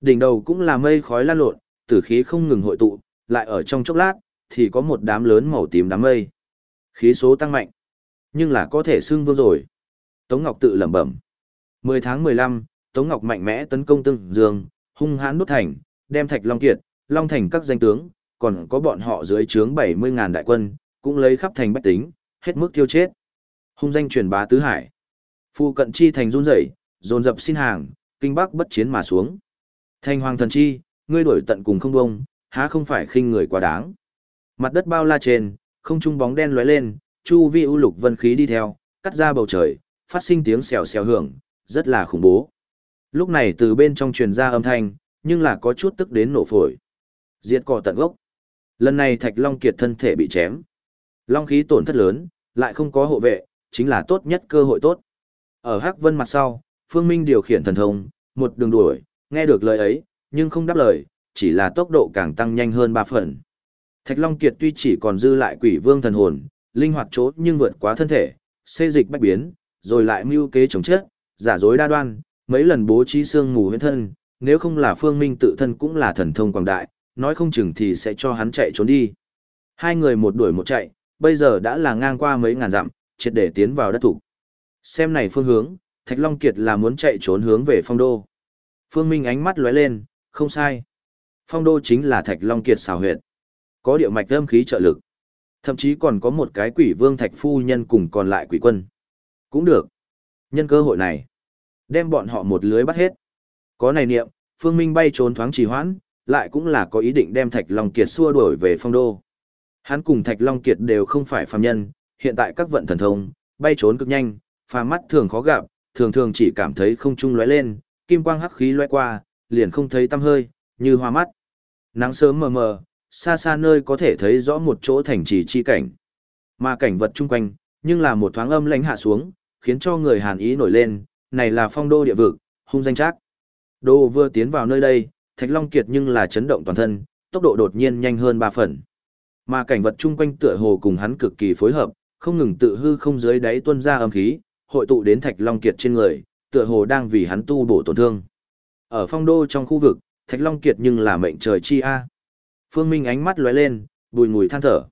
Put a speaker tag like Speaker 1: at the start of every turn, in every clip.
Speaker 1: Đỉnh đầu cũng là mây khói lan lộn, tử khí không ngừng hội tụ, lại ở trong chốc lát, thì có một đám lớn màu tím đám mây. Khí số tăng mạnh, nhưng là có thể xưng vương rồi. Tống Ngọc tự lẩm bẩm. 10 tháng 15, Tống Ngọc mạnh mẽ tấn công Tương Dương, hung hãn đốt thành, đem Thạch Long Kiệt, Long Thành các danh tướng, còn có bọn họ dưới trướng 70.000 đại quân, cũng lấy khắp thành bách tính, hết mức tiêu chết. Hung danh truyền bá tứ hải. Phu cận chi thành run rẩy, dồn dập xin hàng, kinh bắc bất chiến mà xuống. Thành hoàng thần chi, ngươi đổi tận cùng không bông, há không phải khinh người quá đáng. Mặt đất bao la trên, không trung bóng đen lóe lên, chu vi u lục vân khí đi theo, cắt ra bầu trời, phát sinh tiếng xèo xèo hưởng, rất là khủng bố. Lúc này từ bên trong truyền ra âm thanh, nhưng là có chút tức đến nổ phổi. Diệt cỏ tận gốc. Lần này Thạch Long Kiệt thân thể bị chém. Long khí tổn thất lớn, lại không có hộ vệ, chính là tốt nhất cơ hội tốt. Ở Hắc Vân mặt sau, Phương Minh điều khiển thần thông, một đường đuổi, nghe được lời ấy, nhưng không đáp lời, chỉ là tốc độ càng tăng nhanh hơn ba phần. Thạch Long Kiệt tuy chỉ còn dư lại quỷ vương thần hồn, linh hoạt chốt nhưng vượt quá thân thể, xê dịch bách biến, rồi lại mưu kế chống chết, giả dối đa đoan, mấy lần bố trí xương mù huyễn thân, nếu không là Phương Minh tự thân cũng là thần thông quảng đại, nói không chừng thì sẽ cho hắn chạy trốn đi. Hai người một đuổi một chạy, bây giờ đã là ngang qua mấy ngàn dặm, triệt để tiến vào đất thủ. Xem này phương hướng, Thạch Long Kiệt là muốn chạy trốn hướng về phong đô. Phương Minh ánh mắt lóe lên, không sai. Phong đô chính là Thạch Long Kiệt xào huyệt. Có địa mạch âm khí trợ lực. Thậm chí còn có một cái quỷ vương Thạch Phu Nhân cùng còn lại quỷ quân. Cũng được. Nhân cơ hội này, đem bọn họ một lưới bắt hết. Có này niệm, Phương Minh bay trốn thoáng trì hoãn, lại cũng là có ý định đem Thạch Long Kiệt xua đuổi về phong đô. Hắn cùng Thạch Long Kiệt đều không phải phàm nhân, hiện tại các vận thần thông, bay trốn cực nhanh, phàm mắt thường khó gặp, thường thường chỉ cảm thấy không trung lóe lên, kim quang hắc khí lóe qua, liền không thấy tăm hơi, như hoa mắt. Nắng sớm mờ mờ, xa xa nơi có thể thấy rõ một chỗ thành trì chi cảnh. Mà cảnh vật chung quanh, nhưng là một thoáng âm lãnh hạ xuống, khiến cho người Hàn ý nổi lên, này là phong đô địa vực, hung danh chắc. Đô vừa tiến vào nơi đây, Thạch Long Kiệt nhưng là chấn động toàn thân, tốc độ đột nhiên nhanh hơn ba phần. Mà cảnh vật chung quanh tựa hồ cùng hắn cực kỳ phối hợp, không ngừng tự hư không dưới đáy tuôn ra âm khí, hội tụ đến Thạch Long Kiệt trên người, tựa hồ đang vì hắn tu bổ tổn thương. Ở phong đô trong khu vực, Thạch Long Kiệt nhưng là mệnh trời chi a. Phương Minh ánh mắt lóe lên, bùi ngùi than thở.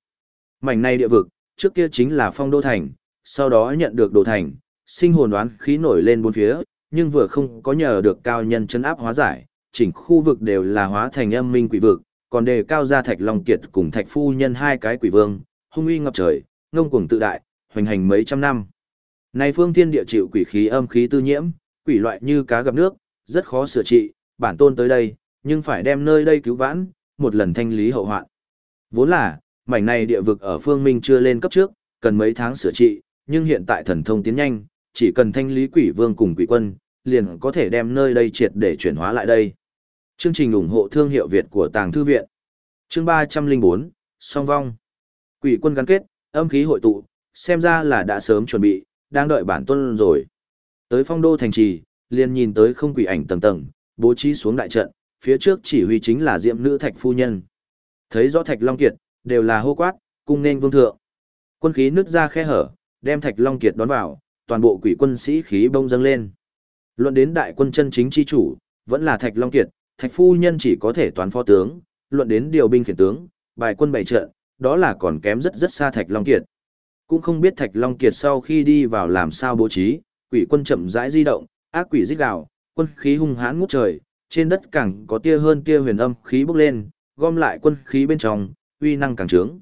Speaker 1: Mảnh này địa vực, trước kia chính là phong đô thành, sau đó nhận được đồ thành, sinh hồn đoán khí nổi lên bốn phía, nhưng vừa không có nhờ được cao nhân chân áp hóa giải, chỉnh khu vực đều là hóa thành âm minh quỷ vực, còn đề cao ra Thạch Long Kiệt cùng Thạch Phu Nhân hai cái quỷ vương, hung uy ngập trời, ngông cuồng tự đại, hoành hành mấy trăm năm. Này phương thiên địa chịu quỷ khí âm khí tư nhiễm, quỷ loại như cá gặp nước, rất khó sửa trị, bản tôn tới đây, nhưng phải đem nơi đây cứu vãn, một lần thanh lý hậu hoạn. Vốn là, mảnh này địa vực ở phương Minh chưa lên cấp trước, cần mấy tháng sửa trị, nhưng hiện tại thần thông tiến nhanh, chỉ cần thanh lý quỷ vương cùng quỷ quân, liền có thể đem nơi đây triệt để chuyển hóa lại đây. Chương trình ủng hộ thương hiệu Việt của Tàng Thư Viện. Chương 304, Song Vong. Quỷ quân gắn kết, âm khí hội tụ, xem ra là đã sớm chuẩn bị, đang đợi bản tuân rồi. Tới phong đô thành trì, liền nhìn tới không quỷ ảnh tầng tầng, bố trí xuống đại trận, phía trước chỉ huy chính là diệm nữ thạch phu nhân. Thấy rõ thạch long kiệt, đều là hô quát, cung nên vương thượng. Quân khí nứt ra khe hở, đem thạch long kiệt đón vào, toàn bộ quỷ quân sĩ khí bông dâng lên. Luận đến đại quân chân chính chi chủ, vẫn là thạch long kiệt, thạch phu nhân chỉ có thể toán phó tướng, luận đến điều binh khiển tướng, bài quân bày trận, đó là còn kém rất rất xa thạch long kiệt. Cũng không biết Thạch Long Kiệt sau khi đi vào làm sao bố trí, quỷ quân chậm rãi di động, ác quỷ rít gào, quân khí hung hãn ngút trời, trên đất càng có tia hơn tia huyền âm khí bốc lên, gom lại quân khí bên trong, uy năng càng trướng.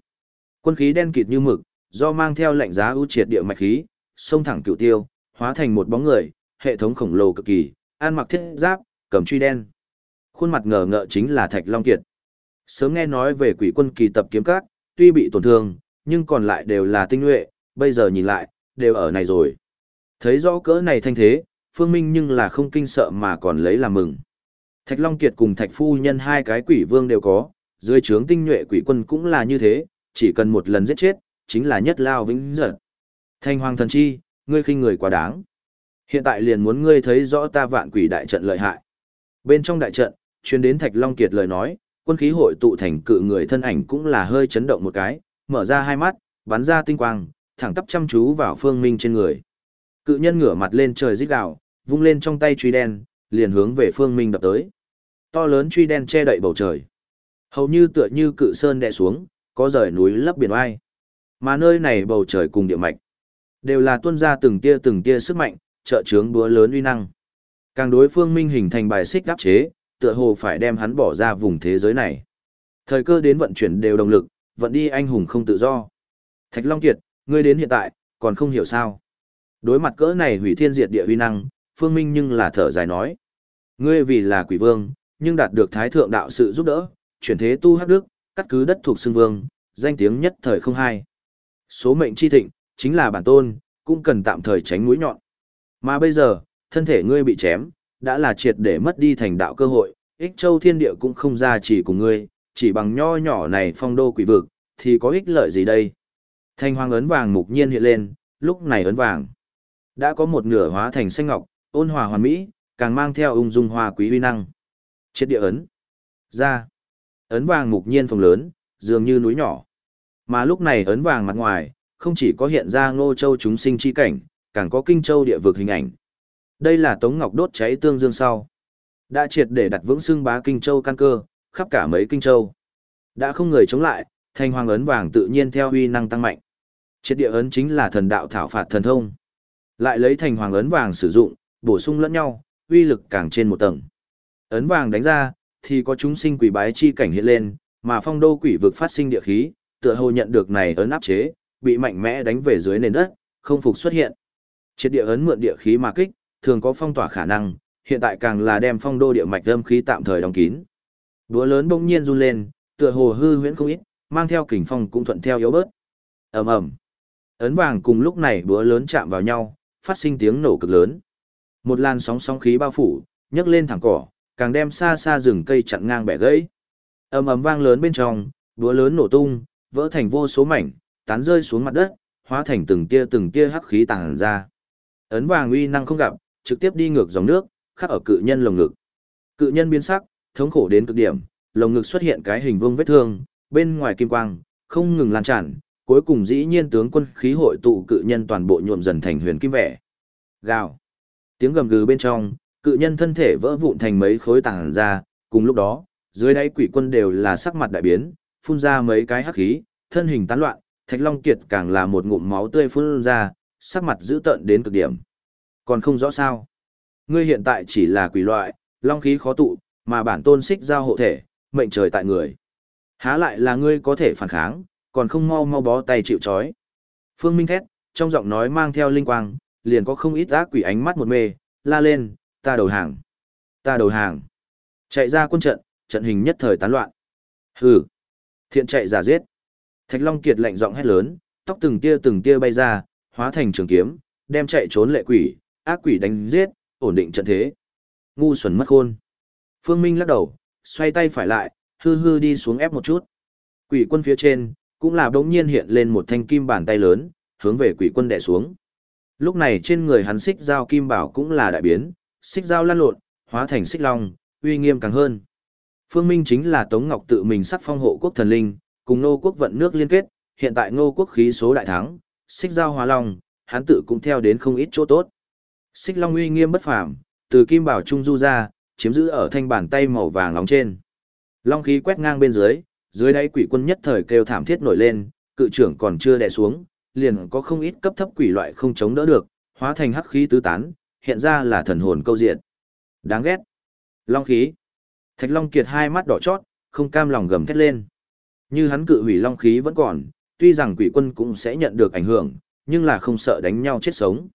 Speaker 1: Quân khí đen kịt như mực, do mang theo lạnh giá ưu triệt địa mạch khí, xông thẳng cựu tiêu, hóa thành một bóng người, hệ thống khổng lồ cực kỳ, an mặc thiết giáp, cầm truy đen. Khuôn mặt ngờ ngợ chính là Thạch Long Kiệt. Sớm nghe nói về quỷ quân kỳ tập kiếm các, tuy bị tổn thương, nhưng còn lại đều là tinh nhuệ, bây giờ nhìn lại, đều ở này rồi. Thấy rõ cỡ này thanh thế, Phương Minh nhưng là không kinh sợ mà còn lấy làm mừng. Thạch Long Kiệt cùng Thạch Phu Nhân hai cái quỷ vương đều có, dưới trướng tinh nhuệ quỷ quân cũng là như thế, chỉ cần một lần giết chết, chính là nhất lao vĩnh giật. Thanh Hoàng Thần Chi, ngươi khinh người quá đáng. Hiện tại liền muốn ngươi thấy rõ ta vạn quỷ đại trận lợi hại. Bên trong đại trận, chuyên đến Thạch Long Kiệt lời nói, quân khí hội tụ thành cự người thân ảnh cũng là hơi chấn động một cái, mở ra hai mắt, bắn ra tinh quang, thẳng tắp chăm chú vào Phương Minh trên người. Cự nhân ngửa mặt lên trời rít gào, vung lên trong tay truy đen, liền hướng về Phương Minh đập tới. To lớn truy đen che đậy bầu trời. Hầu như tựa như cự sơn đè xuống, có rời núi lấp biển oai. Mà nơi này bầu trời cùng địa mạch, đều là tuôn ra từng tia từng tia sức mạnh, trợ chướng búa lớn uy năng. Càng đối phương minh hình thành bài xích áp chế, tựa hồ phải đem hắn bỏ ra vùng thế giới này. Thời cơ đến vận chuyển đều động lực, vận đi anh hùng không tự do. Thạch Long Kiệt, ngươi đến hiện tại, còn không hiểu sao. Đối mặt cỡ này hủy thiên diệt địa uy năng, Phương Minh nhưng là thở dài nói. Ngươi vì là quỷ vương, nhưng đạt được thái thượng đạo sự giúp đỡ, chuyển thế tu hắc đức, cắt cứ đất thuộc xưng vương, danh tiếng nhất thời không hai. Số mệnh chi thịnh, chính là bản tôn, cũng cần tạm thời tránh mũi nhọn. Mà bây giờ, thân thể ngươi bị chém, đã là triệt để mất đi thành đạo cơ hội, ích châu thiên địa cũng không ra chỉ cùng ngươi, chỉ bằng nho nhỏ này phong đô quỷ vực, thì có ích lợi gì đây? Thanh hoàng ấn vàng mục nhiên hiện lên, lúc này ấn vàng. Đã có một nửa hóa thành xanh ngọc, ôn hòa hoàn mỹ, càng mang theo ung dung hoa quý uy năng. Chết địa ấn. Ra. Ấn vàng mục nhiên phòng lớn, dường như núi nhỏ. Mà lúc này ấn vàng mặt ngoài, không chỉ có hiện ra ngô châu chúng sinh chi cảnh, càng có kinh châu địa vực hình ảnh. Đây là Tống Ngọc đốt cháy tương dương sau. Đã triệt để đặt vững xương bá kinh châu căn cơ, khắp cả mấy kinh châu. Đã không người chống lại, thanh hoàng ấn vàng tự nhiên theo uy năng tăng mạnh. Triệt địa ấn chính là thần đạo thảo phạt thần thông. Lại lấy thành hoàng ấn vàng sử dụng, bổ sung lẫn nhau, uy lực càng trên một tầng. Ấn vàng đánh ra, thì có chúng sinh quỷ bái chi cảnh hiện lên, mà phong đô quỷ vực phát sinh địa khí, tựa hồ nhận được này ấn áp chế, bị mạnh mẽ đánh về dưới nền đất, không phục xuất hiện. Triệt địa ấn mượn địa khí mà kích, thường có phong tỏa khả năng, hiện tại càng là đem phong đô địa mạch âm khí tạm thời đóng kín. Búa lớn bỗng nhiên run lên, tựa hồ hư huyễn không ít, mang theo kình phong cũng thuận theo yếu bớt. Ầm ầm. Ấn vàng cùng lúc này búa lớn chạm vào nhau, phát sinh tiếng nổ cực lớn. Một làn sóng sóng khí bao phủ, nhấc lên thẳng cỏ, càng đem xa xa rừng cây chặn ngang bẻ gãy. Ầm ầm vang lớn bên trong, búa lớn nổ tung, vỡ thành vô số mảnh, tán rơi xuống mặt đất, hóa thành từng tia từng tia hắc khí tàng ra. Ấn vàng uy năng không gặp, trực tiếp đi ngược dòng nước, khắc ở cự nhân lồng ngực. Cự nhân biến sắc, thống khổ đến cực điểm, lồng ngực xuất hiện cái hình vuông vết thương, bên ngoài kim quang không ngừng lan tràn, cuối cùng dĩ nhiên tướng quân khí hội tụ cự nhân toàn bộ nhuộm dần thành huyền kim vẻ. Gào. Tiếng gầm gừ bên trong, cự nhân thân thể vỡ vụn thành mấy khối tảng ra, cùng lúc đó, dưới đáy quỷ quân đều là sắc mặt đại biến, phun ra mấy cái hắc khí, thân hình tán loạn, Thạch Long Kiệt càng là một ngụm máu tươi phun ra, sắc mặt dữ tợn đến cực điểm. Còn không rõ sao. Ngươi hiện tại chỉ là quỷ loại, long khí khó tụ, mà bản tôn xích giao hộ thể, mệnh trời tại người. Há lại là ngươi có thể phản kháng, còn không mau mau bó tay chịu trói. Phương Minh thét, trong giọng nói mang theo linh quang, liền có không ít ác quỷ ánh mắt một mê, la lên, ta đầu hàng, ta đầu hàng. Chạy ra quân trận, trận hình nhất thời tán loạn. Hừ, thiện chạy giả giết. Thạch Long Kiệt lạnh giọng hét lớn, tóc từng tia từng tia bay ra, hóa thành trường kiếm, đem chạy trốn lệ quỷ, ác quỷ đánh giết, ổn định trận thế. Ngu xuẩn mất khôn. Phương Minh lắc đầu, xoay tay phải lại, hư hư đi xuống ép một chút. Quỷ quân phía trên, cũng là đống nhiên hiện lên một thanh kim bàn tay lớn, hướng về quỷ quân đè xuống. Lúc này trên người hắn xích dao kim bảo cũng là đại biến, xích dao lăn lộn, hóa thành xích long, uy nghiêm càng hơn. Phương Minh chính là Tống Ngọc tự mình sắc phong hộ quốc thần linh, cùng nô quốc vận nước liên kết, hiện tại ngô quốc khí số đại thắng, xích dao hóa long, hắn tự cũng theo đến không ít chỗ tốt. Xích long uy nghiêm bất phàm, từ kim bảo trung du ra, chiếm giữ ở thanh bàn tay màu vàng nóng trên. Long khí quét ngang bên dưới, dưới đáy quỷ quân nhất thời kêu thảm thiết nổi lên, cự trưởng còn chưa đè xuống, liền có không ít cấp thấp quỷ loại không chống đỡ được, hóa thành hắc khí tứ tán, hiện ra là thần hồn câu diện. Đáng ghét. Long khí. Thạch Long Kiệt hai mắt đỏ chót, không cam lòng gầm thét lên. Như hắn cự hủy long khí vẫn còn, tuy rằng quỷ quân cũng sẽ nhận được ảnh hưởng, nhưng là không sợ đánh nhau chết sống.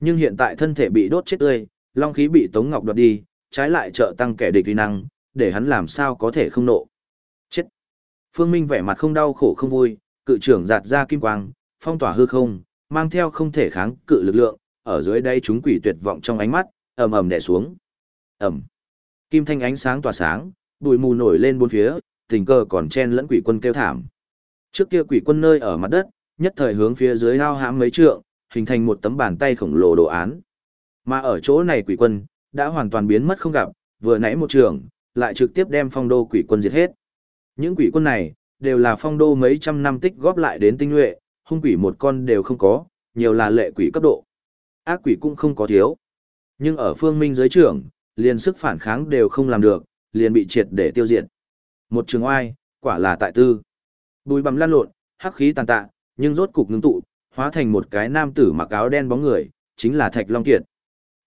Speaker 1: Nhưng hiện tại thân thể bị đốt chết tươi, long khí bị Tống Ngọc đoạt đi, trái lại trợ tăng kẻ địch uy năng, để hắn làm sao có thể không nộ. Chết. Phương Minh vẻ mặt không đau khổ không vui, cự trưởng giạt ra kim quang, phong tỏa hư không, mang theo không thể kháng cự lực lượng, ở dưới đây chúng quỷ tuyệt vọng trong ánh mắt, ầm ầm đè xuống. Ầm. Kim thanh ánh sáng tỏa sáng, bụi mù nổi lên bốn phía, tình cờ còn chen lẫn quỷ quân kêu thảm. Trước kia quỷ quân nơi ở mặt đất, nhất thời hướng phía dưới ao hãm mấy trượng, hình thành một tấm bàn tay khổng lồ đồ án. Mà ở chỗ này quỷ quân, đã hoàn toàn biến mất không gặp, vừa nãy một trường, lại trực tiếp đem phong đô quỷ quân diệt hết. Những quỷ quân này, đều là phong đô mấy trăm năm tích góp lại đến tinh nhuệ, hung quỷ một con đều không có, nhiều là lệ quỷ cấp độ. Ác quỷ cũng không có thiếu. Nhưng ở phương minh giới trưởng, liền sức phản kháng đều không làm được, liền bị triệt để tiêu diệt. Một trường oai, quả là tại tư. Bùi bằm lan lộn, hắc khí tàn tạ, nhưng rốt cục ngưng tụ, hóa thành một cái nam tử mặc áo đen bóng người, chính là Thạch Long Kiệt.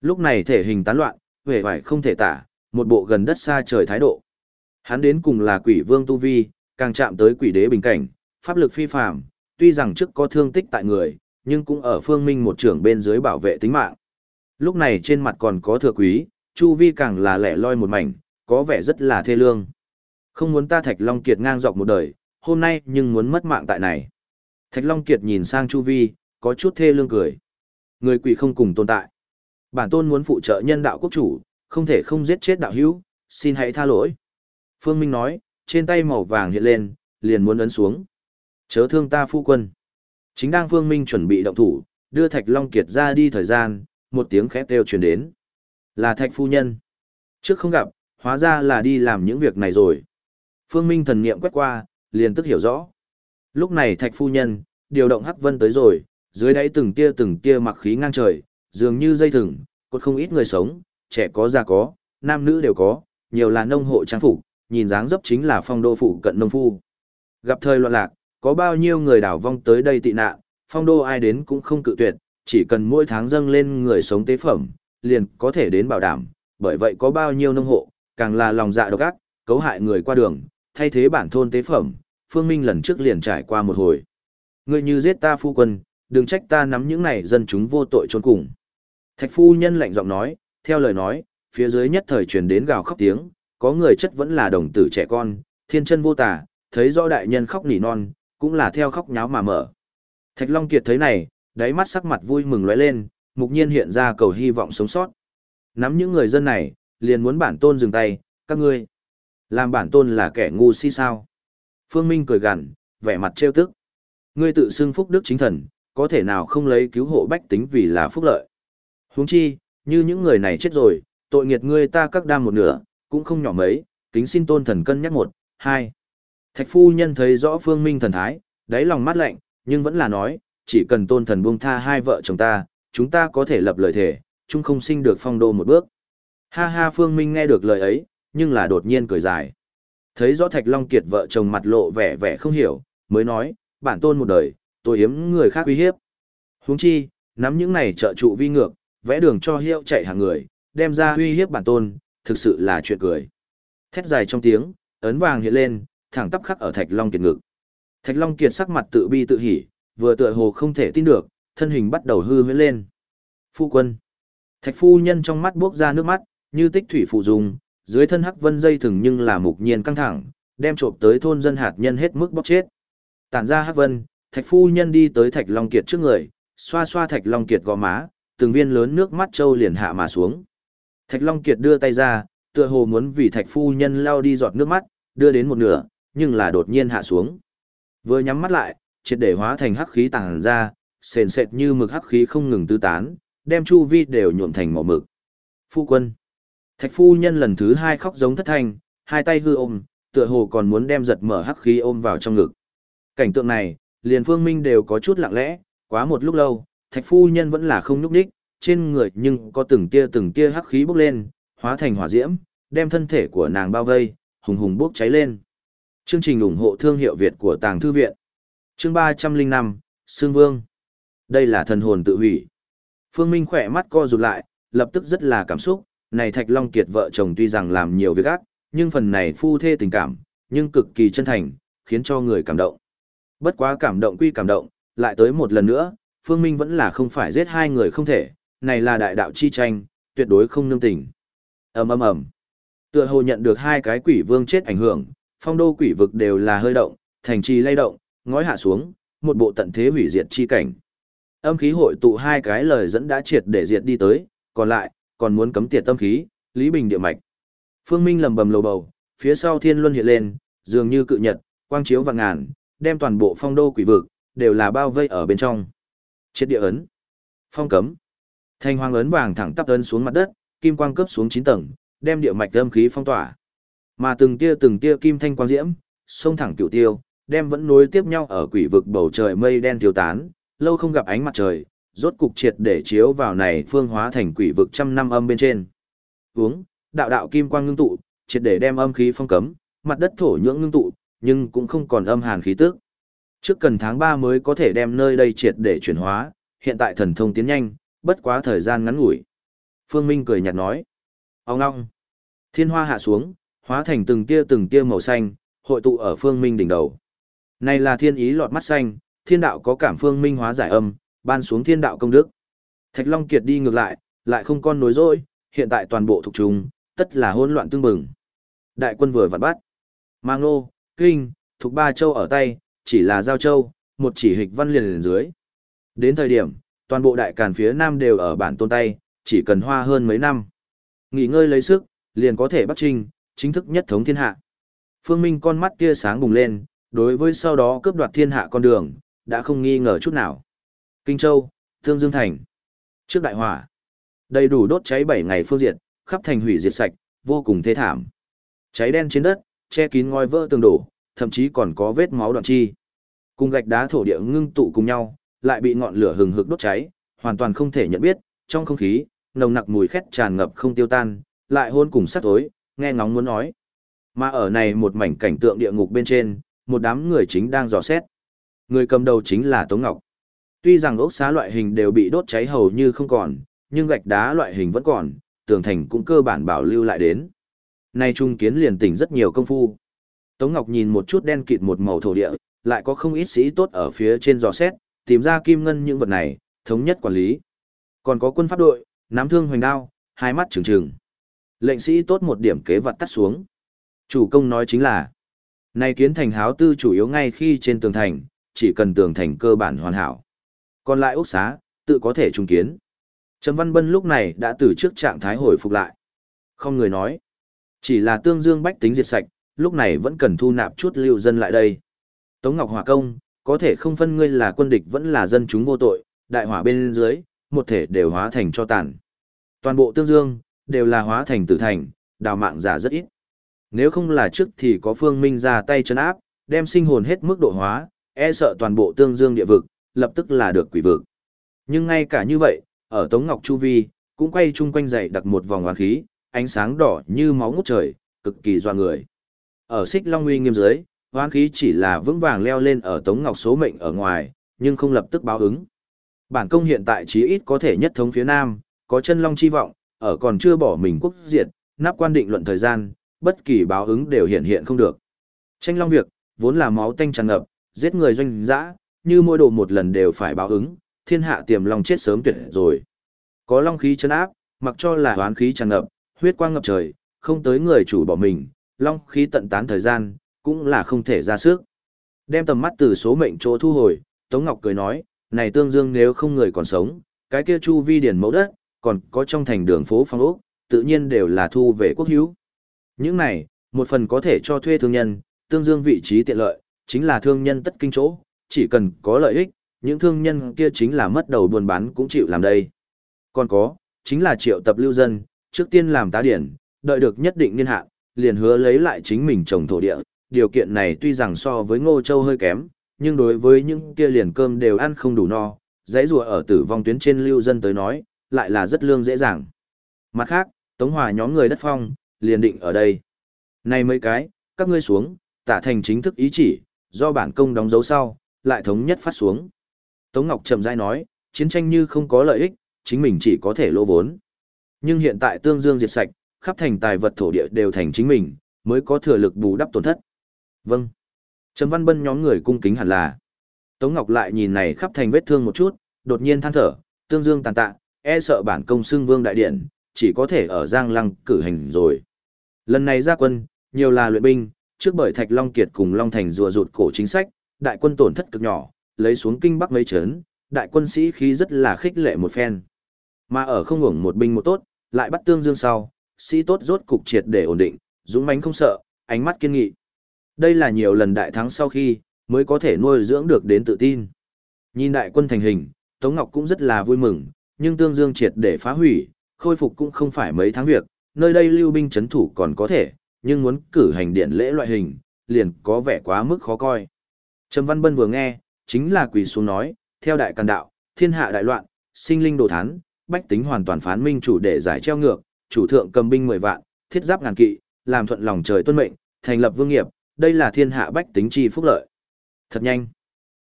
Speaker 1: Lúc này thể hình tán loạn, vẻ vải không thể tả, một bộ gần đất xa trời thái độ. Hắn đến cùng là quỷ vương tu vi, càng chạm tới quỷ đế bình cảnh, pháp lực phi phàm, tuy rằng trước có thương tích tại người, nhưng cũng ở phương minh một trưởng bên dưới bảo vệ tính mạng. Lúc này trên mặt còn có thừa quý, chu vi càng là lẻ loi một mảnh, có vẻ rất là thê lương. Không muốn ta Thạch Long Kiệt ngang dọc một đời, hôm nay nhưng muốn mất mạng tại này. Thạch Long Kiệt nhìn sang chu vi, có chút thê lương cười. Người quỷ không cùng tồn tại. Bản tôn muốn phụ trợ nhân đạo quốc chủ, không thể không giết chết đạo hữu, xin hãy tha lỗi. Phương Minh nói, trên tay màu vàng hiện lên, liền muốn ấn xuống. Chớ thương ta phu quân. Chính đang Phương Minh chuẩn bị động thủ, đưa Thạch Long Kiệt ra đi thời gian, một tiếng khét kêu truyền đến. Là Thạch phu nhân. Trước không gặp, hóa ra là đi làm những việc này rồi. Phương Minh thần niệm quét qua, liền tức hiểu rõ. Lúc này Thạch phu nhân, điều động Hắc Vân tới rồi, dưới đáy từng tia từng tia mặc khí ngang trời, dường như dây thừng, cột không ít người sống, trẻ có già có, nam nữ đều có, nhiều là nông hộ trang phục, nhìn dáng dấp chính là phong đô phụ cận nông phu. Gặp thời loạn lạc, có bao nhiêu người đảo vong tới đây tị nạn, phong đô ai đến cũng không cự tuyệt, chỉ cần mỗi tháng dâng lên người sống tế phẩm, liền có thể đến bảo đảm, bởi vậy có bao nhiêu nông hộ, càng là lòng dạ độc ác, cấu hại người qua đường, thay thế bản thôn tế phẩm, Phương Minh lần trước liền trải qua một hồi. Ngươi như giết ta phu quân, đừng trách ta nắm những này dân chúng vô tội trốn cùng. Thạch phu nhân lạnh giọng nói, theo lời nói, phía dưới nhất thời truyền đến gào khóc tiếng, có người chất vẫn là đồng tử trẻ con, thiên chân vô tả, thấy rõ đại nhân khóc nỉ non, cũng là theo khóc nháo mà mở. Thạch Long Kiệt thấy này, đáy mắt sắc mặt vui mừng lóe lên, mục nhiên hiện ra cầu hy vọng sống sót. Nắm những người dân này, liền muốn bản tôn dừng tay, các ngươi. Làm bản tôn là kẻ ngu si sao. Phương Minh cười gằn, vẻ mặt trêu tức. Ngươi tự xưng phúc đức chính thần, có thể nào không lấy cứu hộ bách tính vì là phúc lợi. Huống chi, như những người này chết rồi, tội nghiệt ngươi ta các đam một nửa, cũng không nhỏ mấy, kính xin tôn thần cân nhắc một, hai. Thạch phu nhân thấy rõ phương minh thần thái, đáy lòng mát lạnh, nhưng vẫn là nói, chỉ cần tôn thần buông tha hai vợ chồng ta, chúng ta có thể lập lời thể, chúng không sinh được phong đô một bước. Ha ha phương minh nghe được lời ấy, nhưng là đột nhiên cười dài. Thấy rõ Thạch Long Kiệt vợ chồng mặt lộ vẻ vẻ không hiểu, mới nói, bản tôn một đời, tôi hiếm người khác uy hiếp. Huống chi, nắm những này trợ trụ vi ngược, vẽ đường cho hiệu chạy hàng người, đem ra uy hiếp bản tôn, thực sự là chuyện cười. Thét dài trong tiếng, ấn vàng hiện lên, thẳng tắp khắc ở Thạch Long Kiệt ngực. Thạch Long Kiệt sắc mặt tự bi tự hỉ, vừa tựa hồ không thể tin được, thân hình bắt đầu hư huyễn lên. Phu quân. Thạch phu nhân trong mắt buốc ra nước mắt, như tích thủy phụ dùng, dưới thân hắc vân dây thừng nhưng là mục nhiên căng thẳng, đem trộm tới thôn dân hạt nhân hết mức bóc chết. Tản ra hắc vân, Thạch phu nhân đi tới Thạch Long Kiệt trước người, xoa xoa Thạch Long Kiệt gò má, từng viên lớn nước mắt trâu liền hạ mà xuống. Thạch Long Kiệt đưa tay ra, tựa hồ muốn vì Thạch phu nhân lao đi giọt nước mắt, đưa đến một nửa, nhưng là đột nhiên hạ xuống. Vừa nhắm mắt lại, triệt để hóa thành hắc khí tàng ra, sền sệt như mực hắc khí không ngừng tứ tán, đem chu vi đều nhuộm thành màu mực. Phu quân. Thạch phu nhân lần thứ hai khóc giống thất thanh, hai tay hư ôm, tựa hồ còn muốn đem giật mở hắc khí ôm vào trong ngực. Cảnh tượng này, liền phương minh đều có chút lặng lẽ, quá một lúc lâu, thạch phu nhân vẫn là không nhúc đích, trên người nhưng có từng tia từng tia hắc khí bốc lên, hóa thành hỏa diễm, đem thân thể của nàng bao vây, hùng hùng bốc cháy lên. Chương trình ủng hộ thương hiệu Việt của Tàng Thư Viện. Chương 305, Sương Vương. Đây là thần hồn tự hủy. Phương Minh khỏe mắt co rụt lại, lập tức rất là cảm xúc, này Thạch Long Kiệt vợ chồng tuy rằng làm nhiều việc ác, nhưng phần này phu thê tình cảm, nhưng cực kỳ chân thành, khiến cho người cảm động. Bất quá cảm động quy cảm động, lại tới một lần nữa, Phương Minh vẫn là không phải giết hai người không thể, này là đại đạo chi tranh, tuyệt đối không nương tình. ầm ầm ầm, tựa hồ nhận được hai cái quỷ vương chết ảnh hưởng, phong đô quỷ vực đều là hơi động, thành trì lay động, ngói hạ xuống, một bộ tận thế hủy diệt chi cảnh. Âm khí hội tụ hai cái lời dẫn đã triệt để diệt đi tới, còn lại, còn muốn cấm tiệt tâm khí, Lý Bình địa mạch. Phương Minh lầm bầm lầu bầu, phía sau thiên luân hiện lên, dường như cự nhật, quang chiếu vạn ngàn, đem toàn bộ phong đô quỷ vực, đều là bao vây ở bên trong. Chết địa ấn. Phong cấm. Thanh hoang ấn vàng thẳng tắp ấn xuống mặt đất, kim quang cấp xuống chín tầng, đem địa mạch âm khí phong tỏa. Mà từng tia từng tia kim thanh quang diễm, xông thẳng cựu tiêu, đem vẫn nối tiếp nhau ở quỷ vực bầu trời mây đen tiêu tán, lâu không gặp ánh mặt trời, rốt cục triệt để chiếu vào này phương hóa thành quỷ vực trăm năm âm bên trên. Uống, đạo đạo kim quang ngưng tụ, triệt để đem âm khí phong cấm, mặt đất thổ nhưỡng ngưng tụ, nhưng cũng không còn âm hàn khí tức. Trước cần tháng 3 mới có thể đem nơi đây triệt để chuyển hóa, hiện tại thần thông tiến nhanh, bất quá thời gian ngắn ngủi. Phương Minh cười nhạt nói. Ông ngong. Thiên hoa hạ xuống, hóa thành từng tia từng tia màu xanh, hội tụ ở Phương Minh đỉnh đầu. Này là thiên ý lọt mắt xanh, thiên đạo có cảm Phương Minh hóa giải âm, ban xuống thiên đạo công đức. Thạch Long Kiệt đi ngược lại, lại không con nối dối, hiện tại toàn bộ thuộc chúng, tất là hỗn loạn tương bừng. Đại quân vừa vặn bắt. Mang nô, kinh, thuộc ba châu ở tay, chỉ là giao châu, một chỉ hịch văn liền lên dưới. Đến thời điểm, toàn bộ đại càn phía nam đều ở bản tôn tay, chỉ cần hoa hơn mấy năm. Nghỉ ngơi lấy sức, liền có thể bắt trình, chính thức nhất thống thiên hạ. Phương Minh con mắt tia sáng bùng lên, đối với sau đó cướp đoạt thiên hạ con đường, đã không nghi ngờ chút nào. Kinh Châu, Thương Dương Thành. Trước đại hỏa, đầy đủ đốt cháy 7 ngày phương diệt, khắp thành hủy diệt sạch, vô cùng thê thảm. Cháy đen trên đất, che kín ngôi vỡ tường đổ, thậm chí còn có vết máu đoạn chi. Cùng gạch đá thổ địa ngưng tụ cùng nhau, lại bị ngọn lửa hừng hực đốt cháy, hoàn toàn không thể nhận biết, trong không khí, nồng nặc mùi khét tràn ngập không tiêu tan, lại hôn cùng sát tối, nghe ngóng muốn nói. Mà ở này một mảnh cảnh tượng địa ngục bên trên, một đám người chính đang dò xét. Người cầm đầu chính là Tống Ngọc. Tuy rằng ốc xá loại hình đều bị đốt cháy hầu như không còn, nhưng gạch đá loại hình vẫn còn, tường thành cũng cơ bản bảo lưu lại đến. Nay trung kiến liền tỉnh rất nhiều công phu. Tống Ngọc nhìn một chút đen kịt một màu thổ địa, lại có không ít sĩ tốt ở phía trên dò xét, tìm ra kim ngân những vật này, thống nhất quản lý. Còn có quân pháp đội, nắm thương hoành đao, hai mắt trừng trừng. Lệnh sĩ tốt một điểm kế vật tắt xuống. Chủ công nói chính là, này kiến thành háo tư chủ yếu ngay khi trên tường thành, chỉ cần tường thành cơ bản hoàn hảo. Còn lại ốc xá, tự có thể trung kiến. Trầm Văn Bân lúc này đã từ trước trạng thái hồi phục lại. Không người nói. Chỉ là tương dương bách tính diệt sạch, lúc này vẫn cần thu nạp chút lưu dân lại đây. Tống Ngọc Hòa Công, có thể không phân ngươi là quân địch vẫn là dân chúng vô tội, đại hỏa bên dưới, một thể đều hóa thành cho tàn. Toàn bộ tương dương, đều là hóa thành tử thành, đào mạng giả rất ít. Nếu không là trước thì có phương minh ra tay chân áp, đem sinh hồn hết mức độ hóa, e sợ toàn bộ tương dương địa vực, lập tức là được quỷ vực. Nhưng ngay cả như vậy, ở Tống Ngọc Chu Vi, cũng quay chung quanh dậy đặt một vòng oán khí, ánh sáng đỏ như máu ngút trời, cực kỳ doa người. Ở xích long uy nghiêm dưới, oán khí chỉ là vững vàng leo lên ở Tống Ngọc số mệnh ở ngoài, nhưng không lập tức báo ứng. Bản công hiện tại chí ít có thể nhất thống phía Nam, có chân long chi vọng, ở còn chưa bỏ mình quốc diệt, nắp quan định luận thời gian, bất kỳ báo ứng đều hiện hiện không được. Tranh long việc, vốn là máu tanh tràn ngập, giết người doanh dã, như mỗi đồ một lần đều phải báo ứng, thiên hạ tiềm long chết sớm tuyệt rồi. Có long khí chân áp, mặc cho là hoán khí tràn ngập, huyết quang ngập trời, không tới người chủ bỏ mình, long khí tận tán thời gian, cũng là không thể ra sức. Đem tầm mắt từ số mệnh chỗ thu hồi, Tống Ngọc cười nói, này tương dương nếu không người còn sống, cái kia chu vi điển mẫu đất, còn có trong thành đường phố phong ốc, tự nhiên đều là thu về quốc hữu. Những này, một phần có thể cho thuê thương nhân, tương dương vị trí tiện lợi, chính là thương nhân tất kinh chỗ, chỉ cần có lợi ích, những thương nhân kia chính là mất đầu buôn bán cũng chịu làm đây. Còn có, chính là triệu tập lưu dân, trước tiên làm tá điển, đợi được nhất định niên hạn, liền hứa lấy lại chính mình trồng thổ địa. Điều kiện này tuy rằng so với Ngô Châu hơi kém, nhưng đối với những kia liền cơm đều ăn không đủ no, dãy rùa ở tử vong tuyến trên lưu dân tới nói, lại là rất lương dễ dàng. Mặt khác, Tống Hòa nhóm người đất phong, liền định ở đây. Này mấy cái, các ngươi xuống, tả thành chính thức ý chỉ, do bản công đóng dấu sau, lại thống nhất phát xuống. Tống Ngọc chậm rãi nói, chiến tranh như không có lợi ích, chính mình chỉ có thể lỗ vốn. Nhưng hiện tại tương dương diệt sạch, khắp thành tài vật thổ địa đều thành chính mình, mới có thừa lực bù đắp tổn thất. Vâng. Trầm Văn Bân nhóm người cung kính hẳn là. Tống Ngọc lại nhìn này khắp thành vết thương một chút, đột nhiên than thở, tương dương tàn tạ, e sợ bản công xưng vương đại điện, chỉ có thể ở Giang Lăng cử hành rồi. Lần này ra quân, nhiều là luyện binh, trước bởi Thạch Long Kiệt cùng Long Thành rùa rụt cổ chính sách, đại quân tổn thất cực nhỏ, lấy xuống kinh bắc mấy chấn, đại quân sĩ khí rất là khích lệ một phen. Mà ở không ngủng một binh một tốt, lại bắt tương dương sau, sĩ tốt rốt cục triệt để ổn định, dũng mãnh không sợ, ánh mắt kiên nghị. Đây là nhiều lần đại thắng sau khi, mới có thể nuôi dưỡng được đến tự tin. Nhìn đại quân thành hình, Tống Ngọc cũng rất là vui mừng, nhưng tương dương triệt để phá hủy, khôi phục cũng không phải mấy tháng việc, nơi đây lưu binh chấn thủ còn có thể, nhưng muốn cử hành điện lễ loại hình, liền có vẻ quá mức khó coi. Trầm Văn Bân vừa nghe, chính là quỳ xuống nói, theo đại càn đạo, thiên hạ đại loạn, sinh linh đồ thán, bách tính hoàn toàn phán minh chủ để giải treo ngược, chủ thượng cầm binh 10 vạn, thiết giáp ngàn kỵ, làm thuận lòng trời tuân mệnh, thành lập vương nghiệp, đây là thiên hạ bách tính chi phúc lợi. Thật nhanh.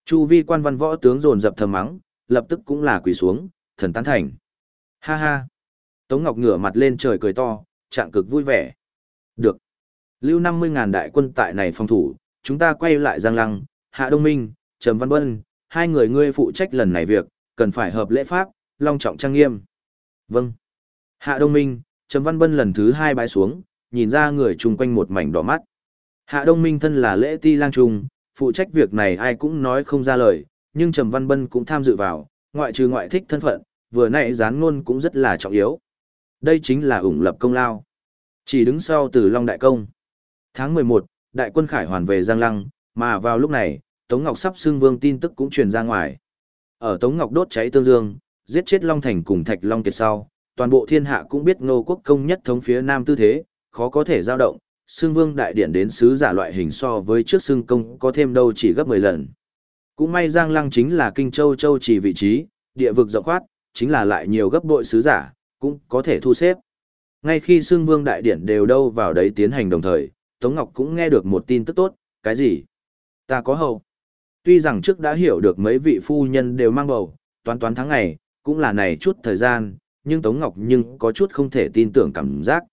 Speaker 1: Chu vi quan văn võ tướng dồn dập thầm mắng, lập tức cũng là quỳ xuống, thần tán thành. Ha ha. Tống Ngọc ngửa mặt lên trời cười to, trạng cực vui vẻ. Được. Lưu 50.000 đại quân tại này phòng thủ, chúng ta quay lại Giang Lăng, Hạ Đông Minh, Trầm Văn Bân, hai người ngươi phụ trách lần này việc, cần phải hợp lễ pháp, long trọng trang nghiêm. Vâng. Hạ Đông Minh, Trầm Văn Bân lần thứ hai bái xuống, nhìn ra người chung quanh một mảnh đỏ mắt. Hạ Đông Minh thân là lễ ti lang trung, phụ trách việc này ai cũng nói không ra lời, nhưng Trầm Văn Bân cũng tham dự vào, ngoại trừ ngoại thích thân phận, vừa nãy gián ngôn cũng rất là trọng yếu. Đây chính là ủng lập công lao. Chỉ đứng sau từ Long Đại Công. Tháng 11, đại quân khải hoàn về Giang Lăng, mà vào lúc này, Tống Ngọc sắp xưng vương tin tức cũng truyền ra ngoài. Ở Tống Ngọc đốt cháy tương dương, giết chết Long Thành cùng Thạch Long Kiệt sau, toàn bộ thiên hạ cũng biết ngô quốc công nhất thống phía nam tư thế, khó có thể dao động, xưng vương đại điện đến sứ giả loại hình so với trước xưng công có thêm đâu chỉ gấp 10 lần. Cũng may Giang Lăng chính là kinh châu châu chỉ vị trí, địa vực rộng khoát, chính là lại nhiều gấp bội sứ giả, cũng có thể thu xếp. Ngay khi xưng vương đại điển đều đâu vào đấy tiến hành đồng thời, Tống Ngọc cũng nghe được một tin tức tốt, cái gì? Ta có hậu. Tuy rằng trước đã hiểu được mấy vị phu nhân đều mang bầu, toán toán tháng ngày, cũng là này chút thời gian, nhưng Tống Ngọc nhưng có chút không thể tin tưởng cảm giác.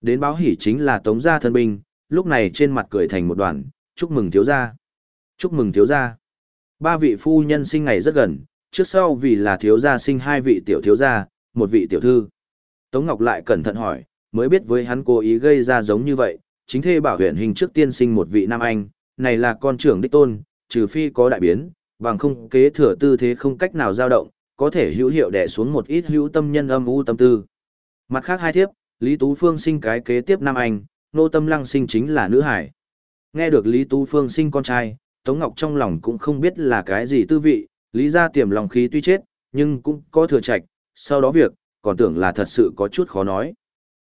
Speaker 1: Đến báo hỉ chính là Tống gia thân binh, lúc này trên mặt cười thành một đoàn, chúc mừng thiếu gia. Chúc mừng thiếu gia. Ba vị phu nhân sinh ngày rất gần, trước sau vì là thiếu gia sinh hai vị tiểu thiếu gia, một vị tiểu thư. Tống Ngọc lại cẩn thận hỏi, mới biết với hắn cố ý gây ra giống như vậy, chính thê bảo huyện hình trước tiên sinh một vị nam anh, này là con trưởng đích tôn, trừ phi có đại biến, bằng không kế thừa tư thế không cách nào dao động, có thể hữu hiệu đè xuống một ít hữu tâm nhân âm u tâm tư. Mặt khác hai thiếp, Lý Tú Phương sinh cái kế tiếp nam anh, nô tâm lăng sinh chính là nữ hải. Nghe được Lý Tú Phương sinh con trai, Tống Ngọc trong lòng cũng không biết là cái gì tư vị, Lý ra tiềm lòng khí tuy chết, nhưng cũng có thừa trạch, sau đó việc, còn tưởng là thật sự có chút khó nói.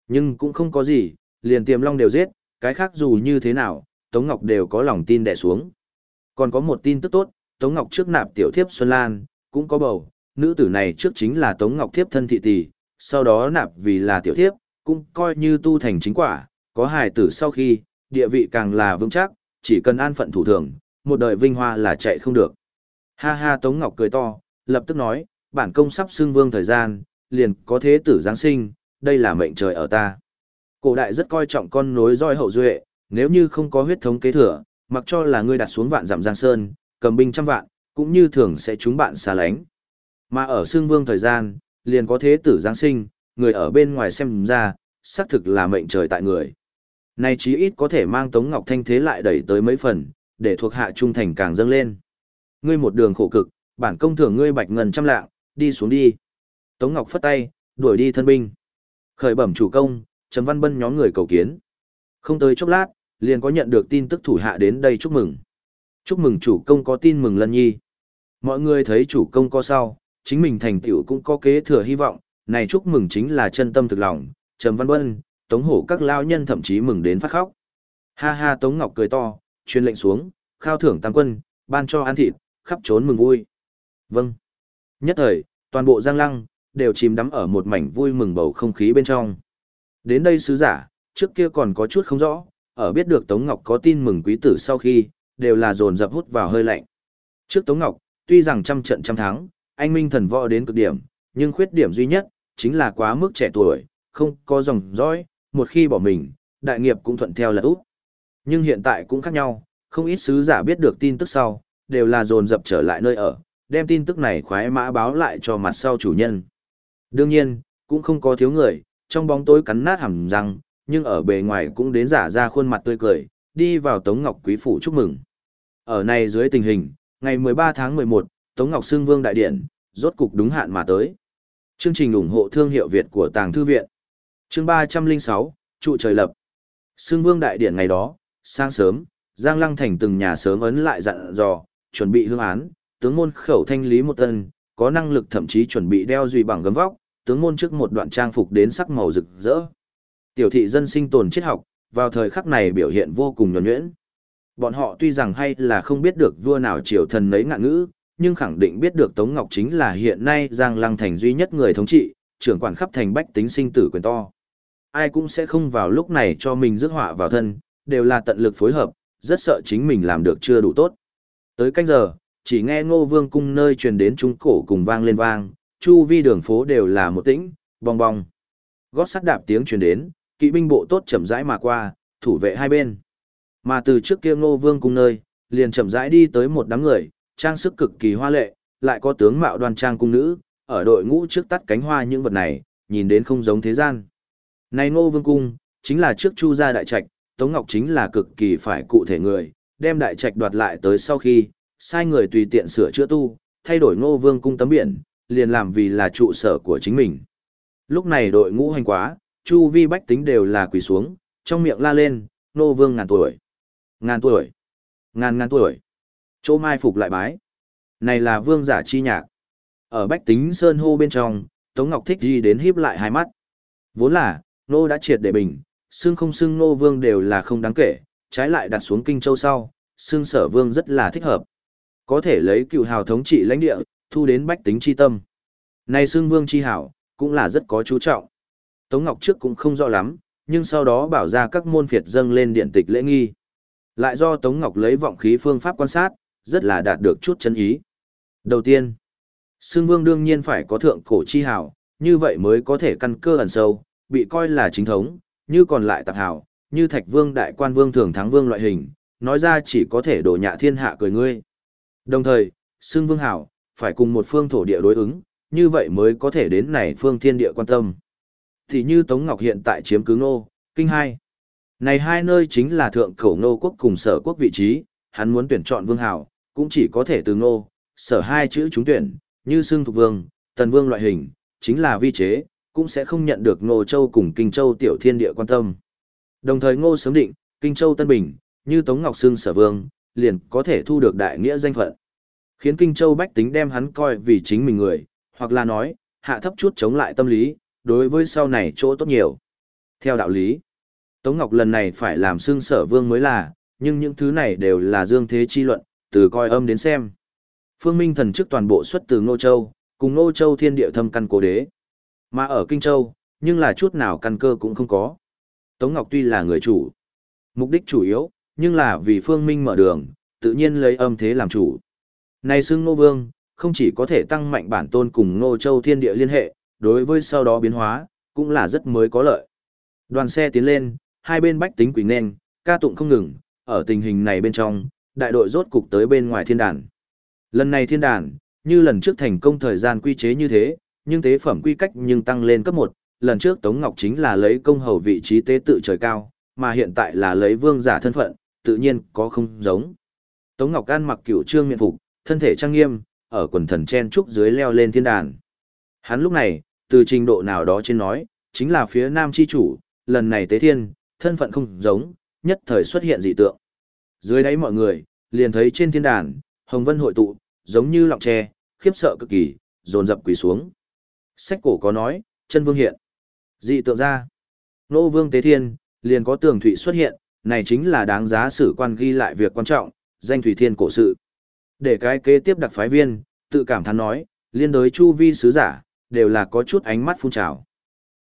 Speaker 1: Nhưng cũng không có gì, liền tiềm long đều giết, cái khác dù như thế nào, Tống Ngọc đều có lòng tin đè xuống. Còn có một tin tức tốt, Tống Ngọc trước nạp tiểu thiếp Xuân Lan, cũng có bầu, nữ tử này trước chính là Tống Ngọc thiếp thân thị tỷ, sau đó nạp vì là tiểu thiếp, cũng coi như tu thành chính quả, có hài tử sau khi, địa vị càng là vững chắc, chỉ cần an phận thủ thường, một đời vinh hoa là chạy không được. Ha ha Tống Ngọc cười to, lập tức nói, bản công sắp xưng vương thời gian, liền có thế tử Giáng sinh, đây là mệnh trời ở ta. Cổ đại rất coi trọng con nối roi hậu duệ, nếu như không có huyết thống kế thừa, mặc cho là ngươi đặt xuống vạn dặm giang sơn, cầm binh trăm vạn, cũng như thường sẽ chúng bạn xa lánh. Mà ở xương vương thời gian, liền có thế tử Giáng sinh, người ở bên ngoài xem ra, xác thực là mệnh trời tại người. Này chí ít có thể mang Tống Ngọc Thanh thế lại đẩy tới mấy phần, để thuộc hạ trung thành càng dâng lên. Ngươi một đường khổ cực, bản công thưởng ngươi bạch ngân trăm lạng, đi xuống đi. Tống Ngọc phất tay, đuổi đi thân binh. Khởi bẩm chủ công, trần Văn Bân nhóm người cầu kiến. Không tới chốc lát, liền có nhận được tin tức thủ hạ đến đây chúc mừng. Chúc mừng chủ công có tin mừng lân nhi. Mọi người thấy chủ công có sau, chính mình thành tựu cũng có kế thừa hy vọng, này chúc mừng chính là chân tâm thực lòng, Trầm Văn Bân, Tống Hổ các lao nhân thậm chí mừng đến phát khóc. Ha ha Tống Ngọc cười to, truyền lệnh xuống, khao thưởng tam quân, ban cho ăn thịt, khắp trốn mừng vui. Vâng. Nhất thời, toàn bộ Giang Lăng, đều chìm đắm ở một mảnh vui mừng bầu không khí bên trong. Đến đây sứ giả, trước kia còn có chút không rõ, ở biết được Tống Ngọc có tin mừng quý tử sau khi, đều là dồn dập hút vào hơi lạnh. Trước Tống Ngọc, tuy rằng trăm trận trăm thắng, anh minh thần võ đến cực điểm, nhưng khuyết điểm duy nhất, chính là quá mức trẻ tuổi, không có dòng dõi, một khi bỏ mình, đại nghiệp cũng thuận theo là út. Nhưng hiện tại cũng khác nhau, không ít sứ giả biết được tin tức sau, đều là dồn dập trở lại nơi ở, đem tin tức này khoái mã báo lại cho mặt sau chủ nhân. Đương nhiên, cũng không có thiếu người, trong bóng tối cắn nát hàm răng, nhưng ở bề ngoài cũng đến giả ra khuôn mặt tươi cười, đi vào Tống Ngọc Quý Phủ chúc mừng. Ở này dưới tình hình, ngày 13 tháng 11, Tống Ngọc Sương Vương Đại Điện, rốt cục đúng hạn mà tới. Chương trình ủng hộ thương hiệu Việt của Tàng Thư Viện. Chương 306, Trụ Trời Lập. Sương Vương Đại Điện ngày đó, sáng sớm, Giang Lăng Thành từng nhà sớm ấn lại dặn dò, chuẩn bị hương án, tướng môn khẩu thanh lý một tân, có năng lực thậm chí chuẩn bị đeo duy bằng gấm vóc, tướng môn trước một đoạn trang phục đến sắc màu rực rỡ. Tiểu thị dân sinh tồn triết học, vào thời khắc này biểu hiện vô cùng nhuần nhuyễn. Bọn họ tuy rằng hay là không biết được vua nào triều thần nấy ngạn ngữ, nhưng khẳng định biết được Tống Ngọc chính là hiện nay Giang Lăng thành duy nhất người thống trị, trưởng quản khắp thành bách tính sinh tử quyền to. ai cũng sẽ không vào lúc này cho mình rước họa vào thân, đều là tận lực phối hợp, rất sợ chính mình làm được chưa đủ tốt. Tới canh giờ, chỉ nghe ngô vương cung nơi truyền đến trung cổ cùng vang lên vang, chu vi đường phố đều là một tĩnh, bong bong. Gót sắt đạp tiếng truyền đến, kỵ binh bộ tốt chậm rãi mà qua, thủ vệ hai bên. Mà từ trước kia ngô vương cung nơi, liền chậm rãi đi tới một đám người, trang sức cực kỳ hoa lệ, lại có tướng mạo đoan trang cung nữ, ở đội ngũ trước tắt cánh hoa những vật này, nhìn đến không giống thế gian. Này ngô vương cung, chính là trước chu gia đại trạch, Tống Ngọc chính là cực kỳ phải cụ thể người, đem đại trạch đoạt lại tới sau khi, sai người tùy tiện sửa chữa tu, thay đổi ngô vương cung tấm biển, liền làm vì là trụ sở của chính mình. Lúc này đội ngũ hành quá, chu vi bách tính đều là quỳ xuống, trong miệng la lên, ngô vương ngàn tuổi. Ngàn tuổi. Ngàn ngàn tuổi. Chỗ mai phục lại bái. Này là vương giả chi nhạc. Ở bách tính sơn hô bên trong, Tống Ngọc thích gì đến híp lại hai mắt. Vốn là, nô đã triệt để bình, xương không xương nô vương đều là không đáng kể, trái lại đặt xuống kinh châu sau, xương sở vương rất là thích hợp. Có thể lấy cựu hào thống trị lãnh địa, thu đến bách tính chi tâm. Này xương vương chi hảo, cũng là rất có chú trọng. Tống Ngọc trước cũng không rõ lắm, nhưng sau đó bảo ra các môn phiệt dâng lên điện tịch lễ nghi. Lại do Tống Ngọc lấy vọng khí phương pháp quan sát, rất là đạt được chút chân ý. Đầu tiên, Sương Vương đương nhiên phải có thượng cổ chi hảo, như vậy mới có thể căn cơ ẩn sâu, bị coi là chính thống, như còn lại tạp hảo, như Thạch Vương đại quan vương thường thắng vương loại hình, nói ra chỉ có thể đổ nhạ thiên hạ cười ngươi. Đồng thời, Sương Vương hảo, phải cùng một phương thổ địa đối ứng, như vậy mới có thể đến này phương thiên địa quan tâm. Thì như Tống Ngọc hiện tại chiếm cứ Ngô, Kinh Hai. Này hai nơi chính là thượng cổ Ngô quốc cùng sở quốc vị trí, hắn muốn tuyển chọn vương hảo, cũng chỉ có thể từ Ngô, sở hai chữ trúng tuyển, như xương thuộc Vương, Tần Vương loại hình, chính là vi chế, cũng sẽ không nhận được Ngô Châu cùng Kinh Châu tiểu thiên địa quan tâm. Đồng thời Ngô sớm định, Kinh Châu Tân Bình, như Tống Ngọc xương sở vương, liền có thể thu được đại nghĩa danh phận. Khiến Kinh Châu bách tính đem hắn coi vì chính mình người, hoặc là nói, hạ thấp chút chống lại tâm lý, đối với sau này chỗ tốt nhiều. Theo đạo lý, Tống Ngọc lần này phải làm xương sở vương mới là, nhưng những thứ này đều là dương thế chi luận, từ coi âm đến xem. Phương Minh thần chức toàn bộ xuất từ Ngô Châu, cùng Ngô Châu thiên địa thâm căn cố đế. Mà ở Kinh Châu, nhưng là chút nào căn cơ cũng không có. Tống Ngọc tuy là người chủ, mục đích chủ yếu, nhưng là vì Phương Minh mở đường, tự nhiên lấy âm thế làm chủ. Này xưng Ngô Vương, không chỉ có thể tăng mạnh bản tôn cùng Ngô Châu thiên địa liên hệ, đối với sau đó biến hóa, cũng là rất mới có lợi. Đoàn xe tiến lên, hai bên bách tính quỷ nên, ca tụng không ngừng, ở tình hình này bên trong, đại đội rốt cục tới bên ngoài thiên đàn. Lần này thiên đàn, như lần trước thành công thời gian quy chế như thế, nhưng tế phẩm quy cách nhưng tăng lên cấp 1, lần trước Tống Ngọc chính là lấy công hầu vị trí tế tự trời cao, mà hiện tại là lấy vương giả thân phận, tự nhiên có không giống. Tống Ngọc An mặc cửu trương miện phục, thân thể trang nghiêm, ở quần thần chen trúc dưới leo lên thiên đàn. Hắn lúc này, từ trình độ nào đó trên nói, chính là phía nam chi chủ, lần này tế thiên, thân phận không giống, nhất thời xuất hiện dị tượng. Dưới đáy mọi người, liền thấy trên thiên đàn, hồng vân hội tụ, giống như lọng tre, khiếp sợ cực kỳ, dồn dập quỳ xuống. Sách cổ có nói, chân vương hiện. Dị tượng ra. Nô vương tế thiên, liền có tường thủy xuất hiện, này chính là đáng giá sử quan ghi lại việc quan trọng, danh thủy thiên cổ sự. Để cái kế tiếp đặc phái viên, tự cảm thán nói, liên đối chu vi sứ giả, đều là có chút ánh mắt phun trào.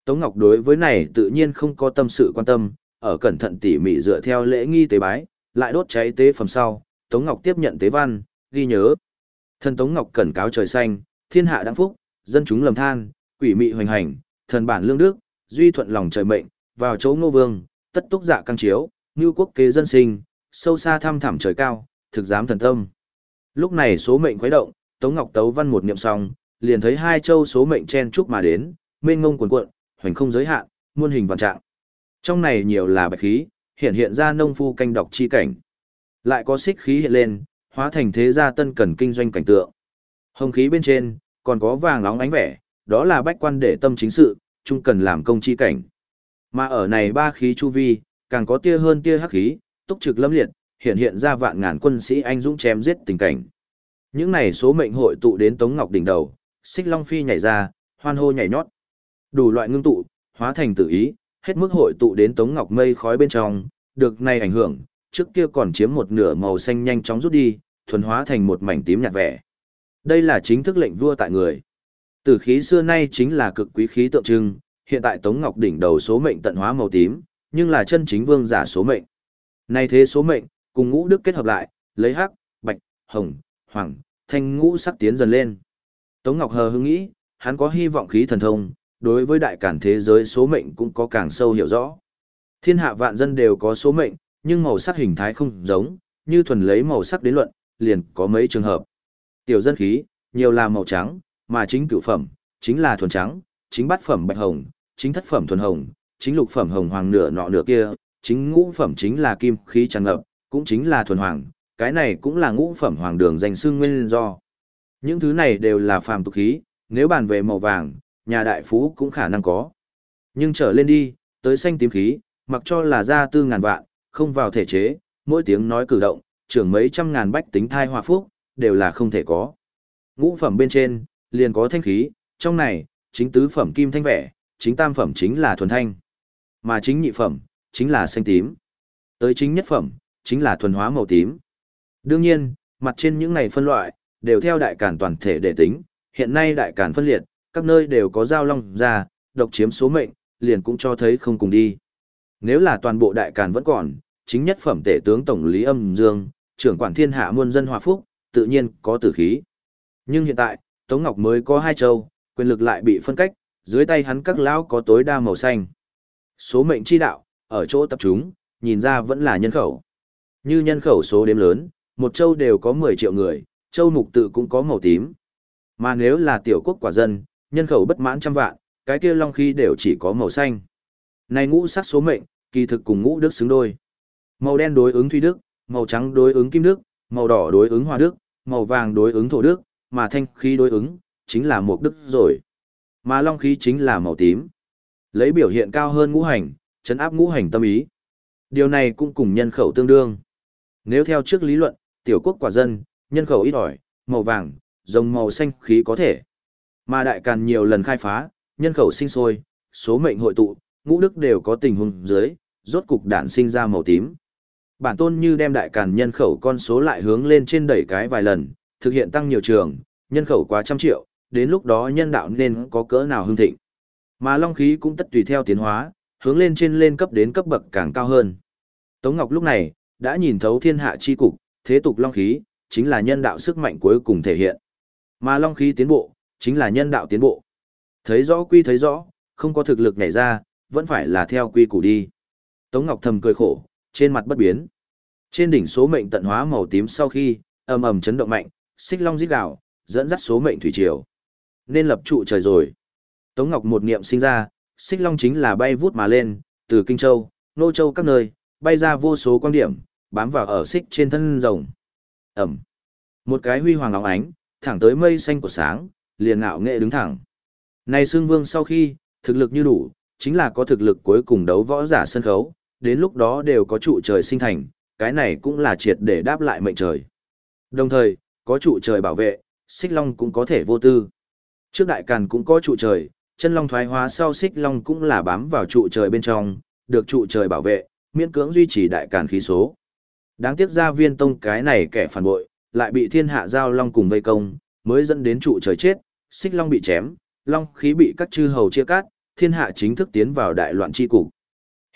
Speaker 1: Tống Ngọc đối với này tự nhiên không có tâm sự quan tâm, ở cẩn thận tỉ mỉ dựa theo lễ nghi tế bái, lại đốt cháy tế phẩm sau, Tống Ngọc tiếp nhận tế văn, ghi nhớ. Thần Tống Ngọc cẩn cáo trời xanh, thiên hạ đăng phúc, dân chúng lầm than, quỷ mị hoành hành, thần bản lương đức, duy thuận lòng trời mệnh, vào chỗ ngô vương, tất túc dạ căng chiếu, như quốc kế dân sinh, sâu xa thăm thẳm trời cao, thực dám thần tâm. Lúc này số mệnh khuấy động, Tống Ngọc tấu văn một niệm xong, liền thấy hai châu số mệnh chen chúc mà đến, mênh ngông cuồn cuộn, hoành không giới hạn, muôn hình vạn trạng. Trong này nhiều là bạch khí, hiện hiện ra nông phu canh đọc chi cảnh. Lại có xích khí hiện lên, hóa thành thế gia tân cần kinh doanh cảnh tượng. Hồng khí bên trên, còn có vàng óng ánh vẻ, đó là bách quan để tâm chính sự, chung cần làm công chi cảnh. Mà ở này ba khí chu vi, càng có tia hơn tia hắc khí, túc trực lâm liệt, hiện hiện ra vạn ngàn quân sĩ anh dũng chém giết tình cảnh. Những này số mệnh hội tụ đến Tống Ngọc đỉnh đầu, xích long phi nhảy ra, hoan hô nhảy nhót. Đủ loại ngưng tụ, hóa thành tự ý, hết mức hội tụ đến Tống Ngọc mây khói bên trong, được này ảnh hưởng, trước kia còn chiếm một nửa màu xanh nhanh chóng rút đi, thuần hóa thành một mảnh tím nhạt vẻ. Đây là chính thức lệnh vua tại người. Tử khí xưa nay chính là cực quý khí tượng trưng, hiện tại Tống Ngọc đỉnh đầu số mệnh tận hóa màu tím, nhưng là chân chính vương giả số mệnh. Nay thế số mệnh, cùng ngũ đức kết hợp lại, lấy hắc, bạch, hồng, hoàng, thanh ngũ sắc tiến dần lên. Tống Ngọc hờ hững nghĩ, hắn có hy vọng khí thần thông, đối với đại cản thế giới số mệnh cũng có càng sâu hiểu rõ. Thiên hạ vạn dân đều có số mệnh, nhưng màu sắc hình thái không giống, như thuần lấy màu sắc đến luận, liền có mấy trường hợp. Tiểu dân khí, nhiều là màu trắng, mà chính cửu phẩm, chính là thuần trắng, chính bát phẩm bạch hồng, chính thất phẩm thuần hồng, chính lục phẩm hồng hoàng nửa nọ nửa kia, chính ngũ phẩm chính là kim khí tràn ngập, cũng chính là thuần hoàng, cái này cũng là ngũ phẩm hoàng đường danh xưng nguyên do. Những thứ này đều là phàm tục khí, nếu bàn về màu vàng, nhà đại phú cũng khả năng có. Nhưng trở lên đi, tới xanh tím khí, mặc cho là ra tư ngàn vạn, không vào thể chế, mỗi tiếng nói cử động, trưởng mấy trăm ngàn bách tính thai hòa phúc, đều là không thể có. Ngũ phẩm bên trên, liền có thanh khí, trong này, chính tứ phẩm kim thanh vẻ, chính tam phẩm chính là thuần thanh. Mà chính nhị phẩm, chính là xanh tím. Tới chính nhất phẩm, chính là thuần hóa màu tím. Đương nhiên, mặt trên những này phân loại, đều theo đại cản toàn thể để tính, hiện nay đại cản phân liệt, các nơi đều có giao long ra, độc chiếm số mệnh, liền cũng cho thấy không cùng đi. Nếu là toàn bộ đại càn vẫn còn, chính nhất phẩm tể tướng tổng lý âm dương, trưởng quản thiên hạ muôn dân hòa phúc, tự nhiên có tử khí. Nhưng hiện tại, Tống Ngọc mới có hai châu, quyền lực lại bị phân cách, dưới tay hắn các lão có tối đa màu xanh. Số mệnh chi đạo, ở chỗ tập trung, nhìn ra vẫn là nhân khẩu. Như nhân khẩu số đếm lớn, một châu đều có 10 triệu người, châu mục tự cũng có màu tím. Mà nếu là tiểu quốc quả dân, nhân khẩu bất mãn trăm vạn, cái kia long khí đều chỉ có màu xanh. Này ngũ sắc số mệnh, kỳ thực cùng ngũ đức xứng đôi. Màu đen đối ứng thủy đức, màu trắng đối ứng kim đức, màu đỏ đối ứng hòa đức, màu vàng đối ứng thổ đức, mà thanh khí đối ứng, chính là mộc đức rồi. Mà long khí chính là màu tím. Lấy biểu hiện cao hơn ngũ hành, chấn áp ngũ hành tâm ý. Điều này cũng cùng nhân khẩu tương đương. Nếu theo trước lý luận, tiểu quốc quả dân, nhân khẩu ít ỏi, màu vàng, rồng màu xanh khí có thể. Mà đại càn nhiều lần khai phá, nhân khẩu sinh sôi, số mệnh hội tụ, ngũ đức đều có tình huống dưới, rốt cục đản sinh ra màu tím. Bản tôn như đem đại càn nhân khẩu con số lại hướng lên trên đẩy cái vài lần, thực hiện tăng nhiều trường, nhân khẩu quá trăm triệu, đến lúc đó nhân đạo nên có cỡ nào hưng thịnh. Mà long khí cũng tất tùy theo tiến hóa, hướng lên trên lên cấp đến cấp bậc càng cao hơn. Tống Ngọc lúc này, đã nhìn thấu thiên hạ chi cục, thế tục long khí, chính là nhân đạo sức mạnh cuối cùng thể hiện. Mà long khí tiến bộ, chính là nhân đạo tiến bộ. Thấy rõ quy thấy rõ, không có thực lực nhảy ra, vẫn phải là theo quy củ đi. Tống Ngọc thầm cười khổ, trên mặt bất biến. Trên đỉnh số mệnh tận hóa màu tím sau khi, ầm ầm chấn động mạnh, xích long rít gào, dẫn dắt số mệnh thủy triều. Nên lập trụ trời rồi. Tống Ngọc một niệm sinh ra, xích long chính là bay vút mà lên, từ Kinh Châu, Nô Châu các nơi, bay ra vô số quan điểm, bám vào ở xích trên thân rồng. Ẩm. Một cái huy hoàng óng ánh, thẳng tới mây xanh của sáng, liền ngạo nghệ đứng thẳng. Này Sương Vương sau khi, thực lực như đủ, chính là có thực lực cuối cùng đấu võ giả sân khấu, đến lúc đó đều có trụ trời sinh thành, cái này cũng là triệt để đáp lại mệnh trời. Đồng thời, có trụ trời bảo vệ, xích long cũng có thể vô tư. Trước đại càn cũng có trụ trời, chân long thoái hóa sau xích long cũng là bám vào trụ trời bên trong, được trụ trời bảo vệ, miễn cưỡng duy trì đại càn khí số. Đáng tiếc ra viên tông cái này kẻ phản bội, lại bị thiên hạ giao long cùng vây công, mới dẫn đến trụ trời chết, xích long bị chém, long khí bị các chư hầu chia cắt, thiên hạ chính thức tiến vào đại loạn chi cục.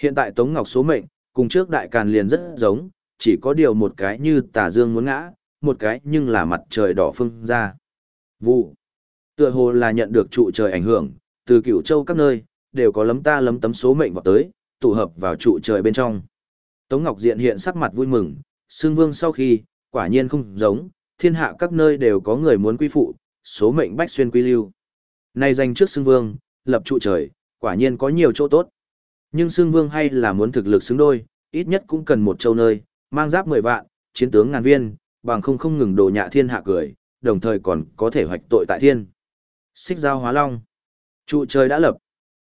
Speaker 1: Hiện tại Tống Ngọc số mệnh, cùng trước đại càn liền rất giống, chỉ có điều một cái như tà dương muốn ngã, một cái nhưng là mặt trời đỏ phương ra. Vụ. Tựa hồ là nhận được trụ trời ảnh hưởng, từ cửu châu các nơi, đều có lấm ta lấm tấm số mệnh vào tới, tụ hợp vào trụ trời bên trong. Tống Ngọc Diện hiện sắc mặt vui mừng, xương vương sau khi, quả nhiên không giống, thiên hạ các nơi đều có người muốn quy phụ, số mệnh bách xuyên quy lưu. Nay danh trước xưng vương, lập trụ trời, quả nhiên có nhiều chỗ tốt. Nhưng xưng vương hay là muốn thực lực xứng đôi, ít nhất cũng cần một châu nơi, mang giáp 10 vạn, chiến tướng ngàn viên, bằng không không ngừng đồ nhạ thiên hạ cười, đồng thời còn có thể hoạch tội tại thiên. Xích giao hóa long. Trụ trời đã lập.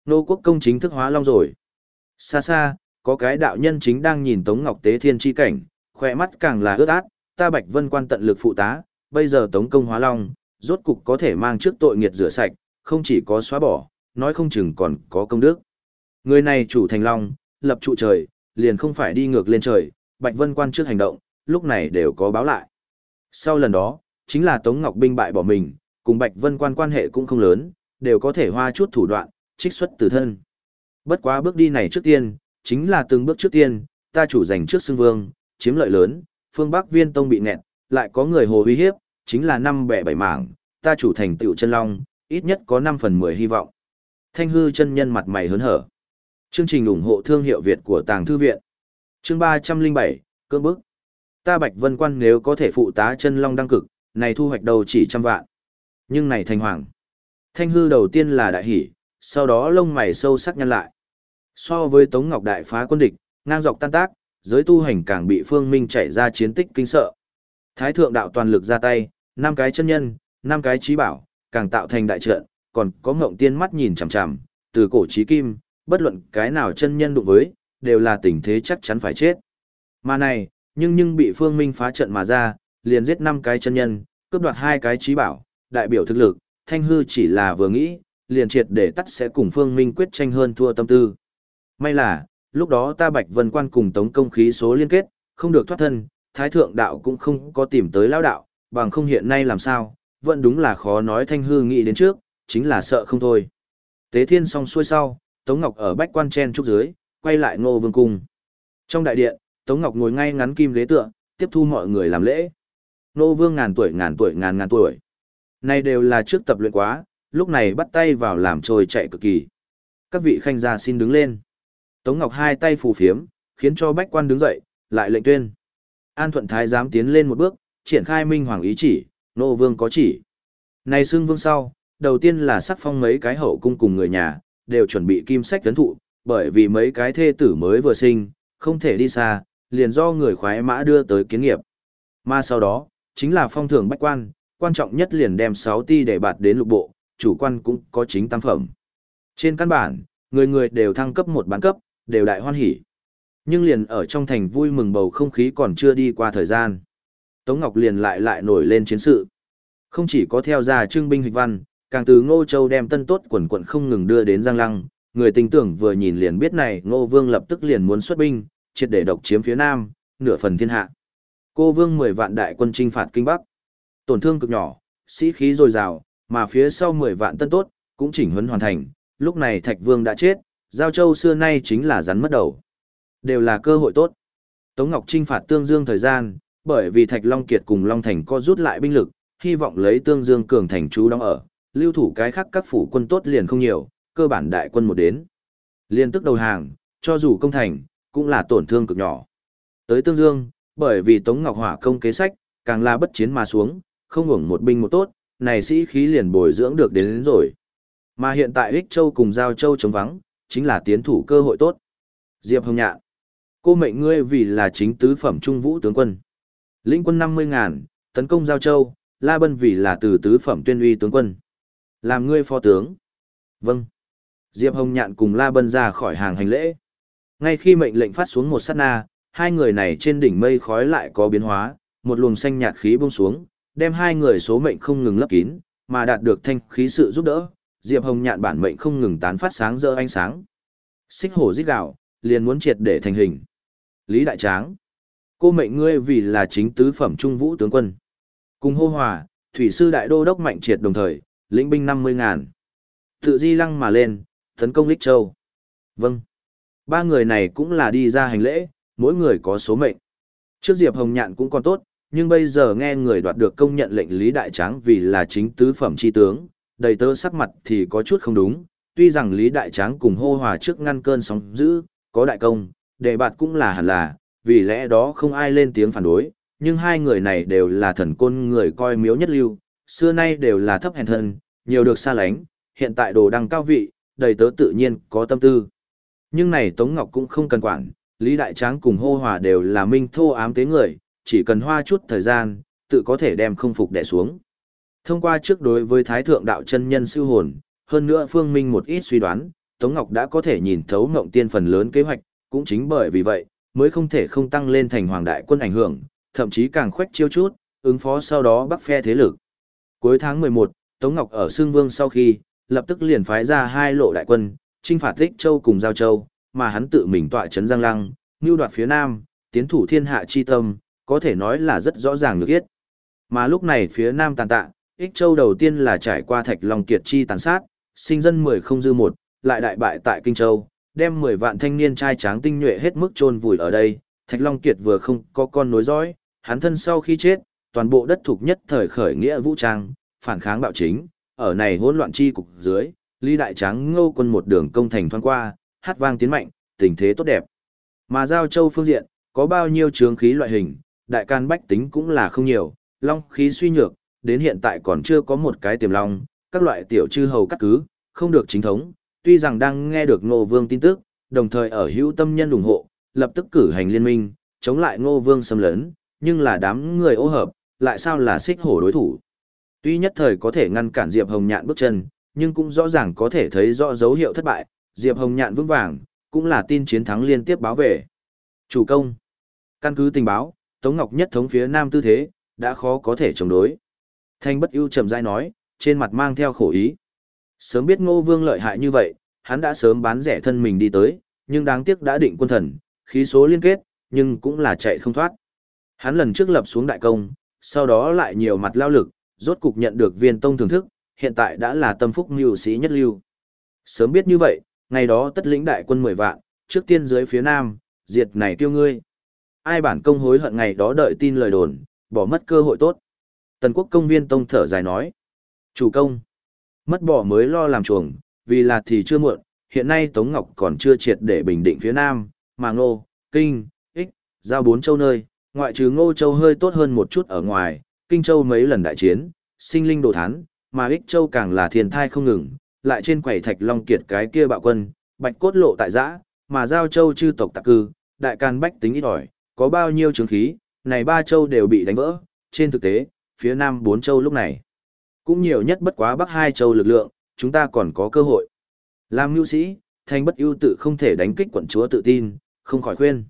Speaker 1: Nô quốc công chính thức hóa long rồi. Xa xa, có cái đạo nhân chính đang nhìn Tống Ngọc Tế Thiên chi cảnh, khỏe mắt càng là ướt át, ta Bạch Vân quan tận lực phụ tá, bây giờ Tống công hóa long, rốt cục có thể mang trước tội nghiệt rửa sạch, không chỉ có xóa bỏ, nói không chừng còn có công đức. Người này chủ thành long, lập trụ trời, liền không phải đi ngược lên trời, Bạch Vân quan trước hành động, lúc này đều có báo lại. Sau lần đó, chính là Tống Ngọc binh bại bỏ mình, cùng Bạch Vân quan quan hệ cũng không lớn, đều có thể hoa chút thủ đoạn, trích xuất từ thân. Bất quá bước đi này trước tiên, chính là từng bước trước tiên, ta chủ giành trước xưng vương, chiếm lợi lớn, phương Bắc viên tông bị nẹt, lại có người hồ uy hiếp, chính là năm bẻ bảy mảng, ta chủ thành tựu chân long, ít nhất có 5 phần 10 hy vọng. Thanh hư chân nhân mặt mày hớn hở. Chương trình ủng hộ thương hiệu Việt của Tàng Thư Viện. Chương 307, cưỡng bức. Ta Bạch Vân Quan nếu có thể phụ tá chân long đăng cực, này thu hoạch đầu chỉ trăm vạn. Nhưng này thành hoàng. Thanh hư đầu tiên là đại hỷ, sau đó lông mày sâu sắc nhăn lại. So với Tống Ngọc Đại phá quân địch, ngang dọc tan tác, giới tu hành càng bị Phương Minh chạy ra chiến tích kinh sợ. Thái thượng đạo toàn lực ra tay, năm cái chân nhân, năm cái trí bảo, càng tạo thành đại trận, còn có ngộng tiên mắt nhìn chằm chằm, từ cổ chí kim, bất luận cái nào chân nhân đụng với, đều là tình thế chắc chắn phải chết. Mà này, nhưng nhưng bị Phương Minh phá trận mà ra, liền giết năm cái chân nhân, cướp đoạt hai cái trí bảo, đại biểu thực lực, Thanh hư chỉ là vừa nghĩ, liền triệt để tắt sẽ cùng Phương Minh quyết tranh hơn thua tâm tư. May là, lúc đó ta Bạch Vân Quan cùng Tống công khí số liên kết, không được thoát thân, Thái Thượng Đạo cũng không có tìm tới lão đạo, bằng không hiện nay làm sao, vẫn đúng là khó nói Thanh hư nghĩ đến trước, chính là sợ không thôi. Tế thiên xong xuôi sau, Tống Ngọc ở bách quan chen trúc dưới, quay lại ngô vương cung. Trong đại điện, Tống Ngọc ngồi ngay ngắn kim ghế tựa, tiếp thu mọi người làm lễ. Ngô vương ngàn tuổi ngàn tuổi ngàn ngàn tuổi. Này đều là trước tập luyện quá, lúc này bắt tay vào làm trôi chạy cực kỳ. Các vị khanh gia xin đứng lên. Tống Ngọc hai tay phù phiếm, khiến cho bách quan đứng dậy, lại lệnh tuyên. An Thuận Thái dám tiến lên một bước, triển khai minh hoàng ý chỉ, nô vương có chỉ. Này xương vương sau, đầu tiên là sắc phong mấy cái hậu cung cùng người nhà, đều chuẩn bị kim sách tấn thụ, bởi vì mấy cái thê tử mới vừa sinh, không thể đi xa, liền do người khoái mã đưa tới kiến nghiệp. Mà sau đó, chính là phong thưởng bách quan, quan trọng nhất liền đem 6 ti để bạt đến lục bộ, chủ quan cũng có chính tam phẩm. Trên căn bản, người người đều thăng cấp một bán cấp, đều đại hoan hỉ. Nhưng liền ở trong thành vui mừng bầu không khí còn chưa đi qua thời gian. Tống Ngọc liền lại lại nổi lên chiến sự. Không chỉ có theo ra trưng binh hịch văn, càng từ Ngô Châu đem tân tốt quần quận không ngừng đưa đến Giang Lăng, người tình tưởng vừa nhìn liền biết này Ngô Vương lập tức liền muốn xuất binh, triệt để độc chiếm phía Nam, nửa phần thiên hạ. Cô Vương 10 vạn đại quân chinh phạt Kinh Bắc. Tổn thương cực nhỏ, sĩ khí dồi dào, mà phía sau 10 vạn tân tốt, cũng chỉnh huấn hoàn thành, lúc này Thạch Vương đã chết, Giao Châu xưa nay chính là rắn mất đầu. Đều là cơ hội tốt. Tống Ngọc trinh phạt Tương Dương thời gian, bởi vì Thạch Long Kiệt cùng Long Thành co rút lại binh lực, hy vọng lấy Tương Dương cường thành chú đóng ở, lưu thủ cái khác các phủ quân tốt liền không nhiều, cơ bản đại quân một đến. Liên tức đầu hàng, cho dù công thành, cũng là tổn thương cực nhỏ. Tới Tương Dương, bởi vì Tống Ngọc Hỏa công kế sách, càng là bất chiến mà xuống, không hưởng một binh một tốt, này sĩ khí liền bồi dưỡng được đến, đến rồi. Mà hiện tại Ích Châu cùng Giao Châu chống vắng, chính là tiến thủ cơ hội tốt. Diệp Hồng Nhạn, cô mệnh ngươi vì là chính tứ phẩm trung vũ tướng quân. Lĩnh quân 50 ngàn, tấn công Giao Châu, La Bân vì là từ tứ phẩm tuyên uy tướng quân. Làm ngươi phó tướng. Vâng. Diệp Hồng Nhạn cùng La Bân ra khỏi hàng hành lễ. Ngay khi mệnh lệnh phát xuống một sát na, hai người này trên đỉnh mây khói lại có biến hóa, một luồng xanh nhạt khí buông xuống, đem hai người số mệnh không ngừng lấp kín, mà đạt được thanh khí sự giúp đỡ, Diệp Hồng nhạn bản mệnh không ngừng tán phát sáng rỡ ánh sáng. Xích hổ rít gạo, liền muốn triệt để thành hình. Lý Đại Tráng, cô mệnh ngươi vì là chính tứ phẩm trung vũ tướng quân. Cùng hô hòa, thủy sư đại đô đốc mạnh triệt đồng thời, lĩnh binh 50 ngàn. Tự di lăng mà lên, tấn công Lích Châu. Vâng. Ba người này cũng là đi ra hành lễ, mỗi người có số mệnh. Trước Diệp Hồng Nhạn cũng còn tốt, nhưng bây giờ nghe người đoạt được công nhận lệnh Lý Đại Tráng vì là chính tứ phẩm chi tướng, đầy tớ sắc mặt thì có chút không đúng, tuy rằng Lý Đại Tráng cùng hô hòa trước ngăn cơn sóng dữ, có đại công, đề bạt cũng là hẳn là, vì lẽ đó không ai lên tiếng phản đối, nhưng hai người này đều là thần côn người coi miếu nhất lưu, xưa nay đều là thấp hèn thân, nhiều được xa lánh, hiện tại đồ đăng cao vị, đầy tớ tự nhiên có tâm tư. Nhưng này Tống Ngọc cũng không cần quản, Lý Đại Tráng cùng hô hòa đều là minh thô ám tế người, chỉ cần hoa chút thời gian, tự có thể đem không phục đè xuống. Thông qua trước đối với Thái Thượng Đạo chân nhân siêu hồn, hơn nữa Phương Minh một ít suy đoán, Tống Ngọc đã có thể nhìn thấu ngộng tiên phần lớn kế hoạch, cũng chính bởi vì vậy, mới không thể không tăng lên thành hoàng đại quân ảnh hưởng, thậm chí càng khoách chiêu chút, ứng phó sau đó bắc phe thế lực. Cuối tháng 11, Tống Ngọc ở Sương Vương sau khi, lập tức liền phái ra hai lộ đại quân, trinh phạt Tích Châu cùng Giao Châu, mà hắn tự mình tọa trấn Giang Lăng, nưu đoạt phía Nam, tiến thủ thiên hạ chi tâm, có thể nói là rất rõ ràng được biết. Mà lúc này phía Nam tàn tạ, Ích Châu đầu tiên là trải qua Thạch Long Kiệt chi tàn sát, sinh dân 10 không dư một, lại đại bại tại Kinh Châu, đem 10 vạn thanh niên trai tráng tinh nhuệ hết mức chôn vùi ở đây, Thạch Long Kiệt vừa không có con nối dõi, hắn thân sau khi chết, toàn bộ đất thuộc nhất thời khởi nghĩa vũ trang, phản kháng bạo chính, ở này hỗn loạn chi cục dưới, Lý Đại Tráng ngô quân một đường công thành thoáng qua, hát vang tiến mạnh, tình thế tốt đẹp. Mà Giao Châu phương diện, có bao nhiêu trường khí loại hình, đại can bách tính cũng là không nhiều, long khí suy nhược, đến hiện tại còn chưa có một cái tiềm long, các loại tiểu chư hầu cắt cứ, không được chính thống, tuy rằng đang nghe được Ngô Vương tin tức, đồng thời ở hữu tâm nhân ủng hộ, lập tức cử hành liên minh, chống lại Ngô Vương xâm lấn, nhưng là đám người ô hợp, lại sao là xích hổ đối thủ. Tuy nhất thời có thể ngăn cản Diệp Hồng Nhạn bước chân, nhưng cũng rõ ràng có thể thấy rõ dấu hiệu thất bại, Diệp Hồng Nhạn vững vàng, cũng là tin chiến thắng liên tiếp báo về. Chủ công. Căn cứ tình báo, Tống Ngọc nhất thống phía nam tư thế, đã khó có thể chống đối. Thanh bất ưu chậm rãi nói, trên mặt mang theo khổ ý. Sớm biết Ngô Vương lợi hại như vậy, hắn đã sớm bán rẻ thân mình đi tới, nhưng đáng tiếc đã định quân thần, khí số liên kết, nhưng cũng là chạy không thoát. Hắn lần trước lập xuống đại công, sau đó lại nhiều mặt lao lực, rốt cục nhận được viên tông thưởng thức, hiện tại đã là tâm phúc mưu sĩ nhất lưu. Sớm biết như vậy, ngày đó tất lĩnh đại quân 10 vạn, trước tiên dưới phía nam, diệt này tiêu ngươi. Ai bản công hối hận ngày đó đợi tin lời đồn, bỏ mất cơ hội tốt. Tần quốc công viên tông thở dài nói. Chủ công. Mất bỏ mới lo làm chuồng, vì là thì chưa muộn, hiện nay Tống Ngọc còn chưa triệt để bình định phía nam, mà ngô, kinh, ích, giao bốn châu nơi, ngoại trừ ngô châu hơi tốt hơn một chút ở ngoài, kinh châu mấy lần đại chiến, sinh linh đồ thán, mà ích châu càng là thiên thai không ngừng, lại trên quầy thạch long kiệt cái kia bạo quân, bạch cốt lộ tại giã, mà giao châu chư tộc tạc cư, đại can bách tính ít ỏi, có bao nhiêu chứng khí, này ba châu đều bị đánh vỡ, trên thực tế, phía nam bốn châu lúc này, cũng nhiều nhất bất quá bắc hai châu lực lượng, chúng ta còn có cơ hội. Làm mưu sĩ, thanh bất ưu tự không thể đánh kích quận chúa tự tin, không khỏi khuyên.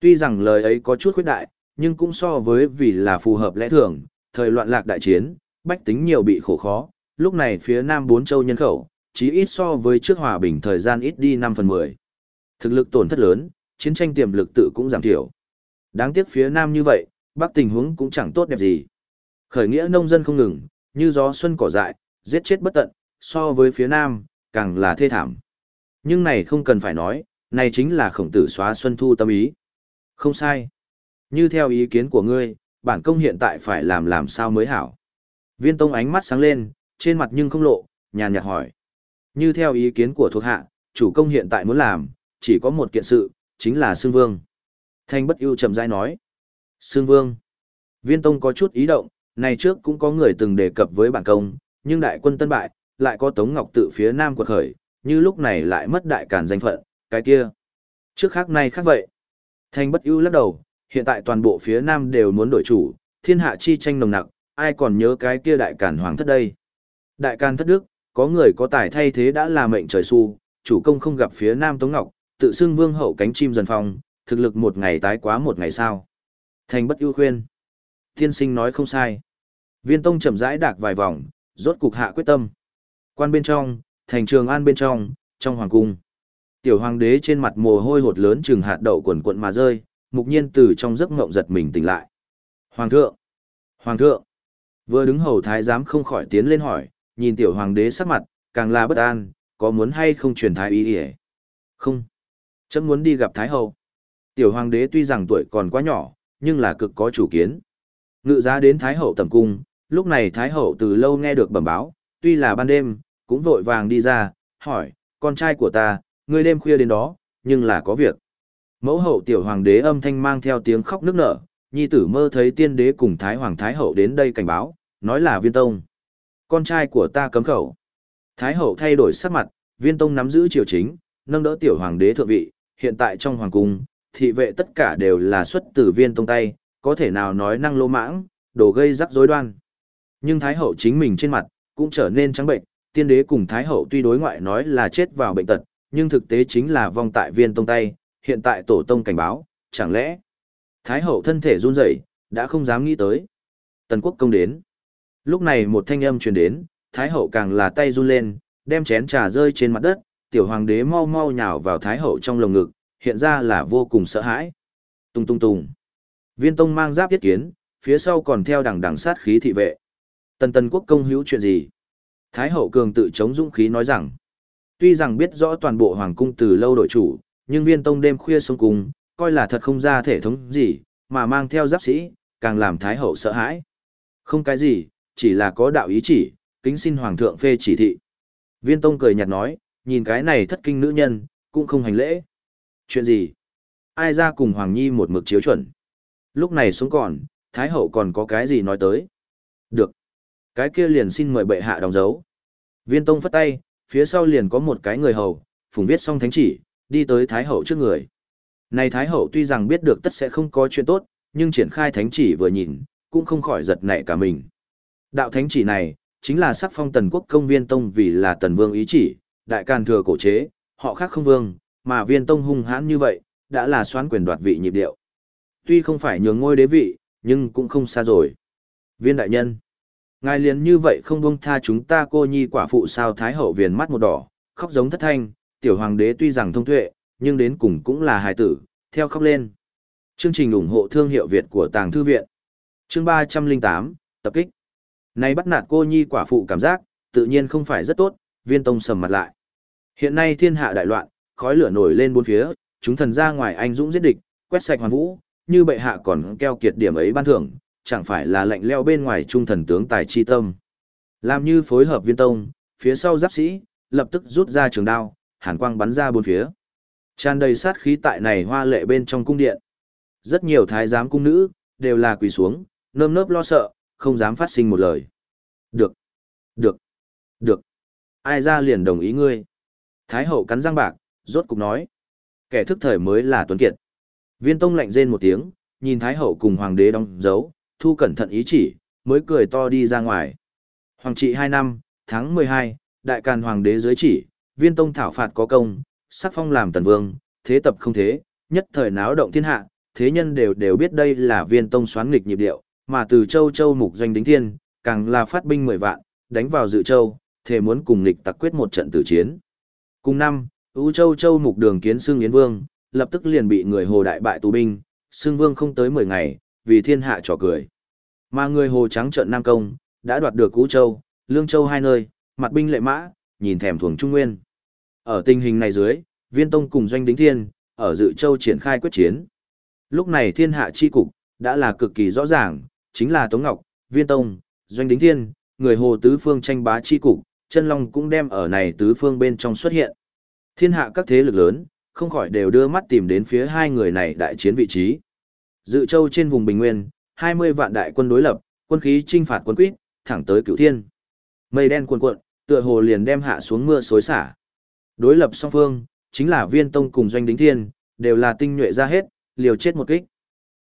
Speaker 1: Tuy rằng lời ấy có chút khuyết đại, nhưng cũng so với vì là phù hợp lẽ thường, thời loạn lạc đại chiến, bách tính nhiều bị khổ khó, lúc này phía nam bốn châu nhân khẩu, chí ít so với trước hòa bình thời gian ít đi 5 phần 10. Thực lực tổn thất lớn, chiến tranh tiềm lực tự cũng giảm thiểu. Đáng tiếc phía nam như vậy, bắc tình huống cũng chẳng tốt đẹp gì. Khởi nghĩa nông dân không ngừng, như gió xuân cỏ dại, giết chết bất tận, so với phía nam, càng là thê thảm. Nhưng này không cần phải nói, này chính là khổng tử xóa xuân thu tâm ý. Không sai. Như theo ý kiến của ngươi, bản công hiện tại phải làm làm sao mới hảo. Viên tông ánh mắt sáng lên, trên mặt nhưng không lộ, nhàn nhạt hỏi. Như theo ý kiến của thuộc hạ, chủ công hiện tại muốn làm, chỉ có một kiện sự, chính là Sương Vương. Thanh bất ưu chậm rãi nói. Sương Vương. Viên tông có chút ý động, này trước cũng có người từng đề cập với bản công, nhưng đại quân tân bại, lại có Tống Ngọc tự phía nam quật khởi, như lúc này lại mất đại càn danh phận, cái kia. Trước khác này khác vậy. Thanh bất ưu lắc đầu, hiện tại toàn bộ phía nam đều muốn đổi chủ, thiên hạ chi tranh nồng nặc, ai còn nhớ cái kia đại càn hoàng thất đây. Đại càn thất đức, có người có tài thay thế đã là mệnh trời su, chủ công không gặp phía nam Tống Ngọc, tự xưng vương hậu cánh chim dần phong, thực lực một ngày tái quá một ngày sao. Thanh bất ưu khuyên. Tiên sinh nói không sai. Viên tông chậm rãi đạc vài vòng, rốt cục hạ quyết tâm. Quan bên trong, thành trường an bên trong, trong hoàng cung. Tiểu hoàng đế trên mặt mồ hôi hột lớn chừng hạt đậu quần quận mà rơi, mục nhiên từ trong giấc ngộng giật mình tỉnh lại. Hoàng thượng! Hoàng thượng! Vừa đứng hầu thái giám không khỏi tiến lên hỏi, nhìn tiểu hoàng đế sắc mặt, càng là bất an, có muốn hay không truyền thái ý ý Không. Chấm muốn đi gặp thái hậu. Tiểu hoàng đế tuy rằng tuổi còn quá nhỏ, nhưng là cực có chủ kiến. Ngự giá đến thái hậu tầm cung, lúc này thái hậu từ lâu nghe được bẩm báo, tuy là ban đêm, cũng vội vàng đi ra, hỏi, con trai của ta, ngươi đêm khuya đến đó, nhưng là có việc. Mẫu hậu tiểu hoàng đế âm thanh mang theo tiếng khóc nức nở, nhi tử mơ thấy tiên đế cùng thái hoàng thái hậu đến đây cảnh báo, nói là viên tông. Con trai của ta cấm khẩu. Thái hậu thay đổi sắc mặt, viên tông nắm giữ triều chính, nâng đỡ tiểu hoàng đế thượng vị, hiện tại trong hoàng cung, thị vệ tất cả đều là xuất từ viên tông tay, có thể nào nói năng lô mãng, đồ gây rắc rối đoan. Nhưng thái hậu chính mình trên mặt, cũng trở nên trắng bệnh, tiên đế cùng thái hậu tuy đối ngoại nói là chết vào bệnh tật, nhưng thực tế chính là vong tại viên tông tay, hiện tại tổ tông cảnh báo, chẳng lẽ thái hậu thân thể run rẩy, đã không dám nghĩ tới. Tần quốc công đến. Lúc này một thanh âm truyền đến, thái hậu càng là tay run lên, đem chén trà rơi trên mặt đất, tiểu hoàng đế mau mau nhào vào thái hậu trong lồng ngực, hiện ra là vô cùng sợ hãi. Tung tung tung. Viên tông mang giáp thiết kiến, phía sau còn theo đằng đằng sát khí thị vệ. Tần tần quốc công hữu chuyện gì? Thái hậu cường tự chống dũng khí nói rằng, Tuy rằng biết rõ toàn bộ hoàng cung từ lâu đội chủ, nhưng viên tông đêm khuya xuống cung, coi là thật không ra thể thống gì, mà mang theo giáp sĩ, càng làm thái hậu sợ hãi. Không cái gì, chỉ là có đạo ý chỉ, kính xin hoàng thượng phê chỉ thị. Viên tông cười nhạt nói, nhìn cái này thất kinh nữ nhân, cũng không hành lễ. Chuyện gì? Ai ra cùng Hoàng Nhi một mực chiếu chuẩn? Lúc này xuống còn, Thái hậu còn có cái gì nói tới? Được. Cái kia liền xin mời bệ hạ đóng dấu. Viên tông phất tay, phía sau liền có một cái người hầu, phùng viết xong thánh chỉ, đi tới Thái hậu trước người. Này Thái hậu tuy rằng biết được tất sẽ không có chuyện tốt, nhưng triển khai thánh chỉ vừa nhìn, cũng không khỏi giật nảy cả mình. Đạo thánh chỉ này, chính là sắc phong tần quốc công viên tông vì là tần vương ý chỉ, đại can thừa cổ chế, họ khác không vương, mà viên tông hung hãn như vậy, đã là xoán quyền đoạt vị nhịp điệu. Tuy không phải nhường ngôi đế vị, nhưng cũng không xa rồi. Viên đại nhân, ngài liền như vậy không buông tha chúng ta cô nhi quả phụ sao thái hậu viền mắt một đỏ, khóc giống thất thanh, tiểu hoàng đế tuy rằng thông tuệ, nhưng đến cùng cũng là hài tử, theo khóc lên. Chương trình ủng hộ thương hiệu Việt của Tàng Thư Viện. Chương 308, tập kích. Nay bắt nạt cô nhi quả phụ cảm giác, tự nhiên không phải rất tốt, viên tông sầm mặt lại. Hiện nay thiên hạ đại loạn, khói lửa nổi lên bốn phía, chúng thần ra ngoài anh dũng giết địch, quét sạch hoàn vũ, như bệ hạ còn keo kiệt điểm ấy ban thưởng, chẳng phải là lệnh leo bên ngoài trung thần tướng tài chi tâm. Làm như phối hợp viên tông, phía sau giáp sĩ, lập tức rút ra trường đao, hàn quang bắn ra bốn phía. Tràn đầy sát khí tại này hoa lệ bên trong cung điện. Rất nhiều thái giám cung nữ, đều là quỳ xuống, nơm nớp lo sợ, không dám phát sinh một lời. Được, được, được. Ai ra liền đồng ý ngươi. Thái hậu cắn răng bạc, rốt cục nói. Kẻ thức thời mới là tuấn kiệt. Viên tông lạnh rên một tiếng, nhìn Thái hậu cùng hoàng đế đóng dấu, thu cẩn thận ý chỉ, mới cười to đi ra ngoài. Hoàng trị 2 năm, tháng 12, đại càn hoàng đế dưới chỉ, viên tông thảo phạt có công, sắc phong làm tần vương, thế tập không thế, nhất thời náo động thiên hạ, thế nhân đều đều biết đây là viên tông xoán nghịch nhịp điệu, mà từ châu châu mục doanh đính thiên, càng là phát binh 10 vạn, đánh vào dự châu, thề muốn cùng nghịch tặc quyết một trận tử chiến. Cùng năm, U Châu Châu mục đường kiến xương Yến Vương, lập tức liền bị người Hồ đại bại tù binh, xương Vương không tới 10 ngày, vì thiên hạ trò cười. Mà người Hồ trắng trợn Nam Công, đã đoạt được U Châu, Lương Châu hai nơi, mặt binh lệ mã, nhìn thèm thuồng Trung Nguyên. Ở tình hình này dưới, Viên Tông cùng Doanh Đính Thiên, ở Dự Châu triển khai quyết chiến. Lúc này thiên hạ chi cục, đã là cực kỳ rõ ràng, chính là Tống Ngọc, Viên Tông, Doanh Đính Thiên, người Hồ tứ phương tranh bá chi cục, chân long cũng đem ở này tứ phương bên trong xuất hiện. Thiên hạ các thế lực lớn, không khỏi đều đưa mắt tìm đến phía hai người này đại chiến vị trí. Dự châu trên vùng Bình Nguyên, 20 vạn đại quân đối lập, quân khí trinh phạt quân quyết, thẳng tới cửu thiên. Mây đen cuồn cuộn, tựa hồ liền đem hạ xuống mưa xối xả. Đối lập song phương, chính là viên tông cùng doanh đính thiên, đều là tinh nhuệ ra hết, liều chết một kích.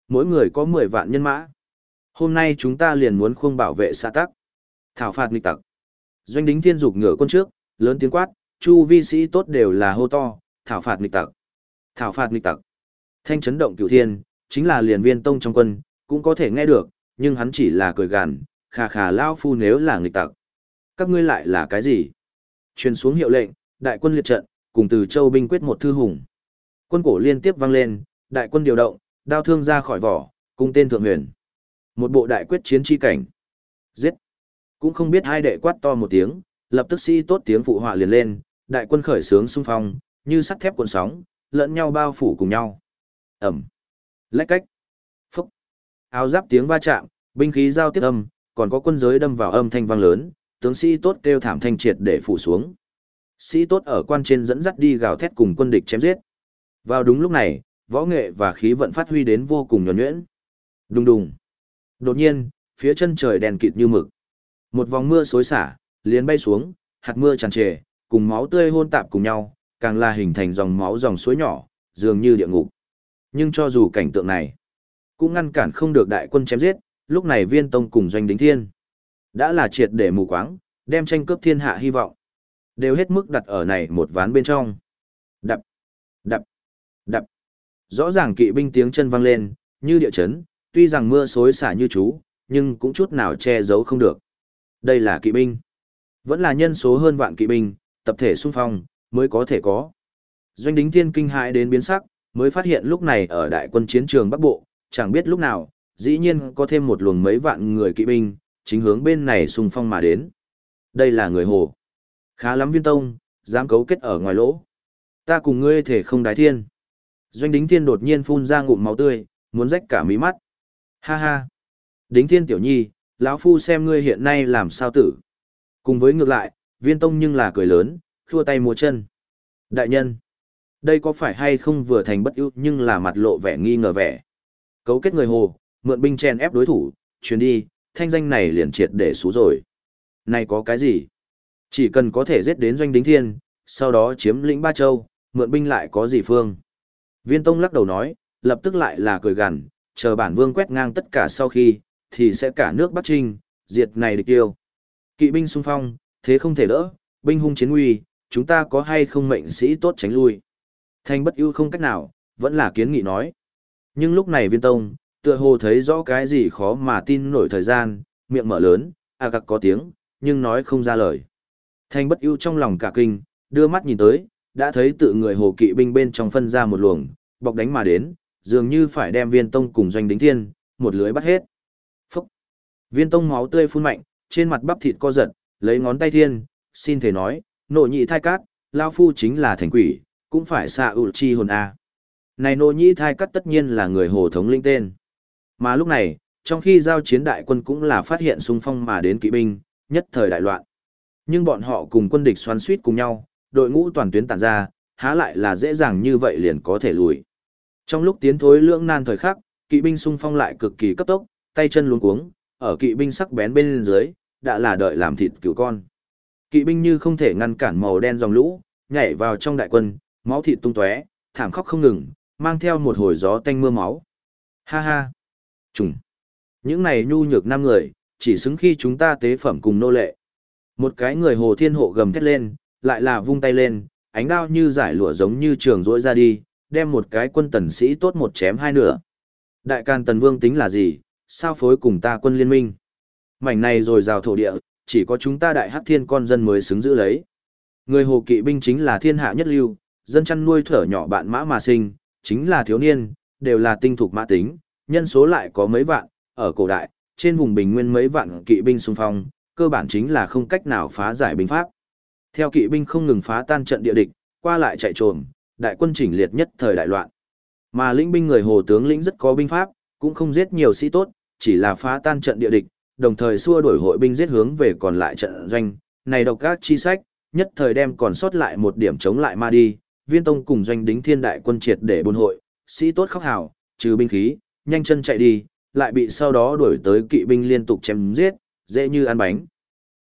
Speaker 1: Mỗi người có 10 vạn nhân mã. Hôm nay chúng ta liền muốn khung bảo vệ xã tắc. Thảo phạt nghịch tặc. Doanh đính thiên rục ngựa quân trước, lớn tiếng quát, chu vi sĩ tốt đều là hô to, thảo phạt nghịch tặc. Thảo phạt nghịch tặc. Thanh chấn động cửu thiên, chính là liền viên tông trong quân, cũng có thể nghe được, nhưng hắn chỉ là cười gằn, khà khà lao phu nếu là nghịch tặc. Các ngươi lại là cái gì? Truyền xuống hiệu lệnh, đại quân liệt trận, cùng từ châu binh quyết một thư hùng. Quân cổ liên tiếp vang lên, đại quân điều động, đao thương ra khỏi vỏ, cung tên thượng huyền. Một bộ đại quyết chiến chi cảnh. Giết. Cũng không biết hai đệ quát to một tiếng, lập tức sĩ tốt tiếng phụ họa liền lên, đại quân khởi sướng xung phong, như sắt thép cuộn sóng, lẫn nhau bao phủ cùng nhau. Ẩm, lách cách, phúc, áo giáp tiếng va chạm, binh khí giao tiếp âm, còn có quân giới đâm vào âm thanh vang lớn, tướng sĩ tốt kêu thảm thanh triệt để phủ xuống. Sĩ tốt ở quan trên dẫn dắt đi gào thét cùng quân địch chém giết. Vào đúng lúc này, võ nghệ và khí vận phát huy đến vô cùng nhuần nhuyễn. Đùng đùng. Đột nhiên, phía chân trời đèn kịt như mực. Một vòng mưa xối xả, liền bay xuống, hạt mưa tràn trề, cùng máu tươi hôn tạp cùng nhau, càng là hình thành dòng máu dòng suối nhỏ, dường như địa ngục. Nhưng cho dù cảnh tượng này, cũng ngăn cản không được đại quân chém giết, lúc này viên tông cùng doanh đính thiên. Đã là triệt để mù quáng, đem tranh cướp thiên hạ hy vọng. Đều hết mức đặt ở này một ván bên trong. Đập, đập, đập. Rõ ràng kỵ binh tiếng chân vang lên, như địa chấn, tuy rằng mưa xối xả như chú, nhưng cũng chút nào che giấu không được. Đây là kỵ binh. Vẫn là nhân số hơn vạn kỵ binh, tập thể xung phong, mới có thể có. Doanh đính thiên kinh hãi đến biến sắc, mới phát hiện lúc này ở đại quân chiến trường Bắc Bộ, chẳng biết lúc nào, dĩ nhiên có thêm một luồng mấy vạn người kỵ binh, chính hướng bên này xung phong mà đến. Đây là người hồ. Khá lắm viên tông, Dám cấu kết ở ngoài lỗ. Ta cùng ngươi thể không đái thiên. Doanh đính thiên đột nhiên phun ra ngụm máu tươi, muốn rách cả mí mắt. Ha ha. Đính thiên tiểu nhi, lão phu xem ngươi hiện nay làm sao tử. Cùng với ngược lại, viên tông nhưng là cười lớn, khua tay múa chân. Đại nhân, đây có phải hay không vừa thành bất ưu nhưng là mặt lộ vẻ nghi ngờ vẻ. Cấu kết người hồ, mượn binh chen ép đối thủ, chuyến đi, thanh danh này liền triệt để xú rồi. Này có cái gì? Chỉ cần có thể giết đến doanh đính thiên, sau đó chiếm lĩnh Ba Châu, mượn binh lại có gì phương? Viên Tông lắc đầu nói, lập tức lại là cười gằn, chờ bản vương quét ngang tất cả sau khi, thì sẽ cả nước Bắc Trinh, diệt này địch tiêu. Kỵ binh xung phong, thế không thể đỡ, binh hung chiến nguy, chúng ta có hay không mệnh sĩ tốt tránh lui. Thanh bất ưu không cách nào, vẫn là kiến nghị nói. Nhưng lúc này viên tông, tựa hồ thấy rõ cái gì khó mà tin nổi thời gian, miệng mở lớn, à gặc có tiếng, nhưng nói không ra lời. Thanh bất ưu trong lòng cả kinh, đưa mắt nhìn tới, đã thấy tự người hồ kỵ binh bên trong phân ra một luồng, bọc đánh mà đến, dường như phải đem viên tông cùng doanh đính thiên, một lưới bắt hết. Phúc! Viên tông máu tươi phun mạnh, trên mặt bắp thịt co giật, lấy ngón tay thiên, xin thể nói, nội nhị thai cát, lao phu chính là thành quỷ, cũng phải xạ ủ chi hồn A. Này nô nhị thai cắt tất nhiên là người hồ thống linh tên. Mà lúc này, trong khi giao chiến đại quân cũng là phát hiện xung phong mà đến kỵ binh, nhất thời đại loạn. Nhưng bọn họ cùng quân địch xoắn suýt cùng nhau, đội ngũ toàn tuyến tản ra, há lại là dễ dàng như vậy liền có thể lùi. Trong lúc tiến thối lưỡng nan thời khắc, kỵ binh xung phong lại cực kỳ cấp tốc, tay chân luống cuống, ở kỵ binh sắc bén bên dưới, đã là đợi làm thịt cứu con. Kỵ binh như không thể ngăn cản màu đen dòng lũ, nhảy vào trong đại quân, máu thịt tung tóe, thảm khóc không ngừng, mang theo một hồi gió tanh mưa máu. Ha ha! Trùng! Những này nhu nhược năm người, chỉ xứng khi chúng ta tế phẩm cùng nô lệ. Một cái người hồ thiên hộ gầm thét lên, lại là vung tay lên, ánh đao như giải lụa giống như trường rỗi ra đi, đem một cái quân tần sĩ tốt một chém hai nửa. Đại can tần vương tính là gì, sao phối cùng ta quân liên minh? Mảnh này rồi rào thổ địa, chỉ có chúng ta đại hắc thiên con dân mới xứng giữ lấy. Người hồ kỵ binh chính là thiên hạ nhất lưu, dân chăn nuôi thở nhỏ bạn mã mà sinh, chính là thiếu niên, đều là tinh thuộc mã tính, nhân số lại có mấy vạn, ở cổ đại, trên vùng bình nguyên mấy vạn kỵ binh xung phong, cơ bản chính là không cách nào phá giải binh pháp. Theo kỵ binh không ngừng phá tan trận địa địch, qua lại chạy trồm, đại quân chỉnh liệt nhất thời đại loạn. Mà lĩnh binh người hồ tướng lĩnh rất có binh pháp, cũng không giết nhiều sĩ tốt, chỉ là phá tan trận địa địch, đồng thời xua đuổi hội binh giết hướng về còn lại trận doanh, này độc các chi sách, nhất thời đem còn sót lại một điểm chống lại ma đi, viên tông cùng doanh đính thiên đại quân triệt để buôn hội, sĩ tốt khóc hào, trừ binh khí, nhanh chân chạy đi, lại bị sau đó đuổi tới kỵ binh liên tục chém giết, dễ như ăn bánh.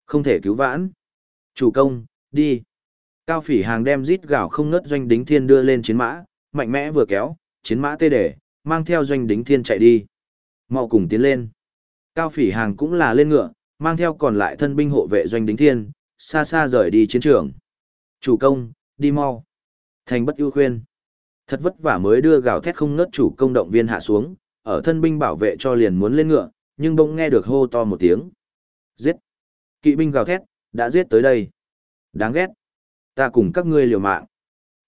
Speaker 1: Không thể cứu vãn. Chủ công, đi. Cao phỉ hàng đem rít gạo không ngớt doanh đính thiên đưa lên chiến mã, mạnh mẽ vừa kéo, chiến mã tê để, mang theo doanh đính thiên chạy đi. mau cùng tiến lên. Cao phỉ hàng cũng là lên ngựa, mang theo còn lại thân binh hộ vệ doanh đính thiên, xa xa rời đi chiến trường. Chủ công, đi mau. Thành bất ưu khuyên. Thật vất vả mới đưa gào thét không ngớt chủ công động viên hạ xuống, ở thân binh bảo vệ cho liền muốn lên ngựa, nhưng bỗng nghe được hô to một tiếng. Giết! Kỵ binh gào thét, đã giết tới đây. Đáng ghét! Ta cùng các ngươi liều mạng.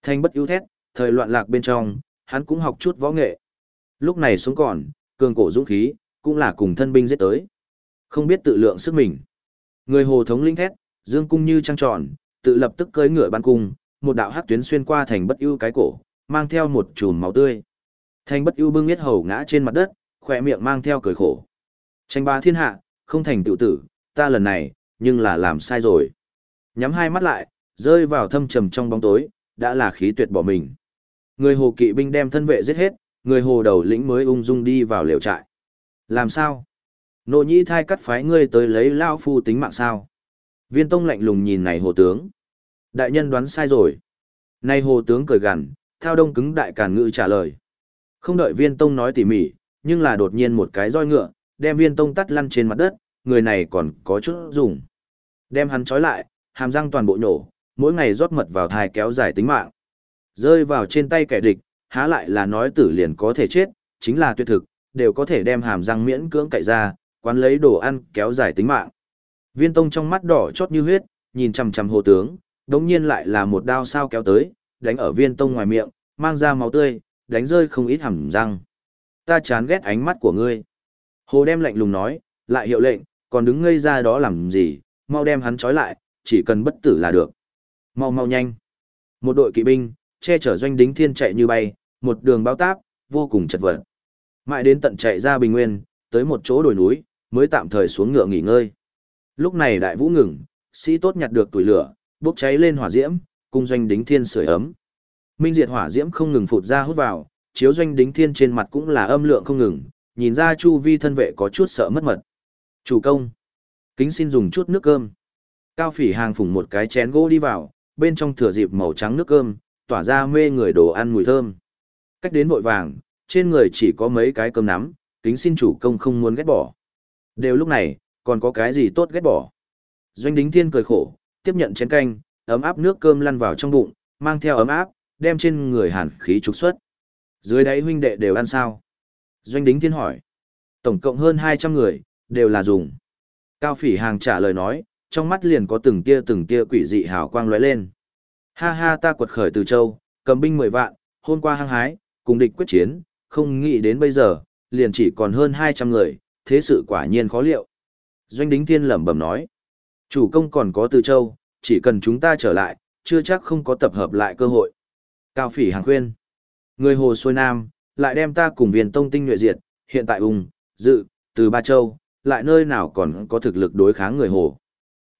Speaker 1: Thanh bất ưu thét, thời loạn lạc bên trong, hắn cũng học chút võ nghệ. Lúc này xuống còn, cường cổ dũng khí, cũng là cùng thân binh giết tới. Không biết tự lượng sức mình. Người hồ thống linh thét, dương cung như trăng tròn, tự lập tức cưỡi ngựa ban cung, một đạo hắc tuyến xuyên qua thành bất ưu cái cổ, mang theo một chùm máu tươi. Thành bất ưu bưng biết hầu ngã trên mặt đất, khỏe miệng mang theo cười khổ. Tranh ba thiên hạ, không thành tựu tử, ta lần này, nhưng là làm sai rồi. Nhắm hai mắt lại, rơi vào thâm trầm trong bóng tối, đã là khí tuyệt bỏ mình. Người hồ kỵ binh đem thân vệ giết hết, người hồ đầu lĩnh mới ung dung đi vào liều trại. Làm sao? Nộ nhĩ thai cắt phái ngươi tới lấy lao phu tính mạng sao? Viên tông lạnh lùng nhìn này hồ tướng. Đại nhân đoán sai rồi. Nay hồ tướng cười gằn, thao đông cứng đại càn ngữ trả lời. Không đợi viên tông nói tỉ mỉ, nhưng là đột nhiên một cái roi ngựa, đem viên tông tắt lăn trên mặt đất, người này còn có chút dùng. Đem hắn trói lại, hàm răng toàn bộ nhổ, mỗi ngày rót mật vào thai kéo dài tính mạng. Rơi vào trên tay kẻ địch, há lại là nói tử liền có thể chết, chính là tuyệt thực, đều có thể đem hàm răng miễn cưỡng cậy ra, quán lấy đồ ăn kéo dài tính mạng. Viên tông trong mắt đỏ chót như huyết, nhìn chằm chằm hồ tướng, đống nhiên lại là một đao sao kéo tới, đánh ở viên tông ngoài miệng, mang ra máu tươi, đánh rơi không ít hẳn răng. Ta chán ghét ánh mắt của ngươi. Hồ đem lạnh lùng nói, lại hiệu lệnh, còn đứng ngây ra đó làm gì, mau đem hắn trói lại, chỉ cần bất tử là được. Mau mau nhanh. Một đội kỵ binh, che chở doanh đính thiên chạy như bay, một đường bao táp, vô cùng chật vật. Mãi đến tận chạy ra bình nguyên, tới một chỗ đồi núi, mới tạm thời xuống ngựa nghỉ ngơi. Lúc này đại vũ ngừng, sĩ tốt nhặt được tuổi lửa, bốc cháy lên hỏa diễm, cung doanh đính thiên sưởi ấm. Minh diệt hỏa diễm không ngừng phụt ra hút vào, chiếu doanh đính thiên trên mặt cũng là âm lượng không ngừng, nhìn ra chu vi thân vệ có chút sợ mất mật. Chủ công, kính xin dùng chút nước cơm. Cao phỉ hàng phủng một cái chén gỗ đi vào, bên trong thừa dịp màu trắng nước cơm, tỏa ra mê người đồ ăn mùi thơm. Cách đến vội vàng, trên người chỉ có mấy cái cơm nắm, kính xin chủ công không muốn ghét bỏ. Đều lúc này, còn có cái gì tốt ghét bỏ. Doanh đính thiên cười khổ, tiếp nhận chén canh, ấm áp nước cơm lăn vào trong bụng, mang theo ấm áp, đem trên người hàn khí trục xuất. Dưới đáy huynh đệ đều ăn sao? Doanh đính thiên hỏi. Tổng cộng hơn 200 người, đều là dùng. Cao phỉ hàng trả lời nói, trong mắt liền có từng tia từng tia quỷ dị hào quang lóe lên. Ha ha ta quật khởi từ châu, cầm binh 10 vạn, hôm qua hăng hái, cùng địch quyết chiến, không nghĩ đến bây giờ, liền chỉ còn hơn 200 người, thế sự quả nhiên khó liệu. Doanh đính thiên lẩm bẩm nói, chủ công còn có từ châu, chỉ cần chúng ta trở lại, chưa chắc không có tập hợp lại cơ hội. Cao phỉ hàng khuyên, người hồ xuôi nam, lại đem ta cùng viên tông tinh nhuệ diệt, hiện tại ung, dự, từ ba châu, lại nơi nào còn có thực lực đối kháng người hồ.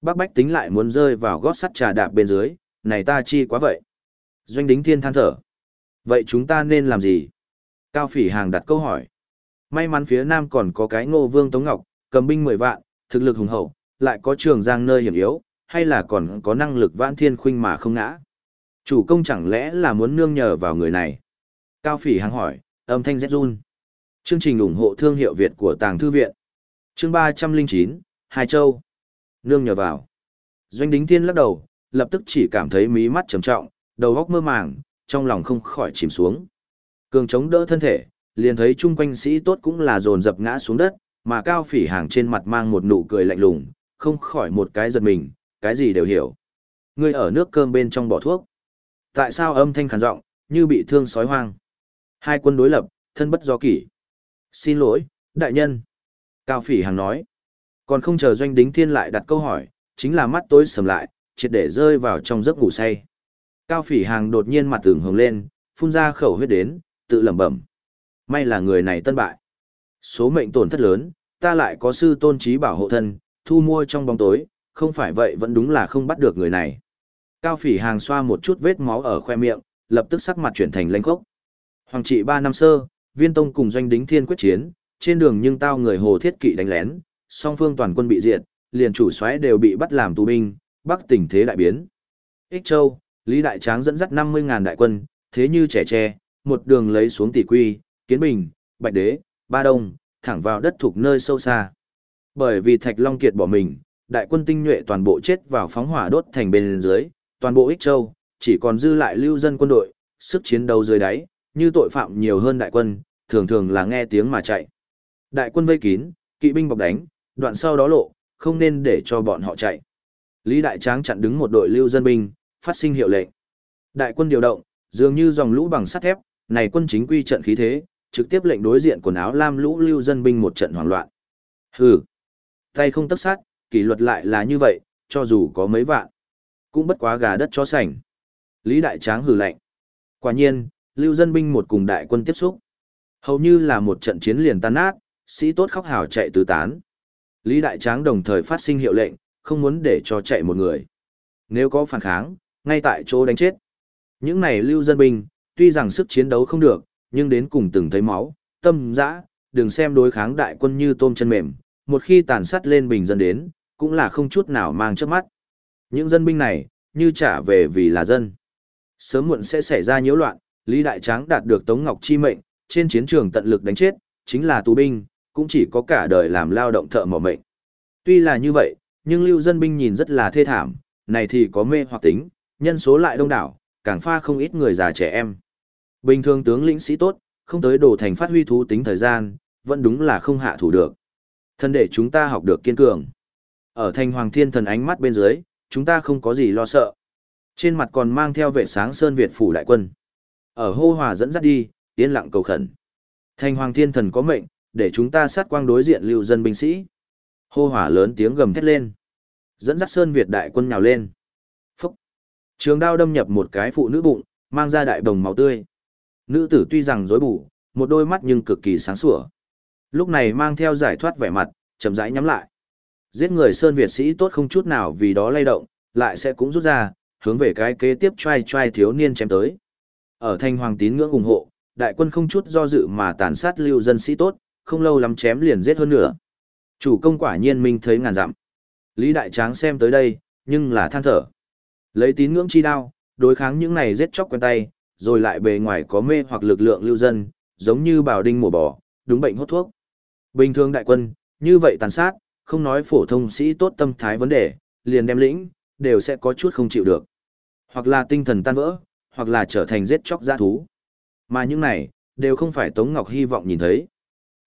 Speaker 1: Bác Bách tính lại muốn rơi vào gót sắt trà đạp bên dưới, này ta chi quá vậy. Doanh đính thiên than thở. Vậy chúng ta nên làm gì? Cao phỉ hàng đặt câu hỏi. May mắn phía nam còn có cái ngô vương Tống Ngọc, cầm binh 10 vạn, thực lực hùng hậu, lại có trường giang nơi hiểm yếu, hay là còn có năng lực vãn thiên khuynh mà không ngã. Chủ công chẳng lẽ là muốn nương nhờ vào người này? Cao phỉ hàng hỏi, âm thanh rét run. Chương trình ủng hộ thương hiệu Việt của Tàng Thư Viện. Chương 309, Hai Châu. Nương nhờ vào. Doanh đính thiên lắc đầu, lập tức chỉ cảm thấy mí mắt trầm trọng, đầu góc mơ màng, trong lòng không khỏi chìm xuống. Cường chống đỡ thân thể, liền thấy chung quanh sĩ tốt cũng là dồn dập ngã xuống đất, mà cao phỉ hàng trên mặt mang một nụ cười lạnh lùng, không khỏi một cái giật mình, cái gì đều hiểu. ngươi ở nước cơm bên trong bỏ thuốc. Tại sao âm thanh khàn giọng, như bị thương sói hoang? Hai quân đối lập, thân bất do kỷ. Xin lỗi, đại nhân. Cao phỉ hàng nói. Còn không chờ doanh đính thiên lại đặt câu hỏi, chính là mắt tối sầm lại, triệt để rơi vào trong giấc ngủ say. Cao phỉ hàng đột nhiên mặt tưởng hồng lên, phun ra khẩu huyết đến, tự lẩm bẩm. May là người này tân bại. Số mệnh tổn thất lớn, ta lại có sư tôn trí bảo hộ thân, thu mua trong bóng tối, không phải vậy vẫn đúng là không bắt được người này. Cao phỉ hàng xoa một chút vết máu ở khoe miệng, lập tức sắc mặt chuyển thành lãnh khốc. Hoàng trị ba năm sơ, viên tông cùng doanh đính thiên quyết chiến, trên đường nhưng tao người hồ thiết kỵ đánh lén, song phương toàn quân bị diệt, liền chủ soái đều bị bắt làm tù binh, bắc tình thế đại biến. Ích Châu, Lý Đại Tráng dẫn dắt 50.000 đại quân, thế như trẻ tre, một đường lấy xuống tỷ quy, kiến bình, bạch đế, ba đông, thẳng vào đất thuộc nơi sâu xa. Bởi vì Thạch Long Kiệt bỏ mình, đại quân tinh nhuệ toàn bộ chết vào phóng hỏa đốt thành bên dưới, toàn bộ Ích Châu, chỉ còn dư lại lưu dân quân đội, sức chiến đấu dưới đáy, như tội phạm nhiều hơn đại quân, thường thường là nghe tiếng mà chạy. Đại quân vây kín, kỵ binh bọc đánh, đoạn sau đó lộ, không nên để cho bọn họ chạy. Lý Đại Tráng chặn đứng một đội lưu dân binh, phát sinh hiệu lệnh. Đại quân điều động, dường như dòng lũ bằng sắt thép, này quân chính quy trận khí thế, trực tiếp lệnh đối diện quần áo lam lũ lưu dân binh một trận hoảng loạn. Hừ, tay không tấc sát, kỷ luật lại là như vậy, cho dù có mấy vạn, cũng bất quá gà đất chó sành. Lý Đại Tráng hừ lạnh. Quả nhiên, lưu dân binh một cùng đại quân tiếp xúc. Hầu như là một trận chiến liền tan nát, sĩ tốt khóc hào chạy tứ tán. Lý Đại Tráng đồng thời phát sinh hiệu lệnh, không muốn để cho chạy một người. Nếu có phản kháng, ngay tại chỗ đánh chết. Những này lưu dân binh, tuy rằng sức chiến đấu không được, nhưng đến cùng từng thấy máu, tâm dã, đừng xem đối kháng đại quân như tôm chân mềm, một khi tàn sát lên bình dân đến, cũng là không chút nào mang trước mắt. Những dân binh này, như trả về vì là dân. Sớm muộn sẽ xảy ra nhiễu loạn, Lý Đại Tráng đạt được Tống Ngọc Chi mệnh, trên chiến trường tận lực đánh chết, chính là tù binh, cũng chỉ có cả đời làm lao động thợ mỏ mệnh. Tuy là như vậy, nhưng lưu dân binh nhìn rất là thê thảm, này thì có mê hoặc tính, nhân số lại đông đảo, càng pha không ít người già trẻ em. Bình thường tướng lĩnh sĩ tốt, không tới đồ thành phát huy thú tính thời gian, vẫn đúng là không hạ thủ được. Thân để chúng ta học được kiên cường. Ở thành hoàng thiên thần ánh mắt bên dưới, chúng ta không có gì lo sợ. Trên mặt còn mang theo vệ sáng sơn Việt phủ đại quân. Ở hô hòa dẫn dắt đi, yên lặng cầu khẩn. Thành hoàng thiên thần có mệnh, để chúng ta sát quang đối diện lưu dân binh sĩ. Hô hỏa lớn tiếng gầm thét lên. Dẫn dắt Sơn Việt đại quân nhào lên. Phúc. Trường đao đâm nhập một cái phụ nữ bụng, mang ra đại đồng máu tươi. Nữ tử tuy rằng rối bù, một đôi mắt nhưng cực kỳ sáng sủa. Lúc này mang theo giải thoát vẻ mặt, chậm rãi nhắm lại. Giết người Sơn Việt sĩ tốt không chút nào vì đó lay động, lại sẽ cũng rút ra, hướng về cái kế tiếp trai trai thiếu niên chém tới. Ở thanh hoàng tín ngưỡng ủng hộ, đại quân không chút do dự mà tàn sát lưu dân sĩ tốt, không lâu lắm chém liền giết hơn nữa. Chủ công quả nhiên minh thấy ngàn dặm. Lý Đại Tráng xem tới đây, nhưng là than thở. Lấy tín ngưỡng chi đao, đối kháng những này giết chóc quen tay, rồi lại bề ngoài có mê hoặc lực lượng lưu dân, giống như bảo đinh mổ bò, đúng bệnh hốt thuốc. Bình thường đại quân, như vậy tàn sát, không nói phổ thông sĩ tốt tâm thái vấn đề, liền đem lĩnh, đều sẽ có chút không chịu được. Hoặc là tinh thần tan vỡ, hoặc là trở thành giết chóc giã thú. Mà những này, đều không phải Tống Ngọc hy vọng nhìn thấy.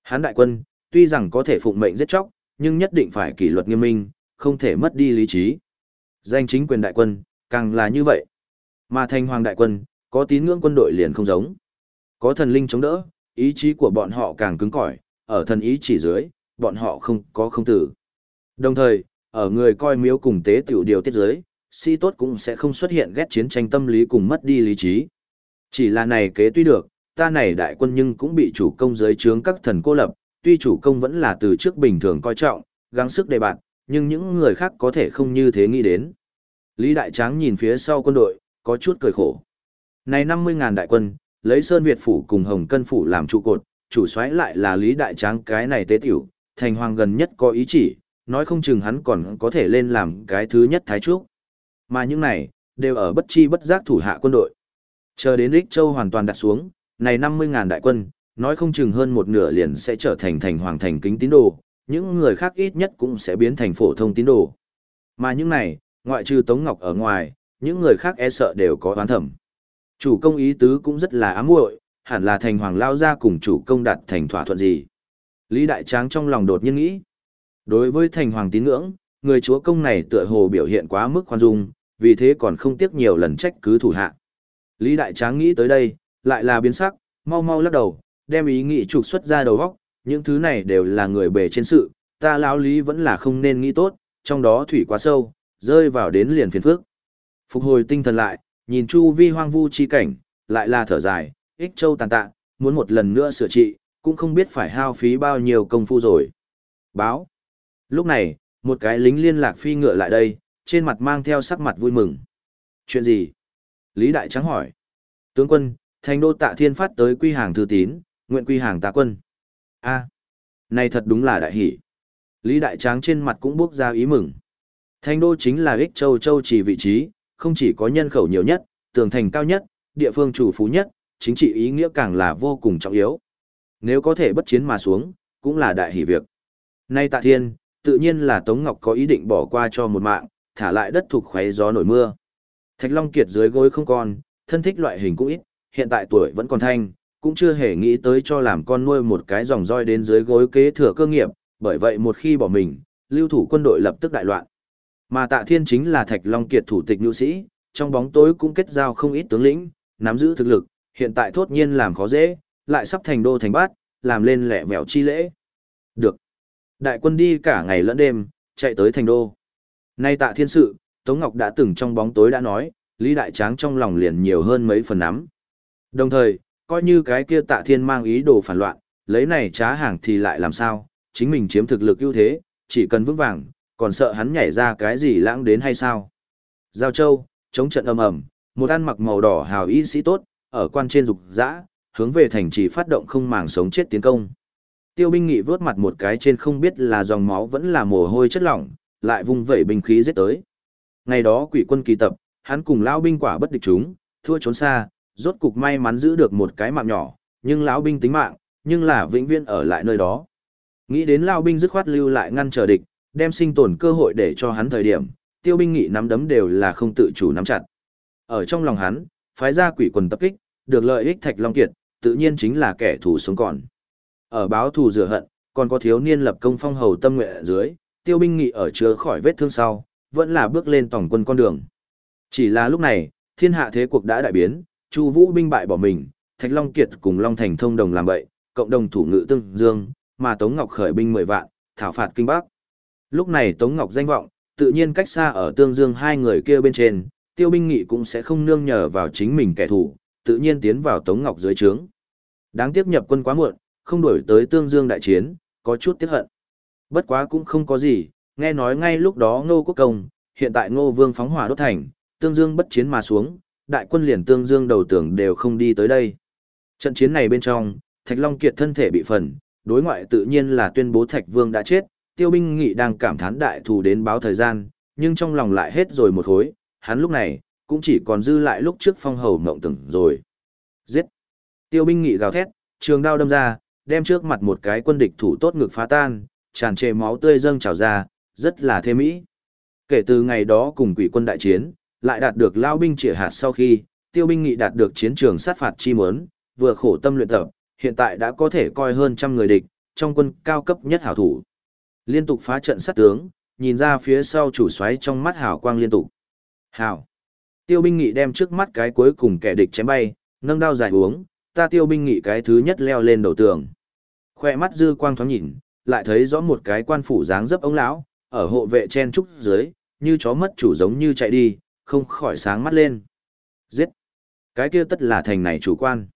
Speaker 1: Hán đại quân, tuy rằng có thể phụng mệnh giết chóc, nhưng nhất định phải kỷ luật nghiêm minh, không thể mất đi lý trí. Danh chính quyền đại quân, càng là như vậy. Mà thành hoàng đại quân, có tín ngưỡng quân đội liền không giống. Có thần linh chống đỡ, ý chí của bọn họ càng cứng cỏi, ở thần ý chỉ dưới, bọn họ không có không tử. Đồng thời, ở người coi miếu cùng tế tiểu điều tiết giới, si tốt cũng sẽ không xuất hiện ghét chiến tranh tâm lý cùng mất đi lý trí. Chỉ là này kế tuy được, ta này đại quân nhưng cũng bị chủ công giới trướng các thần cô lập, tuy chủ công vẫn là từ trước bình thường coi trọng, gắng sức đề bạn, nhưng những người khác có thể không như thế nghĩ đến. Lý Đại Tráng nhìn phía sau quân đội, có chút cười khổ. Này 50.000 đại quân, lấy Sơn Việt Phủ cùng Hồng Cân Phủ làm trụ cột, chủ soái lại là Lý Đại Tráng cái này tế tiểu, thành hoàng gần nhất có ý chỉ, nói không chừng hắn còn có thể lên làm cái thứ nhất thái trúc. Mà những này, đều ở bất chi bất giác thủ hạ quân đội. Chờ đến Ích Châu hoàn toàn đặt xuống, này 50.000 đại quân, nói không chừng hơn một nửa liền sẽ trở thành thành hoàng thành kính tín đồ, những người khác ít nhất cũng sẽ biến thành phổ thông tín đồ. Mà những này, ngoại trừ Tống Ngọc ở ngoài, những người khác e sợ đều có oán thẩm. Chủ công ý tứ cũng rất là ám muội, hẳn là thành hoàng lao ra cùng chủ công đặt thành thỏa thuận gì. Lý Đại Tráng trong lòng đột nhiên nghĩ. Đối với thành hoàng tín ngưỡng, người chúa công này tựa hồ biểu hiện quá mức khoan dung, vì thế còn không tiếc nhiều lần trách cứ thủ hạ. Lý Đại Tráng nghĩ tới đây, lại là biến sắc, mau mau lắc đầu, đem ý nghĩ trục xuất ra đầu góc, những thứ này đều là người bề trên sự, ta lão lý vẫn là không nên nghĩ tốt, trong đó thủy quá sâu, rơi vào đến liền phiền phước. Phục hồi tinh thần lại, nhìn chu vi hoang vu chi cảnh, lại là thở dài, ích châu tàn tạ, muốn một lần nữa sửa trị, cũng không biết phải hao phí bao nhiêu công phu rồi. Báo. Lúc này, một cái lính liên lạc phi ngựa lại đây, trên mặt mang theo sắc mặt vui mừng. Chuyện gì? Lý Đại Trắng hỏi. Tướng quân, thành đô tạ thiên phát tới quy hàng thư tín, nguyện quy hàng tạ quân. a này thật đúng là đại hỷ. Lý Đại Tráng trên mặt cũng bước ra ý mừng. Thành đô chính là ích châu châu chỉ vị trí, không chỉ có nhân khẩu nhiều nhất, tường thành cao nhất, địa phương chủ phú nhất, chính trị ý nghĩa càng là vô cùng trọng yếu. Nếu có thể bất chiến mà xuống, cũng là đại hỷ việc. Nay tạ thiên, tự nhiên là Tống Ngọc có ý định bỏ qua cho một mạng, thả lại đất thuộc khoé gió nổi mưa. Thạch Long Kiệt dưới gối không còn, thân thích loại hình cũng ít, hiện tại tuổi vẫn còn thanh, cũng chưa hề nghĩ tới cho làm con nuôi một cái dòng roi đến dưới gối kế thừa cơ nghiệp, bởi vậy một khi bỏ mình, lưu thủ quân đội lập tức đại loạn. Mà Tạ Thiên chính là Thạch Long Kiệt thủ tịch nhu sĩ, trong bóng tối cũng kết giao không ít tướng lĩnh, nắm giữ thực lực, hiện tại thốt nhiên làm khó dễ, lại sắp thành đô thành bát, làm lên lẻ vẻo chi lễ. Được. Đại quân đi cả ngày lẫn đêm, chạy tới thành đô. Nay tạ thiên sự, Tống Ngọc đã từng trong bóng tối đã nói, Lý Đại Tráng trong lòng liền nhiều hơn mấy phần nắm. Đồng thời, coi như cái kia tạ thiên mang ý đồ phản loạn, lấy này trá hàng thì lại làm sao, chính mình chiếm thực lực ưu thế, chỉ cần vững vàng, còn sợ hắn nhảy ra cái gì lãng đến hay sao. Giao Châu, chống trận ầm ầm, một ăn mặc màu đỏ hào y sĩ tốt, ở quan trên dục dã, hướng về thành trì phát động không màng sống chết tiến công. Tiêu binh nghị vớt mặt một cái trên không biết là dòng máu vẫn là mồ hôi chất lỏng, lại vung vẩy binh khí giết tới. Ngày đó quỷ quân kỳ tập, hắn cùng lão binh quả bất địch chúng, thua trốn xa, rốt cục may mắn giữ được một cái mạng nhỏ, nhưng lão binh tính mạng, nhưng là vĩnh viễn ở lại nơi đó. Nghĩ đến lão binh dứt khoát lưu lại ngăn trở địch, đem sinh tồn cơ hội để cho hắn thời điểm, tiêu binh nghị nắm đấm đều là không tự chủ nắm chặt. Ở trong lòng hắn, phái ra quỷ quần tập kích, được lợi ích Thạch Long Kiệt, tự nhiên chính là kẻ thù sống còn. Ở báo thù rửa hận, còn có thiếu niên lập công phong hầu tâm nguyện ở dưới, tiêu binh nghị ở chứa khỏi vết thương sau, vẫn là bước lên tổng quân con đường. Chỉ là lúc này, thiên hạ thế cuộc đã đại biến, Chu Vũ binh bại bỏ mình, Thạch Long Kiệt cùng Long Thành thông đồng làm bậy, cộng đồng thủ ngự tương dương, mà Tống Ngọc khởi binh 10 vạn, thảo phạt kinh Bắc. Lúc này Tống Ngọc danh vọng, tự nhiên cách xa ở tương dương hai người kia bên trên, tiêu binh nghị cũng sẽ không nương nhờ vào chính mình kẻ thù, tự nhiên tiến vào Tống Ngọc dưới trướng. Đáng tiếc nhập quân quá muộn, không đổi tới tương dương đại chiến, có chút tiếc hận. Bất quá cũng không có gì, nghe nói ngay lúc đó ngô quốc công, hiện tại ngô vương phóng hỏa đốt thành, tương dương bất chiến mà xuống, đại quân liền tương dương đầu tưởng đều không đi tới đây. Trận chiến này bên trong, Thạch Long Kiệt thân thể bị phần, đối ngoại tự nhiên là tuyên bố Thạch Vương đã chết, tiêu binh nghị đang cảm thán đại thù đến báo thời gian, nhưng trong lòng lại hết rồi một hối, hắn lúc này, cũng chỉ còn dư lại lúc trước phong hầu mộng tưởng rồi. Giết! Tiêu binh nghị gào thét, trường đao đâm ra, đem trước mặt một cái quân địch thủ tốt ngực phá tan, tràn trề máu tươi dâng trào ra, rất là thê mỹ. Kể từ ngày đó cùng quỷ quân đại chiến, lại đạt được lao binh trịa hạt sau khi, tiêu binh nghị đạt được chiến trường sát phạt chi mớn, vừa khổ tâm luyện tập, hiện tại đã có thể coi hơn trăm người địch, trong quân cao cấp nhất hảo thủ. Liên tục phá trận sát tướng, nhìn ra phía sau chủ xoáy trong mắt hào quang liên tục. hào Tiêu binh nghị đem trước mắt cái cuối cùng kẻ địch chém bay, nâng đao dài uống, ta tiêu binh nghị cái thứ nhất leo lên đầu tường. Khoe mắt dư quang thoáng nhìn, lại thấy rõ một cái quan phủ dáng dấp ông lão, ở hộ vệ chen trúc dưới, như chó mất chủ giống như chạy đi, không khỏi sáng mắt lên. Giết! Cái kia tất là thành này chủ quan.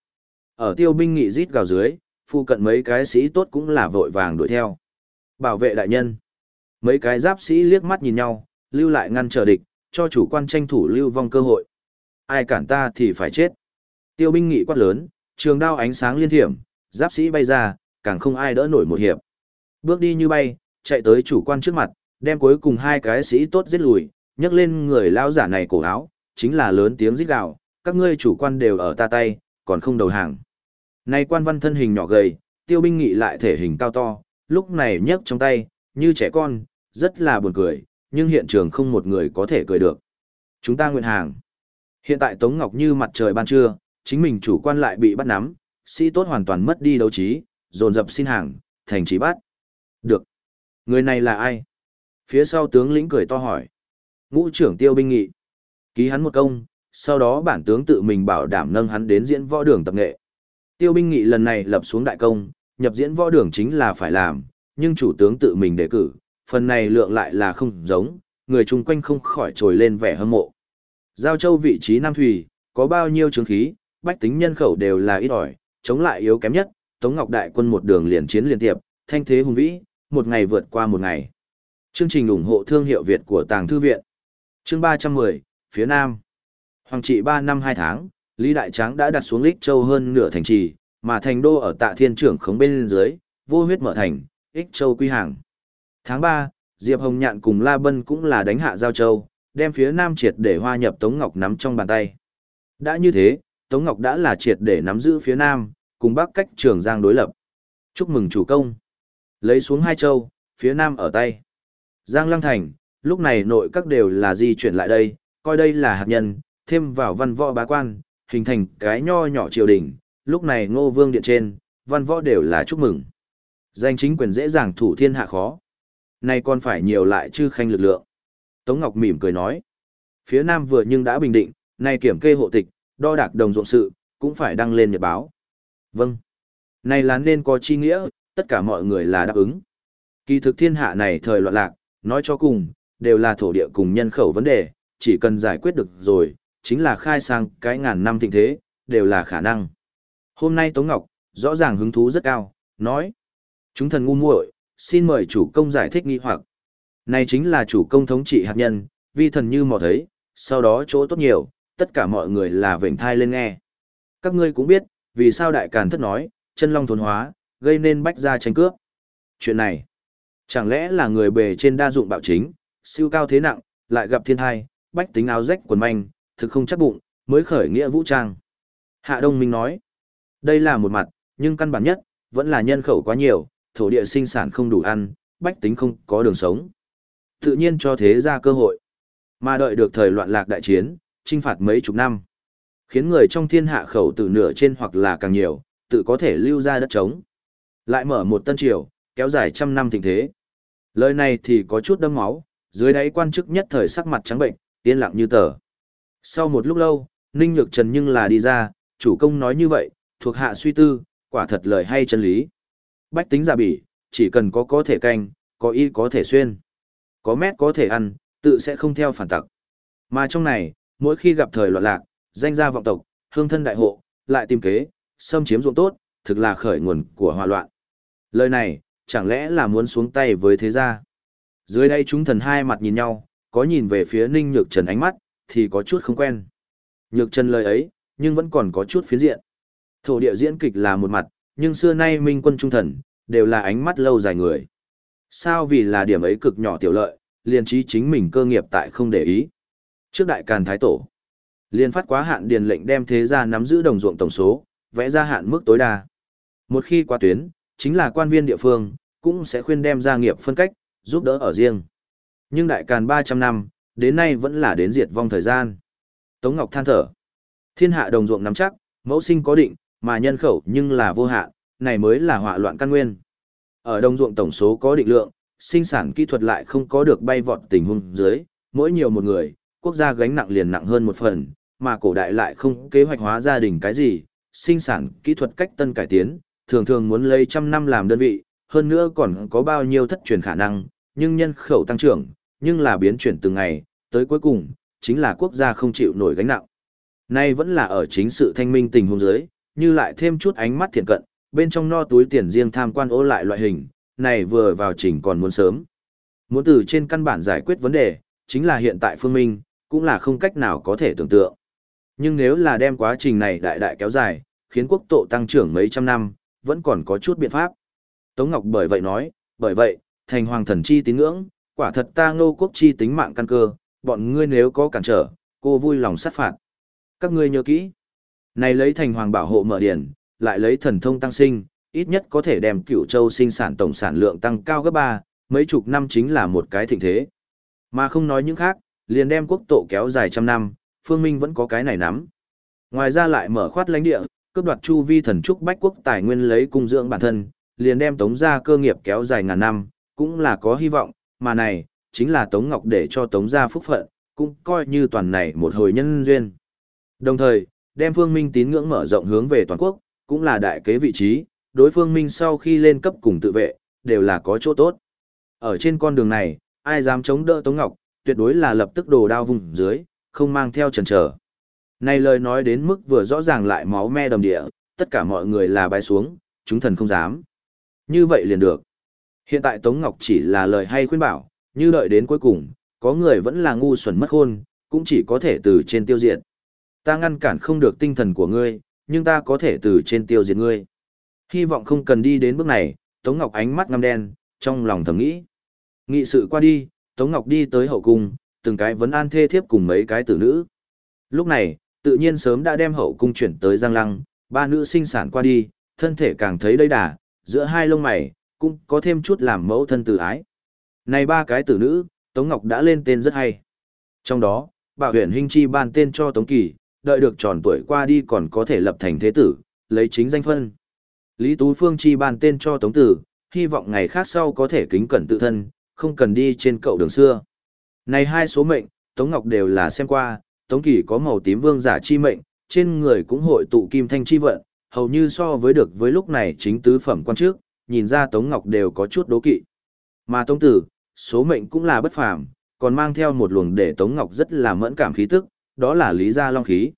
Speaker 1: Ở tiêu binh nghị rít gào dưới, phu cận mấy cái sĩ tốt cũng là vội vàng đuổi theo. Bảo vệ đại nhân. Mấy cái giáp sĩ liếc mắt nhìn nhau, lưu lại ngăn trở địch, cho chủ quan tranh thủ lưu vong cơ hội. Ai cản ta thì phải chết. Tiêu binh nghị quát lớn, trường đao ánh sáng liên thiểm, giáp sĩ bay ra, càng không ai đỡ nổi một hiệp. Bước đi như bay, chạy tới chủ quan trước mặt, đem cuối cùng hai cái sĩ tốt giết lùi, nhấc lên người lao giả này cổ áo, chính là lớn tiếng giết gào, các ngươi chủ quan đều ở ta tay, còn không đầu hàng. Này quan văn thân hình nhỏ gầy, tiêu binh nghị lại thể hình cao to, lúc này nhấc trong tay, như trẻ con, rất là buồn cười, nhưng hiện trường không một người có thể cười được. Chúng ta nguyện hàng. Hiện tại Tống Ngọc như mặt trời ban trưa, chính mình chủ quan lại bị bắt nắm, sĩ tốt hoàn toàn mất đi đấu trí, dồn dập xin hàng, thành trí bắt. Được. Người này là ai? Phía sau tướng lĩnh cười to hỏi. Ngũ trưởng tiêu binh nghị. Ký hắn một công, sau đó bản tướng tự mình bảo đảm nâng hắn đến diễn võ đường tập nghệ. Tiêu binh nghị lần này lập xuống đại công, nhập diễn võ đường chính là phải làm, nhưng chủ tướng tự mình đề cử, phần này lượng lại là không giống, người chung quanh không khỏi trồi lên vẻ hâm mộ. Giao châu vị trí Nam Thủy, có bao nhiêu chứng khí, bách tính nhân khẩu đều là ít ỏi, chống lại yếu kém nhất, Tống Ngọc Đại quân một đường liền chiến liên tiếp, thanh thế hùng vĩ, một ngày vượt qua một ngày. Chương trình ủng hộ thương hiệu Việt của Tàng Thư Viện. Chương 310, phía Nam. Hoàng trị 3 năm 2 tháng, Lý Đại Tráng đã đặt xuống Lích Châu hơn nửa thành trì, mà thành đô ở tạ thiên trưởng khống bên dưới, vô huyết mở thành, Ích Châu quy hàng. Tháng 3, Diệp Hồng Nhạn cùng La Bân cũng là đánh hạ Giao Châu, đem phía Nam triệt để hoa nhập Tống Ngọc nắm trong bàn tay. Đã như thế, Tống Ngọc đã là triệt để nắm giữ phía Nam, cùng Bắc cách Trường Giang đối lập. Chúc mừng chủ công. Lấy xuống hai châu, phía Nam ở tay. Giang Lăng Thành, lúc này nội các đều là di chuyển lại đây, coi đây là hạt nhân, thêm vào văn võ bá quan, hình thành cái nho nhỏ triều đình, lúc này ngô vương điện trên, văn võ đều là chúc mừng. Danh chính quyền dễ dàng thủ thiên hạ khó. Nay còn phải nhiều lại chư khanh lực lượng. Tống Ngọc mỉm cười nói. Phía Nam vừa nhưng đã bình định, nay kiểm kê hộ tịch, đo đạc đồng ruộng sự, cũng phải đăng lên nhật báo. Vâng. Này là nên có chi nghĩa, tất cả mọi người là đáp ứng. Kỳ thực thiên hạ này thời loạn lạc, nói cho cùng, đều là thổ địa cùng nhân khẩu vấn đề, chỉ cần giải quyết được rồi, chính là khai sang cái ngàn năm thịnh thế, đều là khả năng. Hôm nay Tống Ngọc, rõ ràng hứng thú rất cao, nói. Chúng thần ngu muội, xin mời chủ công giải thích nghi hoặc. Này chính là chủ công thống trị hạt nhân, vi thần như mò thấy, sau đó chỗ tốt nhiều, tất cả mọi người là vệnh thai lên nghe. Các ngươi cũng biết, vì sao đại càn thất nói, chân long thuần hóa, gây nên bách gia tranh cướp. Chuyện này, chẳng lẽ là người bề trên đa dụng bạo chính, siêu cao thế nặng, lại gặp thiên thai, bách tính áo rách quần manh, thực không chắc bụng, mới khởi nghĩa vũ trang. Hạ Đông Minh nói, đây là một mặt, nhưng căn bản nhất, vẫn là nhân khẩu quá nhiều, thổ địa sinh sản không đủ ăn, bách tính không có đường sống. Tự nhiên cho thế ra cơ hội. Mà đợi được thời loạn lạc đại chiến, trinh phạt mấy chục năm. Khiến người trong thiên hạ khẩu từ nửa trên hoặc là càng nhiều, tự có thể lưu ra đất trống. Lại mở một tân triều, kéo dài trăm năm tình thế. Lời này thì có chút đâm máu, dưới đáy quan chức nhất thời sắc mặt trắng bệnh, yên lặng như tờ. Sau một lúc lâu, Ninh Nhược Trần nhưng là đi ra, chủ công nói như vậy, thuộc hạ suy tư, quả thật lời hay chân lý. Bách tính giả bỉ, chỉ cần có có thể canh, có y có thể xuyên. Có mét có thể ăn, tự sẽ không theo phản tặc. Mà trong này, mỗi khi gặp thời loạn lạc, danh gia vọng tộc, hương thân đại hộ, lại tìm kế, xâm chiếm ruộng tốt, thực là khởi nguồn của hòa loạn. Lời này, chẳng lẽ là muốn xuống tay với thế gia? Dưới đây chúng thần hai mặt nhìn nhau, có nhìn về phía Ninh Nhược Trần ánh mắt, thì có chút không quen. Nhược Trần lời ấy, nhưng vẫn còn có chút phiến diện. Thổ địa diễn kịch là một mặt, nhưng xưa nay minh quân trung thần, đều là ánh mắt lâu dài người. Sao vì là điểm ấy cực nhỏ tiểu lợi, liền trí chính mình cơ nghiệp tại không để ý. Trước đại càn thái tổ, liền phát quá hạn điền lệnh đem thế gia nắm giữ đồng ruộng tổng số, vẽ ra hạn mức tối đa. Một khi qua tuyến, chính là quan viên địa phương, cũng sẽ khuyên đem gia nghiệp phân cách, giúp đỡ ở riêng. Nhưng đại càn 300 năm, đến nay vẫn là đến diệt vong thời gian. Tống Ngọc than thở. Thiên hạ đồng ruộng nắm chắc, mẫu sinh có định, mà nhân khẩu nhưng là vô hạn, này mới là họa loạn căn nguyên. Ở đồng ruộng tổng số có định lượng, sinh sản kỹ thuật lại không có được bay vọt tình huống dưới, mỗi nhiều một người, quốc gia gánh nặng liền nặng hơn một phần, mà cổ đại lại không kế hoạch hóa gia đình cái gì, sinh sản kỹ thuật cách tân cải tiến, thường thường muốn lấy trăm năm làm đơn vị, hơn nữa còn có bao nhiêu thất truyền khả năng, nhưng nhân khẩu tăng trưởng, nhưng là biến chuyển từng ngày, tới cuối cùng, chính là quốc gia không chịu nổi gánh nặng. Nay vẫn là ở chính sự thanh minh tình huống dưới, như lại thêm chút ánh mắt thiện cận, bên trong no túi tiền riêng tham quan ô lại loại hình, này vừa vào trình còn muốn sớm. Muốn từ trên căn bản giải quyết vấn đề, chính là hiện tại phương minh, cũng là không cách nào có thể tưởng tượng. Nhưng nếu là đem quá trình này đại đại kéo dài, khiến quốc tộ tăng trưởng mấy trăm năm, vẫn còn có chút biện pháp. Tống Ngọc bởi vậy nói, bởi vậy, thành hoàng thần chi tín ngưỡng, quả thật ta ngô quốc chi tính mạng căn cơ, bọn ngươi nếu có cản trở, cô vui lòng sát phạt. Các ngươi nhớ kỹ. Này lấy thành hoàng bảo hộ mở điển, lại lấy thần thông tăng sinh, ít nhất có thể đem cửu châu sinh sản tổng sản lượng tăng cao gấp ba, mấy chục năm chính là một cái thịnh thế. Mà không nói những khác, liền đem quốc tộ kéo dài trăm năm, phương minh vẫn có cái này nắm. Ngoài ra lại mở khoát lãnh địa, cướp đoạt chu vi thần trúc bách quốc tài nguyên lấy cung dưỡng bản thân, liền đem tống gia cơ nghiệp kéo dài ngàn năm, cũng là có hy vọng, mà này, chính là tống ngọc để cho tống gia phúc phận, cũng coi như toàn này một hồi nhân duyên. Đồng thời, đem phương minh tín ngưỡng mở rộng hướng về toàn quốc, cũng là đại kế vị trí, đối phương minh sau khi lên cấp cùng tự vệ, đều là có chỗ tốt. Ở trên con đường này, ai dám chống đỡ Tống Ngọc, tuyệt đối là lập tức đồ đao vùng dưới, không mang theo trần trở. Này lời nói đến mức vừa rõ ràng lại máu me đầm địa, tất cả mọi người là bay xuống, chúng thần không dám. Như vậy liền được. Hiện tại Tống Ngọc chỉ là lời hay khuyên bảo, như đợi đến cuối cùng, có người vẫn là ngu xuẩn mất khôn, cũng chỉ có thể từ trên tiêu diệt. Ta ngăn cản không được tinh thần của ngươi, nhưng ta có thể từ trên tiêu diệt ngươi. Hy vọng không cần đi đến bước này, Tống Ngọc ánh mắt ngăm đen, trong lòng thầm nghĩ. Nghị sự qua đi, Tống Ngọc đi tới hậu cung, từng cái vấn an thê thiếp cùng mấy cái tử nữ. Lúc này, tự nhiên sớm đã đem hậu cung chuyển tới Giang Lăng, ba nữ sinh sản qua đi, thân thể càng thấy đầy đà, giữa hai lông mày, cũng có thêm chút làm mẫu thân tử ái. Này ba cái tử nữ, Tống Ngọc đã lên tên rất hay. Trong đó, bảo huyện Hinh Chi ban tên cho Tống Kỳ, đợi được tròn tuổi qua đi còn có thể lập thành thế tử, lấy chính danh phân. Lý Tú Phương chi ban tên cho Tống Tử, hy vọng ngày khác sau có thể kính cẩn tự thân, không cần đi trên cậu đường xưa. Này hai số mệnh, Tống Ngọc đều là xem qua, Tống Kỳ có màu tím vương giả chi mệnh, trên người cũng hội tụ kim thanh chi vận, hầu như so với được với lúc này chính tứ phẩm quan trước, nhìn ra Tống Ngọc đều có chút đố kỵ. Mà Tống Tử, số mệnh cũng là bất phàm, còn mang theo một luồng để Tống Ngọc rất là mẫn cảm khí tức, đó là lý gia long khí.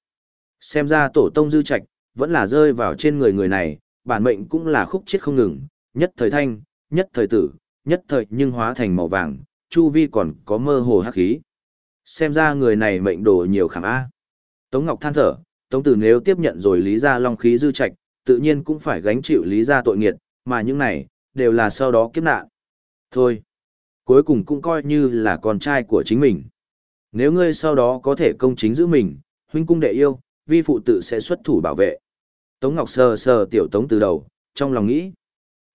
Speaker 1: Xem ra tổ tông dư trạch, vẫn là rơi vào trên người người này, bản mệnh cũng là khúc chết không ngừng, nhất thời thanh, nhất thời tử, nhất thời nhưng hóa thành màu vàng, chu vi còn có mơ hồ hắc khí. Xem ra người này mệnh đồ nhiều khảm A. Tống Ngọc than thở, Tống Tử nếu tiếp nhận rồi lý gia long khí dư trạch, tự nhiên cũng phải gánh chịu lý gia tội nghiệt, mà những này, đều là sau đó kiếp nạn. Thôi, cuối cùng cũng coi như là con trai của chính mình. Nếu ngươi sau đó có thể công chính giữ mình, huynh cung đệ yêu, vi phụ tự sẽ xuất thủ bảo vệ. Tống Ngọc sờ sờ tiểu Tống từ đầu, trong lòng nghĩ.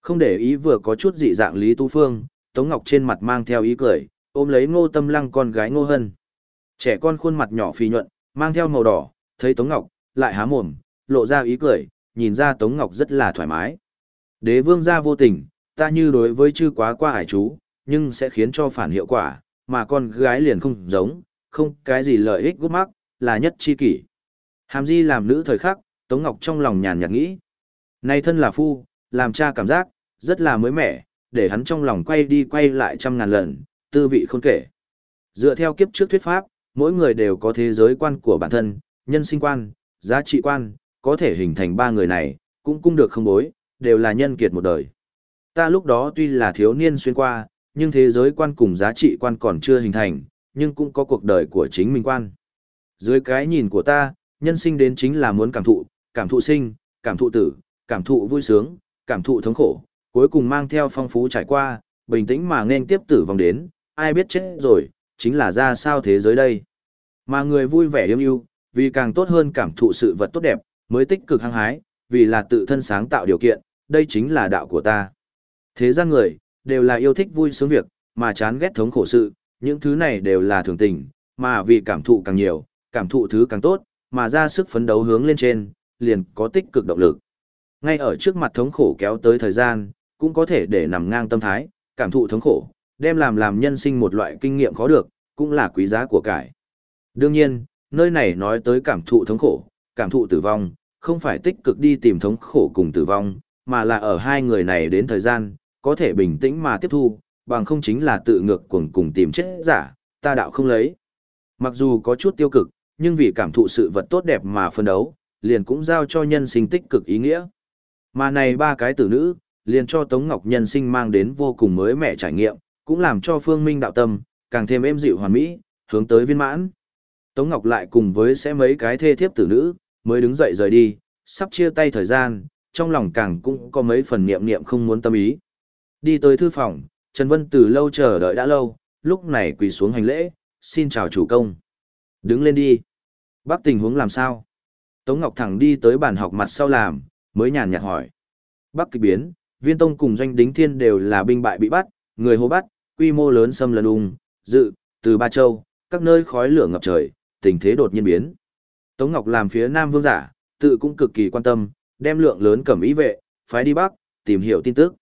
Speaker 1: Không để ý vừa có chút dị dạng Lý Tu Phương, Tống Ngọc trên mặt mang theo ý cười, ôm lấy ngô tâm lăng con gái ngô hân. Trẻ con khuôn mặt nhỏ phì nhuận, mang theo màu đỏ, thấy Tống Ngọc, lại há mồm, lộ ra ý cười, nhìn ra Tống Ngọc rất là thoải mái. Đế vương gia vô tình, ta như đối với chư quá qua hải chú, nhưng sẽ khiến cho phản hiệu quả, mà con gái liền không giống, không cái gì lợi ích gút mắc, là nhất chi kỷ. Hàm Di làm nữ thời khắc, Tống Ngọc trong lòng nhàn nhạt nghĩ. Này thân là phu, làm cha cảm giác, rất là mới mẻ, để hắn trong lòng quay đi quay lại trăm ngàn lần, tư vị không kể. Dựa theo kiếp trước thuyết pháp, mỗi người đều có thế giới quan của bản thân, nhân sinh quan, giá trị quan, có thể hình thành ba người này, cũng cũng được không bối, đều là nhân kiệt một đời. Ta lúc đó tuy là thiếu niên xuyên qua, nhưng thế giới quan cùng giá trị quan còn chưa hình thành, nhưng cũng có cuộc đời của chính mình quan. Dưới cái nhìn của ta, nhân sinh đến chính là muốn cảm thụ, cảm thụ sinh, cảm thụ tử, cảm thụ vui sướng, cảm thụ thống khổ, cuối cùng mang theo phong phú trải qua, bình tĩnh mà nên tiếp tử vong đến, ai biết chết rồi, chính là ra sao thế giới đây. Mà người vui vẻ yêu yêu, vì càng tốt hơn cảm thụ sự vật tốt đẹp, mới tích cực hăng hái, vì là tự thân sáng tạo điều kiện, đây chính là đạo của ta. Thế gian người, đều là yêu thích vui sướng việc, mà chán ghét thống khổ sự, những thứ này đều là thường tình, mà vì cảm thụ càng nhiều, cảm thụ thứ càng tốt, mà ra sức phấn đấu hướng lên trên, liền có tích cực động lực. Ngay ở trước mặt thống khổ kéo tới thời gian, cũng có thể để nằm ngang tâm thái, cảm thụ thống khổ, đem làm làm nhân sinh một loại kinh nghiệm khó được, cũng là quý giá của cải. Đương nhiên, nơi này nói tới cảm thụ thống khổ, cảm thụ tử vong, không phải tích cực đi tìm thống khổ cùng tử vong, mà là ở hai người này đến thời gian, có thể bình tĩnh mà tiếp thu, bằng không chính là tự ngược cuồng cùng tìm chết giả, ta đạo không lấy. Mặc dù có chút tiêu cực, nhưng vì cảm thụ sự vật tốt đẹp mà phân đấu, liền cũng giao cho nhân sinh tích cực ý nghĩa. Mà này ba cái tử nữ, liền cho Tống Ngọc nhân sinh mang đến vô cùng mới mẻ trải nghiệm, cũng làm cho Phương Minh đạo tâm, càng thêm êm dịu hoàn mỹ, hướng tới viên mãn. Tống Ngọc lại cùng với sẽ mấy cái thê thiếp tử nữ, mới đứng dậy rời đi, sắp chia tay thời gian, trong lòng càng cũng có mấy phần niệm niệm không muốn tâm ý. Đi tới thư phòng, Trần Vân từ lâu chờ đợi đã lâu, lúc này quỳ xuống hành lễ, xin chào chủ công. Đứng lên đi. Bác tình huống làm sao? Tống Ngọc thẳng đi tới bàn học mặt sau làm, mới nhàn nhạt hỏi. Bắc kỳ biến, viên tông cùng doanh đính thiên đều là binh bại bị bắt, người hô bắt, quy mô lớn xâm lấn ung, dự, từ Ba Châu, các nơi khói lửa ngập trời, tình thế đột nhiên biến. Tống Ngọc làm phía Nam Vương giả, tự cũng cực kỳ quan tâm, đem lượng lớn cẩm ý vệ, phái đi Bắc, tìm hiểu tin tức.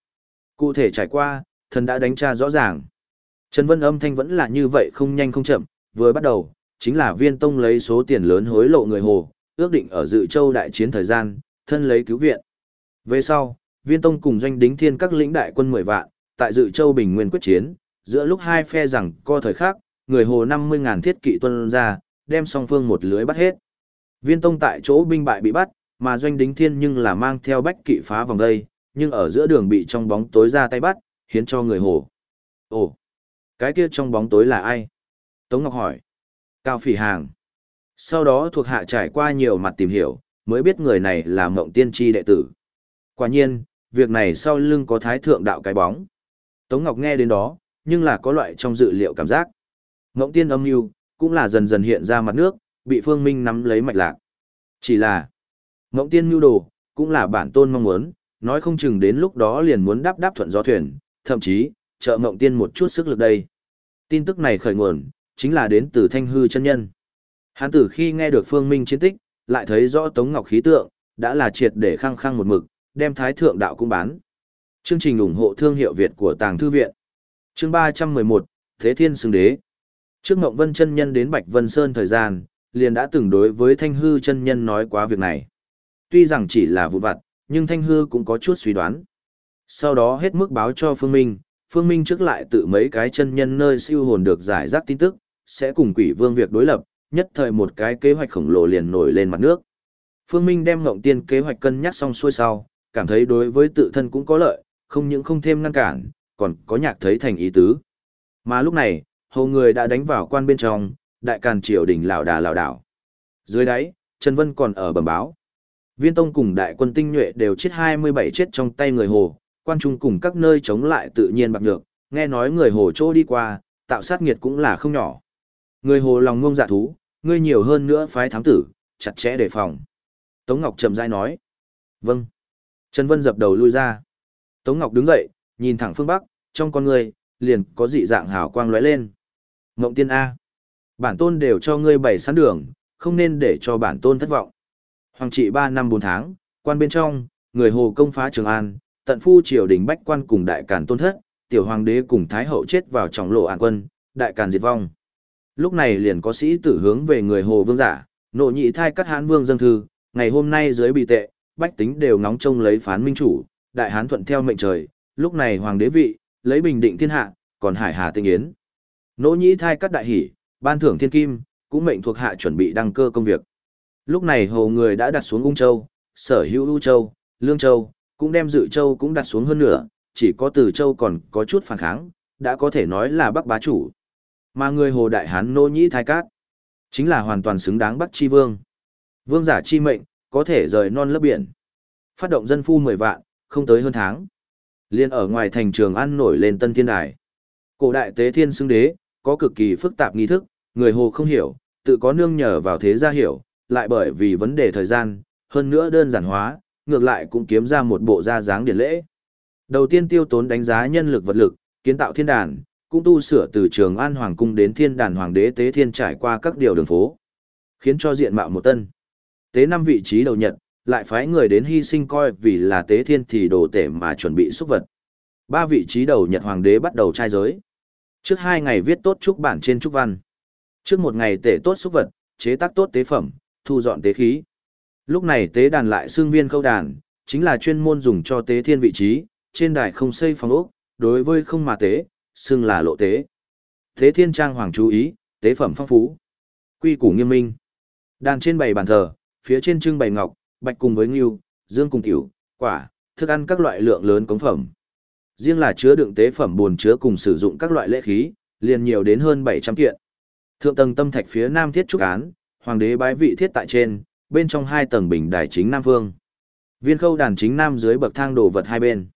Speaker 1: Cụ thể trải qua, thần đã đánh tra rõ ràng. Trần Vân âm thanh vẫn là như vậy không nhanh không chậm, vừa bắt đầu, chính là viên tông lấy số tiền lớn hối lộ người hồ, ước định ở dự châu đại chiến thời gian, thân lấy cứu viện. Về sau, viên tông cùng doanh đính thiên các lĩnh đại quân 10 vạn, tại dự châu bình nguyên quyết chiến, giữa lúc hai phe rằng co thời khác, người hồ 50.000 thiết kỵ tuân ra, đem song phương một lưới bắt hết. Viên tông tại chỗ binh bại bị bắt, mà doanh đính thiên nhưng là mang theo bách kỵ phá vòng đây, nhưng ở giữa đường bị trong bóng tối ra tay bắt, hiến cho người hồ. Ồ, cái kia trong bóng tối là ai? Tống Ngọc hỏi. Cao Phỉ Hàng. Sau đó thuộc hạ trải qua nhiều mặt tìm hiểu, mới biết người này là mộng tiên tri đệ tử. Quả nhiên, việc này sau lưng có thái thượng đạo cái bóng. Tống Ngọc nghe đến đó, nhưng là có loại trong dự liệu cảm giác. Mộng tiên âm mưu cũng là dần dần hiện ra mặt nước, bị Phương Minh nắm lấy mạch lạc. Chỉ là, Mộng tiên mưu đồ, cũng là bản tôn mong muốn, nói không chừng đến lúc đó liền muốn đáp đáp thuận gió thuyền, thậm chí, trợ Mộng tiên một chút sức lực đây. Tin tức này khởi nguồn, chính là đến từ Thanh Hư chân nhân. Hắn tử khi nghe được Phương Minh chiến tích, lại thấy rõ Tống Ngọc khí tượng, đã là triệt để khăng khăng một mực, đem Thái Thượng Đạo cũng bán. Chương trình ủng hộ thương hiệu Việt của Tàng Thư Viện. Chương 311, Thế Thiên Xưng Đế. Trước Ngọc Vân chân nhân đến Bạch Vân Sơn thời gian, liền đã từng đối với Thanh Hư chân nhân nói quá việc này. Tuy rằng chỉ là vụ vặt, nhưng Thanh Hư cũng có chút suy đoán. Sau đó hết mức báo cho Phương Minh, Phương Minh trước lại tự mấy cái chân nhân nơi siêu hồn được giải rác tin tức, sẽ cùng quỷ vương việc đối lập, nhất thời một cái kế hoạch khổng lồ liền nổi lên mặt nước. Phương Minh đem ngộng tiên kế hoạch cân nhắc xong xuôi sau, cảm thấy đối với tự thân cũng có lợi, không những không thêm ngăn cản, còn có nhạc thấy thành ý tứ. Mà lúc này, hầu người đã đánh vào quan bên trong, đại càn triều đỉnh lão đà lão đảo. Dưới đáy, Trần Vân còn ở bẩm báo. Viên Tông cùng đại quân tinh nhuệ đều chết 27 chết trong tay người hồ, quan trung cùng các nơi chống lại tự nhiên bạc nhược, nghe nói người hồ trô đi qua, tạo sát nghiệt cũng là không nhỏ. Người hồ lòng ngông dạ thú, ngươi nhiều hơn nữa phái thám tử, chặt chẽ đề phòng. Tống Ngọc chậm rãi nói. Vâng. Trần Vân dập đầu lui ra. Tống Ngọc đứng dậy, nhìn thẳng phương Bắc, trong con người, liền có dị dạng hào quang lóe lên. Ngộng tiên A. Bản tôn đều cho ngươi bày sẵn đường, không nên để cho bản tôn thất vọng. Hoàng trị 3 năm 4 tháng, quan bên trong, người hồ công phá Trường An, tận phu triều đình bách quan cùng đại càn tôn thất, tiểu hoàng đế cùng thái hậu chết vào trọng lộ an quân, đại càn diệt vong. Lúc này liền có sĩ tử hướng về người hồ vương giả, nộ nhị thai cắt hán vương dân thư, ngày hôm nay dưới bị tệ, bách tính đều ngóng trông lấy phán minh chủ, đại hán thuận theo mệnh trời, lúc này hoàng đế vị, lấy bình định thiên hạ, còn hải hà tinh yến. Nỗ nhĩ thai cắt đại hỷ, ban thưởng thiên kim, cũng mệnh thuộc hạ chuẩn bị đăng cơ công việc. Lúc này hồ người đã đặt xuống ung châu, sở hữu ưu châu, lương châu, cũng đem dự châu cũng đặt xuống hơn nữa, chỉ có từ châu còn có chút phản kháng, đã có thể nói là bắc bá chủ. Mà người hồ đại hán nô nhĩ thái cát, chính là hoàn toàn xứng đáng bắc chi vương. Vương giả chi mệnh, có thể rời non lấp biển. Phát động dân phu 10 vạn, không tới hơn tháng. Liên ở ngoài thành trường ăn nổi lên tân thiên đài. Cổ đại tế thiên xưng đế, có cực kỳ phức tạp nghi thức, người hồ không hiểu, tự có nương nhờ vào thế gia hiểu, lại bởi vì vấn đề thời gian, hơn nữa đơn giản hóa, ngược lại cũng kiếm ra một bộ ra dáng điển lễ. Đầu tiên tiêu tốn đánh giá nhân lực vật lực, kiến tạo thiên đàn, cũng tu sửa từ trường An Hoàng Cung đến thiên đàn Hoàng đế tế thiên trải qua các điều đường phố, khiến cho diện mạo một tân. Tế năm vị trí đầu nhật, lại phái người đến hy sinh coi vì là tế thiên thì đồ tể mà chuẩn bị xúc vật. Ba vị trí đầu nhật hoàng đế bắt đầu trai giới. Trước hai ngày viết tốt chúc bản trên trúc văn. Trước một ngày tể tốt xúc vật, chế tác tốt tế phẩm, thu dọn tế khí. Lúc này tế đàn lại xương viên khâu đàn, chính là chuyên môn dùng cho tế thiên vị trí, trên đài không xây phòng ốc, đối với không mà tế, xương là lộ tế. Tế thiên trang hoàng chú ý, tế phẩm phong phú. Quy củ nghiêm minh. Đàn trên bày bàn thờ, phía trên trưng bày ngọc, bạch cùng với ngưu, dương cùng tiểu, quả, thức ăn các loại lượng lớn cống phẩm. Riêng là chứa đựng tế phẩm buồn chứa cùng sử dụng các loại lễ khí, liền nhiều đến hơn 700 kiện. Thượng tầng tâm thạch phía nam thiết trúc án, hoàng đế bái vị thiết tại trên, bên trong hai tầng bình đài chính nam vương, Viên khâu đàn chính nam dưới bậc thang đồ vật hai bên.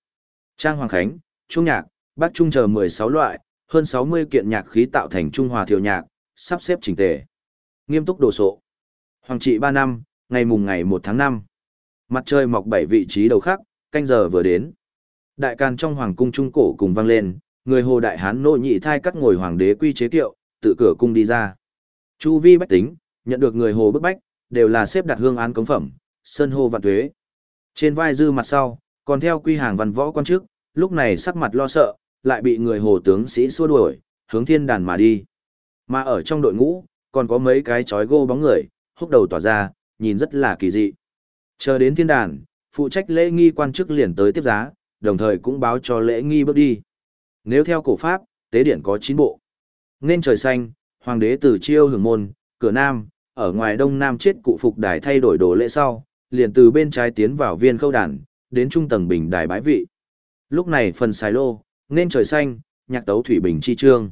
Speaker 1: Trang hoàng khánh, trung nhạc, bác trung chờ 16 loại, hơn 60 kiện nhạc khí tạo thành trung hòa Thiều nhạc, sắp xếp chỉnh tề. Nghiêm túc đồ sộ. Hoàng trị 3 năm, ngày mùng ngày 1 tháng 5. Mặt trời mọc bảy vị trí đầu khắc, canh giờ vừa đến. Đại can trong hoàng cung trung cổ cùng vang lên, người hồ đại hán nội nhị thai cắt ngồi hoàng đế quy chế kiệu, tự cửa cung đi ra. Chu vi bách tính, nhận được người hồ bức bách, đều là xếp đặt hương án cống phẩm, sơn hô vạn tuế. Trên vai dư mặt sau, còn theo quy hàng văn võ quan chức, lúc này sắc mặt lo sợ, lại bị người hồ tướng sĩ xua đuổi, hướng thiên đàn mà đi. Mà ở trong đội ngũ, còn có mấy cái chói gô bóng người, húc đầu tỏa ra, nhìn rất là kỳ dị. Chờ đến thiên đàn, phụ trách lễ nghi quan chức liền tới tiếp giá, đồng thời cũng báo cho lễ nghi bước đi. Nếu theo cổ pháp, tế điện có 9 bộ. Nên trời xanh, hoàng đế từ chiêu hưởng môn, cửa nam, ở ngoài đông nam chết cụ phục đài thay đổi đồ lễ sau, liền từ bên trái tiến vào viên khâu đàn, đến trung tầng bình đài bái vị. Lúc này phần xài lô, nên trời xanh, nhạc tấu thủy bình chi trương.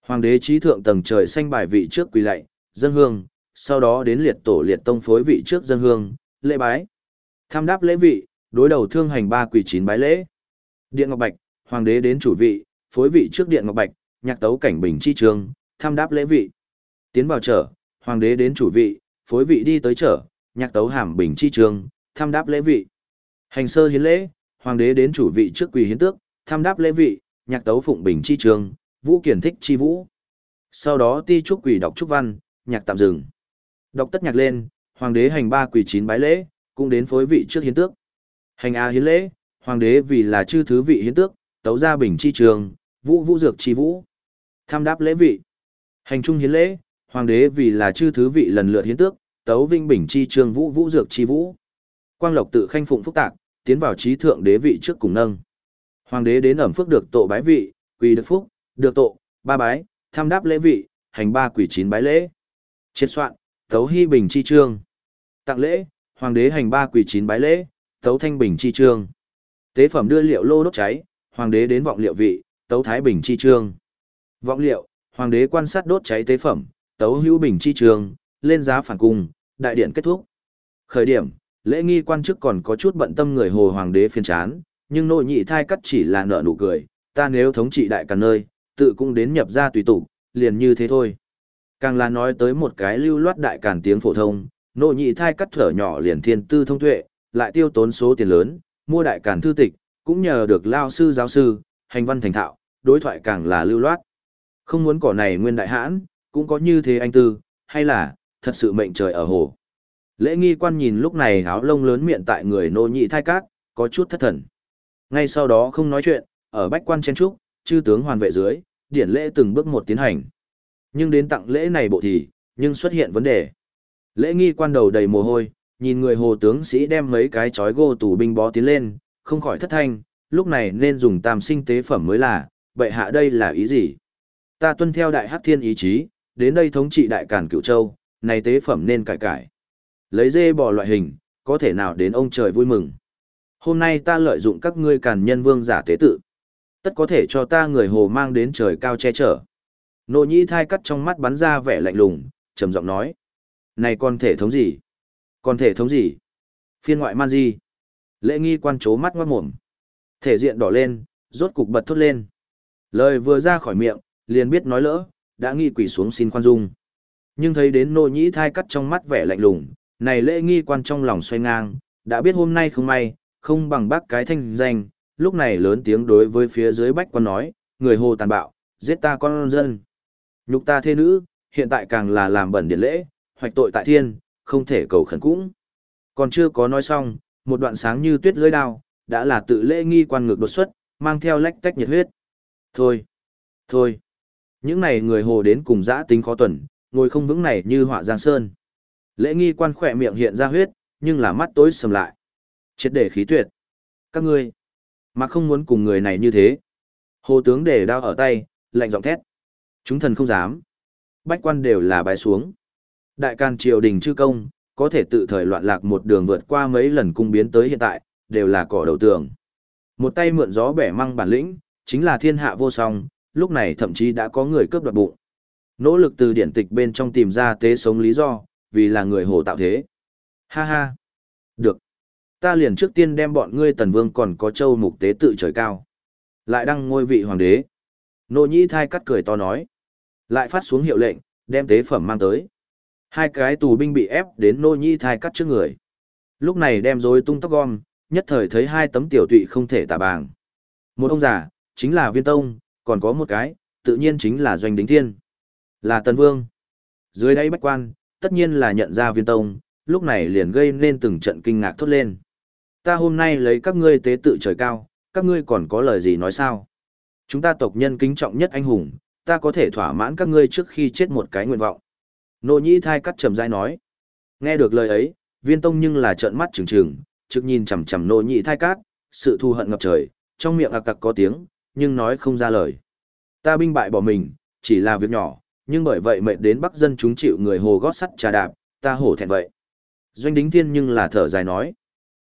Speaker 1: Hoàng đế trí thượng tầng trời xanh bài vị trước quỳ lạy, dân hương, sau đó đến liệt tổ liệt tông phối vị trước dân hương, lễ bái. Tham đáp lễ vị, đối đầu thương hành ba quỳ chín bái lễ. Điện Ngọc Bạch, hoàng đế đến chủ vị, phối vị trước Điện Ngọc Bạch, nhạc tấu cảnh bình chi trương tham đáp lễ vị. Tiến vào trở, hoàng đế đến chủ vị, phối vị đi tới trở, nhạc tấu hàm bình chi trường, tham đáp lễ vị. Hành sơ hiến lễ, hoàng đế đến chủ vị trước quỳ hiến tước, tham đáp lễ vị, nhạc tấu phụng bình chi trường, vũ kiển thích chi vũ. Sau đó ti trúc quỳ đọc trúc văn, nhạc tạm dừng. Đọc tất nhạc lên, hoàng đế hành ba quỳ chín bái lễ, cũng đến phối vị trước hiến tước. Hành A hiến lễ, hoàng đế vì là chư thứ vị hiến tước, tấu ra bình chi trường, vũ vũ dược chi vũ. Tham đáp lễ vị. Hành trung hiến lễ, hoàng đế vì là chư thứ vị lần lượt hiến tước, tấu vinh bình chi trường vũ vũ dược chi vũ. Quang lộc tự khanh phụng phúc tạc, tiến vào trí thượng đế vị trước cùng nâng. Hoàng đế đến ẩm phước được tổ bái vị, quỳ được phúc, được tổ, ba bái, tham đáp lễ vị, hành ba quỷ chín bái lễ. Triệt soạn, Tấu Hy Bình chi trương. Tặng lễ, hoàng đế hành ba quỷ chín bái lễ, Tấu Thanh Bình chi trương. Tế phẩm đưa liệu lô đốt cháy, hoàng đế đến vọng liệu vị, Tấu Thái Bình chi trương. Vọng liệu, hoàng đế quan sát đốt cháy tế phẩm, Tấu Hữu Bình chi trường lên giá phản cung, đại điện kết thúc. Khởi điểm, lễ nghi quan chức còn có chút bận tâm người hồ hoàng đế phiền chán, nhưng nội nhị thai cắt chỉ là nợ nụ cười, ta nếu thống trị đại cả nơi, tự cũng đến nhập ra tùy tụ, liền như thế thôi. Càng là nói tới một cái lưu loát đại càn tiếng phổ thông, nội nhị thai cắt thở nhỏ liền thiên tư thông tuệ, lại tiêu tốn số tiền lớn, mua đại càn thư tịch, cũng nhờ được lao sư giáo sư, hành văn thành thạo, đối thoại càng là lưu loát. Không muốn cỏ này nguyên đại hãn, cũng có như thế anh tư, hay là, thật sự mệnh trời ở hồ. Lễ nghi quan nhìn lúc này áo lông lớn miệng tại người nô nhị thai cát, có chút thất thần. Ngay sau đó không nói chuyện, ở bách quan chen trúc, chư tướng hoàn vệ dưới, điển lễ từng bước một tiến hành. Nhưng đến tặng lễ này bộ thì, nhưng xuất hiện vấn đề. Lễ nghi quan đầu đầy mồ hôi, nhìn người hồ tướng sĩ đem mấy cái chói gô tù binh bó tiến lên, không khỏi thất thanh, lúc này nên dùng tam sinh tế phẩm mới là, vậy hạ đây là ý gì? Ta tuân theo đại hắc thiên ý chí, đến đây thống trị đại càn cửu châu, này tế phẩm nên cải cải. Lấy dê bò loại hình, có thể nào đến ông trời vui mừng. Hôm nay ta lợi dụng các ngươi càn nhân vương giả tế tự. Tất có thể cho ta người hồ mang đến trời cao che chở. Nộ nhĩ thai cắt trong mắt bắn ra vẻ lạnh lùng, trầm giọng nói. Này còn thể thống gì? còn thể thống gì? Phiên ngoại man gì? Lễ nghi quan chố mắt ngoát mồm. Thể diện đỏ lên, rốt cục bật thốt lên. Lời vừa ra khỏi miệng, liền biết nói lỡ, đã nghi quỳ xuống xin khoan dung. Nhưng thấy đến nô nhĩ thai cắt trong mắt vẻ lạnh lùng, này lễ nghi quan trong lòng xoay ngang, đã biết hôm nay không may, không bằng bác cái thanh danh, lúc này lớn tiếng đối với phía dưới bách quan nói, người hồ tàn bạo, giết ta con dân. Nhục ta thế nữ, hiện tại càng là làm bẩn điện lễ, hoạch tội tại thiên, không thể cầu khẩn cũng. Còn chưa có nói xong, một đoạn sáng như tuyết lưỡi đao, đã là tự lễ nghi quan ngược đột xuất, mang theo lách tách nhiệt huyết. Thôi, thôi, những này người hồ đến cùng dã tính khó tuần, ngồi không vững này như họa giang sơn. Lễ nghi quan khỏe miệng hiện ra huyết, nhưng là mắt tối sầm lại. Chết để khí tuyệt. Các ngươi, mà không muốn cùng người này như thế. Hồ tướng để đao ở tay, lạnh giọng thét. Chúng thần không dám. Bách quan đều là bái xuống. Đại can triều đình chư công, có thể tự thời loạn lạc một đường vượt qua mấy lần cung biến tới hiện tại, đều là cỏ đầu tường. Một tay mượn gió bẻ măng bản lĩnh, chính là thiên hạ vô song, lúc này thậm chí đã có người cướp đoạt bụng. Nỗ lực từ điển tịch bên trong tìm ra tế sống lý do, vì là người hồ tạo thế. Ha ha. Được. Ta liền trước tiên đem bọn ngươi tần vương còn có châu mục tế tự trời cao. Lại đăng ngôi vị hoàng đế. Nô nhĩ thai cắt cười to nói. Lại phát xuống hiệu lệnh, đem tế phẩm mang tới. Hai cái tù binh bị ép đến nô nhĩ thai cắt trước người. Lúc này đem rối tung tóc gom, nhất thời thấy hai tấm tiểu tụy không thể tả bàng. Một ông già, chính là viên tông, còn có một cái, tự nhiên chính là doanh đính thiên. Là tần vương. Dưới đây bách quan, tất nhiên là nhận ra viên tông, lúc này liền gây nên từng trận kinh ngạc thốt lên. Ta hôm nay lấy các ngươi tế tự trời cao, các ngươi còn có lời gì nói sao? Chúng ta tộc nhân kính trọng nhất anh hùng, ta có thể thỏa mãn các ngươi trước khi chết một cái nguyện vọng. Nô nhĩ thai cắt trầm dai nói. Nghe được lời ấy, viên tông nhưng là trợn mắt trừng trừng, trực nhìn chằm chằm nô nhĩ thai cát, sự thù hận ngập trời, trong miệng ạc cặc có tiếng, nhưng nói không ra lời. Ta binh bại bỏ mình, chỉ là việc nhỏ, nhưng bởi vậy mệt đến bắc dân chúng chịu người hồ gót sắt trà đạp, ta hổ thẹn vậy. Doanh đính thiên nhưng là thở dài nói.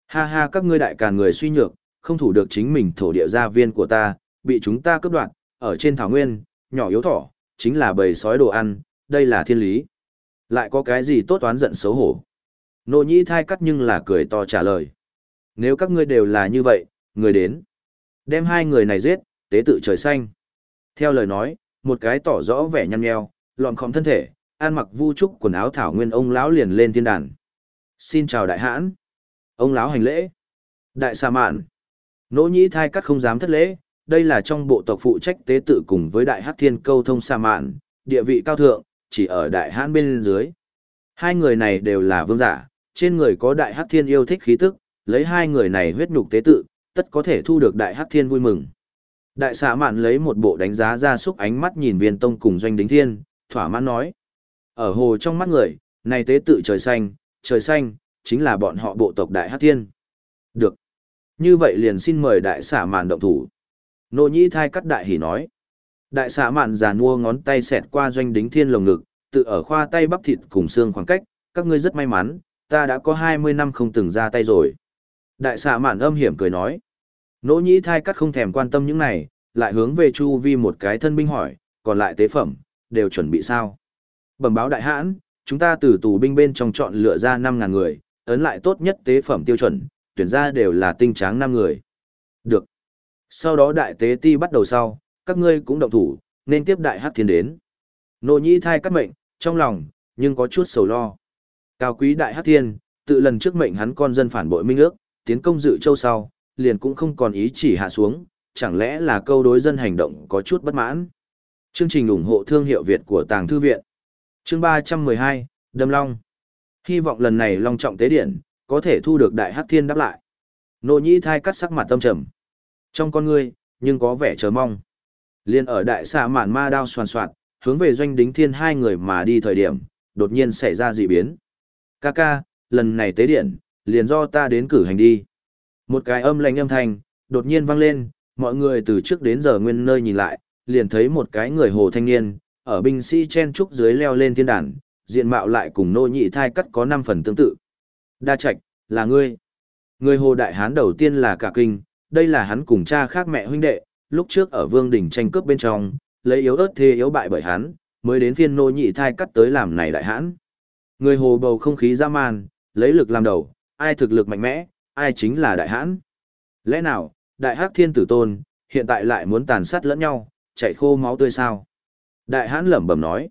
Speaker 1: Ha ha các ngươi đại càn người suy nhược, không thủ được chính mình thổ địa gia viên của ta, bị chúng ta cướp đoạt, ở trên thảo nguyên, nhỏ yếu thỏ, chính là bầy sói đồ ăn, đây là thiên lý. Lại có cái gì tốt toán giận xấu hổ. Nô nhĩ thai cắt nhưng là cười to trả lời. Nếu các ngươi đều là như vậy, người đến. Đem hai người này giết, tế tự trời xanh. Theo lời nói, một cái tỏ rõ vẻ nhăn nheo, lọn khom thân thể, an mặc vu trúc quần áo thảo nguyên ông lão liền lên thiên đàn. Xin chào đại hãn. Ông lão hành lễ. Đại sa mạn. Nỗ nhĩ thai cắt không dám thất lễ, đây là trong bộ tộc phụ trách tế tự cùng với đại hắc thiên câu thông sa mạn, địa vị cao thượng, chỉ ở đại hãn bên dưới. Hai người này đều là vương giả, trên người có đại hắc thiên yêu thích khí tức, lấy hai người này huyết nhục tế tự, tất có thể thu được đại hắc thiên vui mừng. Đại xã mạn lấy một bộ đánh giá ra xúc ánh mắt nhìn viên tông cùng doanh đính thiên, thỏa mãn nói. Ở hồ trong mắt người, này tế tự trời xanh, trời xanh, chính là bọn họ bộ tộc đại hắc thiên. Được. Như vậy liền xin mời đại xã mạn động thủ. Nô nhĩ thai cắt đại hỉ nói. Đại xã mạn già nua ngón tay xẹt qua doanh đính thiên lồng ngực, tự ở khoa tay bắp thịt cùng xương khoảng cách, các ngươi rất may mắn, ta đã có 20 năm không từng ra tay rồi. Đại xã mạn âm hiểm cười nói. Nỗ nhĩ thai cắt không thèm quan tâm những này, lại hướng về chu vi một cái thân binh hỏi, còn lại tế phẩm, đều chuẩn bị sao? Bẩm báo đại hãn, chúng ta từ tù binh bên trong chọn lựa ra 5.000 người, ấn lại tốt nhất tế phẩm tiêu chuẩn, tuyển ra đều là tinh tráng 5 người. Được. Sau đó đại tế ti bắt đầu sau, các ngươi cũng động thủ, nên tiếp đại hát thiên đến. Nô nhĩ thai cắt mệnh, trong lòng, nhưng có chút sầu lo. Cao quý đại hát thiên, tự lần trước mệnh hắn con dân phản bội minh ước, tiến công dự châu sau, liền cũng không còn ý chỉ hạ xuống, chẳng lẽ là câu đối dân hành động có chút bất mãn. Chương trình ủng hộ thương hiệu Việt của Tàng Thư Viện Chương 312, Đâm Long Hy vọng lần này Long trọng tế điện, có thể thu được đại hắc thiên đáp lại. Nô nhĩ thai cắt sắc mặt tâm trầm. Trong con ngươi, nhưng có vẻ chờ mong. Liên ở đại xạ mạn ma đao soàn soạt, hướng về doanh đính thiên hai người mà đi thời điểm, đột nhiên xảy ra dị biến. Kaka, lần này tế điện, liền do ta đến cử hành đi. Một cái âm lạnh âm thanh, đột nhiên vang lên, mọi người từ trước đến giờ nguyên nơi nhìn lại, liền thấy một cái người hồ thanh niên, ở binh sĩ chen trúc dưới leo lên thiên đàn, diện mạo lại cùng nô nhị thai cắt có 5 phần tương tự. Đa Trạch, là ngươi. Người Hồ Đại Hán đầu tiên là cả kinh, đây là hắn cùng cha khác mẹ huynh đệ, lúc trước ở Vương đỉnh tranh cướp bên trong, lấy yếu ớt thê yếu bại bởi hắn, mới đến phiên nô nhị thai cắt tới làm này đại hãn. Người Hồ bầu không khí ra man, lấy lực làm đầu, ai thực lực mạnh mẽ, ai chính là đại hãn. Lẽ nào, đại hắc thiên tử tôn, hiện tại lại muốn tàn sát lẫn nhau, chạy khô máu tươi sao? Đại hãn lẩm bẩm nói.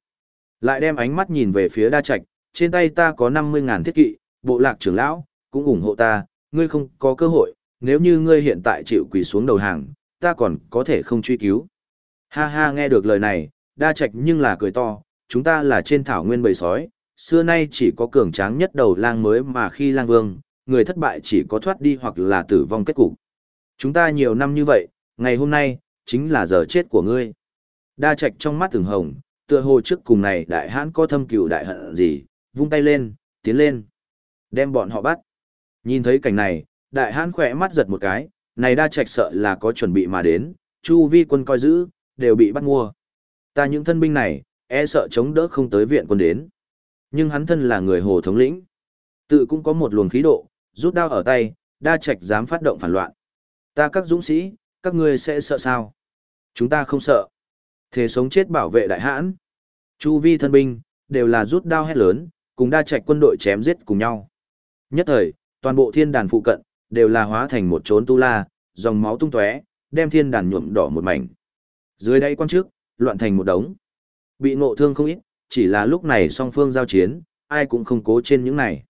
Speaker 1: Lại đem ánh mắt nhìn về phía đa trạch, trên tay ta có 50.000 thiết kỵ, bộ lạc trưởng lão, cũng ủng hộ ta, ngươi không có cơ hội, nếu như ngươi hiện tại chịu quỳ xuống đầu hàng, ta còn có thể không truy cứu. Ha ha nghe được lời này, đa trạch nhưng là cười to, chúng ta là trên thảo nguyên bầy sói, xưa nay chỉ có cường tráng nhất đầu lang mới mà khi lang vương, người thất bại chỉ có thoát đi hoặc là tử vong kết cục. Chúng ta nhiều năm như vậy, ngày hôm nay, chính là giờ chết của ngươi. Đa trạch trong mắt từng hồng, tựa hồ trước cùng này đại hãn có thâm cừu đại hận gì, vung tay lên, tiến lên. Đem bọn họ bắt. Nhìn thấy cảnh này, đại hãn khỏe mắt giật một cái, này đa trạch sợ là có chuẩn bị mà đến, chu vi quân coi giữ, đều bị bắt mua. Ta những thân binh này, e sợ chống đỡ không tới viện quân đến. Nhưng hắn thân là người hồ thống lĩnh. Tự cũng có một luồng khí độ, rút đao ở tay, đa trạch dám phát động phản loạn. Ta các dũng sĩ, các ngươi sẽ sợ sao? Chúng ta không sợ. Thế sống chết bảo vệ đại hãn. Chu vi thân binh, đều là rút đao hét lớn, cùng đa trạch quân đội chém giết cùng nhau. Nhất thời, toàn bộ thiên đàn phụ cận, đều là hóa thành một chốn tu la, dòng máu tung tóe, đem thiên đàn nhuộm đỏ một mảnh. Dưới đây quan trước, loạn thành một đống. Bị ngộ thương không ít, chỉ là lúc này song phương giao chiến, ai cũng không cố trên những này.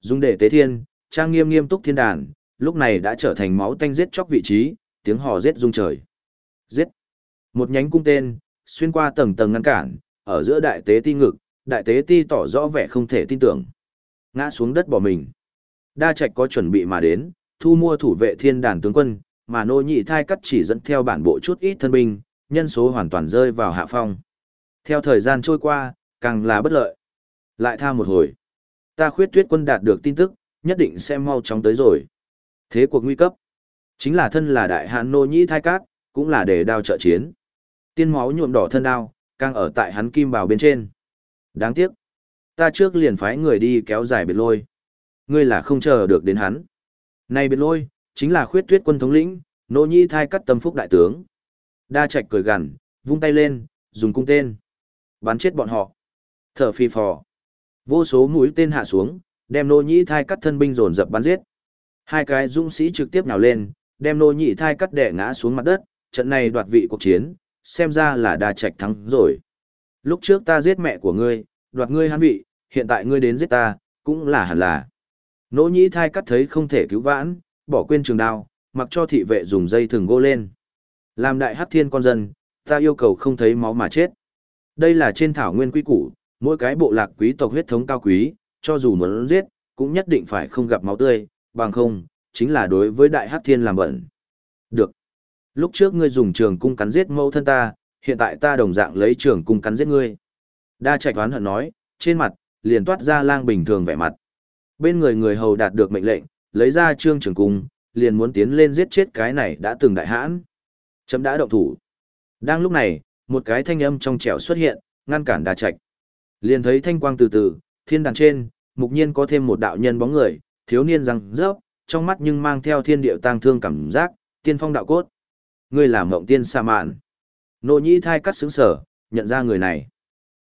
Speaker 1: Dùng để tế thiên, trang nghiêm nghiêm túc thiên đàn, lúc này đã trở thành máu tanh giết chóc vị trí, tiếng hò giết rung trời. Giết! Một nhánh cung tên, xuyên qua tầng tầng ngăn cản, ở giữa đại tế ti ngực, đại tế ti tỏ rõ vẻ không thể tin tưởng. Ngã xuống đất bỏ mình. Đa trạch có chuẩn bị mà đến, thu mua thủ vệ thiên đàn tướng quân, mà nô nhị thai cắt chỉ dẫn theo bản bộ chút ít thân binh, nhân số hoàn toàn rơi vào hạ phong. Theo thời gian trôi qua, càng là bất lợi. Lại tha một hồi. Ta khuyết tuyết quân đạt được tin tức, nhất định sẽ mau chóng tới rồi. Thế cuộc nguy cấp. Chính là thân là đại hạn nô nhĩ thai cát, cũng là để đao trợ chiến. Tiên máu nhuộm đỏ thân đao, càng ở tại hắn kim bào bên trên. Đáng tiếc. Ta trước liền phái người đi kéo dài biệt lôi. Ngươi là không chờ được đến hắn. Này biệt lôi, chính là khuyết tuyết quân thống lĩnh, nô nhĩ thai cắt tâm phúc đại tướng. Đa trạch cười gằn, vung tay lên, dùng cung tên. Bắn chết bọn họ. Thở phi phò. Vô số mũi tên hạ xuống, đem nô nhĩ thai cắt thân binh dồn dập bắn giết. Hai cái dũng sĩ trực tiếp nhào lên, đem nô Nhĩ thai cắt đẻ ngã xuống mặt đất, trận này đoạt vị cuộc chiến, xem ra là đa trạch thắng rồi. Lúc trước ta giết mẹ của ngươi, đoạt ngươi hắn vị, hiện tại ngươi đến giết ta, cũng là hẳn là. Nỗ nhĩ thai cắt thấy không thể cứu vãn, bỏ quên trường đao, mặc cho thị vệ dùng dây thừng gô lên. Làm đại hắc thiên con dân, ta yêu cầu không thấy máu mà chết. Đây là trên thảo nguyên quý củ, mỗi cái bộ lạc quý tộc huyết thống cao quý, cho dù muốn giết, cũng nhất định phải không gặp máu tươi, bằng không, chính là đối với đại hắc thiên làm bẩn. Được. Lúc trước ngươi dùng trường cung cắn giết mẫu thân ta, hiện tại ta đồng dạng lấy trường cung cắn giết ngươi. Đa trạch oán hận nói, trên mặt, liền toát ra lang bình thường vẻ mặt. Bên người người hầu đạt được mệnh lệnh, lấy ra trương trường cung, liền muốn tiến lên giết chết cái này đã từng đại hãn. Chấm đã động thủ. Đang lúc này, một cái thanh âm trong trẻo xuất hiện, ngăn cản đa trạch. Liền thấy thanh quang từ từ, thiên đàn trên, mục nhiên có thêm một đạo nhân bóng người, thiếu niên răng rớp, trong mắt nhưng mang theo thiên điệu tang thương cảm giác, tiên phong đạo cốt. Ngươi là mộng tiên sa mạn. Nô nhĩ thai cắt xứng sở, nhận ra người này.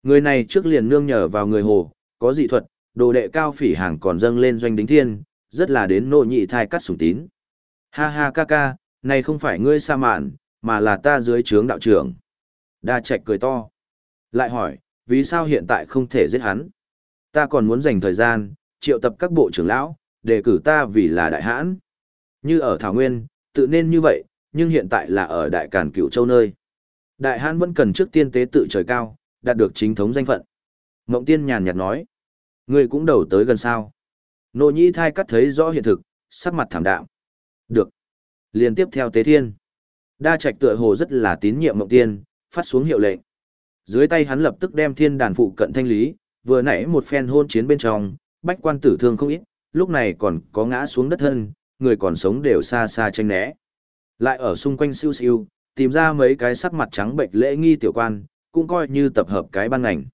Speaker 1: Người này trước liền nương nhờ vào người hồ, có dị thuật, đồ đệ cao phỉ hàng còn dâng lên doanh đính thiên, rất là đến nô nhị thai cắt sủng tín. Ha ha ca ca, này không phải ngươi sa mạn, mà là ta dưới trướng đạo trưởng. Đa Trạch cười to. Lại hỏi, vì sao hiện tại không thể giết hắn? Ta còn muốn dành thời gian, triệu tập các bộ trưởng lão, đề cử ta vì là đại hãn. Như ở Thảo Nguyên, tự nên như vậy, nhưng hiện tại là ở Đại Càn Cửu Châu nơi. Đại hãn vẫn cần trước tiên tế tự trời cao, đạt được chính thống danh phận. Ngộng Tiên nhàn nhạt nói, ngươi cũng đầu tới gần sao. Nô nhĩ thai cắt thấy rõ hiện thực, sắc mặt thảm đạm. Được. Liên tiếp theo tế thiên. Đa trạch tựa hồ rất là tín nhiệm mộng Tiên, phát xuống hiệu lệnh. Dưới tay hắn lập tức đem thiên đàn phụ cận thanh lý, vừa nãy một phen hôn chiến bên trong, bách quan tử thương không ít, lúc này còn có ngã xuống đất thân, người còn sống đều xa xa tranh né. Lại ở xung quanh siêu siêu, tìm ra mấy cái sắc mặt trắng bệnh lễ nghi tiểu quan, cũng coi như tập hợp cái ban ngành.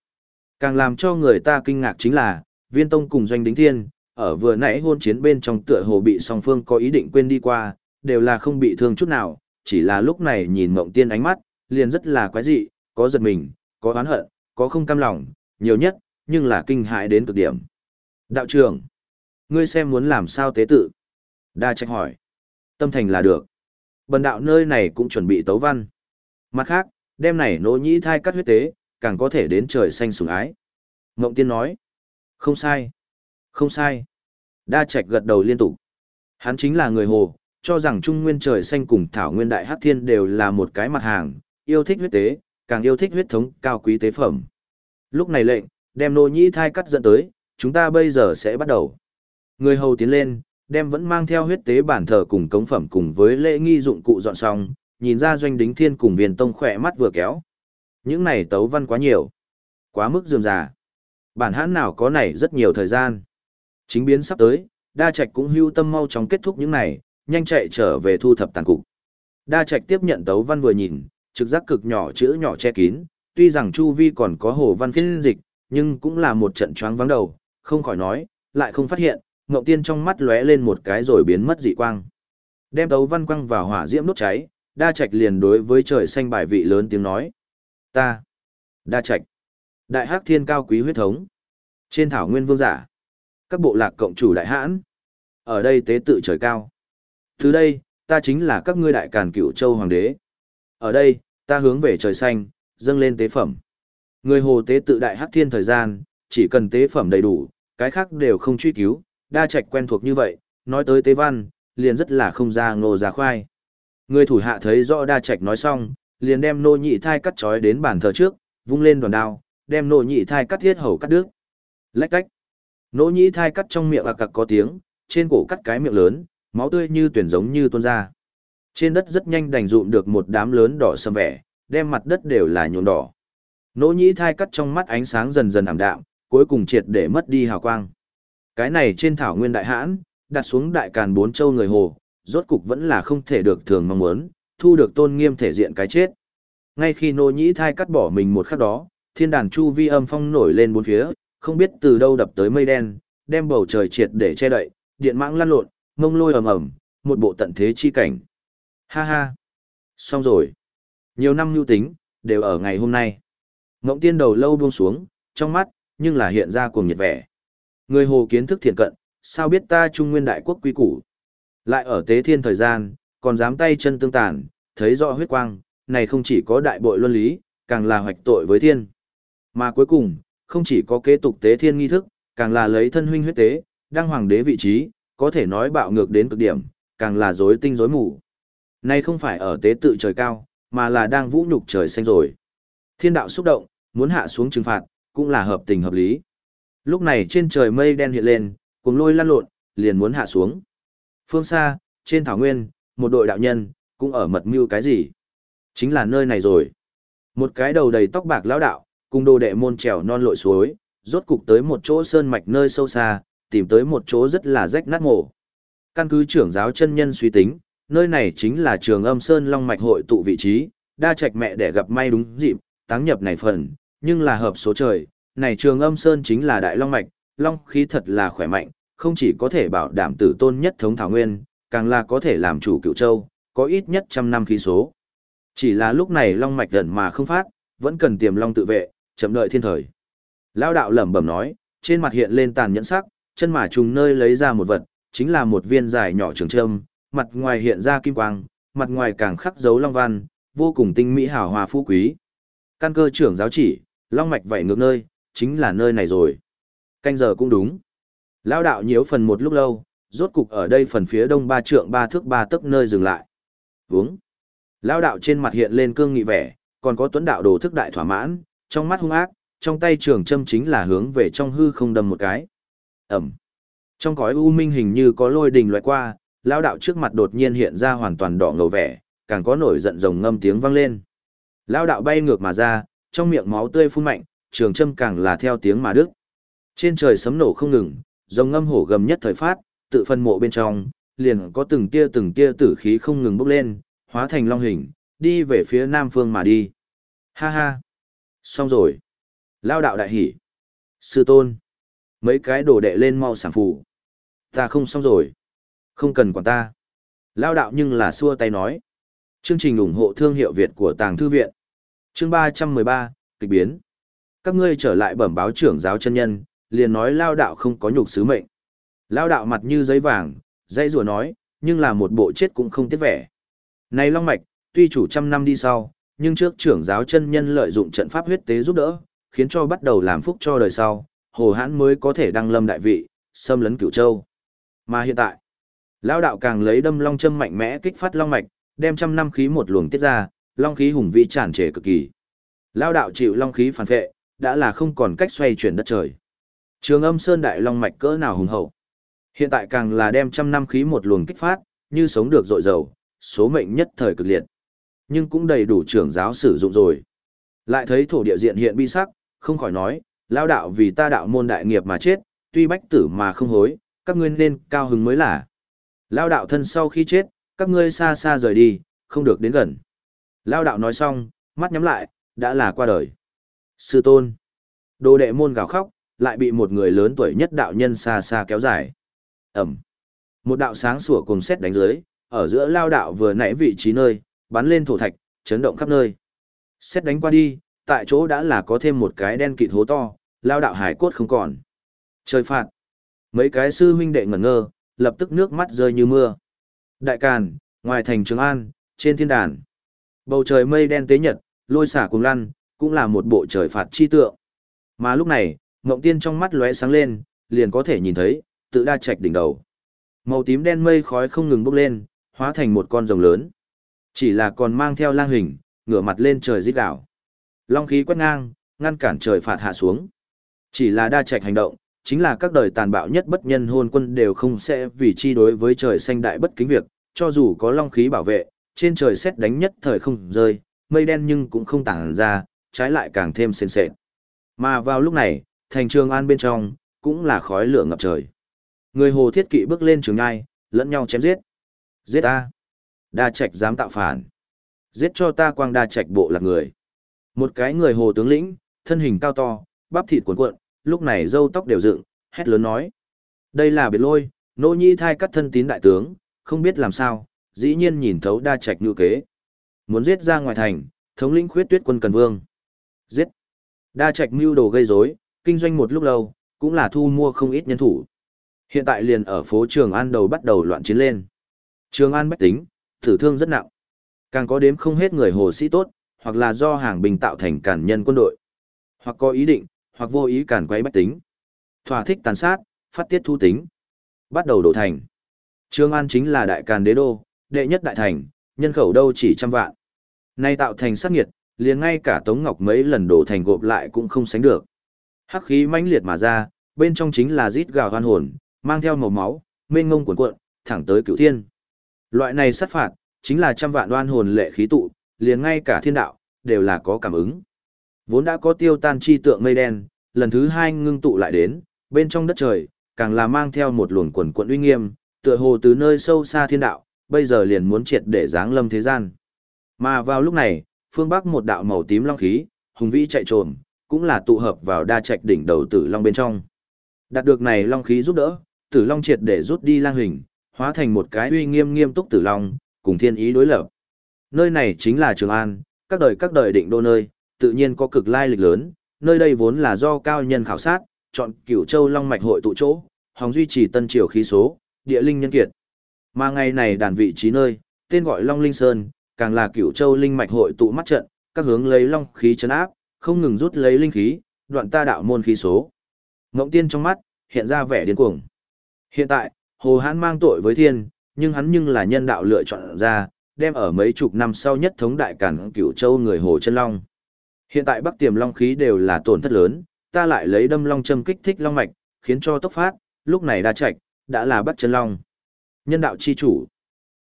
Speaker 1: Càng làm cho người ta kinh ngạc chính là, viên tông cùng doanh đính thiên, ở vừa nãy hôn chiến bên trong tựa hồ bị song phương có ý định quên đi qua, đều là không bị thương chút nào, chỉ là lúc này nhìn mộng tiên ánh mắt, liền rất là quái dị, có giật mình, có oán hận, có không cam lòng, nhiều nhất, nhưng là kinh hại đến cực điểm. Đạo trưởng, ngươi xem muốn làm sao tế tự? Đa trách hỏi. Tâm thành là được. Bần đạo nơi này cũng chuẩn bị tấu văn. Mặt khác, đêm này nỗ nhĩ thai cắt huyết tế, càng có thể đến trời xanh sủng ái. Ngộng tiên nói. Không sai. Không sai. Đa trạch gật đầu liên tục. Hắn chính là người hồ, cho rằng trung nguyên trời xanh cùng thảo nguyên đại hắc thiên đều là một cái mặt hàng, yêu thích huyết tế, càng yêu thích huyết thống cao quý tế phẩm. Lúc này lệnh, đem nô nhĩ thai cắt dẫn tới, chúng ta bây giờ sẽ bắt đầu. Người hầu tiến lên, đem vẫn mang theo huyết tế bản thờ cùng cống phẩm cùng với lễ nghi dụng cụ dọn xong, nhìn ra doanh đính thiên cùng viên tông khỏe mắt vừa kéo. Những này tấu văn quá nhiều, quá mức dườm già. Bản hãn nào có này rất nhiều thời gian. Chính biến sắp tới, đa trạch cũng hưu tâm mau chóng kết thúc những này, nhanh chạy trở về thu thập tàn cục. Đa trạch tiếp nhận tấu văn vừa nhìn, trực giác cực nhỏ chữ nhỏ che kín, tuy rằng chu vi còn có hồ văn phiên dịch, nhưng cũng là một trận choáng vắng đầu, không khỏi nói, lại không phát hiện, Ngộng Tiên trong mắt lóe lên một cái rồi biến mất dị quang. Đem tấu văn quăng vào hỏa diễm đốt cháy, Đa Trạch liền đối với trời xanh bài vị lớn tiếng nói: "Ta, Đa Trạch, Đại Hắc Thiên cao quý huyết thống, trên thảo nguyên vương giả, các bộ lạc cộng chủ đại hãn, ở đây tế tự trời cao. Từ đây, ta chính là các ngươi đại càn cựu châu hoàng đế. Ở đây, ta hướng về trời xanh, dâng lên tế phẩm. Người hồ tế tự đại hắc thiên thời gian, chỉ cần tế phẩm đầy đủ, cái khác đều không truy cứu, đa trạch quen thuộc như vậy, nói tới tế văn, liền rất là không ra ngô ra khoai. Người thủ hạ thấy rõ đa trạch nói xong, liền đem nô nhị thai cắt trói đến bàn thờ trước, vung lên đoàn đao, đem nô nhị thai cắt thiết hầu cắt đứt. Lách cách. Nô nhị thai cắt trong miệng ạc cặc có tiếng, trên cổ cắt cái miệng lớn, máu tươi như tuyển giống như tuôn ra. Trên đất rất nhanh đành rụm được một đám lớn đỏ sầm vẻ, đem mặt đất đều là nhuộm đỏ. Nỗ nhĩ thai cắt trong mắt ánh sáng dần dần ảm đạm, cuối cùng triệt để mất đi hào quang. Cái này trên thảo nguyên đại hãn, đặt xuống đại càn bốn châu người hồ, rốt cục vẫn là không thể được thường mong muốn, thu được tôn nghiêm thể diện cái chết. Ngay khi nô nhĩ thai cắt bỏ mình một khắc đó, thiên đàn chu vi âm phong nổi lên bốn phía, không biết từ đâu đập tới mây đen, đem bầu trời triệt để che đậy, điện mãng lăn lộn, ngông lôi ầm ầm, một bộ tận thế chi cảnh. Ha ha, xong rồi. Nhiều năm nhu tính, đều ở ngày hôm nay. Ngộng tiên đầu lâu buông xuống, trong mắt, nhưng là hiện ra cuồng nhiệt vẻ. Người hồ kiến thức thiện cận, sao biết ta trung nguyên đại quốc quy củ. Lại ở tế thiên thời gian, còn dám tay chân tương tàn, thấy rõ huyết quang, này không chỉ có đại bội luân lý, càng là hoạch tội với thiên. Mà cuối cùng, không chỉ có kế tục tế thiên nghi thức, càng là lấy thân huynh huyết tế, đang hoàng đế vị trí, có thể nói bạo ngược đến cực điểm, càng là rối tinh rối mù. Này không phải ở tế tự trời cao, mà là đang vũ nhục trời xanh rồi. Thiên đạo xúc động, muốn hạ xuống trừng phạt, cũng là hợp tình hợp lý. Lúc này trên trời mây đen hiện lên, cùng lôi lan lộn, liền muốn hạ xuống. Phương xa, trên thảo nguyên, một đội đạo nhân, cũng ở mật mưu cái gì? Chính là nơi này rồi. Một cái đầu đầy tóc bạc lão đạo, cùng đồ đệ môn trèo non lội suối, rốt cục tới một chỗ sơn mạch nơi sâu xa, tìm tới một chỗ rất là rách nát mổ. Căn cứ trưởng giáo chân nhân suy tính, nơi này chính là trường âm sơn long mạch hội tụ vị trí, đa trạch mẹ để gặp may đúng dịp, táng nhập này phần, nhưng là hợp số trời, này trường âm sơn chính là đại long mạch, long khí thật là khỏe mạnh, không chỉ có thể bảo đảm tử tôn nhất thống thảo nguyên, càng là có thể làm chủ cựu châu, có ít nhất trăm năm khí số. Chỉ là lúc này long mạch gần mà không phát, vẫn cần tiềm long tự vệ, chậm đợi thiên thời. Lao đạo lẩm bẩm nói, trên mặt hiện lên tàn nhẫn sắc, chân mà trùng nơi lấy ra một vật, chính là một viên dài nhỏ trường trâm, mặt ngoài hiện ra kim quang, mặt ngoài càng khắc dấu long văn, vô cùng tinh mỹ hào hòa phú quý. Căn cơ trưởng giáo chỉ, long mạch vậy ngược nơi, chính là nơi này rồi. Canh giờ cũng đúng. Lao đạo nhiễu phần một lúc lâu, rốt cục ở đây phần phía đông ba trượng ba thước ba tấc nơi dừng lại. Uống. Lao đạo trên mặt hiện lên cương nghị vẻ, còn có tuấn đạo đồ thức đại thỏa mãn, trong mắt hung ác, trong tay trường châm chính là hướng về trong hư không đâm một cái. Ẩm. Trong cõi u minh hình như có lôi đình loại qua, lao đạo trước mặt đột nhiên hiện ra hoàn toàn đỏ ngầu vẻ, càng có nổi giận rồng ngâm tiếng vang lên. Lao đạo bay ngược mà ra, trong miệng máu tươi phun mạnh, trường châm càng là theo tiếng mà đứt. Trên trời sấm nổ không ngừng, rồng ngâm hổ gầm nhất thời phát, tự phân mộ bên trong, liền có từng tia từng tia tử khí không ngừng bốc lên, hóa thành long hình, đi về phía nam phương mà đi. Ha ha! Xong rồi. Lao đạo đại hỉ. Sư tôn. Mấy cái đồ đệ lên mau sảng phụ. Ta không xong rồi. Không cần quản ta. Lao đạo nhưng là xua tay nói. Chương trình ủng hộ thương hiệu Việt của Tàng Thư Viện. Chương 313, kịch biến. Các ngươi trở lại bẩm báo trưởng giáo chân nhân, liền nói Lao đạo không có nhục sứ mệnh. Lao đạo mặt như giấy vàng, dây rùa nói, nhưng là một bộ chết cũng không tiếc vẻ. Này Long Mạch, tuy chủ trăm năm đi sau, nhưng trước trưởng giáo chân nhân lợi dụng trận pháp huyết tế giúp đỡ, khiến cho bắt đầu làm phúc cho đời sau, Hồ Hãn mới có thể đăng lâm đại vị, xâm lấn cửu châu. Mà hiện tại, Lão đạo càng lấy đâm long châm mạnh mẽ kích phát long mạch, đem trăm năm khí một luồng tiết ra, long khí hùng vĩ tràn trề cực kỳ. Lão đạo chịu long khí phản vệ, đã là không còn cách xoay chuyển đất trời. Trường âm sơn đại long mạch cỡ nào hùng hậu. Hiện tại càng là đem trăm năm khí một luồng kích phát, như sống được dội dầu, số mệnh nhất thời cực liệt. Nhưng cũng đầy đủ trưởng giáo sử dụng rồi. Lại thấy thổ địa diện hiện bi sắc, không khỏi nói, lao đạo vì ta đạo môn đại nghiệp mà chết, tuy bách tử mà không hối, các ngươi nên cao hứng mới là. Lao đạo thân sau khi chết, các ngươi xa xa rời đi, không được đến gần. Lao đạo nói xong, mắt nhắm lại, đã là qua đời. Sư tôn. Đồ đệ môn gào khóc, lại bị một người lớn tuổi nhất đạo nhân xa xa kéo dài. Ẩm. Một đạo sáng sủa cùng xét đánh dưới, ở giữa lao đạo vừa nãy vị trí nơi, bắn lên thổ thạch, chấn động khắp nơi. Xét đánh qua đi, tại chỗ đã là có thêm một cái đen kịt hố to, lao đạo hải cốt không còn. Trời phạt. Mấy cái sư huynh đệ ngẩn ngơ, lập tức nước mắt rơi như mưa. Đại Càn, ngoài thành Trường An, trên thiên đàn. Bầu trời mây đen tế nhật, lôi xả cùng lăn, cũng là một bộ trời phạt chi tượng. Mà lúc này, Ngộng Tiên trong mắt lóe sáng lên, liền có thể nhìn thấy, tự đa trạch đỉnh đầu. Màu tím đen mây khói không ngừng bốc lên, hóa thành một con rồng lớn. Chỉ là còn mang theo lang hình, ngửa mặt lên trời rít đảo. Long khí quét ngang, ngăn cản trời phạt hạ xuống. Chỉ là đa trạch hành động, chính là các đời tàn bạo nhất bất nhân hôn quân đều không sẽ vì chi đối với trời xanh đại bất kính việc, cho dù có long khí bảo vệ, trên trời xét đánh nhất thời không rơi, mây đen nhưng cũng không tản ra, trái lại càng thêm sền sệt. Mà vào lúc này, thành trường an bên trong, cũng là khói lửa ngập trời. Người hồ thiết kỵ bước lên trường ngai, lẫn nhau chém giết. Giết ta! Đa trạch dám tạo phản. Giết cho ta quang đa trạch bộ là người. Một cái người hồ tướng lĩnh, thân hình cao to, bắp thịt cuộn cuộn, lúc này râu tóc đều dựng, hét lớn nói. Đây là biệt lôi, nô nhi thai cắt thân tín đại tướng, không biết làm sao, dĩ nhiên nhìn thấu đa trạch ngữ kế. Muốn giết ra ngoài thành, thống lĩnh khuyết tuyết quân cần vương. Giết. Đa trạch mưu đồ gây rối, kinh doanh một lúc lâu, cũng là thu mua không ít nhân thủ. Hiện tại liền ở phố Trường An đầu bắt đầu loạn chiến lên. Trường An bách tính, thử thương rất nặng. Càng có đếm không hết người hồ sĩ tốt, hoặc là do hàng bình tạo thành cản nhân quân đội. Hoặc có ý định, hoặc vô ý cản quấy bách tính. Thỏa thích tàn sát, phát tiết thu tính. Bắt đầu đổ thành. trường An chính là đại càn đế đô, đệ nhất đại thành, nhân khẩu đâu chỉ trăm vạn. Nay tạo thành sát nghiệt, liền ngay cả Tống Ngọc mấy lần đổ thành gộp lại cũng không sánh được. Hắc khí mãnh liệt mà ra, bên trong chính là rít gào hoan hồn, mang theo màu máu, mênh ngông cuộn cuộn, thẳng tới cửu thiên. Loại này sát phạt, chính là trăm vạn đoan hồn lệ khí tụ, liền ngay cả thiên đạo, đều là có cảm ứng. Vốn đã có tiêu tan chi tượng mây đen, lần thứ hai ngưng tụ lại đến, bên trong đất trời, càng là mang theo một luồng quần quận uy nghiêm, tựa hồ từ nơi sâu xa thiên đạo, bây giờ liền muốn triệt để giáng lâm thế gian. Mà vào lúc này, phương bắc một đạo màu tím long khí, hùng vĩ chạy trồm, cũng là tụ hợp vào đa trạch đỉnh đầu tử long bên trong. Đạt được này long khí giúp đỡ, tử long triệt để rút đi lang hình, hóa thành một cái uy nghiêm nghiêm túc tử long, cùng thiên ý đối lập. Nơi này chính là Trường An, các đời các đời định đô nơi, tự nhiên có cực lai lịch lớn, nơi đây vốn là do cao nhân khảo sát, chọn cửu châu long mạch hội tụ chỗ, hòng duy trì tân triều khí số, địa linh nhân kiệt. Mà ngày này đàn vị trí nơi, tên gọi Long Linh Sơn, càng là cửu châu linh mạch hội tụ mắt trận, các hướng lấy long khí chấn áp, không ngừng rút lấy linh khí, đoạn ta đạo môn khí số. Ngộng tiên trong mắt, hiện ra vẻ điên cuồng. Hiện tại, Hồ Hán mang tội với thiên, nhưng hắn nhưng là nhân đạo lựa chọn ra, đem ở mấy chục năm sau nhất thống đại cản cửu châu người Hồ Chân Long. Hiện tại Bắc Tiềm Long khí đều là tổn thất lớn, ta lại lấy đâm long châm kích thích long mạch, khiến cho tốc phát, lúc này đa trạch, đã là bắt Chân Long. Nhân đạo chi chủ.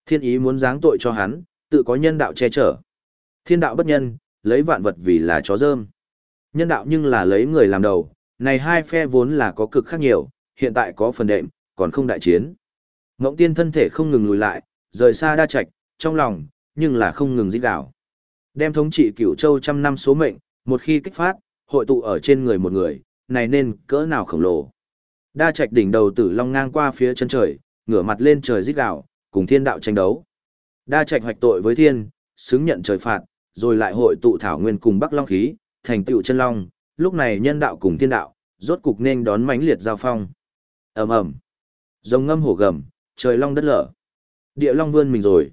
Speaker 1: Thiên ý muốn giáng tội cho hắn, tự có nhân đạo che chở. Thiên đạo bất nhân, lấy vạn vật vì là chó dơm. Nhân đạo nhưng là lấy người làm đầu, này hai phe vốn là có cực khác nhiều, hiện tại có phần đệm, còn không đại chiến. Ngỗng tiên thân thể không ngừng lùi lại, rời xa đa trạch, trong lòng, nhưng là không ngừng dít đảo. Đem thống trị cửu châu trăm năm số mệnh, Một khi kích phát, hội tụ ở trên người một người, này nên cỡ nào khổng lồ. Đa trạch đỉnh đầu tử long ngang qua phía chân trời, ngửa mặt lên trời rít gạo, cùng thiên đạo tranh đấu. Đa trạch hoạch tội với thiên, xứng nhận trời phạt, rồi lại hội tụ thảo nguyên cùng Bắc Long khí, thành tựu chân long, lúc này nhân đạo cùng thiên đạo, rốt cục nên đón mãnh liệt giao phong. Ầm ầm. Rồng ngâm hổ gầm, trời long đất lở. Địa long vươn mình rồi.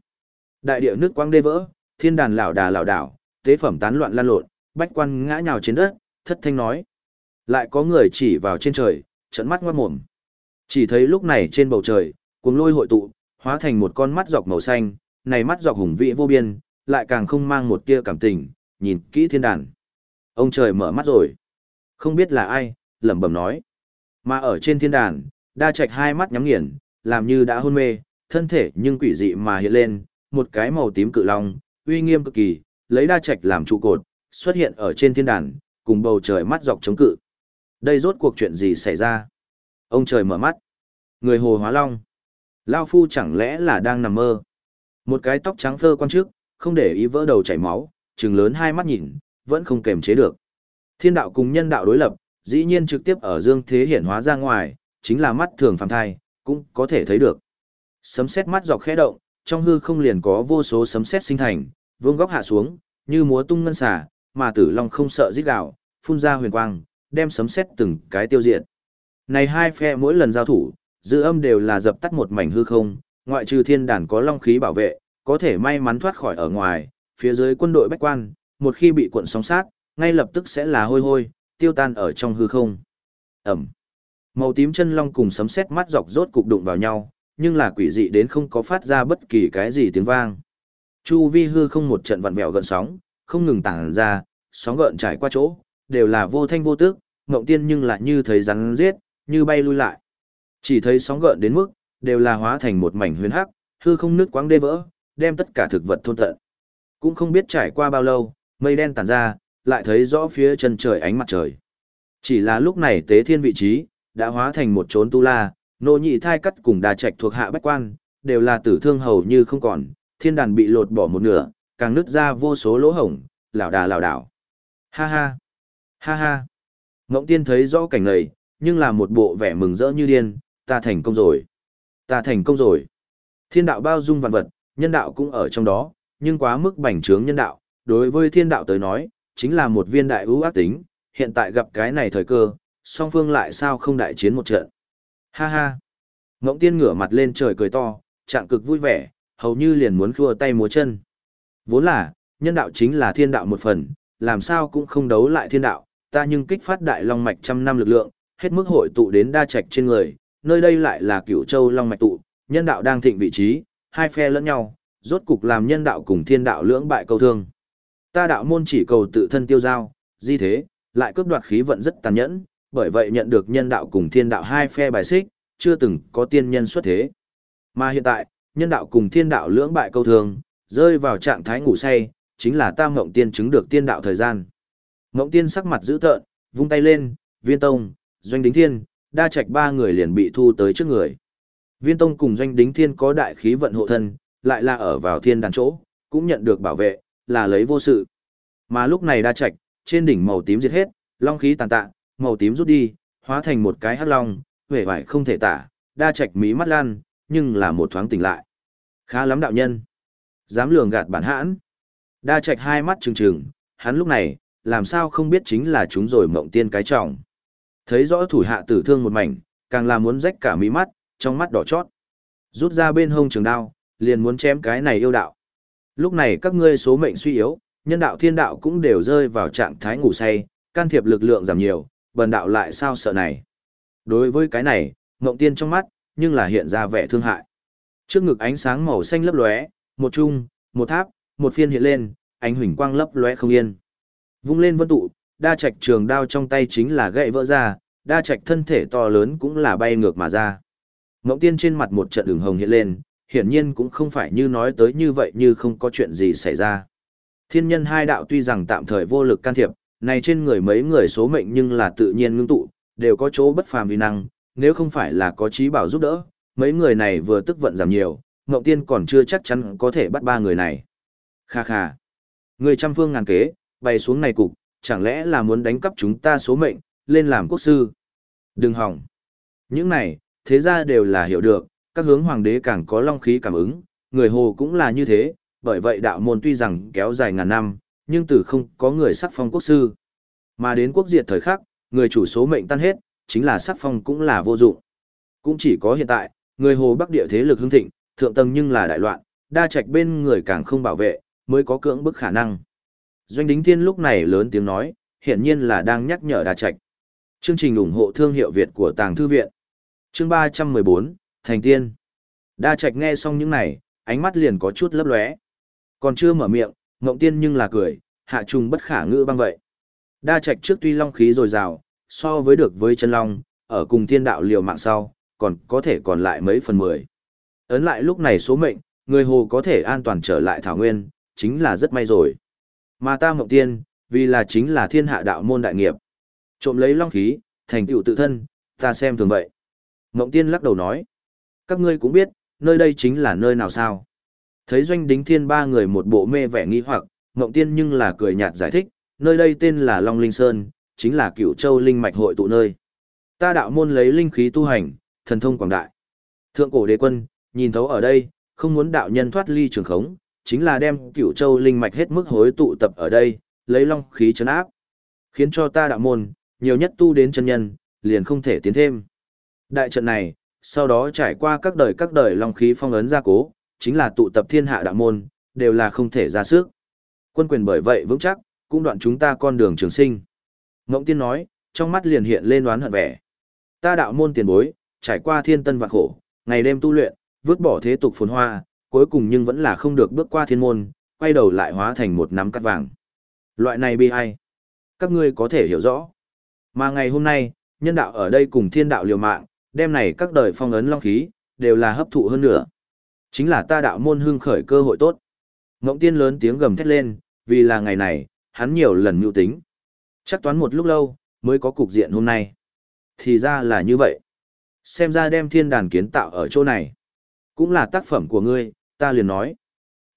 Speaker 1: Đại địa nước quang đê vỡ, thiên đàn lão đà lão đảo, tế phẩm tán loạn lan lộn, bách quan ngã nhào trên đất, thất thanh nói. Lại có người chỉ vào trên trời, trận mắt ngoát mồm. Chỉ thấy lúc này trên bầu trời, cuồng lôi hội tụ, hóa thành một con mắt dọc màu xanh, này mắt dọc hùng vĩ vô biên, lại càng không mang một tia cảm tình, nhìn kỹ thiên đàn. Ông trời mở mắt rồi. Không biết là ai, lẩm bẩm nói. Mà ở trên thiên đàn, đa trạch hai mắt nhắm nghiền, làm như đã hôn mê, thân thể nhưng quỷ dị mà hiện lên, một cái màu tím cự long, uy nghiêm cực kỳ, lấy đa trạch làm trụ cột, xuất hiện ở trên thiên đàn, cùng bầu trời mắt dọc chống cự. Đây rốt cuộc chuyện gì xảy ra? Ông trời mở mắt. Người hồ hóa long. Lao phu chẳng lẽ là đang nằm mơ? Một cái tóc trắng phơ quan trước, không để ý vỡ đầu chảy máu, trừng lớn hai mắt nhìn, vẫn không kềm chế được. Thiên đạo cùng nhân đạo đối lập, dĩ nhiên trực tiếp ở dương thế hiển hóa ra ngoài, chính là mắt thường phàm thai, cũng có thể thấy được. Sấm sét mắt dọc khẽ động, trong hư không liền có vô số sấm sét sinh thành, vương góc hạ xuống, như múa tung ngân xả, mà tử long không sợ rít gạo, phun ra huyền quang, đem sấm sét từng cái tiêu diệt. Này hai phe mỗi lần giao thủ, dư âm đều là dập tắt một mảnh hư không, ngoại trừ thiên đàn có long khí bảo vệ, có thể may mắn thoát khỏi ở ngoài, phía dưới quân đội bách quan, một khi bị cuộn sóng sát, ngay lập tức sẽ là hôi hôi, tiêu tan ở trong hư không. Ẩm. Màu tím chân long cùng sấm sét mắt dọc rốt cục đụng vào nhau, nhưng là quỷ dị đến không có phát ra bất kỳ cái gì tiếng vang. Chu vi hư không một trận vặn vẹo gần sóng, không ngừng tản ra, sóng gợn trải qua chỗ, đều là vô thanh vô tức, ngộng tiên nhưng lại như thấy rắn giết, như bay lui lại. Chỉ thấy sóng gợn đến mức, đều là hóa thành một mảnh huyền hắc, hư không nước quáng đê vỡ, đem tất cả thực vật thôn tận. Cũng không biết trải qua bao lâu, mây đen tản ra, lại thấy rõ phía chân trời ánh mặt trời. Chỉ là lúc này tế thiên vị trí, đã hóa thành một chốn tu la, nô nhị thai cắt cùng đà trạch thuộc hạ bách quan, đều là tử thương hầu như không còn, thiên đàn bị lột bỏ một nửa, càng nứt ra vô số lỗ hổng, lảo đà lảo đảo. Ha ha, ha ha. Ngộng tiên thấy rõ cảnh này, nhưng là một bộ vẻ mừng rỡ như điên, ta thành công rồi. Ta thành công rồi. Thiên đạo bao dung vạn vật, nhân đạo cũng ở trong đó, nhưng quá mức bành trướng nhân đạo, đối với thiên đạo tới nói, chính là một viên đại ưu ác tính, hiện tại gặp cái này thời cơ, song phương lại sao không đại chiến một trận. Ha ha. Ngỗng tiên ngửa mặt lên trời cười to, trạng cực vui vẻ, hầu như liền muốn khua tay múa chân. Vốn là, nhân đạo chính là thiên đạo một phần, làm sao cũng không đấu lại thiên đạo, ta nhưng kích phát đại long mạch trăm năm lực lượng, hết mức hội tụ đến đa trạch trên người, nơi đây lại là cửu châu long mạch tụ, nhân đạo đang thịnh vị trí, hai phe lẫn nhau, rốt cục làm nhân đạo cùng thiên đạo lưỡng bại câu thương. Ta đạo môn chỉ cầu tự thân tiêu giao, di thế, lại cướp đoạt khí vận rất tàn nhẫn, bởi vậy nhận được nhân đạo cùng thiên đạo hai phe bài xích, chưa từng có tiên nhân xuất thế. Mà hiện tại, nhân đạo cùng thiên đạo lưỡng bại câu thương, rơi vào trạng thái ngủ say, chính là tam ngộng tiên chứng được tiên đạo thời gian. Ngộng tiên sắc mặt dữ tợn, vung tay lên, viên tông, doanh đính thiên, đa trạch ba người liền bị thu tới trước người. Viên tông cùng doanh đính thiên có đại khí vận hộ thân, lại là ở vào thiên đàn chỗ, cũng nhận được bảo vệ, là lấy vô sự. Mà lúc này đa trạch, trên đỉnh màu tím diệt hết, long khí tàn tạ, màu tím rút đi, hóa thành một cái hắc long, vẻ vải không thể tả, đa trạch mí mắt lan, nhưng là một thoáng tỉnh lại. Khá lắm đạo nhân. Dám lường gạt bản hãn. Đa trạch hai mắt trừng trừng, hắn lúc này, làm sao không biết chính là chúng rồi mộng tiên cái trọng. Thấy rõ thủ hạ tử thương một mảnh, càng là muốn rách cả mí mắt, trong mắt đỏ chót. Rút ra bên hông trường đao, liền muốn chém cái này yêu đạo. Lúc này các ngươi số mệnh suy yếu, nhân đạo thiên đạo cũng đều rơi vào trạng thái ngủ say, can thiệp lực lượng giảm nhiều, bần đạo lại sao sợ này. Đối với cái này, Ngộng tiên trong mắt, nhưng là hiện ra vẻ thương hại. Trước ngực ánh sáng màu xanh lấp lóe, một trung, một tháp, một phiên hiện lên, ánh huỳnh quang lấp lóe không yên. Vung lên vân tụ, đa trạch trường đao trong tay chính là gậy vỡ ra, đa trạch thân thể to lớn cũng là bay ngược mà ra. Ngộng tiên trên mặt một trận đường hồng hiện lên, hiển nhiên cũng không phải như nói tới như vậy như không có chuyện gì xảy ra. Thiên nhân hai đạo tuy rằng tạm thời vô lực can thiệp, này trên người mấy người số mệnh nhưng là tự nhiên ngưng tụ, đều có chỗ bất phàm uy năng, nếu không phải là có trí bảo giúp đỡ, mấy người này vừa tức vận giảm nhiều, Ngộng Tiên còn chưa chắc chắn có thể bắt ba người này. Kha kha. Người trăm phương ngàn kế, bày xuống này cục, chẳng lẽ là muốn đánh cắp chúng ta số mệnh, lên làm quốc sư? Đừng hỏng. Những này, thế ra đều là hiểu được, các hướng hoàng đế càng có long khí cảm ứng, người hồ cũng là như thế, bởi vậy đạo môn tuy rằng kéo dài ngàn năm, nhưng từ không có người sắc phong quốc sư. Mà đến quốc diệt thời khắc, người chủ số mệnh tan hết, chính là sắc phong cũng là vô dụng. Cũng chỉ có hiện tại, người hồ bắc địa thế lực hưng thịnh, thượng tầng nhưng là đại loạn, đa trạch bên người càng không bảo vệ, mới có cưỡng bức khả năng. Doanh Đính Thiên lúc này lớn tiếng nói, hiển nhiên là đang nhắc nhở đa trạch. Chương trình ủng hộ thương hiệu Việt của Tàng Thư Viện. Chương 314, Thành Tiên. Đa trạch nghe xong những này, ánh mắt liền có chút lấp lóe. Còn chưa mở miệng, Ngộng Tiên nhưng là cười, hạ trùng bất khả ngữ băng vậy. Đa trạch trước tuy long khí dồi dào, so với được với chân long, ở cùng thiên đạo liều mạng sau, còn có thể còn lại mấy phần mười. Ấn lại lúc này số mệnh, người hồ có thể an toàn trở lại thảo nguyên, chính là rất may rồi. Mà ta mộng tiên, vì là chính là thiên hạ đạo môn đại nghiệp. Trộm lấy long khí, thành tựu tự thân, ta xem thường vậy. Mộng tiên lắc đầu nói. Các ngươi cũng biết, nơi đây chính là nơi nào sao. Thấy doanh đính thiên ba người một bộ mê vẻ nghi hoặc, mộng tiên nhưng là cười nhạt giải thích, nơi đây tên là Long Linh Sơn, chính là cửu châu linh mạch hội tụ nơi. Ta đạo môn lấy linh khí tu hành, thần thông quảng đại. Thượng cổ đế quân, nhìn thấu ở đây, không muốn đạo nhân thoát ly trường khống, chính là đem cửu châu linh mạch hết mức hối tụ tập ở đây, lấy long khí chấn áp. Khiến cho ta đạo môn, nhiều nhất tu đến chân nhân, liền không thể tiến thêm. Đại trận này, sau đó trải qua các đời các đời long khí phong ấn gia cố, chính là tụ tập thiên hạ đạo môn, đều là không thể ra sức. Quân quyền bởi vậy vững chắc, cũng đoạn chúng ta con đường trường sinh. Ngỗng tiên nói, trong mắt liền hiện lên đoán hận vẻ. Ta đạo môn tiền bối, trải qua thiên tân vạn khổ, ngày đêm tu luyện, vứt bỏ thế tục phồn hoa, cuối cùng nhưng vẫn là không được bước qua thiên môn, quay đầu lại hóa thành một nắm cắt vàng. Loại này bi ai? Các ngươi có thể hiểu rõ. Mà ngày hôm nay, nhân đạo ở đây cùng thiên đạo liều mạng, đêm này các đời phong ấn long khí, đều là hấp thụ hơn nữa. Chính là ta đạo môn hưng khởi cơ hội tốt. Ngộng tiên lớn tiếng gầm thét lên, vì là ngày này, hắn nhiều lần mưu tính. Chắc toán một lúc lâu, mới có cục diện hôm nay. Thì ra là như vậy. Xem ra đem thiên đàn kiến tạo ở chỗ này. Cũng là tác phẩm của ngươi, ta liền nói.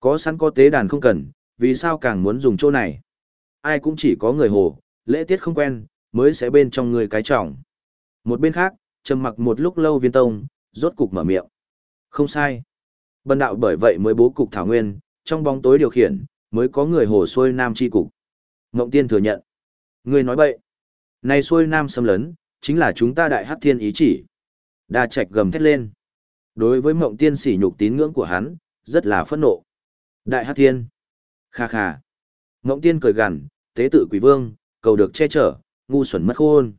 Speaker 1: Có sẵn có tế đàn không cần, vì sao càng muốn dùng chỗ này. Ai cũng chỉ có người hồ, lễ tiết không quen, mới sẽ bên trong người cái trọng. Một bên khác, trầm mặc một lúc lâu viên tông, rốt cục mở miệng. Không sai. Bần đạo bởi vậy mới bố cục thảo nguyên, trong bóng tối điều khiển, mới có người hồ xuôi nam chi cục. Ngộng tiên thừa nhận. Người nói bậy. Này xuôi nam xâm lấn, chính là chúng ta đại hắc thiên ý chỉ. Đa trạch gầm thét lên. Đối với mộng tiên sỉ nhục tín ngưỡng của hắn, rất là phẫn nộ. Đại hắc thiên. Kha kha. Ngỗng tiên cười gằn, tế tự quỷ vương, cầu được che chở, ngu xuẩn mất khôn.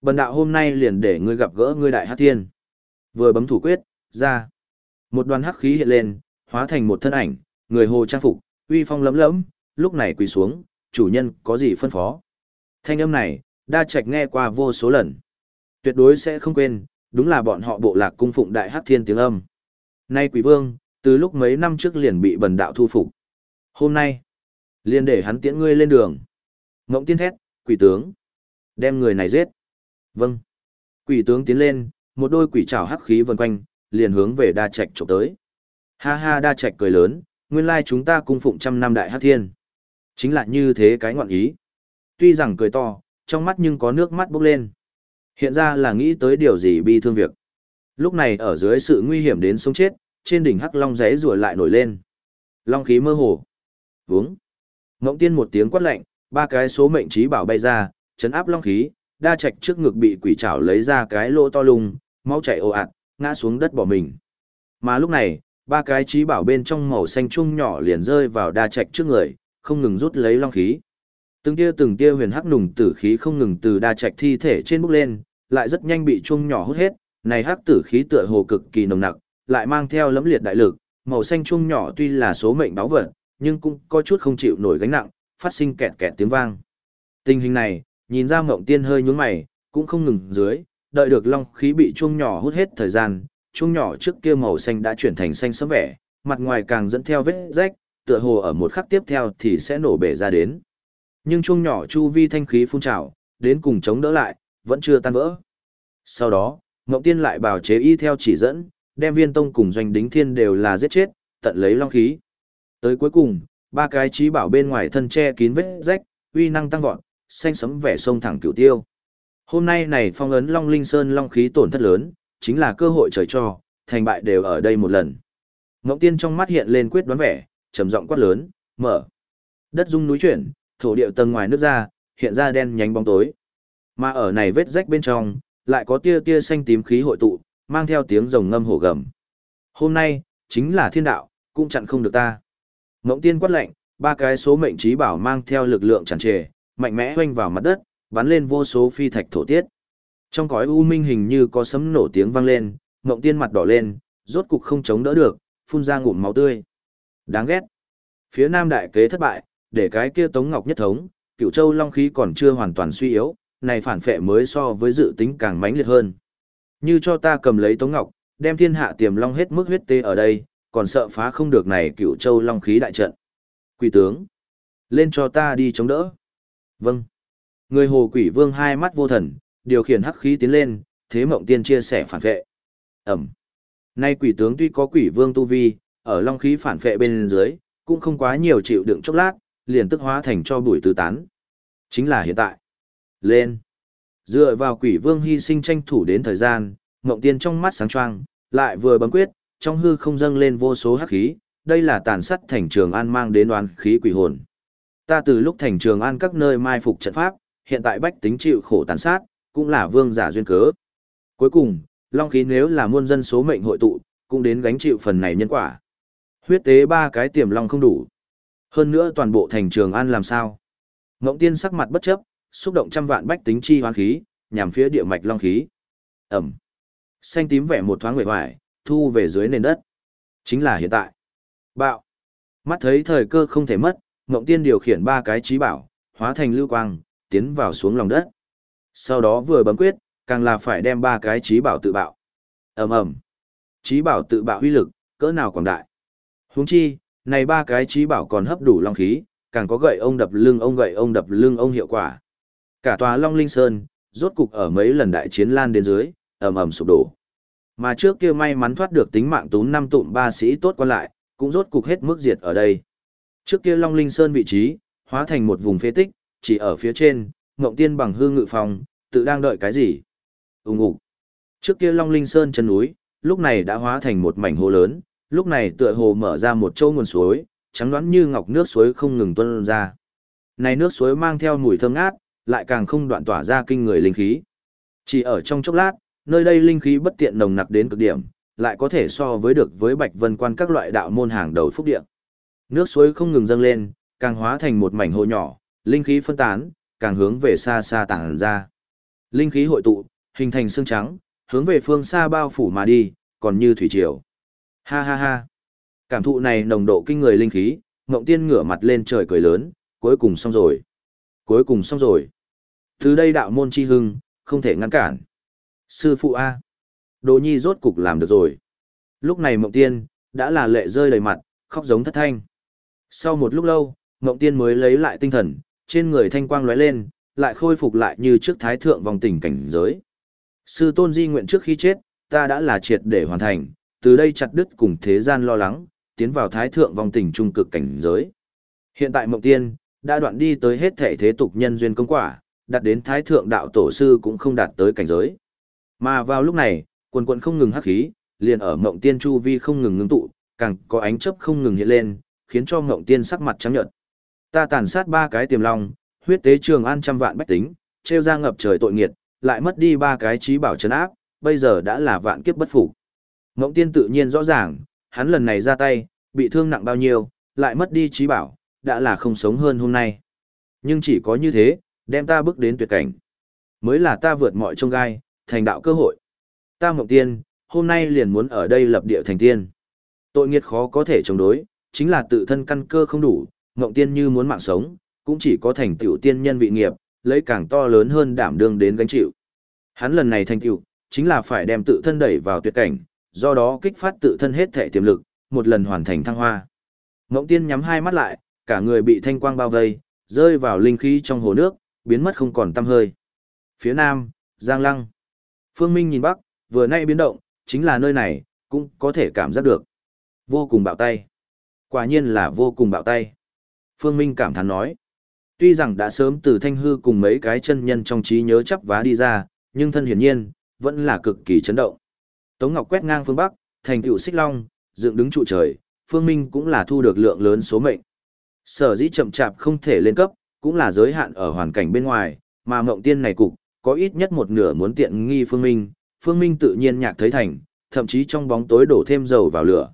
Speaker 1: Bần đạo hôm nay liền để ngươi gặp gỡ ngươi đại hắc thiên. Vừa bấm thủ quyết, ra. Một đoàn hắc khí hiện lên, hóa thành một thân ảnh, người hồ trang phục, uy phong lấm lẫm, lúc này quỳ xuống, chủ nhân có gì phân phó. Thanh âm này, đa trạch nghe qua vô số lần. Tuyệt đối sẽ không quên, đúng là bọn họ bộ lạc cung phụng đại hắc thiên tiếng âm. Nay quỷ vương, từ lúc mấy năm trước liền bị bần đạo thu phục. Hôm nay, liền để hắn tiễn ngươi lên đường. Ngộng tiên thét, quỷ tướng. Đem người này giết. Vâng. Quỷ tướng tiến lên, một đôi quỷ trảo hắc khí vần quanh, liền hướng về đa trạch trộm tới. Ha ha đa trạch cười lớn, nguyên lai chúng ta cung phụng trăm năm đại hắc thiên. Chính là như thế cái ngọn ý. Tuy rằng cười to, trong mắt nhưng có nước mắt bốc lên. Hiện ra là nghĩ tới điều gì bi thương việc. Lúc này ở dưới sự nguy hiểm đến sống chết, trên đỉnh hắc long rẽ rùa lại nổi lên. Long khí mơ hồ. Vướng. Ngỗng tiên một tiếng quát lạnh, ba cái số mệnh trí bảo bay ra, chấn áp long khí, đa trạch trước ngực bị quỷ trảo lấy ra cái lỗ to lùng, máu chảy ồ ạt, ngã xuống đất bỏ mình. Mà lúc này, ba cái trí bảo bên trong màu xanh chung nhỏ liền rơi vào đa trạch trước người, không ngừng rút lấy long khí. Từng tia từng tia huyền hắc nùng tử khí không ngừng từ đa trạch thi thể trên bốc lên, lại rất nhanh bị chung nhỏ hút hết, này hắc tử khí tựa hồ cực kỳ nồng nặc, lại mang theo lẫm liệt đại lực, màu xanh chuông nhỏ tuy là số mệnh báo vật, nhưng cũng có chút không chịu nổi gánh nặng, phát sinh kẹt kẹt tiếng vang. Tình hình này, nhìn ra mộng Tiên hơi nhướng mày, cũng không ngừng dưới, đợi được long khí bị chuông nhỏ hút hết thời gian, chuông nhỏ trước kia màu xanh đã chuyển thành xanh sẫm vẻ, mặt ngoài càng dẫn theo vết rách, tựa hồ ở một khắc tiếp theo thì sẽ nổ bể ra đến. Nhưng chuông nhỏ chu vi thanh khí phun trào, đến cùng chống đỡ lại, vẫn chưa tan vỡ. Sau đó, Ngộng Tiên lại bào chế y theo chỉ dẫn, đem viên tông cùng doanh đính thiên đều là giết chết, tận lấy long khí. Tới cuối cùng, ba cái trí bảo bên ngoài thân che kín vết rách, uy năng tăng vọt, xanh sấm vẻ sông thẳng cửu tiêu. Hôm nay này phong ấn Long Linh Sơn long khí tổn thất lớn, chính là cơ hội trời cho, thành bại đều ở đây một lần. Ngộng Tiên trong mắt hiện lên quyết đoán vẻ, trầm giọng quát lớn, mở. Đất rung núi chuyển, thổ địa tầng ngoài nước ra, hiện ra đen nhánh bóng tối. Mà ở này vết rách bên trong, lại có tia tia xanh tím khí hội tụ, mang theo tiếng rồng ngâm hổ gầm. Hôm nay, chính là thiên đạo, cũng chặn không được ta. Ngỗng Tiên quát lệnh, ba cái số mệnh trí bảo mang theo lực lượng tràn trề, mạnh mẽ hoanh vào mặt đất, bắn lên vô số phi thạch thổ tiết. Trong cõi u minh hình như có sấm nổ tiếng vang lên, Ngộng Tiên mặt đỏ lên, rốt cục không chống đỡ được, phun ra ngụm máu tươi. Đáng ghét. Phía Nam đại kế thất bại, để cái kia Tống Ngọc nhất thống, Cửu Châu long khí còn chưa hoàn toàn suy yếu, này phản phệ mới so với dự tính càng mãnh liệt hơn. Như cho ta cầm lấy Tống Ngọc, đem thiên hạ tiềm long hết mức huyết tê ở đây, còn sợ phá không được này cựu Châu long khí đại trận. Quỷ tướng, lên cho ta đi chống đỡ. Vâng. Người hồ quỷ vương hai mắt vô thần, điều khiển hắc khí tiến lên, thế mộng tiên chia sẻ phản vệ. Ẩm. Nay quỷ tướng tuy có quỷ vương tu vi, ở long khí phản vệ bên dưới, cũng không quá nhiều chịu đựng chốc lát, liền tức hóa thành cho bụi tứ tán. Chính là hiện tại. Lên. Dựa vào quỷ vương hy sinh tranh thủ đến thời gian, mộng tiên trong mắt sáng choang, lại vừa bấm quyết, trong hư không dâng lên vô số hắc khí, đây là tàn sát thành trường an mang đến đoàn khí quỷ hồn. Ta từ lúc thành trường an các nơi mai phục trận pháp, hiện tại bách tính chịu khổ tàn sát, cũng là vương giả duyên cớ. Cuối cùng, long khí nếu là muôn dân số mệnh hội tụ, cũng đến gánh chịu phần này nhân quả. Huyết tế ba cái tiềm long không đủ. Hơn nữa toàn bộ thành trường an làm sao? Ngộng tiên sắc mặt bất chấp, xúc động trăm vạn bách tính chi hoán khí, nhằm phía địa mạch long khí. Ẩm. Xanh tím vẻ một thoáng nguệ hoài, thu về dưới nền đất. Chính là hiện tại. Bạo. Mắt thấy thời cơ không thể mất, Ngộng tiên điều khiển ba cái trí bảo, hóa thành lưu quang, tiến vào xuống lòng đất. Sau đó vừa bấm quyết, càng là phải đem ba cái trí bảo tự bạo. ầm ầm Trí bảo tự bạo huy lực, cỡ nào quảng đại. Huống chi, này ba cái trí bảo còn hấp đủ long khí, càng có gậy ông đập lưng ông gậy ông đập lưng ông hiệu quả. Cả tòa Long Linh Sơn, rốt cục ở mấy lần đại chiến lan đến dưới, ầm ầm sụp đổ. Mà trước kia may mắn thoát được tính mạng tún năm tụm ba sĩ tốt còn lại, cũng rốt cục hết mức diệt ở đây. Trước kia Long Linh Sơn vị trí, hóa thành một vùng phế tích, chỉ ở phía trên, Ngộng Tiên bằng hương ngự phòng, tự đang đợi cái gì? Ùng ục. Trước kia Long Linh Sơn chân núi, lúc này đã hóa thành một mảnh hồ lớn, lúc này tựa hồ mở ra một châu nguồn suối, trắng đoán như ngọc nước suối không ngừng tuôn ra. Này nước suối mang theo mùi thơm ngát, lại càng không đoạn tỏa ra kinh người linh khí. Chỉ ở trong chốc lát, nơi đây linh khí bất tiện nồng nặc đến cực điểm, lại có thể so với được với Bạch Vân Quan các loại đạo môn hàng đầu phúc địa. Nước suối không ngừng dâng lên, càng hóa thành một mảnh hồ nhỏ, linh khí phân tán, càng hướng về xa xa tản ra. Linh khí hội tụ, hình thành xương trắng, hướng về phương xa bao phủ mà đi, còn như thủy triều. Ha ha ha. Cảm thụ này nồng độ kinh người linh khí, Ngộng Tiên ngửa mặt lên trời cười lớn, cuối cùng xong rồi. Cuối cùng xong rồi. Từ đây đạo môn chi hưng, không thể ngăn cản. Sư phụ A. Đồ nhi rốt cục làm được rồi. Lúc này Mộng Tiên, đã là lệ rơi đầy mặt, khóc giống thất thanh. Sau một lúc lâu, Mộng Tiên mới lấy lại tinh thần, trên người thanh quang lóe lên, lại khôi phục lại như trước thái thượng vòng tình cảnh giới. Sư tôn di nguyện trước khi chết, ta đã là triệt để hoàn thành, từ đây chặt đứt cùng thế gian lo lắng, tiến vào thái thượng vòng tình trung cực cảnh giới. Hiện tại Mộng Tiên, đã đoạn đi tới hết thể thế tục nhân duyên công quả, đạt đến thái thượng đạo tổ sư cũng không đạt tới cảnh giới. Mà vào lúc này, quần quần không ngừng hắc khí, liền ở Mộng Tiên chu vi không ngừng ngưng tụ, càng có ánh chớp không ngừng hiện lên, khiến cho Mộng Tiên sắc mặt trắng nhợt. Ta tàn sát ba cái tiềm long, huyết tế trường an trăm vạn bách tính, treo ra ngập trời tội nghiệt, lại mất đi ba cái trí bảo trấn áp, bây giờ đã là vạn kiếp bất phục. Ngộng Tiên tự nhiên rõ ràng, hắn lần này ra tay, bị thương nặng bao nhiêu, lại mất đi trí bảo, đã là không sống hơn hôm nay. Nhưng chỉ có như thế, đem ta bước đến tuyệt cảnh. Mới là ta vượt mọi trông gai, thành đạo cơ hội. Ta ngọc Tiên, hôm nay liền muốn ở đây lập địa thành tiên. Tội nghiệt khó có thể chống đối, chính là tự thân căn cơ không đủ, Ngọc Tiên như muốn mạng sống, cũng chỉ có thành tiểu tiên nhân vị nghiệp, lấy càng to lớn hơn đảm đương đến gánh chịu. Hắn lần này thành tiểu, chính là phải đem tự thân đẩy vào tuyệt cảnh, do đó kích phát tự thân hết thể tiềm lực, một lần hoàn thành thăng hoa. Ngộng Tiên nhắm hai mắt lại, cả người bị thanh quang bao vây, rơi vào linh khí trong hồ nước, biến mất không còn tăm hơi. Phía nam, Giang Lăng. Phương Minh nhìn bắc, vừa nay biến động, chính là nơi này, cũng có thể cảm giác được. Vô cùng bạo tay. Quả nhiên là vô cùng bạo tay. Phương Minh cảm thán nói. Tuy rằng đã sớm từ thanh hư cùng mấy cái chân nhân trong trí nhớ chấp vá đi ra, nhưng thân hiển nhiên, vẫn là cực kỳ chấn động. Tống Ngọc quét ngang phương Bắc, thành tựu xích long, dựng đứng trụ trời, phương minh cũng là thu được lượng lớn số mệnh. Sở dĩ chậm chạp không thể lên cấp, cũng là giới hạn ở hoàn cảnh bên ngoài, mà mộng tiên này cục, có ít nhất một nửa muốn tiện nghi phương minh, phương minh tự nhiên nhạc thấy thành, thậm chí trong bóng tối đổ thêm dầu vào lửa.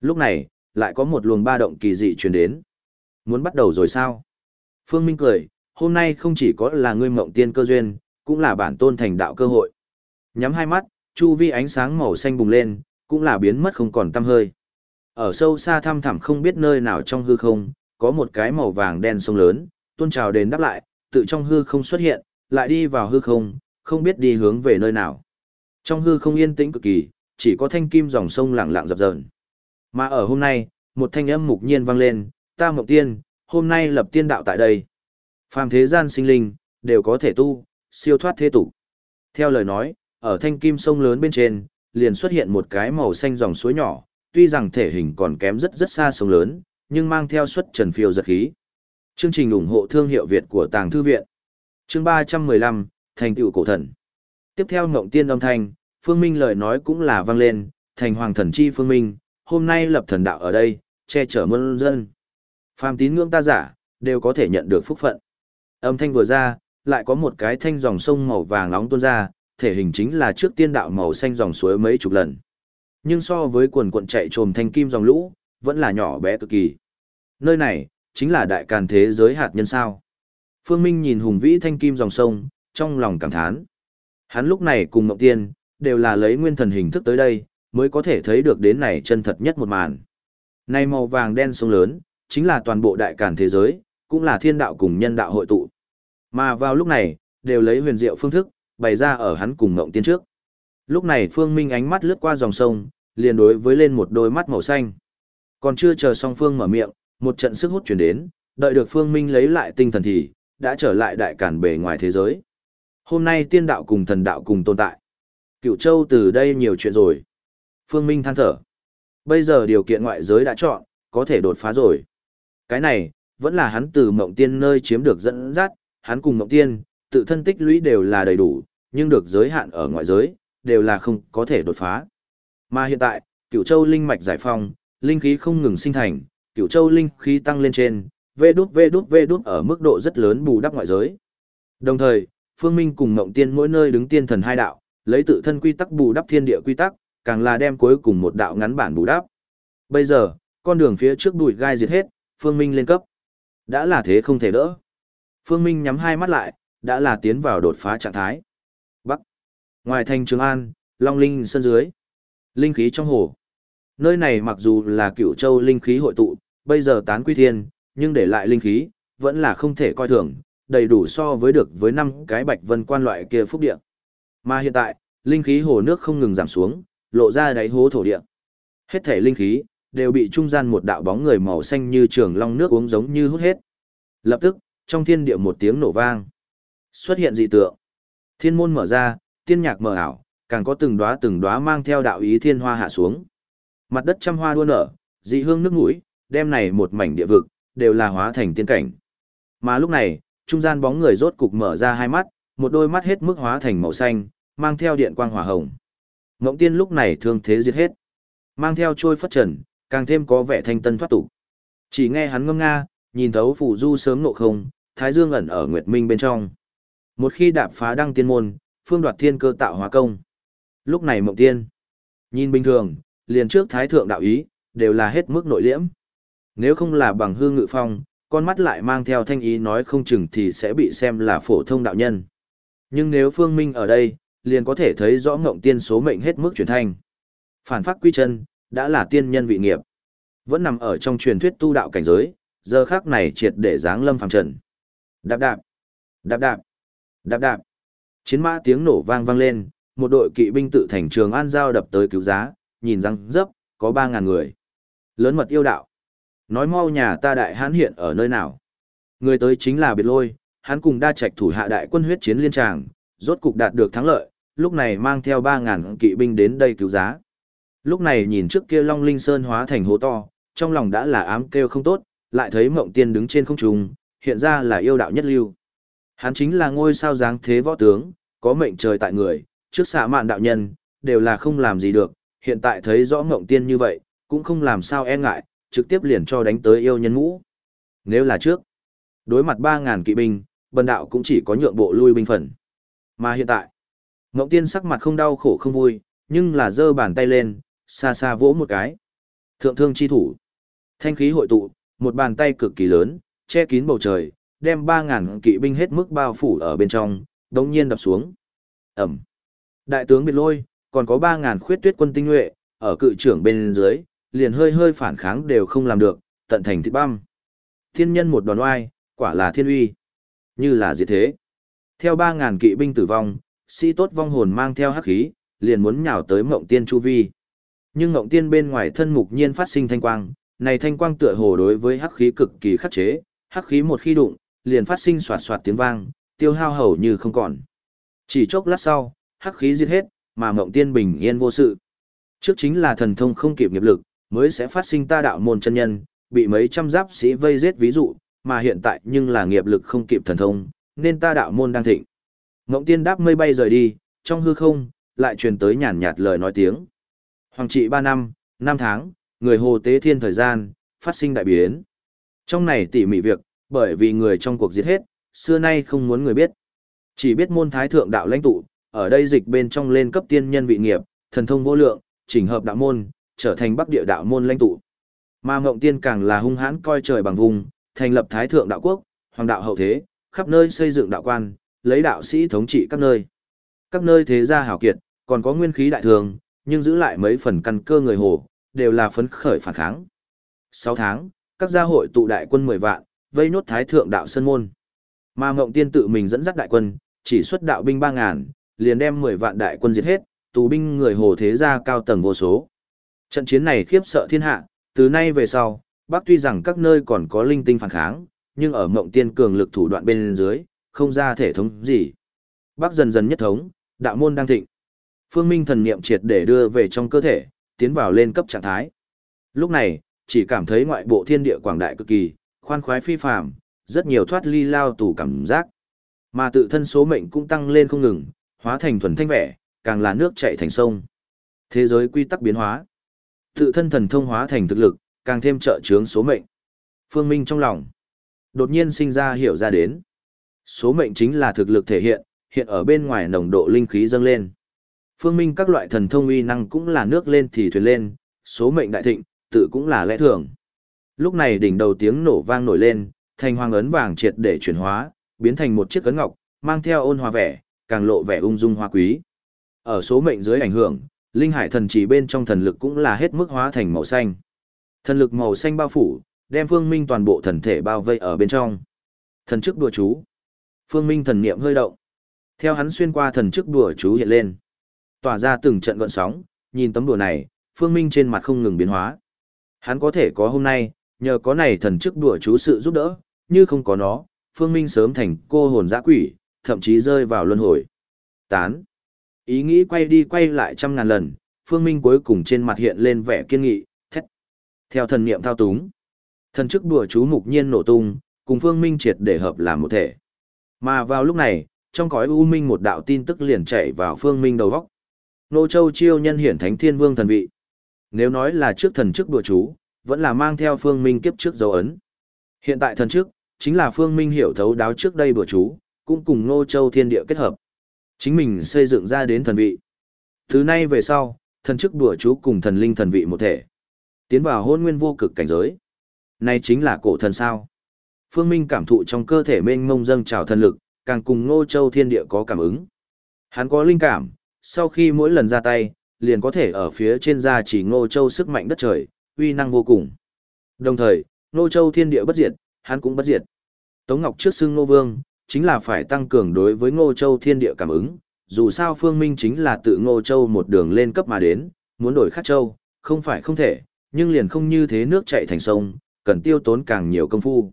Speaker 1: Lúc này, lại có một luồng ba động kỳ dị truyền đến. Muốn bắt đầu rồi sao? Phương Minh cười, hôm nay không chỉ có là ngươi mộng tiên cơ duyên, cũng là bản tôn thành đạo cơ hội. Nhắm hai mắt, chu vi ánh sáng màu xanh bùng lên, cũng là biến mất không còn tăm hơi. Ở sâu xa thăm thẳm không biết nơi nào trong hư không, có một cái màu vàng đen sông lớn, tuôn trào đến đáp lại, tự trong hư không xuất hiện, lại đi vào hư không, không biết đi hướng về nơi nào. Trong hư không yên tĩnh cực kỳ, chỉ có thanh kim dòng sông lặng lặng dập dờn. Mà ở hôm nay, một thanh âm mục nhiên vang lên, ta mộng tiên, hôm nay lập tiên đạo tại đây. Phàm thế gian sinh linh, đều có thể tu, siêu thoát thế tục. Theo lời nói, ở thanh kim sông lớn bên trên, liền xuất hiện một cái màu xanh dòng suối nhỏ, tuy rằng thể hình còn kém rất rất xa sông lớn, nhưng mang theo suất trần phiêu giật khí. Chương trình ủng hộ thương hiệu Việt của Tàng Thư Viện. Chương 315, Thành tựu cổ thần. Tiếp theo ngộng tiên âm thanh, Phương Minh lời nói cũng là vang lên, thành hoàng thần chi Phương Minh, hôm nay lập thần đạo ở đây, che chở muôn dân. Phàm tín ngưỡng ta giả, đều có thể nhận được phúc phận. Âm thanh vừa ra, lại có một cái thanh dòng sông màu vàng nóng tuôn ra, thể hình chính là trước tiên đạo màu xanh dòng suối mấy chục lần. Nhưng so với quần cuộn chạy trồm thanh kim dòng lũ, vẫn là nhỏ bé cực kỳ. Nơi này, chính là đại càn thế giới hạt nhân sao. Phương Minh nhìn hùng vĩ thanh kim dòng sông, trong lòng cảm thán. Hắn lúc này cùng Mộng Tiên, đều là lấy nguyên thần hình thức tới đây, mới có thể thấy được đến này chân thật nhất một màn. Này màu vàng đen sông lớn, chính là toàn bộ đại càn thế giới, cũng là thiên đạo cùng nhân đạo hội tụ. Mà vào lúc này, đều lấy huyền diệu phương thức, bày ra ở hắn cùng Mộng tiên trước. Lúc này Phương Minh ánh mắt lướt qua dòng sông, liền đối với lên một đôi mắt màu xanh. Còn chưa chờ song Phương mở miệng, một trận sức hút chuyển đến, đợi được Phương Minh lấy lại tinh thần thì, đã trở lại đại càn bề ngoài thế giới. Hôm nay tiên đạo cùng thần đạo cùng tồn tại. Cựu châu từ đây nhiều chuyện rồi. Phương Minh than thở. Bây giờ điều kiện ngoại giới đã chọn, có thể đột phá rồi. Cái này, vẫn là hắn từ mộng tiên nơi chiếm được dẫn dắt, hắn cùng mộng tiên, tự thân tích lũy đều là đầy đủ, nhưng được giới hạn ở ngoại giới, đều là không có thể đột phá. Mà hiện tại, cửu châu linh mạch giải phong, linh khí không ngừng sinh thành, cửu châu linh khí tăng lên trên, vê đút vê đút vê đút ở mức độ rất lớn bù đắp ngoại giới. Đồng thời, Phương Minh cùng Ngộng Tiên mỗi nơi đứng tiên thần hai đạo, lấy tự thân quy tắc bù đắp thiên địa quy tắc, càng là đem cuối cùng một đạo ngắn bản bù đắp. Bây giờ, con đường phía trước bụi gai diệt hết, Phương Minh lên cấp. Đã là thế không thể đỡ. Phương Minh nhắm hai mắt lại, đã là tiến vào đột phá trạng thái. Bắc. Ngoài thành Trường An, Long Linh sân dưới. Linh khí trong hồ. Nơi này mặc dù là cựu châu linh khí hội tụ, bây giờ tán quy thiên, nhưng để lại linh khí, vẫn là không thể coi thường, đầy đủ so với được với năm cái bạch vân quan loại kia phúc địa. Mà hiện tại, linh khí hồ nước không ngừng giảm xuống, lộ ra đáy hố thổ địa. Hết thể linh khí, đều bị trung gian một đạo bóng người màu xanh như trường long nước uống giống như hút hết. Lập tức, trong thiên địa một tiếng nổ vang. Xuất hiện dị tượng. Thiên môn mở ra, tiên nhạc mở ảo, càng có từng đóa từng đóa mang theo đạo ý thiên hoa hạ xuống. Mặt đất trăm hoa đua nở, dị hương nước mũi, đem này một mảnh địa vực, đều là hóa thành tiên cảnh. Mà lúc này, trung gian bóng người rốt cục mở ra hai mắt, một đôi mắt hết mức hóa thành màu xanh, mang theo điện quang hỏa hồng. Ngộng tiên lúc này thương thế diệt hết. Mang theo trôi phất trần, càng thêm có vẻ thanh tân thoát tục. Chỉ nghe hắn ngâm nga, nhìn thấu phủ du sớm nộ không, thái dương ẩn ở nguyệt minh bên trong. Một khi đạp phá đăng tiên môn, phương đoạt thiên cơ tạo hóa công. Lúc này mộng tiên, nhìn bình thường, liền trước thái thượng đạo ý, đều là hết mức nội liễm. Nếu không là bằng hương ngự phong, con mắt lại mang theo thanh ý nói không chừng thì sẽ bị xem là phổ thông đạo nhân. Nhưng nếu phương minh ở đây, liền có thể thấy rõ ngộng tiên số mệnh hết mức chuyển thành Phản phát quy chân, đã là tiên nhân vị nghiệp. Vẫn nằm ở trong truyền thuyết tu đạo cảnh giới, giờ khác này triệt để dáng lâm phàm trần. Đạp đạp, đạp đạp, đạp đạp. Chiến mã tiếng nổ vang vang lên, một đội kỵ binh tự thành trường an giao đập tới cứu giá, nhìn răng dấp, có ba ngàn người. Lớn mật yêu đạo. Nói mau nhà ta đại hán hiện ở nơi nào. Người tới chính là biệt lôi, hắn cùng đa trạch thủ hạ đại quân huyết chiến liên tràng, rốt cục đạt được thắng lợi, lúc này mang theo ba ngàn kỵ binh đến đây cứu giá. Lúc này nhìn trước kia Long Linh Sơn hóa thành hố to, trong lòng đã là ám kêu không tốt, lại thấy Mộng Tiên đứng trên không trung, hiện ra là yêu đạo nhất lưu. Hắn chính là ngôi sao dáng thế võ tướng, có mệnh trời tại người, trước xạ mạn đạo nhân, đều là không làm gì được, hiện tại thấy rõ ngộng tiên như vậy, cũng không làm sao e ngại, trực tiếp liền cho đánh tới yêu nhân ngũ. Nếu là trước, đối mặt 3.000 kỵ binh, bần đạo cũng chỉ có nhượng bộ lui binh phần. Mà hiện tại, ngộng tiên sắc mặt không đau khổ không vui, nhưng là giơ bàn tay lên, xa xa vỗ một cái. Thượng thương chi thủ. Thanh khí hội tụ, một bàn tay cực kỳ lớn, che kín bầu trời, đem 3.000 kỵ binh hết mức bao phủ ở bên trong, đồng nhiên đập xuống. Ẩm. Đại tướng biệt lôi, còn có 3.000 khuyết tuyết quân tinh nhuệ, ở cự trưởng bên dưới, liền hơi hơi phản kháng đều không làm được, tận thành thịt băm. Thiên nhân một đòn oai, quả là thiên uy. Như là gì thế. Theo 3.000 kỵ binh tử vong, sĩ tốt vong hồn mang theo hắc khí, liền muốn nhào tới mộng tiên chu vi. Nhưng mộng tiên bên ngoài thân mục nhiên phát sinh thanh quang, này thanh quang tựa hồ đối với hắc khí cực kỳ khắc chế, hắc khí một khi đụng, liền phát sinh xoạt xoạt tiếng vang, tiêu hao hầu như không còn. Chỉ chốc lát sau, hắc khí diệt hết, mà mộng tiên bình yên vô sự. Trước chính là thần thông không kịp nghiệp lực, mới sẽ phát sinh ta đạo môn chân nhân, bị mấy trăm giáp sĩ vây giết ví dụ, mà hiện tại nhưng là nghiệp lực không kịp thần thông, nên ta đạo môn đang thịnh. Mộng tiên đáp mây bay rời đi, trong hư không, lại truyền tới nhàn nhạt lời nói tiếng. Hoàng trị 3 năm, 5 tháng, người hồ tế thiên thời gian, phát sinh đại biến. Trong này tỉ mỉ việc, bởi vì người trong cuộc giết hết, xưa nay không muốn người biết. Chỉ biết môn thái thượng đạo lãnh tụ, ở đây dịch bên trong lên cấp tiên nhân vị nghiệp, thần thông vô lượng, chỉnh hợp đạo môn, trở thành bắc địa đạo môn lãnh tụ. Mà Ngộng Tiên càng là hung hãn coi trời bằng vùng, thành lập thái thượng đạo quốc, hoàng đạo hậu thế, khắp nơi xây dựng đạo quan, lấy đạo sĩ thống trị các nơi. Các nơi thế gia hảo kiệt, còn có nguyên khí đại thường, nhưng giữ lại mấy phần căn cơ người hồ, đều là phấn khởi phản kháng. 6 tháng, các gia hội tụ đại quân 10 vạn, vây nốt thái thượng đạo sơn môn. Mà Ngộng Tiên tự mình dẫn dắt đại quân, chỉ xuất đạo binh 3000, liền đem 10 vạn đại quân giết hết, tù binh người hồ thế gia cao tầng vô số. Trận chiến này khiếp sợ thiên hạ, từ nay về sau, Bắc tuy rằng các nơi còn có linh tinh phản kháng, nhưng ở mộng Tiên cường lực thủ đoạn bên dưới, không ra thể thống gì. Bắc dần dần nhất thống, đạo môn đang thịnh. Phương Minh thần niệm triệt để đưa về trong cơ thể, tiến vào lên cấp trạng thái. Lúc này, chỉ cảm thấy ngoại bộ thiên địa quảng đại cực kỳ, khoan khoái phi phàm, rất nhiều thoát ly lao tù cảm giác. Mà tự thân số mệnh cũng tăng lên không ngừng, hóa thành thuần thanh vẻ, càng là nước chảy thành sông. Thế giới quy tắc biến hóa. Tự thân thần thông hóa thành thực lực, càng thêm trợ chướng số mệnh. Phương Minh trong lòng, đột nhiên sinh ra hiểu ra đến. Số mệnh chính là thực lực thể hiện, hiện ở bên ngoài nồng độ linh khí dâng lên. Phương Minh các loại thần thông uy năng cũng là nước lên thì thuyền lên, số mệnh đại thịnh, tự cũng là lẽ thường. Lúc này đỉnh đầu tiếng nổ vang nổi lên, thành hoàng ấn vàng triệt để chuyển hóa, biến thành một chiếc ấn ngọc, mang theo ôn hòa vẻ, càng lộ vẻ ung dung hoa quý. Ở số mệnh dưới ảnh hưởng, linh hải thần chỉ bên trong thần lực cũng là hết mức hóa thành màu xanh. Thần lực màu xanh bao phủ, đem Phương Minh toàn bộ thần thể bao vây ở bên trong. Thần chức đùa chú. Phương Minh thần niệm hơi động. Theo hắn xuyên qua thần chức đùa chú hiện lên, tỏa ra từng trận gợn sóng, nhìn tấm đùa này, Phương Minh trên mặt không ngừng biến hóa. Hắn có thể có hôm nay, nhờ có này thần chức đùa chú sự giúp đỡ, như không có nó, Phương Minh sớm thành cô hồn dã quỷ, thậm chí rơi vào luân hồi. Tán. Ý nghĩ quay đi quay lại trăm ngàn lần, Phương Minh cuối cùng trên mặt hiện lên vẻ kiên nghị, thét. Theo thần niệm thao túng, thần chức đùa chú mục nhiên nổ tung, cùng Phương Minh triệt để hợp làm một thể. Mà vào lúc này, trong cõi u minh một đạo tin tức liền chạy vào Phương Minh đầu góc. Nô Châu chiêu nhân hiển thánh thiên vương thần vị. Nếu nói là trước thần chức đùa chú, vẫn là mang theo Phương Minh kiếp trước dấu ấn. Hiện tại thần chức, chính là Phương Minh hiểu thấu đáo trước đây bữa chú, cũng cùng Nô Châu thiên địa kết hợp. Chính mình xây dựng ra đến thần vị. Từ nay về sau, thần chức đùa chú cùng thần linh thần vị một thể. Tiến vào hôn nguyên vô cực cảnh giới. Này chính là cổ thần sao. Phương Minh cảm thụ trong cơ thể mênh mông dâng trào thần lực, càng cùng Ngô Châu thiên địa có cảm ứng. Hắn có linh cảm, sau khi mỗi lần ra tay, liền có thể ở phía trên da chỉ Ngô Châu sức mạnh đất trời, uy năng vô cùng. Đồng thời, Ngô Châu thiên địa bất diệt, hắn cũng bất diệt. Tống Ngọc trước xưng Ngô Vương, chính là phải tăng cường đối với Ngô Châu thiên địa cảm ứng, dù sao Phương Minh chính là tự Ngô Châu một đường lên cấp mà đến, muốn đổi khác châu, không phải không thể, nhưng liền không như thế nước chảy thành sông, cần tiêu tốn càng nhiều công phu.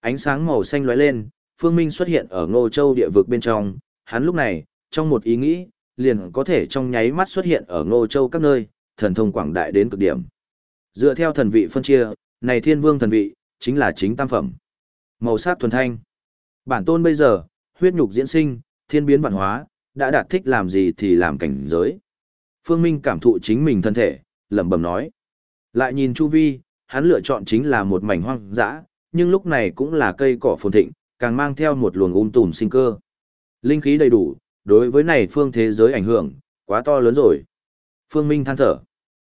Speaker 1: Ánh sáng màu xanh lóe lên, Phương Minh xuất hiện ở Ngô Châu địa vực bên trong, hắn lúc này, trong một ý nghĩ, liền có thể trong nháy mắt xuất hiện ở Ngô Châu các nơi, thần thông quảng đại đến cực điểm. Dựa theo thần vị phân chia, này Thiên Vương thần vị, chính là chính tam phẩm. Màu sắc thuần thanh. Bản tôn bây giờ, huyết nhục diễn sinh, thiên biến vạn hóa, đã đạt thích làm gì thì làm cảnh giới. Phương Minh cảm thụ chính mình thân thể, lẩm bẩm nói. Lại nhìn Chu Vi, hắn lựa chọn chính là một mảnh hoang dã, nhưng lúc này cũng là cây cỏ phồn thịnh, càng mang theo một luồng um tùm sinh cơ. Linh khí đầy đủ, đối với này phương thế giới ảnh hưởng, quá to lớn rồi. Phương Minh than thở.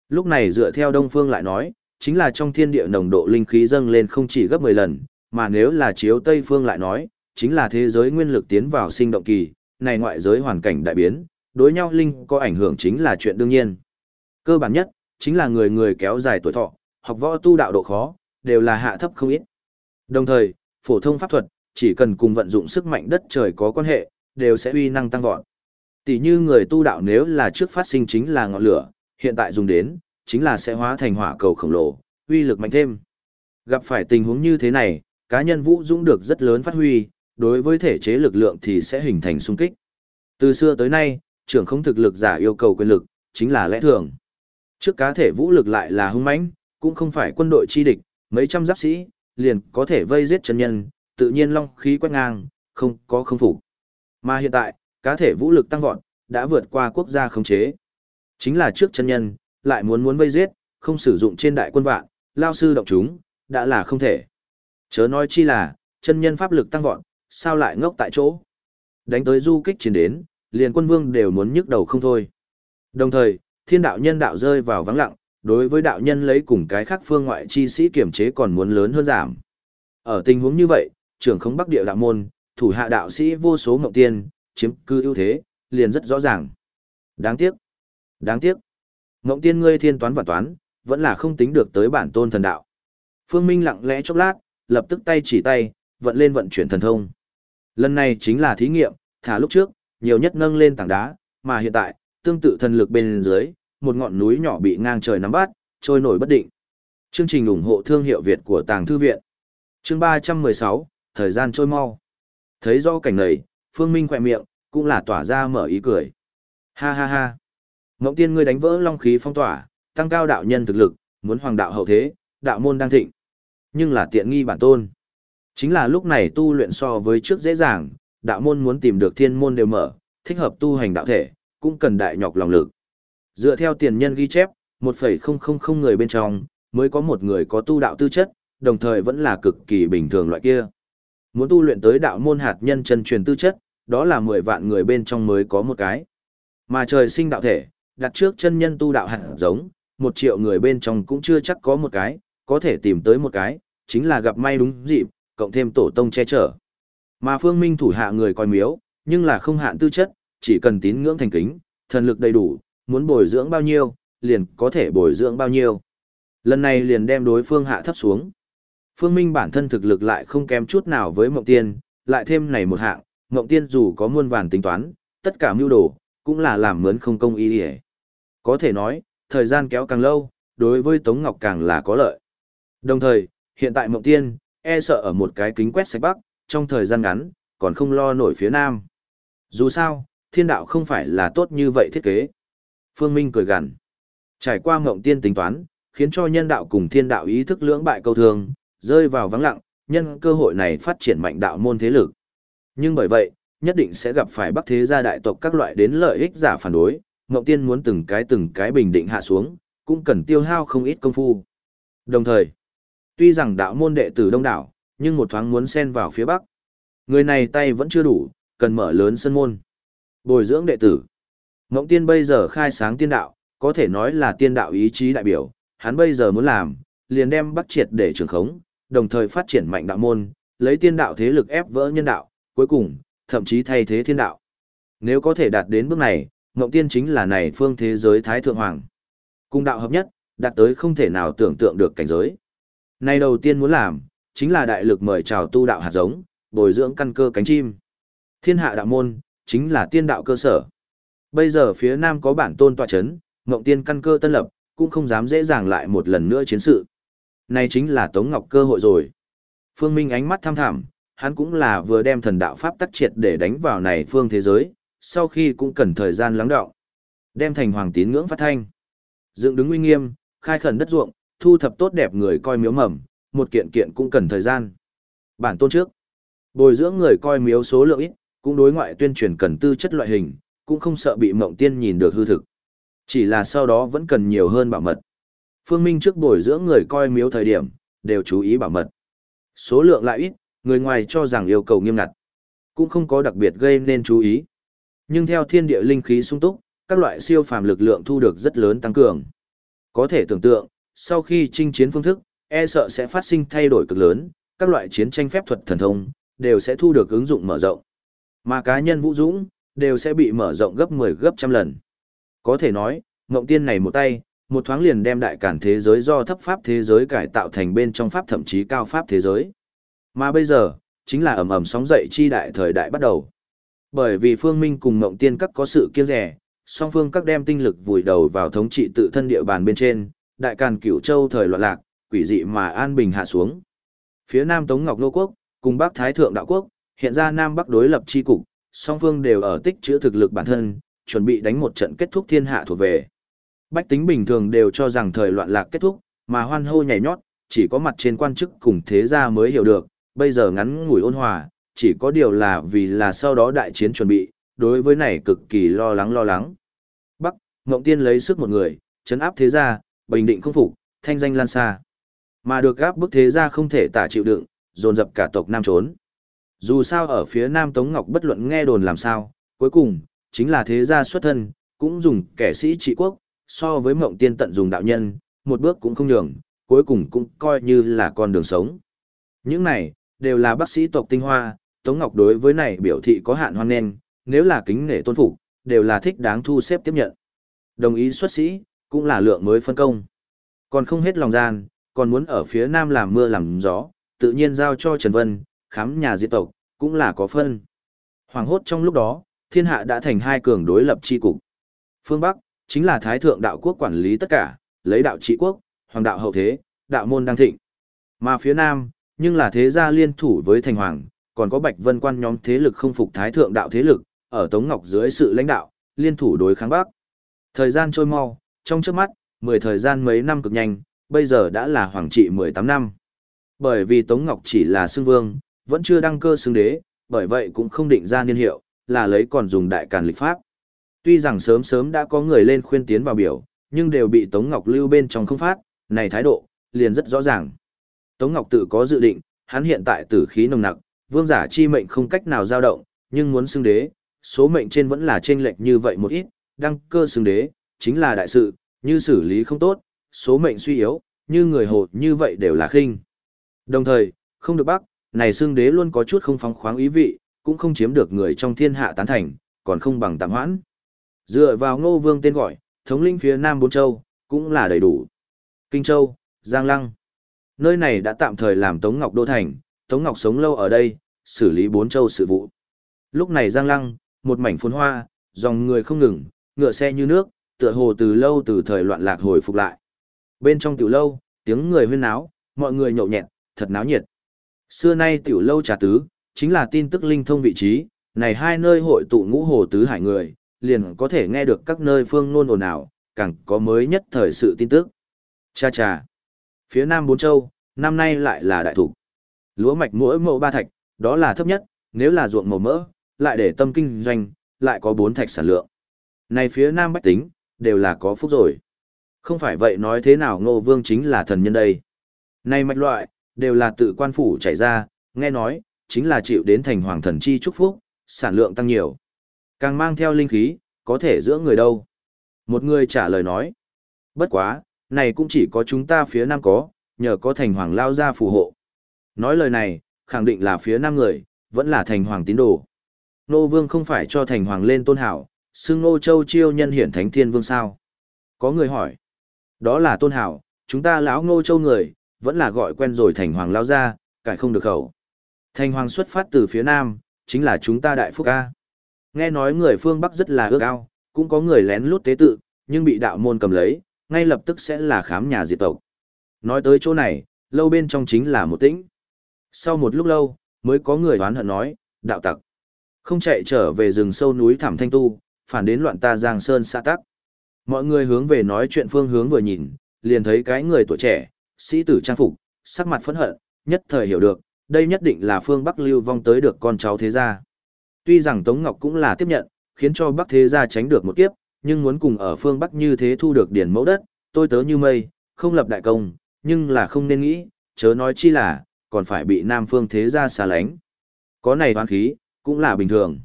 Speaker 1: Lúc này dựa theo Đông Phương lại nói, chính là trong thiên địa nồng độ linh khí dâng lên không chỉ gấp 10 lần, mà nếu là chiếu Tây Phương lại nói, chính là thế giới nguyên lực tiến vào sinh động kỳ, này ngoại giới hoàn cảnh đại biến, đối nhau linh có ảnh hưởng chính là chuyện đương nhiên. Cơ bản nhất, chính là người người kéo dài tuổi thọ, học võ tu đạo độ khó, đều là hạ thấp không ít. Đồng thời, phổ thông pháp thuật, chỉ cần cùng vận dụng sức mạnh đất trời có quan hệ, đều sẽ uy năng tăng vọt. Tỷ như người tu đạo nếu là trước phát sinh chính là ngọn lửa, hiện tại dùng đến, chính là sẽ hóa thành hỏa cầu khổng lồ, uy lực mạnh thêm. Gặp phải tình huống như thế này, cá nhân Vũ Dũng được rất lớn phát huy, đối với thể chế lực lượng thì sẽ hình thành xung kích. Từ xưa tới nay, trưởng không thực lực giả yêu cầu quyền lực, chính là lẽ thường. Trước cá thể vũ lực lại là hung mãnh, cũng không phải quân đội chi địch, mấy trăm giáp sĩ, liền có thể vây giết chân nhân, tự nhiên long khí quét ngang, không có không phục. Mà hiện tại, cá thể vũ lực tăng vọt, đã vượt qua quốc gia khống chế. Chính là trước chân nhân, lại muốn muốn vây giết, không sử dụng trên đại quân vạn, lao sư động chúng, đã là không thể. Chớ nói chi là, chân nhân pháp lực tăng vọt, sao lại ngốc tại chỗ. Đánh tới du kích chiến đến, liền quân vương đều muốn nhức đầu không thôi. Đồng thời, thiên đạo nhân đạo rơi vào vắng lặng, đối với đạo nhân lấy cùng cái khác phương ngoại chi sĩ kiểm chế còn muốn lớn hơn giảm. Ở tình huống như vậy, trưởng không bắc địa đạo môn, thủ hạ đạo sĩ vô số mộng tiên, chiếm cư ưu thế, liền rất rõ ràng. Đáng tiếc. Đáng tiếc. Mộng tiên ngươi thiên toán và toán, vẫn là không tính được tới bản tôn thần đạo. Phương Minh lặng lẽ chốc lát, lập tức tay chỉ tay, vận lên vận chuyển thần thông. Lần này chính là thí nghiệm, thả lúc trước, nhiều nhất nâng lên tảng đá, mà hiện tại, tương tự thần lực bên dưới, một ngọn núi nhỏ bị ngang trời nắm bắt, trôi nổi bất định. Chương trình ủng hộ thương hiệu Việt của Tàng Thư Viện. Chương 316, thời gian trôi mau. Thấy do cảnh này, Phương Minh khỏe miệng, cũng là tỏa ra mở ý cười. Ha ha ha. Ngộng tiên ngươi đánh vỡ long khí phong tỏa, tăng cao đạo nhân thực lực, muốn hoàng đạo hậu thế, đạo môn đang thịnh. Nhưng là tiện nghi bản tôn. Chính là lúc này tu luyện so với trước dễ dàng, đạo môn muốn tìm được thiên môn đều mở, thích hợp tu hành đạo thể, cũng cần đại nhọc lòng lực. Dựa theo tiền nhân ghi chép, 1,000 người bên trong, mới có một người có tu đạo tư chất, đồng thời vẫn là cực kỳ bình thường loại kia. Muốn tu luyện tới đạo môn hạt nhân chân truyền tư chất, đó là 10 vạn người bên trong mới có một cái. Mà trời sinh đạo thể, đặt trước chân nhân tu đạo hạt giống, một triệu người bên trong cũng chưa chắc có một cái, có thể tìm tới một cái, chính là gặp may đúng dịp, cộng thêm tổ tông che chở. Mà phương minh thủ hạ người coi miếu, nhưng là không hạn tư chất, chỉ cần tín ngưỡng thành kính, thần lực đầy đủ, muốn bồi dưỡng bao nhiêu, liền có thể bồi dưỡng bao nhiêu. Lần này liền đem đối phương hạ thấp xuống. Phương Minh bản thân thực lực lại không kém chút nào với Mộng Tiên, lại thêm này một hạng, Mộng Tiên dù có muôn vàn tính toán, tất cả mưu đồ, cũng là làm mướn không công ý hề. Có thể nói, thời gian kéo càng lâu, đối với Tống Ngọc càng là có lợi. Đồng thời, hiện tại Mộng Tiên, e sợ ở một cái kính quét sạch bắc, trong thời gian ngắn, còn không lo nổi phía nam. Dù sao, thiên đạo không phải là tốt như vậy thiết kế. Phương Minh cười gằn. Trải qua ngộng Tiên tính toán, khiến cho nhân đạo cùng thiên đạo ý thức lưỡng bại câu thường, rơi vào vắng lặng, nhân cơ hội này phát triển mạnh đạo môn thế lực. Nhưng bởi vậy, nhất định sẽ gặp phải bắc thế gia đại tộc các loại đến lợi ích giả phản đối, ngộng Tiên muốn từng cái từng cái bình định hạ xuống, cũng cần tiêu hao không ít công phu. Đồng thời, tuy rằng đạo môn đệ tử đông đảo, nhưng một thoáng muốn xen vào phía bắc. Người này tay vẫn chưa đủ, cần mở lớn sân môn. Bồi dưỡng đệ tử. Ngọc Tiên bây giờ khai sáng tiên đạo, có thể nói là tiên đạo ý chí đại biểu, hắn bây giờ muốn làm, liền đem bắt triệt để trường khống, đồng thời phát triển mạnh đạo môn, lấy tiên đạo thế lực ép vỡ nhân đạo, cuối cùng, thậm chí thay thế thiên đạo. Nếu có thể đạt đến bước này, Ngộng Tiên chính là này phương thế giới Thái Thượng Hoàng. Cung đạo hợp nhất, đạt tới không thể nào tưởng tượng được cảnh giới nay đầu tiên muốn làm, chính là đại lực mời chào tu đạo hạt giống, bồi dưỡng căn cơ cánh chim. Thiên hạ đạo môn, chính là tiên đạo cơ sở. Bây giờ phía Nam có bản tôn tọa chấn, Ngộng Tiên căn cơ tân lập, cũng không dám dễ dàng lại một lần nữa chiến sự. Này chính là Tống Ngọc cơ hội rồi. Phương Minh ánh mắt tham thảm, hắn cũng là vừa đem thần đạo pháp tắc triệt để đánh vào này phương thế giới, sau khi cũng cần thời gian lắng đọng. Đem thành hoàng tín ngưỡng phát thanh. Dựng đứng uy nghiêm, khai khẩn đất ruộng, thu thập tốt đẹp người coi miếu mầm, một kiện kiện cũng cần thời gian. Bản tôn trước. Bồi dưỡng người coi miếu số lượng ít, cũng đối ngoại tuyên truyền cần tư chất loại hình, cũng không sợ bị mộng tiên nhìn được hư thực. Chỉ là sau đó vẫn cần nhiều hơn bảo mật. Phương Minh trước bồi dưỡng người coi miếu thời điểm, đều chú ý bảo mật. Số lượng lại ít, người ngoài cho rằng yêu cầu nghiêm ngặt, cũng không có đặc biệt gây nên chú ý. Nhưng theo thiên địa linh khí sung túc, các loại siêu phàm lực lượng thu được rất lớn tăng cường. Có thể tưởng tượng, sau khi chinh chiến phương thức, e sợ sẽ phát sinh thay đổi cực lớn, các loại chiến tranh phép thuật thần thông, đều sẽ thu được ứng dụng mở rộng. Mà cá nhân vũ dũng, đều sẽ bị mở rộng gấp 10 gấp trăm lần. Có thể nói, Ngộng Tiên này một tay, một thoáng liền đem đại cản thế giới do thấp pháp thế giới cải tạo thành bên trong pháp thậm chí cao pháp thế giới. Mà bây giờ, chính là ầm ầm sóng dậy chi đại thời đại bắt đầu. Bởi vì Phương Minh cùng Ngộng Tiên các có sự kiêng rẻ, song phương các đem tinh lực vùi đầu vào thống trị tự thân địa bàn bên trên, đại càn cửu châu thời loạn lạc, quỷ dị mà an bình hạ xuống. Phía Nam Tống Ngọc Nô Quốc, cùng Bắc Thái Thượng Đạo Quốc, hiện ra Nam Bắc đối lập chi cục, song phương đều ở tích chữa thực lực bản thân, chuẩn bị đánh một trận kết thúc thiên hạ thuộc về. Bách tính bình thường đều cho rằng thời loạn lạc kết thúc, mà hoan hô nhảy nhót, chỉ có mặt trên quan chức cùng thế gia mới hiểu được, bây giờ ngắn ngủi ôn hòa, chỉ có điều là vì là sau đó đại chiến chuẩn bị, đối với này cực kỳ lo lắng lo lắng. Bắc, Ngộng Tiên lấy sức một người, chấn áp thế gia, bình định không phục, thanh danh lan xa. Mà được gáp bức thế gia không thể tả chịu đựng, dồn dập cả tộc Nam trốn. Dù sao ở phía Nam Tống Ngọc bất luận nghe đồn làm sao, cuối cùng, chính là thế gia xuất thân, cũng dùng kẻ sĩ trị quốc, so với mộng tiên tận dùng đạo nhân, một bước cũng không nhường, cuối cùng cũng coi như là con đường sống. Những này, đều là bác sĩ tộc tinh hoa, Tống Ngọc đối với này biểu thị có hạn hoan nghênh, nếu là kính nể tôn phục, đều là thích đáng thu xếp tiếp nhận. Đồng ý xuất sĩ, cũng là lượng mới phân công. Còn không hết lòng gian, còn muốn ở phía nam làm mưa làm gió, tự nhiên giao cho Trần Vân, khám nhà diệt tộc, cũng là có phân. Hoàng hốt trong lúc đó, thiên hạ đã thành hai cường đối lập chi cục. Phương Bắc, chính là Thái Thượng Đạo Quốc quản lý tất cả, lấy đạo trị quốc, hoàng đạo hậu thế, đạo môn đang thịnh. Mà phía Nam, nhưng là thế gia liên thủ với thành hoàng, còn có Bạch Vân quan nhóm thế lực không phục Thái Thượng Đạo thế lực, ở Tống Ngọc dưới sự lãnh đạo, liên thủ đối kháng Bắc. Thời gian trôi mau, trong trước mắt, 10 thời gian mấy năm cực nhanh, bây giờ đã là hoàng trị 18 năm. Bởi vì Tống Ngọc chỉ là xương vương, vẫn chưa đăng cơ xương đế, bởi vậy cũng không định ra niên hiệu, là lấy còn dùng đại càn lịch pháp. Tuy rằng sớm sớm đã có người lên khuyên tiến vào biểu, nhưng đều bị Tống Ngọc lưu bên trong không phát, này thái độ, liền rất rõ ràng. Tống Ngọc tự có dự định, hắn hiện tại tử khí nồng nặc, vương giả chi mệnh không cách nào dao động, nhưng muốn xưng đế, số mệnh trên vẫn là chênh lệch như vậy một ít, đăng cơ xưng đế, chính là đại sự, như xử lý không tốt, số mệnh suy yếu, như người hồ như vậy đều là khinh. Đồng thời, không được bắt, này xương đế luôn có chút không phóng khoáng ý vị, cũng không chiếm được người trong thiên hạ tán thành, còn không bằng tạm hoãn. Dựa vào ngô vương tên gọi, thống lĩnh phía Nam Bốn Châu, cũng là đầy đủ. Kinh Châu, Giang Lăng. Nơi này đã tạm thời làm Tống Ngọc Đô Thành, Tống Ngọc sống lâu ở đây, xử lý Bốn Châu sự vụ. Lúc này Giang Lăng, một mảnh phồn hoa, dòng người không ngừng, ngựa xe như nước, tựa hồ từ lâu từ thời loạn lạc hồi phục lại. Bên trong tiểu lâu, tiếng người huyên náo, mọi người nhậu nhẹt, thật náo nhiệt. Xưa nay tiểu lâu trà tứ, chính là tin tức linh thông vị trí, này hai nơi hội tụ ngũ hồ tứ hải người, liền có thể nghe được các nơi phương nôn ồn ào, càng có mới nhất thời sự tin tức. Cha cha. Phía Nam Bốn Châu, năm nay lại là đại thủ. Lúa mạch mỗi mẫu ba thạch, đó là thấp nhất, nếu là ruộng màu mỡ, lại để tâm kinh doanh, lại có bốn thạch sản lượng. Này phía Nam Bách Tính, đều là có phúc rồi. Không phải vậy nói thế nào Ngô Vương chính là thần nhân đây. Này mạch loại, đều là tự quan phủ chảy ra, nghe nói, chính là chịu đến thành hoàng thần chi chúc phúc, sản lượng tăng nhiều. Càng mang theo linh khí, có thể giữa người đâu. Một người trả lời nói. Bất quá, này cũng chỉ có chúng ta phía nam có, nhờ có thành hoàng lao ra phù hộ. Nói lời này, khẳng định là phía nam người, vẫn là thành hoàng tín đồ. Nô vương không phải cho thành hoàng lên tôn hảo, xưng Ngô châu chiêu nhân hiển thánh thiên vương sao. Có người hỏi. Đó là tôn hảo, chúng ta lão ngô châu người, vẫn là gọi quen rồi thành hoàng lao ra, cải không được khẩu. Thành hoàng xuất phát từ phía nam, chính là chúng ta đại phúc ca. Nghe nói người phương Bắc rất là ước ao, cũng có người lén lút tế tự, nhưng bị đạo môn cầm lấy, ngay lập tức sẽ là khám nhà diệt tộc. Nói tới chỗ này, lâu bên trong chính là một tĩnh. Sau một lúc lâu, mới có người oán hận nói, đạo tặc. Không chạy trở về rừng sâu núi thảm thanh tu, phản đến loạn ta giang sơn xã tắc. Mọi người hướng về nói chuyện phương hướng vừa nhìn, liền thấy cái người tuổi trẻ, sĩ tử trang phục, sắc mặt phẫn hận, nhất thời hiểu được, Đây nhất định là phương Bắc lưu vong tới được con cháu thế gia. Tuy rằng Tống Ngọc cũng là tiếp nhận, khiến cho Bắc thế gia tránh được một kiếp, nhưng muốn cùng ở phương Bắc như thế thu được điển mẫu đất, tôi tớ như mây, không lập đại công, nhưng là không nên nghĩ, chớ nói chi là, còn phải bị Nam phương thế gia xa lánh. Có này toán khí, cũng là bình thường.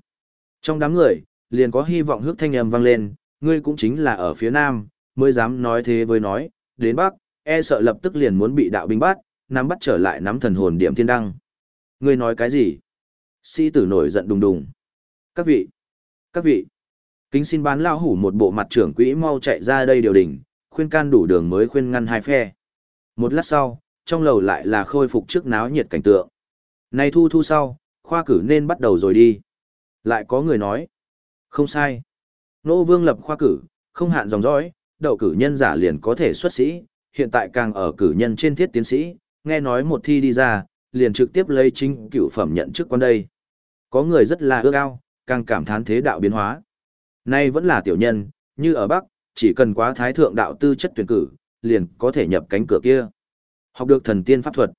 Speaker 1: Trong đám người, liền có hy vọng hước thanh âm vang lên, ngươi cũng chính là ở phía Nam, mới dám nói thế với nói, đến Bắc, e sợ lập tức liền muốn bị đạo binh bắt, nắm bắt trở lại nắm thần hồn điểm thiên đăng. Ngươi nói cái gì? Sĩ tử nổi giận đùng đùng. Các vị, các vị, kính xin bán lao hủ một bộ mặt trưởng quỹ mau chạy ra đây điều đình, khuyên can đủ đường mới khuyên ngăn hai phe. Một lát sau, trong lầu lại là khôi phục trước náo nhiệt cảnh tượng. Này thu thu sau, khoa cử nên bắt đầu rồi đi. Lại có người nói, không sai. Nô vương lập khoa cử, không hạn dòng dõi, đậu cử nhân giả liền có thể xuất sĩ, hiện tại càng ở cử nhân trên thiết tiến sĩ, nghe nói một thi đi ra, liền trực tiếp lấy chính cửu phẩm nhận chức quan đây. Có người rất là ước ao, càng cảm thán thế đạo biến hóa. Nay vẫn là tiểu nhân, như ở Bắc, chỉ cần quá thái thượng đạo tư chất tuyển cử, liền có thể nhập cánh cửa kia. Học được thần tiên pháp thuật,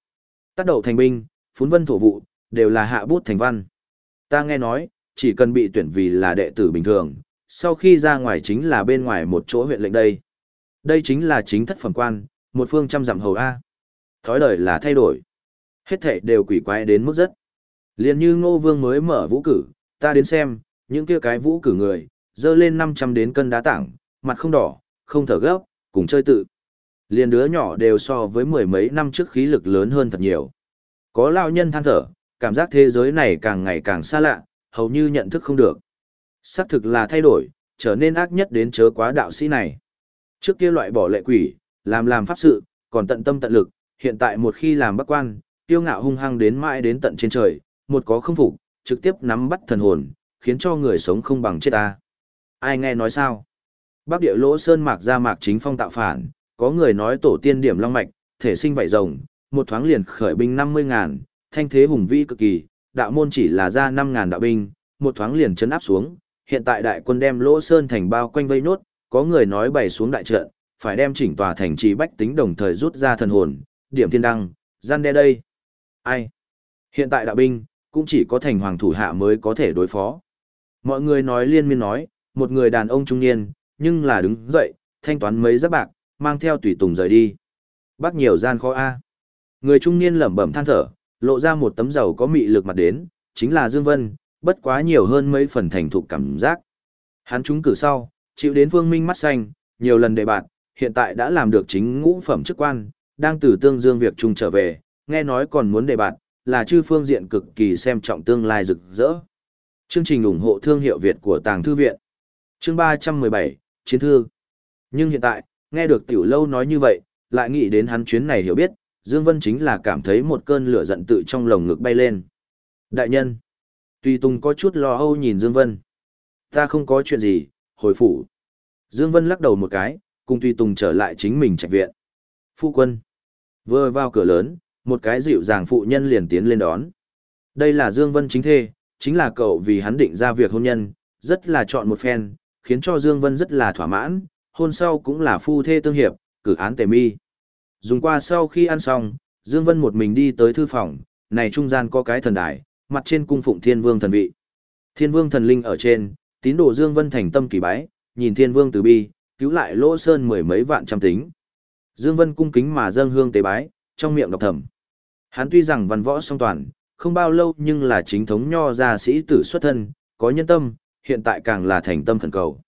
Speaker 1: tác đậu thành binh, phún vân thổ vụ, đều là hạ bút thành văn. Ta nghe nói, chỉ cần bị tuyển vì là đệ tử bình thường, sau khi ra ngoài chính là bên ngoài một chỗ huyện lệnh đây. Đây chính là chính thất phẩm quan, một phương trăm dặm hầu A. Thói đời là thay đổi. Hết thảy đều quỷ quái đến mức rất. Liền như ngô vương mới mở vũ cử, ta đến xem, những kia cái vũ cử người, dơ lên 500 đến cân đá tảng, mặt không đỏ, không thở gấp, cùng chơi tự. Liền đứa nhỏ đều so với mười mấy năm trước khí lực lớn hơn thật nhiều. Có lao nhân than thở, cảm giác thế giới này càng ngày càng xa lạ, hầu như nhận thức không được. Xác thực là thay đổi, trở nên ác nhất đến chớ quá đạo sĩ này. Trước kia loại bỏ lệ quỷ, làm làm pháp sự, còn tận tâm tận lực, hiện tại một khi làm bác quan, tiêu ngạo hung hăng đến mãi đến tận trên trời, một có không phục, trực tiếp nắm bắt thần hồn, khiến cho người sống không bằng chết ta. Ai nghe nói sao? Bắc địa lỗ sơn mạc ra mạc chính phong tạo phản, có người nói tổ tiên điểm long mạch, thể sinh vảy rồng, một thoáng liền khởi binh 50 ngàn, thanh thế hùng vĩ cực kỳ, đạo môn chỉ là ra 5 ngàn đạo binh, một thoáng liền chấn áp xuống, hiện tại đại quân đem lỗ sơn thành bao quanh vây nốt, có người nói bày xuống đại trận, phải đem chỉnh tòa thành trì bách tính đồng thời rút ra thần hồn, điểm thiên đăng, gian đe đây. Ai? Hiện tại đạo binh, cũng chỉ có thành hoàng thủ hạ mới có thể đối phó. Mọi người nói liên miên nói, một người đàn ông trung niên, nhưng là đứng dậy, thanh toán mấy giáp bạc, mang theo tùy tùng rời đi. Bắt nhiều gian khó A. Người trung niên lẩm bẩm than thở, lộ ra một tấm dầu có mị lực mặt đến, chính là Dương Vân, bất quá nhiều hơn mấy phần thành thục cảm giác. Hắn trúng cử sau, chịu đến Vương Minh mắt xanh, nhiều lần đề bạt, hiện tại đã làm được chính ngũ phẩm chức quan, đang từ tương dương việc trung trở về, nghe nói còn muốn đề bạt, là chư phương diện cực kỳ xem trọng tương lai rực rỡ. Chương trình ủng hộ thương hiệu Việt của Tàng Thư Viện. Chương 317, Chiến Thư. Nhưng hiện tại, nghe được Tiểu Lâu nói như vậy, lại nghĩ đến hắn chuyến này hiểu biết, Dương Vân chính là cảm thấy một cơn lửa giận tự trong lồng ngực bay lên. Đại nhân. Tùy Tùng có chút lo âu nhìn Dương Vân. Ta không có chuyện gì, hồi phủ. Dương Vân lắc đầu một cái, cùng Tùy Tùng trở lại chính mình trạch viện. Phu quân. Vừa vào cửa lớn, một cái dịu dàng phụ nhân liền tiến lên đón. Đây là Dương Vân chính thê, chính là cậu vì hắn định ra việc hôn nhân, rất là chọn một phen, khiến cho Dương Vân rất là thỏa mãn, hôn sau cũng là phu thê tương hiệp, cử án tề mi. Dùng qua sau khi ăn xong, Dương Vân một mình đi tới thư phòng, này trung gian có cái thần đài, mặt trên cung phụng Thiên Vương thần vị. Thiên Vương thần linh ở trên, tín đồ Dương Vân thành tâm kỳ bái, nhìn Thiên Vương từ bi, cứu lại Lỗ Sơn mười mấy vạn trăm tính. Dương Vân cung kính mà dâng hương tế bái, trong miệng đọc thầm. Hắn tuy rằng văn võ song toàn, không bao lâu nhưng là chính thống nho gia sĩ tử xuất thân, có nhân tâm, hiện tại càng là thành tâm khẩn cầu.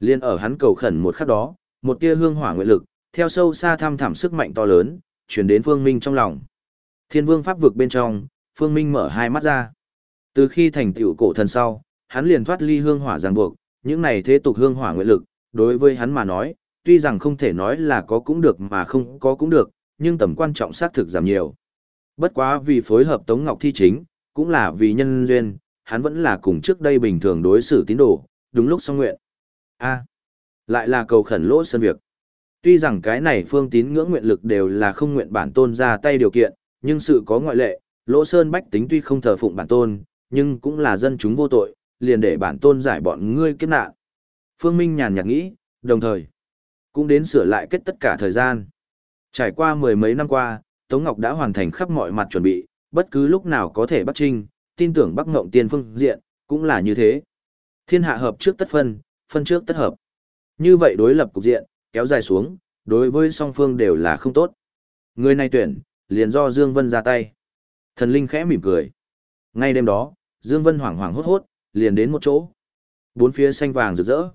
Speaker 1: Liên ở hắn cầu khẩn một khắc đó, một tia hương hỏa nguyện lực, theo sâu xa thăm thẳm sức mạnh to lớn, chuyển đến Phương Minh trong lòng. Thiên Vương pháp vực bên trong, Phương Minh mở hai mắt ra. Từ khi thành tựu cổ thần sau, hắn liền thoát ly hương hỏa ràng buộc, những này thế tục hương hỏa nguyện lực, đối với hắn mà nói, tuy rằng không thể nói là có cũng được mà không có cũng được, nhưng tầm quan trọng xác thực giảm nhiều. Bất quá vì phối hợp Tống Ngọc thi chính, cũng là vì nhân duyên, hắn vẫn là cùng trước đây bình thường đối xử tín đồ, đúng lúc xong nguyện. A, lại là cầu khẩn lỗ sân việc. Tuy rằng cái này phương tín ngưỡng nguyện lực đều là không nguyện bản tôn ra tay điều kiện, nhưng sự có ngoại lệ, lỗ sơn bách tính tuy không thờ phụng bản tôn, nhưng cũng là dân chúng vô tội, liền để bản tôn giải bọn ngươi kiếp nạn. Phương Minh nhàn nhạt nghĩ, đồng thời, cũng đến sửa lại kết tất cả thời gian. Trải qua mười mấy năm qua, Tống Ngọc đã hoàn thành khắp mọi mặt chuẩn bị, bất cứ lúc nào có thể bắt trinh, tin tưởng Bắc Ngộng Tiên phương diện, cũng là như thế. Thiên hạ hợp trước tất phân, phân trước tất hợp. Như vậy đối lập cục diện, kéo dài xuống, đối với song phương đều là không tốt. Người này tuyển, liền do Dương Vân ra tay. Thần Linh khẽ mỉm cười. Ngay đêm đó, Dương Vân hoảng hoảng hốt hốt, liền đến một chỗ. Bốn phía xanh vàng rực rỡ.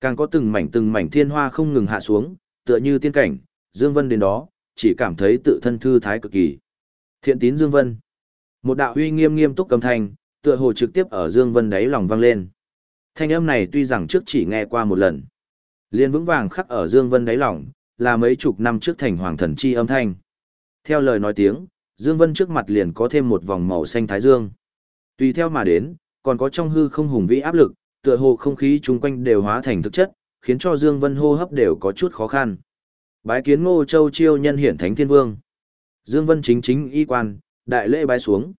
Speaker 1: Càng có từng mảnh từng mảnh thiên hoa không ngừng hạ xuống, tựa như tiên cảnh, Dương Vân đến đó, chỉ cảm thấy tự thân thư thái cực kỳ. Thiện tín Dương Vân. Một đạo uy nghiêm nghiêm túc cầm thanh, tựa hồ trực tiếp ở Dương Vân đáy lòng vang lên. Thanh âm này tuy rằng trước chỉ nghe qua một lần, liền vững vàng khắc ở Dương Vân đáy lòng, là mấy chục năm trước thành hoàng thần chi âm thanh. Theo lời nói tiếng, Dương Vân trước mặt liền có thêm một vòng màu xanh thái dương. Tùy theo mà đến, còn có trong hư không hùng vĩ áp lực, tựa hồ không khí chung quanh đều hóa thành thực chất, khiến cho Dương Vân hô hấp đều có chút khó khăn. Bái kiến Ngô Châu Chiêu nhân hiển thánh thiên vương. Dương Vân chính chính y quan, đại lễ bái xuống.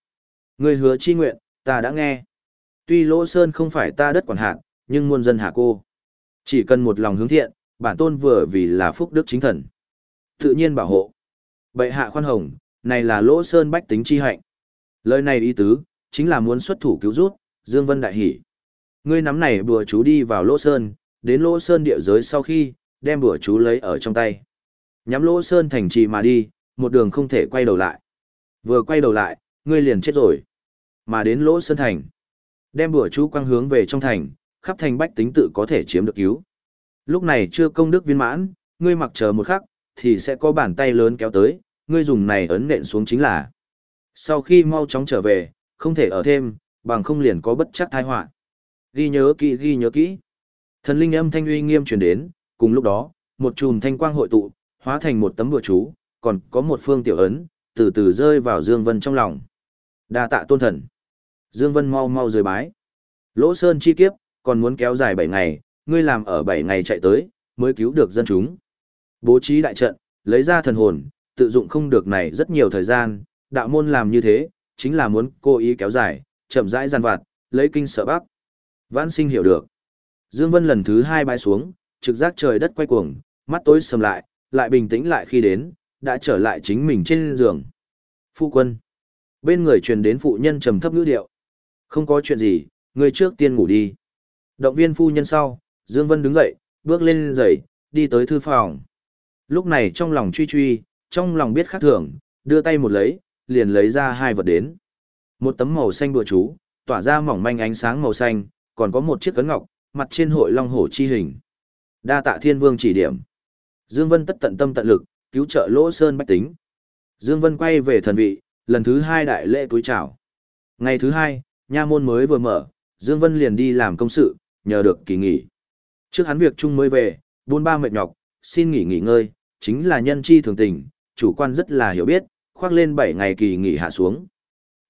Speaker 1: Người hứa chi nguyện, ta đã nghe. Tuy Lỗ Sơn không phải ta đất quản hạt, nhưng muôn dân hạ cô. Chỉ cần một lòng hướng thiện, bản tôn vừa vì là phúc đức chính thần. Tự nhiên bảo hộ. Bệ hạ khoan hồng, này là Lỗ Sơn bách tính chi hạnh. Lời này ý tứ, chính là muốn xuất thủ cứu rút, Dương Vân đại hỉ. Ngươi nắm này bùa chú đi vào Lỗ Sơn, đến Lỗ Sơn địa giới sau khi, đem bùa chú lấy ở trong tay. Nhắm Lỗ Sơn thành trì mà đi, một đường không thể quay đầu lại. Vừa quay đầu lại, ngươi liền chết rồi. Mà đến Lỗ Sơn thành, đem bùa chú quang hướng về trong thành, khắp thành bách tính tự có thể chiếm được cứu. Lúc này chưa công đức viên mãn, ngươi mặc chờ một khắc, thì sẽ có bàn tay lớn kéo tới, ngươi dùng này ấn nện xuống chính là. Sau khi mau chóng trở về, không thể ở thêm, bằng không liền có bất chắc tai họa. Ghi nhớ kỹ ghi nhớ kỹ. Thần linh âm thanh uy nghiêm truyền đến, cùng lúc đó, một chùm thanh quang hội tụ, hóa thành một tấm bùa chú, còn có một phương tiểu ấn, từ từ rơi vào Dương Vân trong lòng. Đa tạ tôn thần. Dương Vân mau mau rời bái. Lỗ Sơn chi kiếp, còn muốn kéo dài 7 ngày, ngươi làm ở 7 ngày chạy tới, mới cứu được dân chúng. Bố trí đại trận, lấy ra thần hồn, tự dụng không được này rất nhiều thời gian, đạo môn làm như thế, chính là muốn cố ý kéo dài, chậm rãi gian vặt, lấy kinh sợ bắc. Vãn sinh hiểu được. Dương Vân lần thứ hai bay xuống, trực giác trời đất quay cuồng, mắt tối sầm lại, lại bình tĩnh lại khi đến, đã trở lại chính mình trên giường. Phu quân. Bên người truyền đến phụ nhân trầm thấp ngữ điệu. Không có chuyện gì, người trước tiên ngủ đi. Động viên phu nhân sau, Dương Vân đứng dậy, bước lên giày, đi tới thư phòng. Lúc này trong lòng truy truy, trong lòng biết khác thường, đưa tay một lấy, liền lấy ra hai vật đến. Một tấm màu xanh bùa chú, tỏa ra mỏng manh ánh sáng màu xanh, còn có một chiếc cấn ngọc, mặt trên hội long hổ chi hình. Đa tạ thiên vương chỉ điểm. Dương Vân tất tận tâm tận lực, cứu trợ Lỗ Sơn bách tính. Dương Vân quay về thần vị, lần thứ hai đại lễ túi chào. Ngày thứ hai, nha môn mới vừa mở, Dương Vân liền đi làm công sự, nhờ được kỳ nghỉ. Trước hắn việc chung mới về, buôn ba mệt nhọc, xin nghỉ nghỉ ngơi, chính là nhân chi thường tình, chủ quan rất là hiểu biết, khoác lên 7 ngày kỳ nghỉ hạ xuống.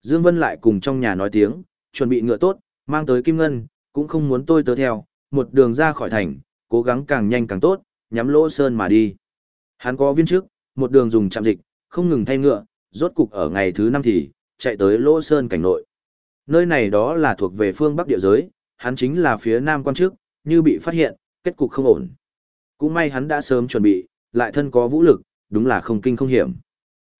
Speaker 1: Dương Vân lại cùng trong nhà nói tiếng, chuẩn bị ngựa tốt, mang tới kim ngân, cũng không muốn tôi tớ theo, một đường ra khỏi thành, cố gắng càng nhanh càng tốt, nhắm lỗ sơn mà đi. Hắn có viên trước, một đường dùng chạm dịch, không ngừng thay ngựa, rốt cục ở ngày thứ năm thì, chạy tới lỗ sơn cảnh nội. Nơi này đó là thuộc về phương Bắc địa giới, hắn chính là phía nam quan chức, như bị phát hiện, kết cục không ổn. Cũng may hắn đã sớm chuẩn bị, lại thân có vũ lực, đúng là không kinh không hiểm.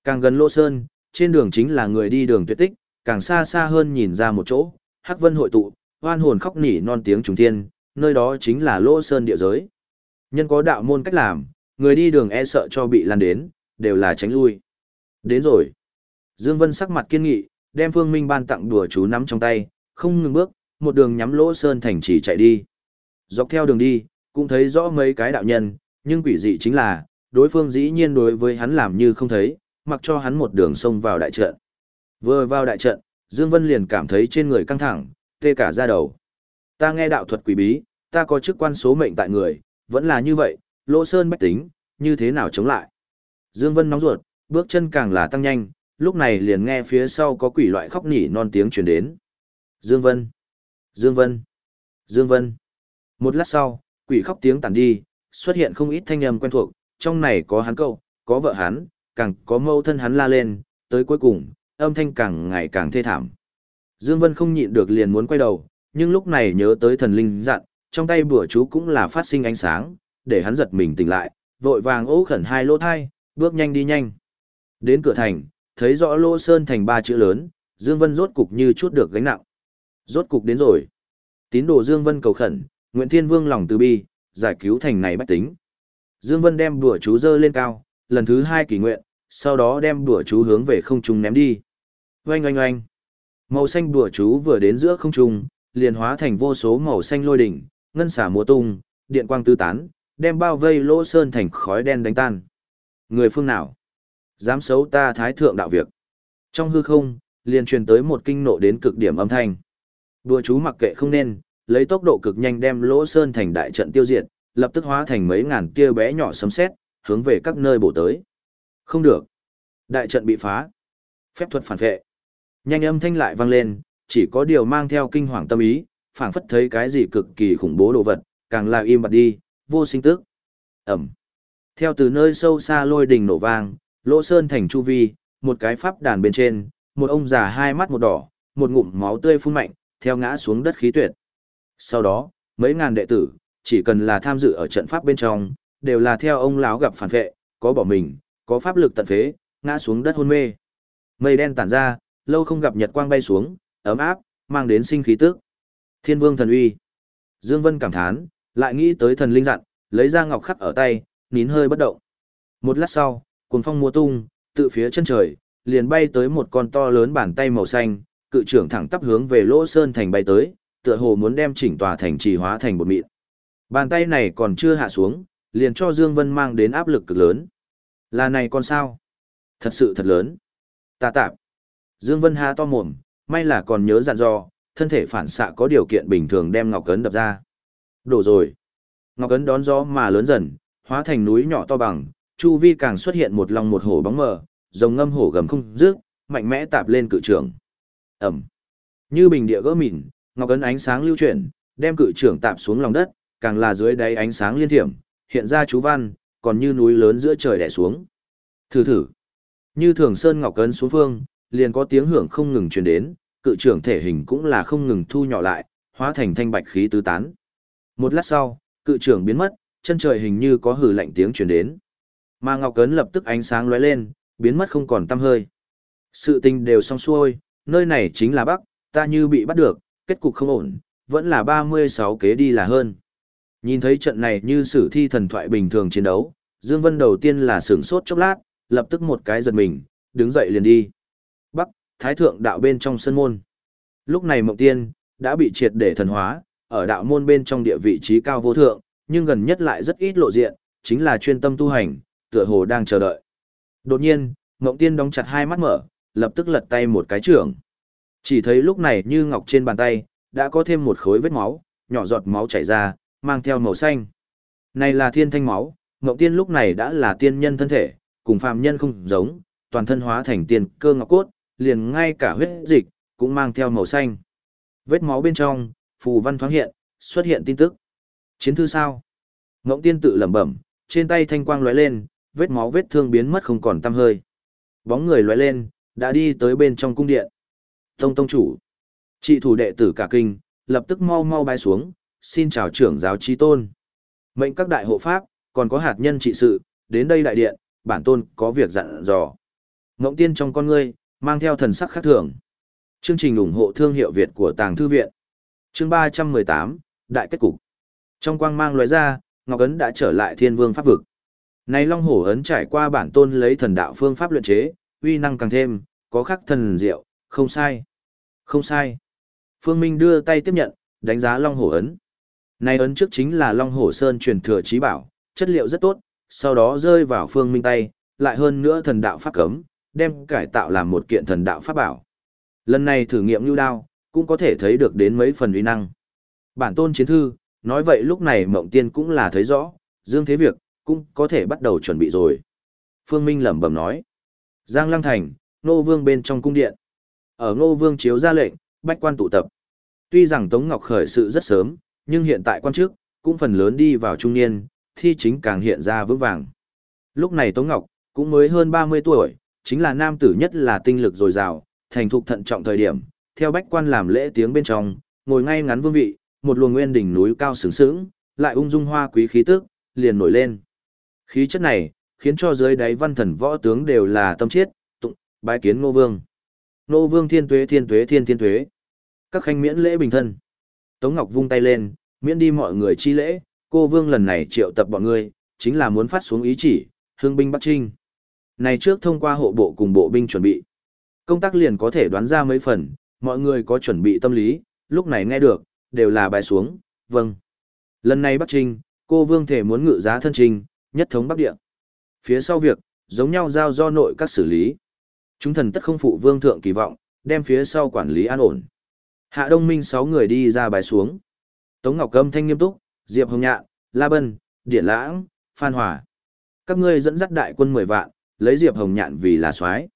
Speaker 1: Càng gần Lô sơn, trên đường chính là người đi đường tuyệt tích, càng xa xa hơn nhìn ra một chỗ, hắc vân hội tụ, hoan hồn khóc nỉ non tiếng trùng thiên, nơi đó chính là Lô sơn địa giới. Nhân có đạo môn cách làm, người đi đường e sợ cho bị lan đến, đều là tránh lui. Đến rồi. Dương Vân sắc mặt kiên nghị, đem Phương Minh ban tặng đùa chú nắm trong tay, không ngừng bước, một đường nhắm lỗ sơn thành chỉ chạy đi. Dọc theo đường đi, cũng thấy rõ mấy cái đạo nhân, nhưng quỷ dị chính là, đối phương dĩ nhiên đối với hắn làm như không thấy, mặc cho hắn một đường xông vào đại trận. Vừa vào đại trận, Dương Vân liền cảm thấy trên người căng thẳng, tê cả da đầu. Ta nghe đạo thuật quỷ bí, ta có chức quan số mệnh tại người, vẫn là như vậy, lỗ sơn bách tính, như thế nào chống lại. Dương Vân nóng ruột, bước chân càng là tăng nhanh, lúc này liền nghe phía sau có quỷ loại khóc nỉ non tiếng truyền đến. Dương Vân, Dương Vân, Dương Vân. Một lát sau, quỷ khóc tiếng tàn đi, xuất hiện không ít thanh âm quen thuộc, trong này có hắn cậu, có vợ hắn, càng có mâu thân hắn la lên, tới cuối cùng, âm thanh càng ngày càng thê thảm. Dương Vân không nhịn được liền muốn quay đầu, nhưng lúc này nhớ tới thần linh dặn, trong tay bùa chú cũng là phát sinh ánh sáng, để hắn giật mình tỉnh lại, vội vàng ố khẩn hai lỗ thai, bước nhanh đi nhanh. Đến cửa thành, thấy rõ Lô Sơn thành ba chữ lớn, Dương Vân rốt cục như chút được gánh nặng. Rốt cục đến rồi. Tín đồ Dương Vân cầu khẩn, Nguyễn Thiên Vương lòng từ bi, giải cứu thành này bách tính. Dương Vân đem đùa chú dơ lên cao, lần thứ hai kỳ nguyện, sau đó đem đùa chú hướng về không trung ném đi. Oanh oanh oanh. Màu xanh đùa chú vừa đến giữa không trung, liền hóa thành vô số màu xanh lôi đỉnh, ngân xả múa tung, điện quang tứ tán, đem bao vây lỗ sơn thành khói đen đánh tan. Người phương nào? Dám xấu ta thái thượng đạo việc. Trong hư không, liền truyền tới một kinh nộ đến cực điểm âm thanh. Đùa chú mặc kệ không nên, lấy tốc độ cực nhanh đem lỗ sơn thành đại trận tiêu diệt, lập tức hóa thành mấy ngàn tia bé nhỏ sấm sét, hướng về các nơi bổ tới. Không được. Đại trận bị phá. Phép thuật phản vệ. Nhanh âm thanh lại vang lên, chỉ có điều mang theo kinh hoàng tâm ý, phảng phất thấy cái gì cực kỳ khủng bố đồ vật, càng là im bặt đi, vô sinh tức. Ẩm. Theo từ nơi sâu xa lôi đình nổ vang, lỗ sơn thành chu vi, một cái pháp đàn bên trên, một ông già hai mắt một đỏ, một ngụm máu tươi phun mạnh, theo ngã xuống đất khí tuyệt. Sau đó, mấy ngàn đệ tử, chỉ cần là tham dự ở trận pháp bên trong, đều là theo ông lão gặp phản vệ, có bỏ mình, có pháp lực tận phế, ngã xuống đất hôn mê. Mây đen tản ra, lâu không gặp nhật quang bay xuống, ấm áp, mang đến sinh khí tức. Thiên Vương thần uy. Dương Vân cảm thán, lại nghĩ tới thần linh dặn, lấy ra ngọc khắc ở tay, nín hơi bất động. Một lát sau, cuồng phong mùa tung, tự phía chân trời, liền bay tới một con to lớn bàn tay màu xanh, cự trưởng thẳng tắp hướng về lỗ sơn thành bay tới, tựa hồ muốn đem chỉnh tòa thành trì hóa thành một mịn. Bàn tay này còn chưa hạ xuống, liền cho Dương Vân mang đến áp lực cực lớn. Là này con sao? Thật sự thật lớn. Ta tạm. Dương Vân há to mồm, may là còn nhớ dặn dò, thân thể phản xạ có điều kiện bình thường đem ngọc cấn đập ra. Đổ rồi. Ngọc cấn đón gió mà lớn dần, hóa thành núi nhỏ to bằng, chu vi càng xuất hiện một lòng một hổ bóng mờ, rồng ngâm hổ gầm không rước, mạnh mẽ tạp lên cự trường. Ẩm. Như bình địa gỡ mịn, ngọc cấn ánh sáng lưu chuyển, đem cự trưởng tạp xuống lòng đất, càng là dưới đáy ánh sáng liên thiểm, hiện ra chú văn, còn như núi lớn giữa trời đè xuống. Thử thử. Như thường sơn ngọc cấn xuống phương, liền có tiếng hưởng không ngừng truyền đến, cự trưởng thể hình cũng là không ngừng thu nhỏ lại, hóa thành thanh bạch khí tứ tán. Một lát sau, cự trưởng biến mất, chân trời hình như có hừ lạnh tiếng truyền đến. Mà Ngọc Cấn lập tức ánh sáng lóe lên, biến mất không còn tăm hơi. Sự tình đều xong xuôi, nơi này chính là Bắc, ta như bị bắt được, kết cục không ổn, vẫn là 36 kế đi là hơn. Nhìn thấy trận này như sử thi thần thoại bình thường chiến đấu, Dương Vân đầu tiên là sửng sốt chốc lát, lập tức một cái giật mình, đứng dậy liền đi. Bắc, Thái Thượng đạo bên trong sân môn. Lúc này Mộng Tiên, đã bị triệt để thần hóa, ở đạo môn bên trong địa vị trí cao vô thượng, nhưng gần nhất lại rất ít lộ diện, chính là chuyên tâm tu hành, tựa hồ đang chờ đợi. Đột nhiên, Mộng Tiên đóng chặt hai mắt mở, lập tức lật tay một cái trưởng. Chỉ thấy lúc này như ngọc trên bàn tay, đã có thêm một khối vết máu, nhỏ giọt máu chảy ra, mang theo màu xanh. Này là thiên thanh máu, Ngọc Tiên lúc này đã là tiên nhân thân thể, cùng phàm nhân không giống, toàn thân hóa thành tiên cơ ngọc cốt, liền ngay cả huyết dịch, cũng mang theo màu xanh. Vết máu bên trong, phù văn thoáng hiện, xuất hiện tin tức. Chiến thư sao? Ngộng tiên tự lẩm bẩm, trên tay thanh quang lóe lên, vết máu vết thương biến mất không còn tăm hơi. Bóng người lóe lên, đã đi tới bên trong cung điện. Tông tông chủ. Trị thủ đệ tử cả kinh, lập tức mau mau bay xuống, xin chào trưởng giáo trí tôn. Mệnh các đại hộ pháp, còn có hạt nhân trị sự, đến đây đại điện, bản tôn có việc dặn dò. Ngộng tiên trong con ngươi, mang theo thần sắc khác thường. Chương trình ủng hộ thương hiệu Việt của Tàng Thư Viện. Chương 318, Đại kết cục. Trong quang mang loại ra, Ngọc Ấn đã trở lại thiên vương pháp vực. Này Long Hổ Ấn trải qua bản tôn lấy thần đạo phương pháp luyện chế, uy năng càng thêm, có khắc thần diệu, không sai. Không sai. Phương Minh đưa tay tiếp nhận, đánh giá Long Hổ Ấn. Này ấn trước chính là Long Hổ Sơn truyền thừa trí bảo, chất liệu rất tốt, sau đó rơi vào Phương Minh tay, lại hơn nữa thần đạo pháp cấm, đem cải tạo làm một kiện thần đạo pháp bảo. Lần này thử nghiệm lưu đao, cũng có thể thấy được đến mấy phần uy năng. Bản tôn chiến thư, nói vậy lúc này mộng tiên cũng là thấy rõ, dương thế việc, cũng có thể bắt đầu chuẩn bị rồi. Phương Minh lẩm bẩm nói. Giang Lăng Thành, Nô Vương bên trong cung điện. Ở Nô Vương chiếu ra lệnh, bách quan tụ tập. Tuy rằng Tống Ngọc khởi sự rất sớm, nhưng hiện tại quan chức, cũng phần lớn đi vào trung niên, thi chính càng hiện ra vững vàng. Lúc này Tống Ngọc, cũng mới hơn 30 tuổi, chính là nam tử nhất là tinh lực dồi dào, thành thục thận trọng thời điểm, theo bách quan làm lễ tiếng bên trong, ngồi ngay ngắn vương vị, một luồng nguyên đỉnh núi cao sướng sướng, lại ung dung hoa quý khí tức, liền nổi lên. Khí chất này, khiến cho dưới đáy văn thần võ tướng đều là tâm chết. tụng, bái kiến Ngô Vương. Ngô Vương thiên tuế thiên tuế thiên thiên tuế. Các khanh miễn lễ bình thân. Tống Ngọc vung tay lên, miễn đi mọi người chi lễ, cô Vương lần này triệu tập bọn ngươi, chính là muốn phát xuống ý chỉ, hương binh Bắc Trinh. Này trước thông qua hộ bộ cùng bộ binh chuẩn bị. Công tác liền có thể đoán ra mấy phần, mọi người có chuẩn bị tâm lý, lúc này nghe được, đều là bài xuống, vâng. Lần này Bắc Trinh, cô Vương thể muốn ngự giá thân trình, nhất thống Bắc Địa. Phía sau việc, giống nhau giao do nội các xử lý. Chúng thần tất không phụ Vương thượng kỳ vọng, đem phía sau quản lý an ổn. Hạ Đông Minh sáu người đi ra bài xuống. Tống Ngọc Câm thanh nghiêm túc, Diệp Hồng Nhạn, La Bân, Điển Lãng, Phan Hòa. Các ngươi dẫn dắt đại quân 10 vạn, lấy Diệp Hồng Nhạn vì là soái.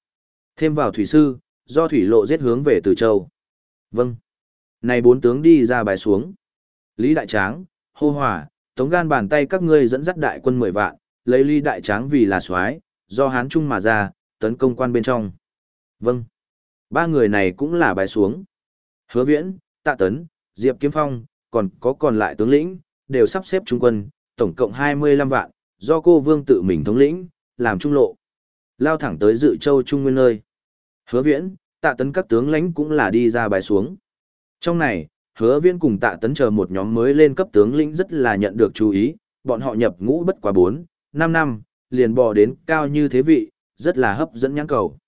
Speaker 1: Thêm vào thủy sư, do thủy lộ giết hướng về Từ Châu. Vâng. Này bốn tướng đi ra bài xuống. Lý Đại Tráng, Hô Hòa, Tống Gan bàn tay các ngươi dẫn dắt đại quân 10 vạn, lấy ly Đại Tráng vì là soái, do Hán Trung mà ra, tấn công quan bên trong. Vâng. Ba người này cũng là bài xuống. Hứa Viễn, Tạ Tấn, Diệp Kiếm Phong, còn có còn lại tướng lĩnh, đều sắp xếp trung quân, tổng cộng 25 vạn, do cô Vương tự mình thống lĩnh, làm trung lộ. Lao thẳng tới dự châu trung nguyên nơi. Hứa Viễn, Tạ Tấn các tướng lãnh cũng là đi ra bài xuống. Trong này, Hứa Viễn cùng Tạ Tấn chờ một nhóm mới lên cấp tướng lĩnh rất là nhận được chú ý, bọn họ nhập ngũ bất quá bốn. 5 năm, liền bò đến cao như thế vị, rất là hấp dẫn nhãn cầu.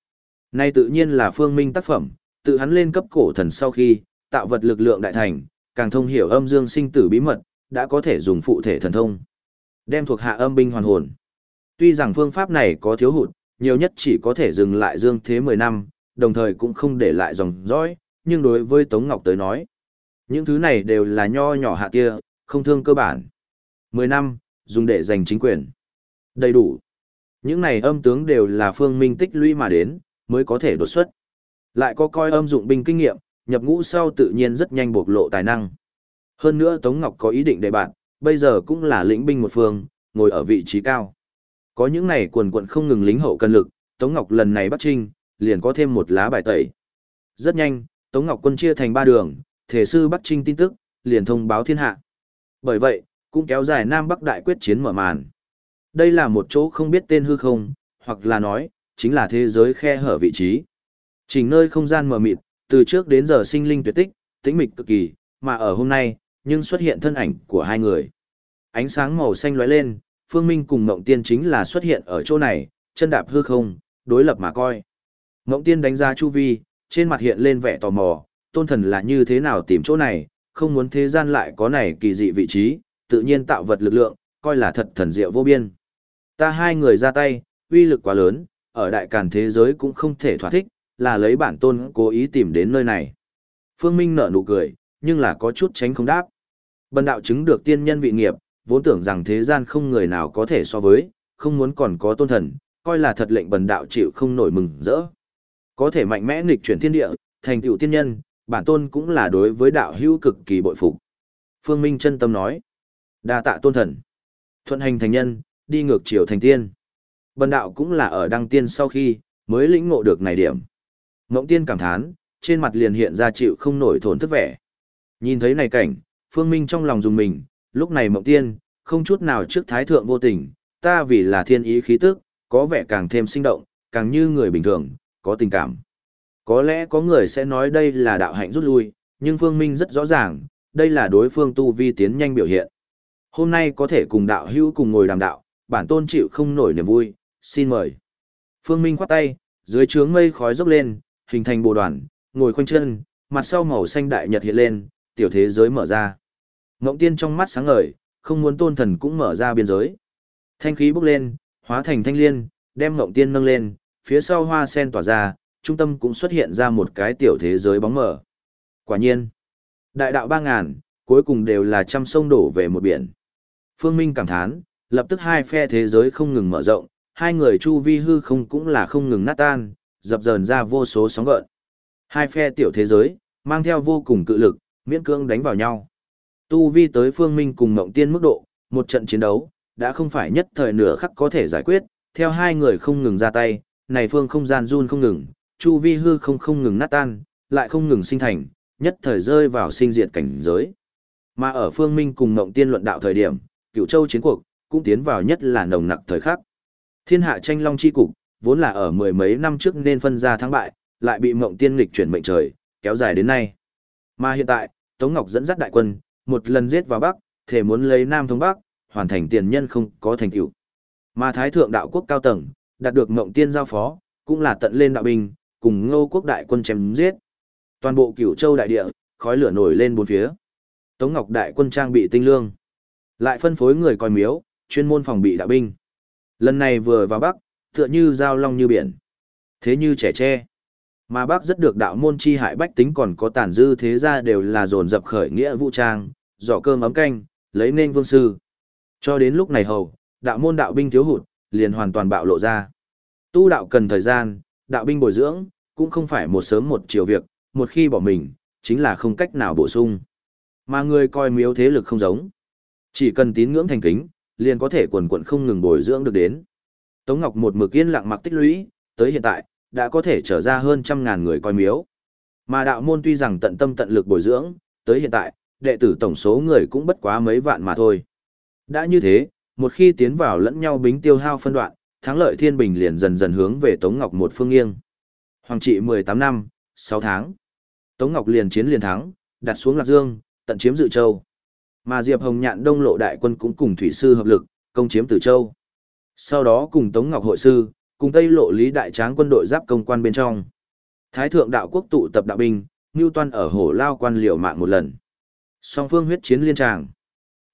Speaker 1: Nay tự nhiên là phương minh tác phẩm, tự hắn lên cấp cổ thần sau khi, tạo vật lực lượng đại thành, càng thông hiểu âm dương sinh tử bí mật, đã có thể dùng phụ thể thần thông. Đem thuộc hạ âm binh hoàn hồn. Tuy rằng phương pháp này có thiếu hụt, nhiều nhất chỉ có thể dừng lại dương thế 10 năm, đồng thời cũng không để lại dòng dõi, nhưng đối với Tống Ngọc tới nói, những thứ này đều là nho nhỏ hạ kia, không thương cơ bản. 10 năm, dùng để giành chính quyền. Đầy đủ. Những này âm tướng đều là phương minh tích lũy mà đến, mới có thể đột xuất. Lại có coi âm dụng binh kinh nghiệm, nhập ngũ sau tự nhiên rất nhanh bộc lộ tài năng. Hơn nữa Tống Ngọc có ý định để bạn, bây giờ cũng là lĩnh binh một phương, ngồi ở vị trí cao. Có những này quần quận không ngừng lính hậu cân lực, Tống Ngọc lần này bắt trinh, liền có thêm một lá bài tẩy. Rất nhanh, Tống Ngọc quân chia thành ba đường, thể sư bắt trinh tin tức, liền thông báo thiên hạ. Bởi vậy, cũng kéo dài Nam Bắc đại quyết chiến mở màn. Đây là một chỗ không biết tên hư không, hoặc là nói, chính là thế giới khe hở vị trí. chỉnh nơi không gian mờ mịt, từ trước đến giờ sinh linh tuyệt tích, tĩnh mịch cực kỳ, mà ở hôm nay, nhưng xuất hiện thân ảnh của hai người. Ánh sáng màu xanh lóe lên, Phương Minh cùng Ngộng Tiên chính là xuất hiện ở chỗ này, chân đạp hư không, đối lập mà coi. Ngộng Tiên đánh ra chu vi, trên mặt hiện lên vẻ tò mò, tôn thần là như thế nào tìm chỗ này, không muốn thế gian lại có này kỳ dị vị trí, tự nhiên tạo vật lực lượng, coi là thật thần diệu vô biên. Ta hai người ra tay, uy lực quá lớn, ở đại càn thế giới cũng không thể thỏa thích, là lấy bản tôn cố ý tìm đến nơi này. Phương Minh nở nụ cười, nhưng là có chút tránh không đáp. Bần đạo chứng được tiên nhân vị nghiệp, vốn tưởng rằng thế gian không người nào có thể so với, không muốn còn có tôn thần, coi là thật lệnh bần đạo chịu không nổi mừng rỡ. Có thể mạnh mẽ nghịch chuyển thiên địa, thành tựu tiên nhân, bản tôn cũng là đối với đạo hữu cực kỳ bội phục. Phương Minh chân tâm nói, đa tạ tôn thần, thuận hành thành nhân, đi ngược chiều thành tiên. Bần đạo cũng là ở đăng tiên sau khi, mới lĩnh ngộ được này điểm. Ngỗng tiên cảm thán, trên mặt liền hiện ra chịu không nổi thổn thức vẻ. Nhìn thấy này cảnh, Phương Minh trong lòng dùng mình, lúc này mộng tiên, không chút nào trước thái thượng vô tình, ta vì là thiên ý khí tức, có vẻ càng thêm sinh động, càng như người bình thường, có tình cảm. Có lẽ có người sẽ nói đây là đạo hạnh rút lui, nhưng Phương Minh rất rõ ràng, đây là đối phương tu vi tiến nhanh biểu hiện. Hôm nay có thể cùng đạo hữu cùng ngồi đàm đạo, bản tôn chịu không nổi niềm vui, xin mời. Phương Minh khoát tay, dưới trướng mây khói dốc lên, hình thành bồ đoàn, ngồi khoanh chân, mặt sau màu xanh đại nhật hiện lên, tiểu thế giới mở ra. Ngộng tiên trong mắt sáng ngời, không muốn tôn thần cũng mở ra biên giới. Thanh khí bốc lên, hóa thành thanh liên, đem ngộng tiên nâng lên, phía sau hoa sen tỏa ra, trung tâm cũng xuất hiện ra một cái tiểu thế giới bóng mở. Quả nhiên, đại đạo ba ngàn, cuối cùng đều là trăm sông đổ về một biển. Phương Minh cảm thán, lập tức hai phe thế giới không ngừng mở rộng, hai người chu vi hư không cũng là không ngừng nát tan, dập dờn ra vô số sóng gợn. Hai phe tiểu thế giới, mang theo vô cùng cự lực, miễn cưỡng đánh vào nhau. Tu vi tới phương minh cùng mộng tiên mức độ, một trận chiến đấu, đã không phải nhất thời nửa khắc có thể giải quyết, theo hai người không ngừng ra tay, này phương không gian run không ngừng, chu vi hư không không ngừng nát tan, lại không ngừng sinh thành, nhất thời rơi vào sinh diệt cảnh giới. Mà ở phương minh cùng mộng tiên luận đạo thời điểm, cựu châu chiến cuộc, cũng tiến vào nhất là nồng nặc thời khắc. Thiên hạ tranh long chi cục, vốn là ở mười mấy năm trước nên phân ra thắng bại, lại bị mộng tiên nghịch chuyển mệnh trời, kéo dài đến nay. Mà hiện tại, Tống Ngọc dẫn dắt đại quân, một lần giết vào Bắc, thể muốn lấy Nam thống Bắc, hoàn thành tiền nhân không có thành tựu. Mà Thái thượng đạo quốc cao tầng, đạt được mộng tiên giao phó, cũng là tận lên đạo binh, cùng Ngô quốc đại quân chém giết. Toàn bộ Cửu Châu đại địa, khói lửa nổi lên bốn phía. Tống Ngọc đại quân trang bị tinh lương, lại phân phối người coi miếu, chuyên môn phòng bị đạo binh. Lần này vừa vào Bắc, tựa như giao long như biển. Thế như trẻ tre. Mà Bắc rất được đạo môn chi hại bách tính còn có tàn dư thế ra đều là dồn dập khởi nghĩa vũ trang, giỏ cơm ấm canh, lấy nên vương sư. Cho đến lúc này hầu, đạo môn đạo binh thiếu hụt, liền hoàn toàn bạo lộ ra. Tu đạo cần thời gian, đạo binh bồi dưỡng, cũng không phải một sớm một chiều việc, một khi bỏ mình, chính là không cách nào bổ sung. Mà người coi miếu thế lực không giống. Chỉ cần tín ngưỡng thành kính, liền có thể quần quận không ngừng bồi dưỡng được đến. Tống Ngọc một mực yên lặng mặc tích lũy, tới hiện tại, đã có thể trở ra hơn trăm ngàn người coi miếu. Mà đạo môn tuy rằng tận tâm tận lực bồi dưỡng, tới hiện tại, đệ tử tổng số người cũng bất quá mấy vạn mà thôi. Đã như thế, một khi tiến vào lẫn nhau bính tiêu hao phân đoạn, thắng lợi thiên bình liền dần dần hướng về Tống Ngọc một phương nghiêng. Hoàng trị 18 năm, 6 tháng. Tống Ngọc liền chiến liền thắng, đặt xuống Lạc Dương, tận chiếm Dự Châu. Mà Diệp Hồng Nhạn Đông Lộ đại quân cũng cùng thủy sư hợp lực, công chiếm Từ Châu. Sau đó cùng Tống Ngọc hội sư, cùng Tây Lộ Lý đại tráng quân đội giáp công quan bên trong. Thái thượng đạo quốc tụ tập đạo binh, Nưu Toan ở Hổ Lao quan liều mạng một lần. Song phương huyết chiến liên tràng,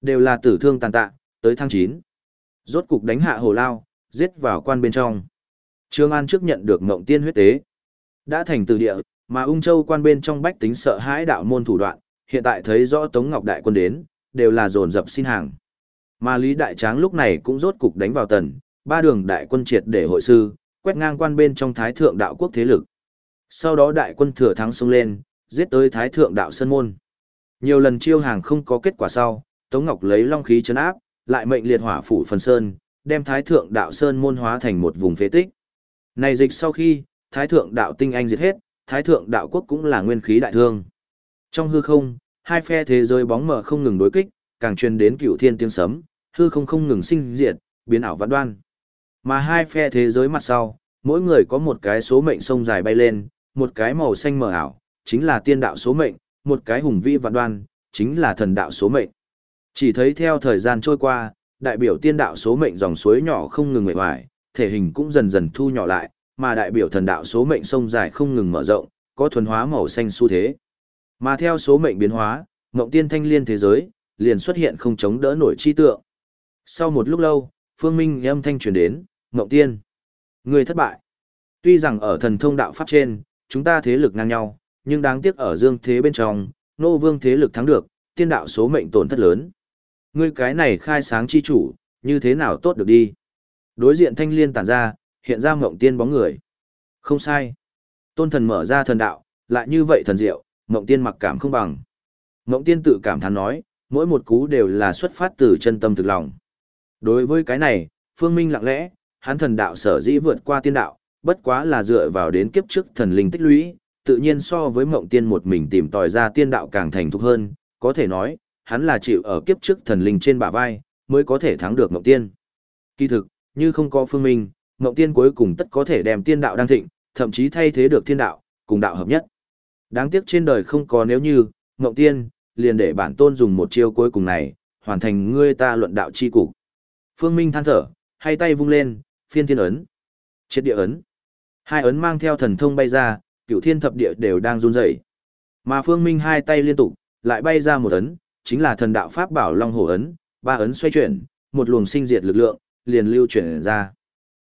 Speaker 1: đều là tử thương tàn tạ, tới tháng 9. Rốt cục đánh hạ Hổ Lao, giết vào quan bên trong. Trương An trước nhận được Ngộng Tiên huyết tế, đã thành từ địa, mà Ung Châu quan bên trong bách tính sợ hãi đạo môn thủ đoạn, hiện tại thấy rõ Tống Ngọc đại quân đến, đều là dồn dập xin hàng. Mà Lý Đại Tráng lúc này cũng rốt cục đánh vào tần, ba đường đại quân triệt để hội sư, quét ngang quan bên trong Thái Thượng đạo quốc thế lực. Sau đó đại quân thừa thắng xông lên, giết tới Thái Thượng đạo Sơn Môn. Nhiều lần chiêu hàng không có kết quả sau, Tống Ngọc lấy long khí chấn áp, lại mệnh liệt hỏa phủ phần sơn, đem Thái Thượng đạo Sơn Môn hóa thành một vùng phế tích. Này dịch sau khi, Thái Thượng đạo tinh anh diệt hết, Thái Thượng đạo quốc cũng là nguyên khí đại thương. Trong hư không, hai phe thế giới bóng mờ không ngừng đối kích, càng truyền đến cựu thiên tiếng sấm, hư không không ngừng sinh diệt, biến ảo vạn đoan. Mà hai phe thế giới mặt sau, mỗi người có một cái số mệnh sông dài bay lên, một cái màu xanh mờ ảo, chính là tiên đạo số mệnh, một cái hùng vĩ vạn đoan, chính là thần đạo số mệnh. Chỉ thấy theo thời gian trôi qua, đại biểu tiên đạo số mệnh dòng suối nhỏ không ngừng mệt mỏi, thể hình cũng dần dần thu nhỏ lại, mà đại biểu thần đạo số mệnh sông dài không ngừng mở rộng, có thuần hóa màu xanh xu thế. Mà theo số mệnh biến hóa, ngộng tiên thanh liên thế giới, liền xuất hiện không chống đỡ nổi chi tượng. Sau một lúc lâu, phương minh âm thanh truyền đến, ngộng tiên. Người thất bại. Tuy rằng ở thần thông đạo pháp trên, chúng ta thế lực ngang nhau, nhưng đáng tiếc ở dương thế bên trong, nô vương thế lực thắng được, tiên đạo số mệnh tổn thất lớn. Ngươi cái này khai sáng chi chủ, như thế nào tốt được đi. Đối diện thanh liên tản ra, hiện ra Ngộng tiên bóng người. Không sai. Tôn thần mở ra thần đạo, lại như vậy thần diệu, mộng tiên mặc cảm không bằng. Mộng tiên tự cảm thán nói, mỗi một cú đều là xuất phát từ chân tâm thực lòng. Đối với cái này, Phương Minh lặng lẽ, hắn thần đạo sở dĩ vượt qua tiên đạo, bất quá là dựa vào đến kiếp trước thần linh tích lũy, tự nhiên so với mộng tiên một mình tìm tòi ra tiên đạo càng thành thục hơn, có thể nói, hắn là chịu ở kiếp trước thần linh trên bả vai, mới có thể thắng được mộng tiên. Kỳ thực, như không có Phương Minh, mộng tiên cuối cùng tất có thể đem tiên đạo đang thịnh, thậm chí thay thế được tiên đạo, cùng đạo hợp nhất. Đáng tiếc trên đời không có nếu như, Ngộng Tiên, liền để bản tôn dùng một chiêu cuối cùng này, hoàn thành ngươi ta luận đạo chi cục. Phương Minh than thở, hai tay vung lên, phiên thiên ấn. Chết địa ấn. Hai ấn mang theo thần thông bay ra, cửu thiên thập địa đều đang run rẩy. Mà Phương Minh hai tay liên tục, lại bay ra một ấn, chính là thần đạo pháp bảo Long Hổ ấn, ba ấn xoay chuyển, một luồng sinh diệt lực lượng, liền lưu chuyển ra.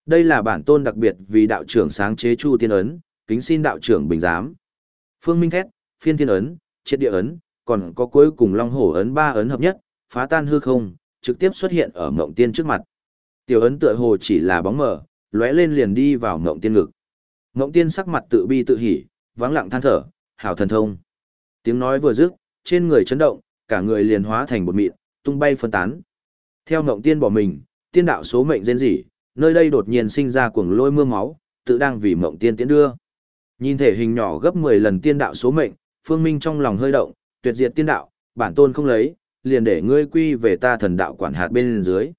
Speaker 1: Đây là bản tôn đặc biệt vì đạo trưởng sáng chế Chu Tiên ấn, kính xin đạo trưởng bình giám. Phương Minh thét, phiên thiên ấn, triệt địa ấn, còn có cuối cùng long hổ ấn ba ấn hợp nhất, phá tan hư không, trực tiếp xuất hiện ở mộng tiên trước mặt. Tiểu ấn tựa hồ chỉ là bóng mờ, lóe lên liền đi vào mộng tiên ngực. Mộng tiên sắc mặt tự bi tự hỉ, vắng lặng than thở, hảo thần thông. Tiếng nói vừa dứt, trên người chấn động, cả người liền hóa thành bột mịn, tung bay phân tán. Theo mộng tiên bỏ mình, tiên đạo số mệnh rên rỉ, nơi đây đột nhiên sinh ra cuồng lôi mưa máu, tự đang vì mộng tiên tiến đưa. Nhìn thể hình nhỏ gấp 10 lần tiên đạo số mệnh, Phương Minh trong lòng hơi động, tuyệt diệt tiên đạo, bản tôn không lấy, liền để ngươi quy về ta thần đạo quản hạt bên dưới.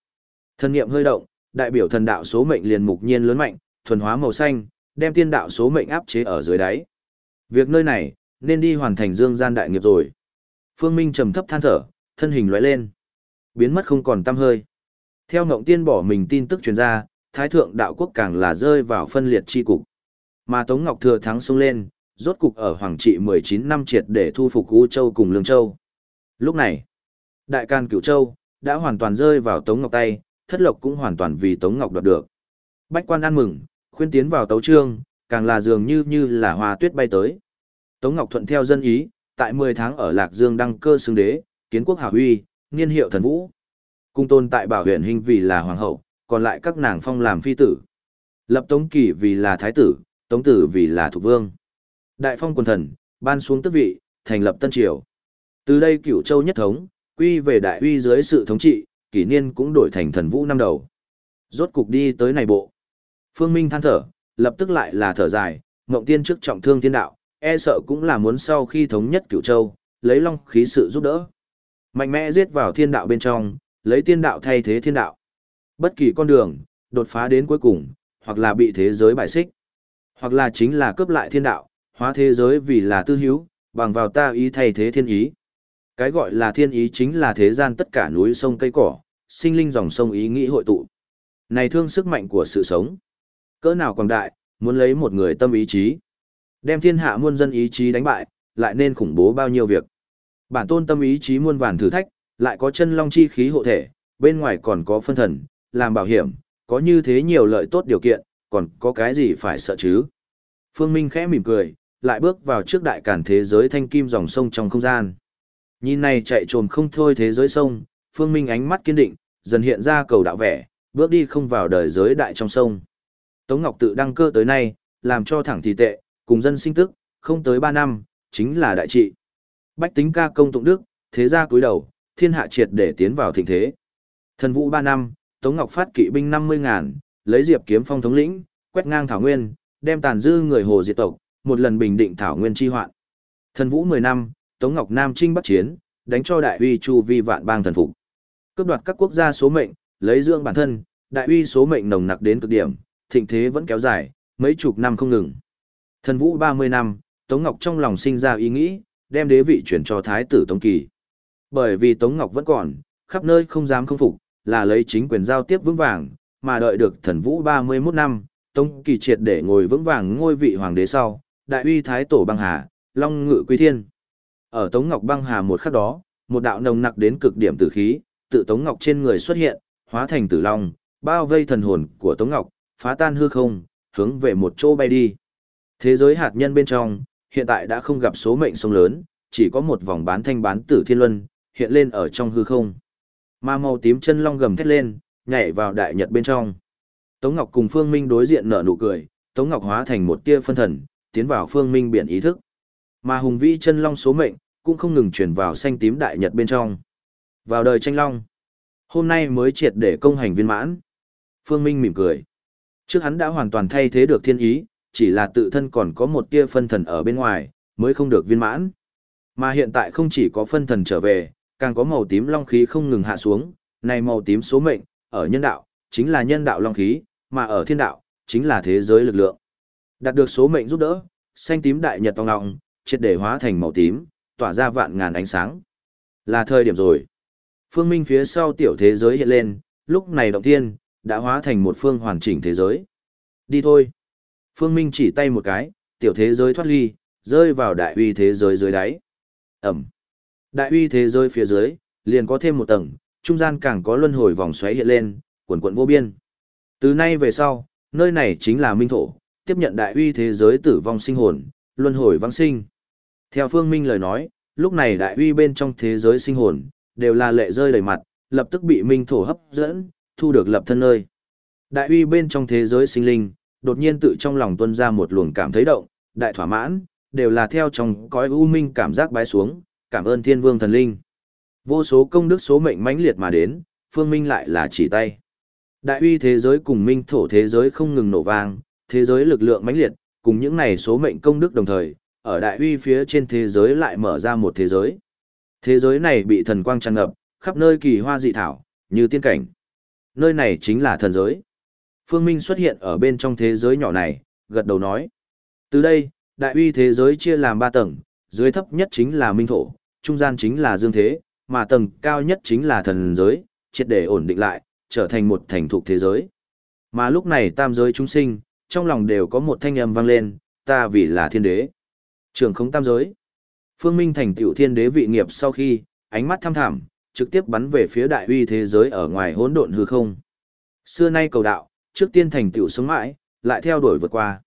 Speaker 1: Thần niệm hơi động, đại biểu thần đạo số mệnh liền mục nhiên lớn mạnh, thuần hóa màu xanh, đem tiên đạo số mệnh áp chế ở dưới đáy. Việc nơi này, nên đi hoàn thành dương gian đại nghiệp rồi. Phương Minh trầm thấp than thở, thân hình lóe lên, biến mất không còn tăm hơi. Theo ngộng tiên bỏ mình tin tức truyền ra, thái thượng đạo quốc càng là rơi vào phân liệt chi cục. Mà Tống Ngọc thừa thắng xông lên, rốt cục ở Hoàng trị 19 năm triệt để thu phục U Châu cùng Lương Châu. Lúc này, Đại Can Cửu Châu đã hoàn toàn rơi vào Tống Ngọc tay, thất lộc cũng hoàn toàn vì Tống Ngọc đoạt được. Bách quan ăn mừng, khuyên tiến vào tấu trương, càng là dường như như là hoa tuyết bay tới. Tống Ngọc thuận theo dân ý, tại 10 tháng ở Lạc Dương đăng cơ xưng đế, kiến quốc hào huy, niên hiệu thần vũ. Cung tôn tại bảo huyện hình vì là hoàng hậu, còn lại các nàng phong làm phi tử. Lập Tống Kỳ vì là thái tử, Tống Tử vì là thuộc vương. Đại phong quần thần, ban xuống tước vị, thành lập Tân Triều. Từ đây cửu châu nhất thống, quy về đại uy dưới sự thống trị, kỷ niên cũng đổi thành thần vũ năm đầu. Rốt cục đi tới này bộ. Phương Minh than thở, lập tức lại là thở dài, Ngộng Tiên trước trọng thương thiên đạo, e sợ cũng là muốn sau khi thống nhất cửu châu, lấy long khí sự giúp đỡ. Mạnh mẽ giết vào thiên đạo bên trong, lấy tiên đạo thay thế thiên đạo. Bất kỳ con đường, đột phá đến cuối cùng, hoặc là bị thế giới bài xích, hoặc là chính là cướp lại thiên đạo, hóa thế giới vì là tư hữu, bằng vào ta ý thay thế thiên ý. Cái gọi là thiên ý chính là thế gian tất cả núi sông cây cỏ, sinh linh dòng sông ý nghĩ hội tụ. Này thương sức mạnh của sự sống. Cỡ nào quảng đại, muốn lấy một người tâm ý chí. Đem thiên hạ muôn dân ý chí đánh bại, lại nên khủng bố bao nhiêu việc. Bản tôn tâm ý chí muôn vàn thử thách, lại có chân long chi khí hộ thể, bên ngoài còn có phân thần, làm bảo hiểm, có như thế nhiều lợi tốt điều kiện, còn có cái gì phải sợ chứ? Phương Minh khẽ mỉm cười, lại bước vào trước đại cản thế giới thanh kim dòng sông trong không gian. Nhìn này chạy trồm không thôi thế giới sông, Phương Minh ánh mắt kiên định, dần hiện ra cầu đạo vẻ, bước đi không vào đời giới đại trong sông. Tống Ngọc tự đăng cơ tới nay, làm cho thẳng thì tệ, cùng dân sinh tức, không tới 3 năm, chính là đại trị. Bách tính ca công tụng đức, thế gia cúi đầu, thiên hạ triệt để tiến vào thịnh thế. Thần vũ 3 năm, Tống Ngọc phát kỵ binh 50 ngàn, lấy diệp kiếm phong thống lĩnh, quét ngang thảo nguyên, đem tàn dư người hồ diệt tộc, một lần bình định thảo nguyên chi hoạn. Thần vũ 10 năm, Tống Ngọc Nam trinh bắc chiến, đánh cho đại uy chu vi vạn bang thần phục. Cướp đoạt các quốc gia số mệnh, lấy dưỡng bản thân, đại uy số mệnh nồng nặc đến cực điểm, thịnh thế vẫn kéo dài, mấy chục năm không ngừng. Thần vũ 30 năm, Tống Ngọc trong lòng sinh ra ý nghĩ, đem đế vị chuyển cho thái tử Tống Kỳ. Bởi vì Tống Ngọc vẫn còn, khắp nơi không dám không phục, là lấy chính quyền giao tiếp vững vàng, mà đợi được thần vũ 31 năm, Tống Kỳ triệt để ngồi vững vàng ngôi vị hoàng đế sau, đại uy thái tổ băng hà, long ngự quý thiên. Ở Tống Ngọc băng hà một khắc đó, một đạo nồng nặc đến cực điểm tử khí, tự Tống Ngọc trên người xuất hiện, hóa thành tử long, bao vây thần hồn của Tống Ngọc, phá tan hư không, hướng về một chỗ bay đi. Thế giới hạt nhân bên trong, hiện tại đã không gặp số mệnh sông lớn, chỉ có một vòng bán thanh bán tử thiên luân, hiện lên ở trong hư không. Ma màu tím chân long gầm thét lên, nhảy vào đại nhật bên trong. Tống Ngọc cùng Phương Minh đối diện nở nụ cười, Tống Ngọc hóa thành một tia phân thần, tiến vào Phương Minh biển ý thức. Mà hùng vĩ chân long số mệnh, cũng không ngừng chuyển vào xanh tím đại nhật bên trong. Vào đời tranh long. Hôm nay mới triệt để công hành viên mãn. Phương Minh mỉm cười. Trước hắn đã hoàn toàn thay thế được thiên ý, chỉ là tự thân còn có một tia phân thần ở bên ngoài, mới không được viên mãn. Mà hiện tại không chỉ có phân thần trở về, càng có màu tím long khí không ngừng hạ xuống, này màu tím số mệnh, ở nhân đạo, chính là nhân đạo long khí, mà ở thiên đạo, chính là thế giới lực lượng. Đạt được số mệnh giúp đỡ, xanh tím đại nhật tòng ngọng, triệt để hóa thành màu tím, tỏa ra vạn ngàn ánh sáng. Là thời điểm rồi. Phương minh phía sau tiểu thế giới hiện lên, lúc này động thiên, đã hóa thành một phương hoàn chỉnh thế giới. Đi thôi. Phương Minh chỉ tay một cái, tiểu thế giới thoát ly, rơi vào đại uy thế giới dưới đáy. Ẩm. Đại uy thế giới phía dưới, liền có thêm một tầng, trung gian càng có luân hồi vòng xoáy hiện lên, quần quận vô biên. Từ nay về sau, nơi này chính là minh thổ, tiếp nhận đại uy thế giới tử vong sinh hồn, luân hồi vãng sinh. Theo Phương Minh lời nói, lúc này đại uy bên trong thế giới sinh hồn, đều là lệ rơi đầy mặt, lập tức bị minh thổ hấp dẫn, thu được lập thân nơi. Đại uy bên trong thế giới sinh linh, đột nhiên tự trong lòng tuân ra một luồng cảm thấy động, đại thỏa mãn, đều là theo trong cõi u minh cảm giác bái xuống, cảm ơn thiên vương thần linh. Vô số công đức số mệnh mãnh liệt mà đến, phương minh lại là chỉ tay. Đại uy thế giới cùng minh thổ thế giới không ngừng nổ vang, thế giới lực lượng mãnh liệt, cùng những này số mệnh công đức đồng thời, ở đại uy phía trên thế giới lại mở ra một thế giới. Thế giới này bị thần quang tràn ngập, khắp nơi kỳ hoa dị thảo, như tiên cảnh. Nơi này chính là thần giới. Phương Minh xuất hiện ở bên trong thế giới nhỏ này, gật đầu nói. Từ đây, đại uy thế giới chia làm ba tầng, dưới thấp nhất chính là minh thổ, trung gian chính là dương thế, mà tầng cao nhất chính là thần giới, triệt để ổn định lại, trở thành một thành thục thế giới. Mà lúc này tam giới chúng sinh, trong lòng đều có một thanh âm vang lên, ta vì là thiên đế. Trường không tam giới. Phương Minh thành tiểu thiên đế vị nghiệp sau khi, ánh mắt tham thẳm, trực tiếp bắn về phía đại uy thế giới ở ngoài hỗn độn hư không. Xưa nay cầu đạo, trước tiên thành tiểu sống mãi, lại theo đuổi vượt qua.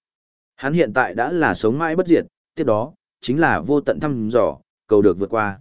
Speaker 1: Hắn hiện tại đã là sống mãi bất diệt, tiếp đó, chính là vô tận thăm dò, cầu được vượt qua.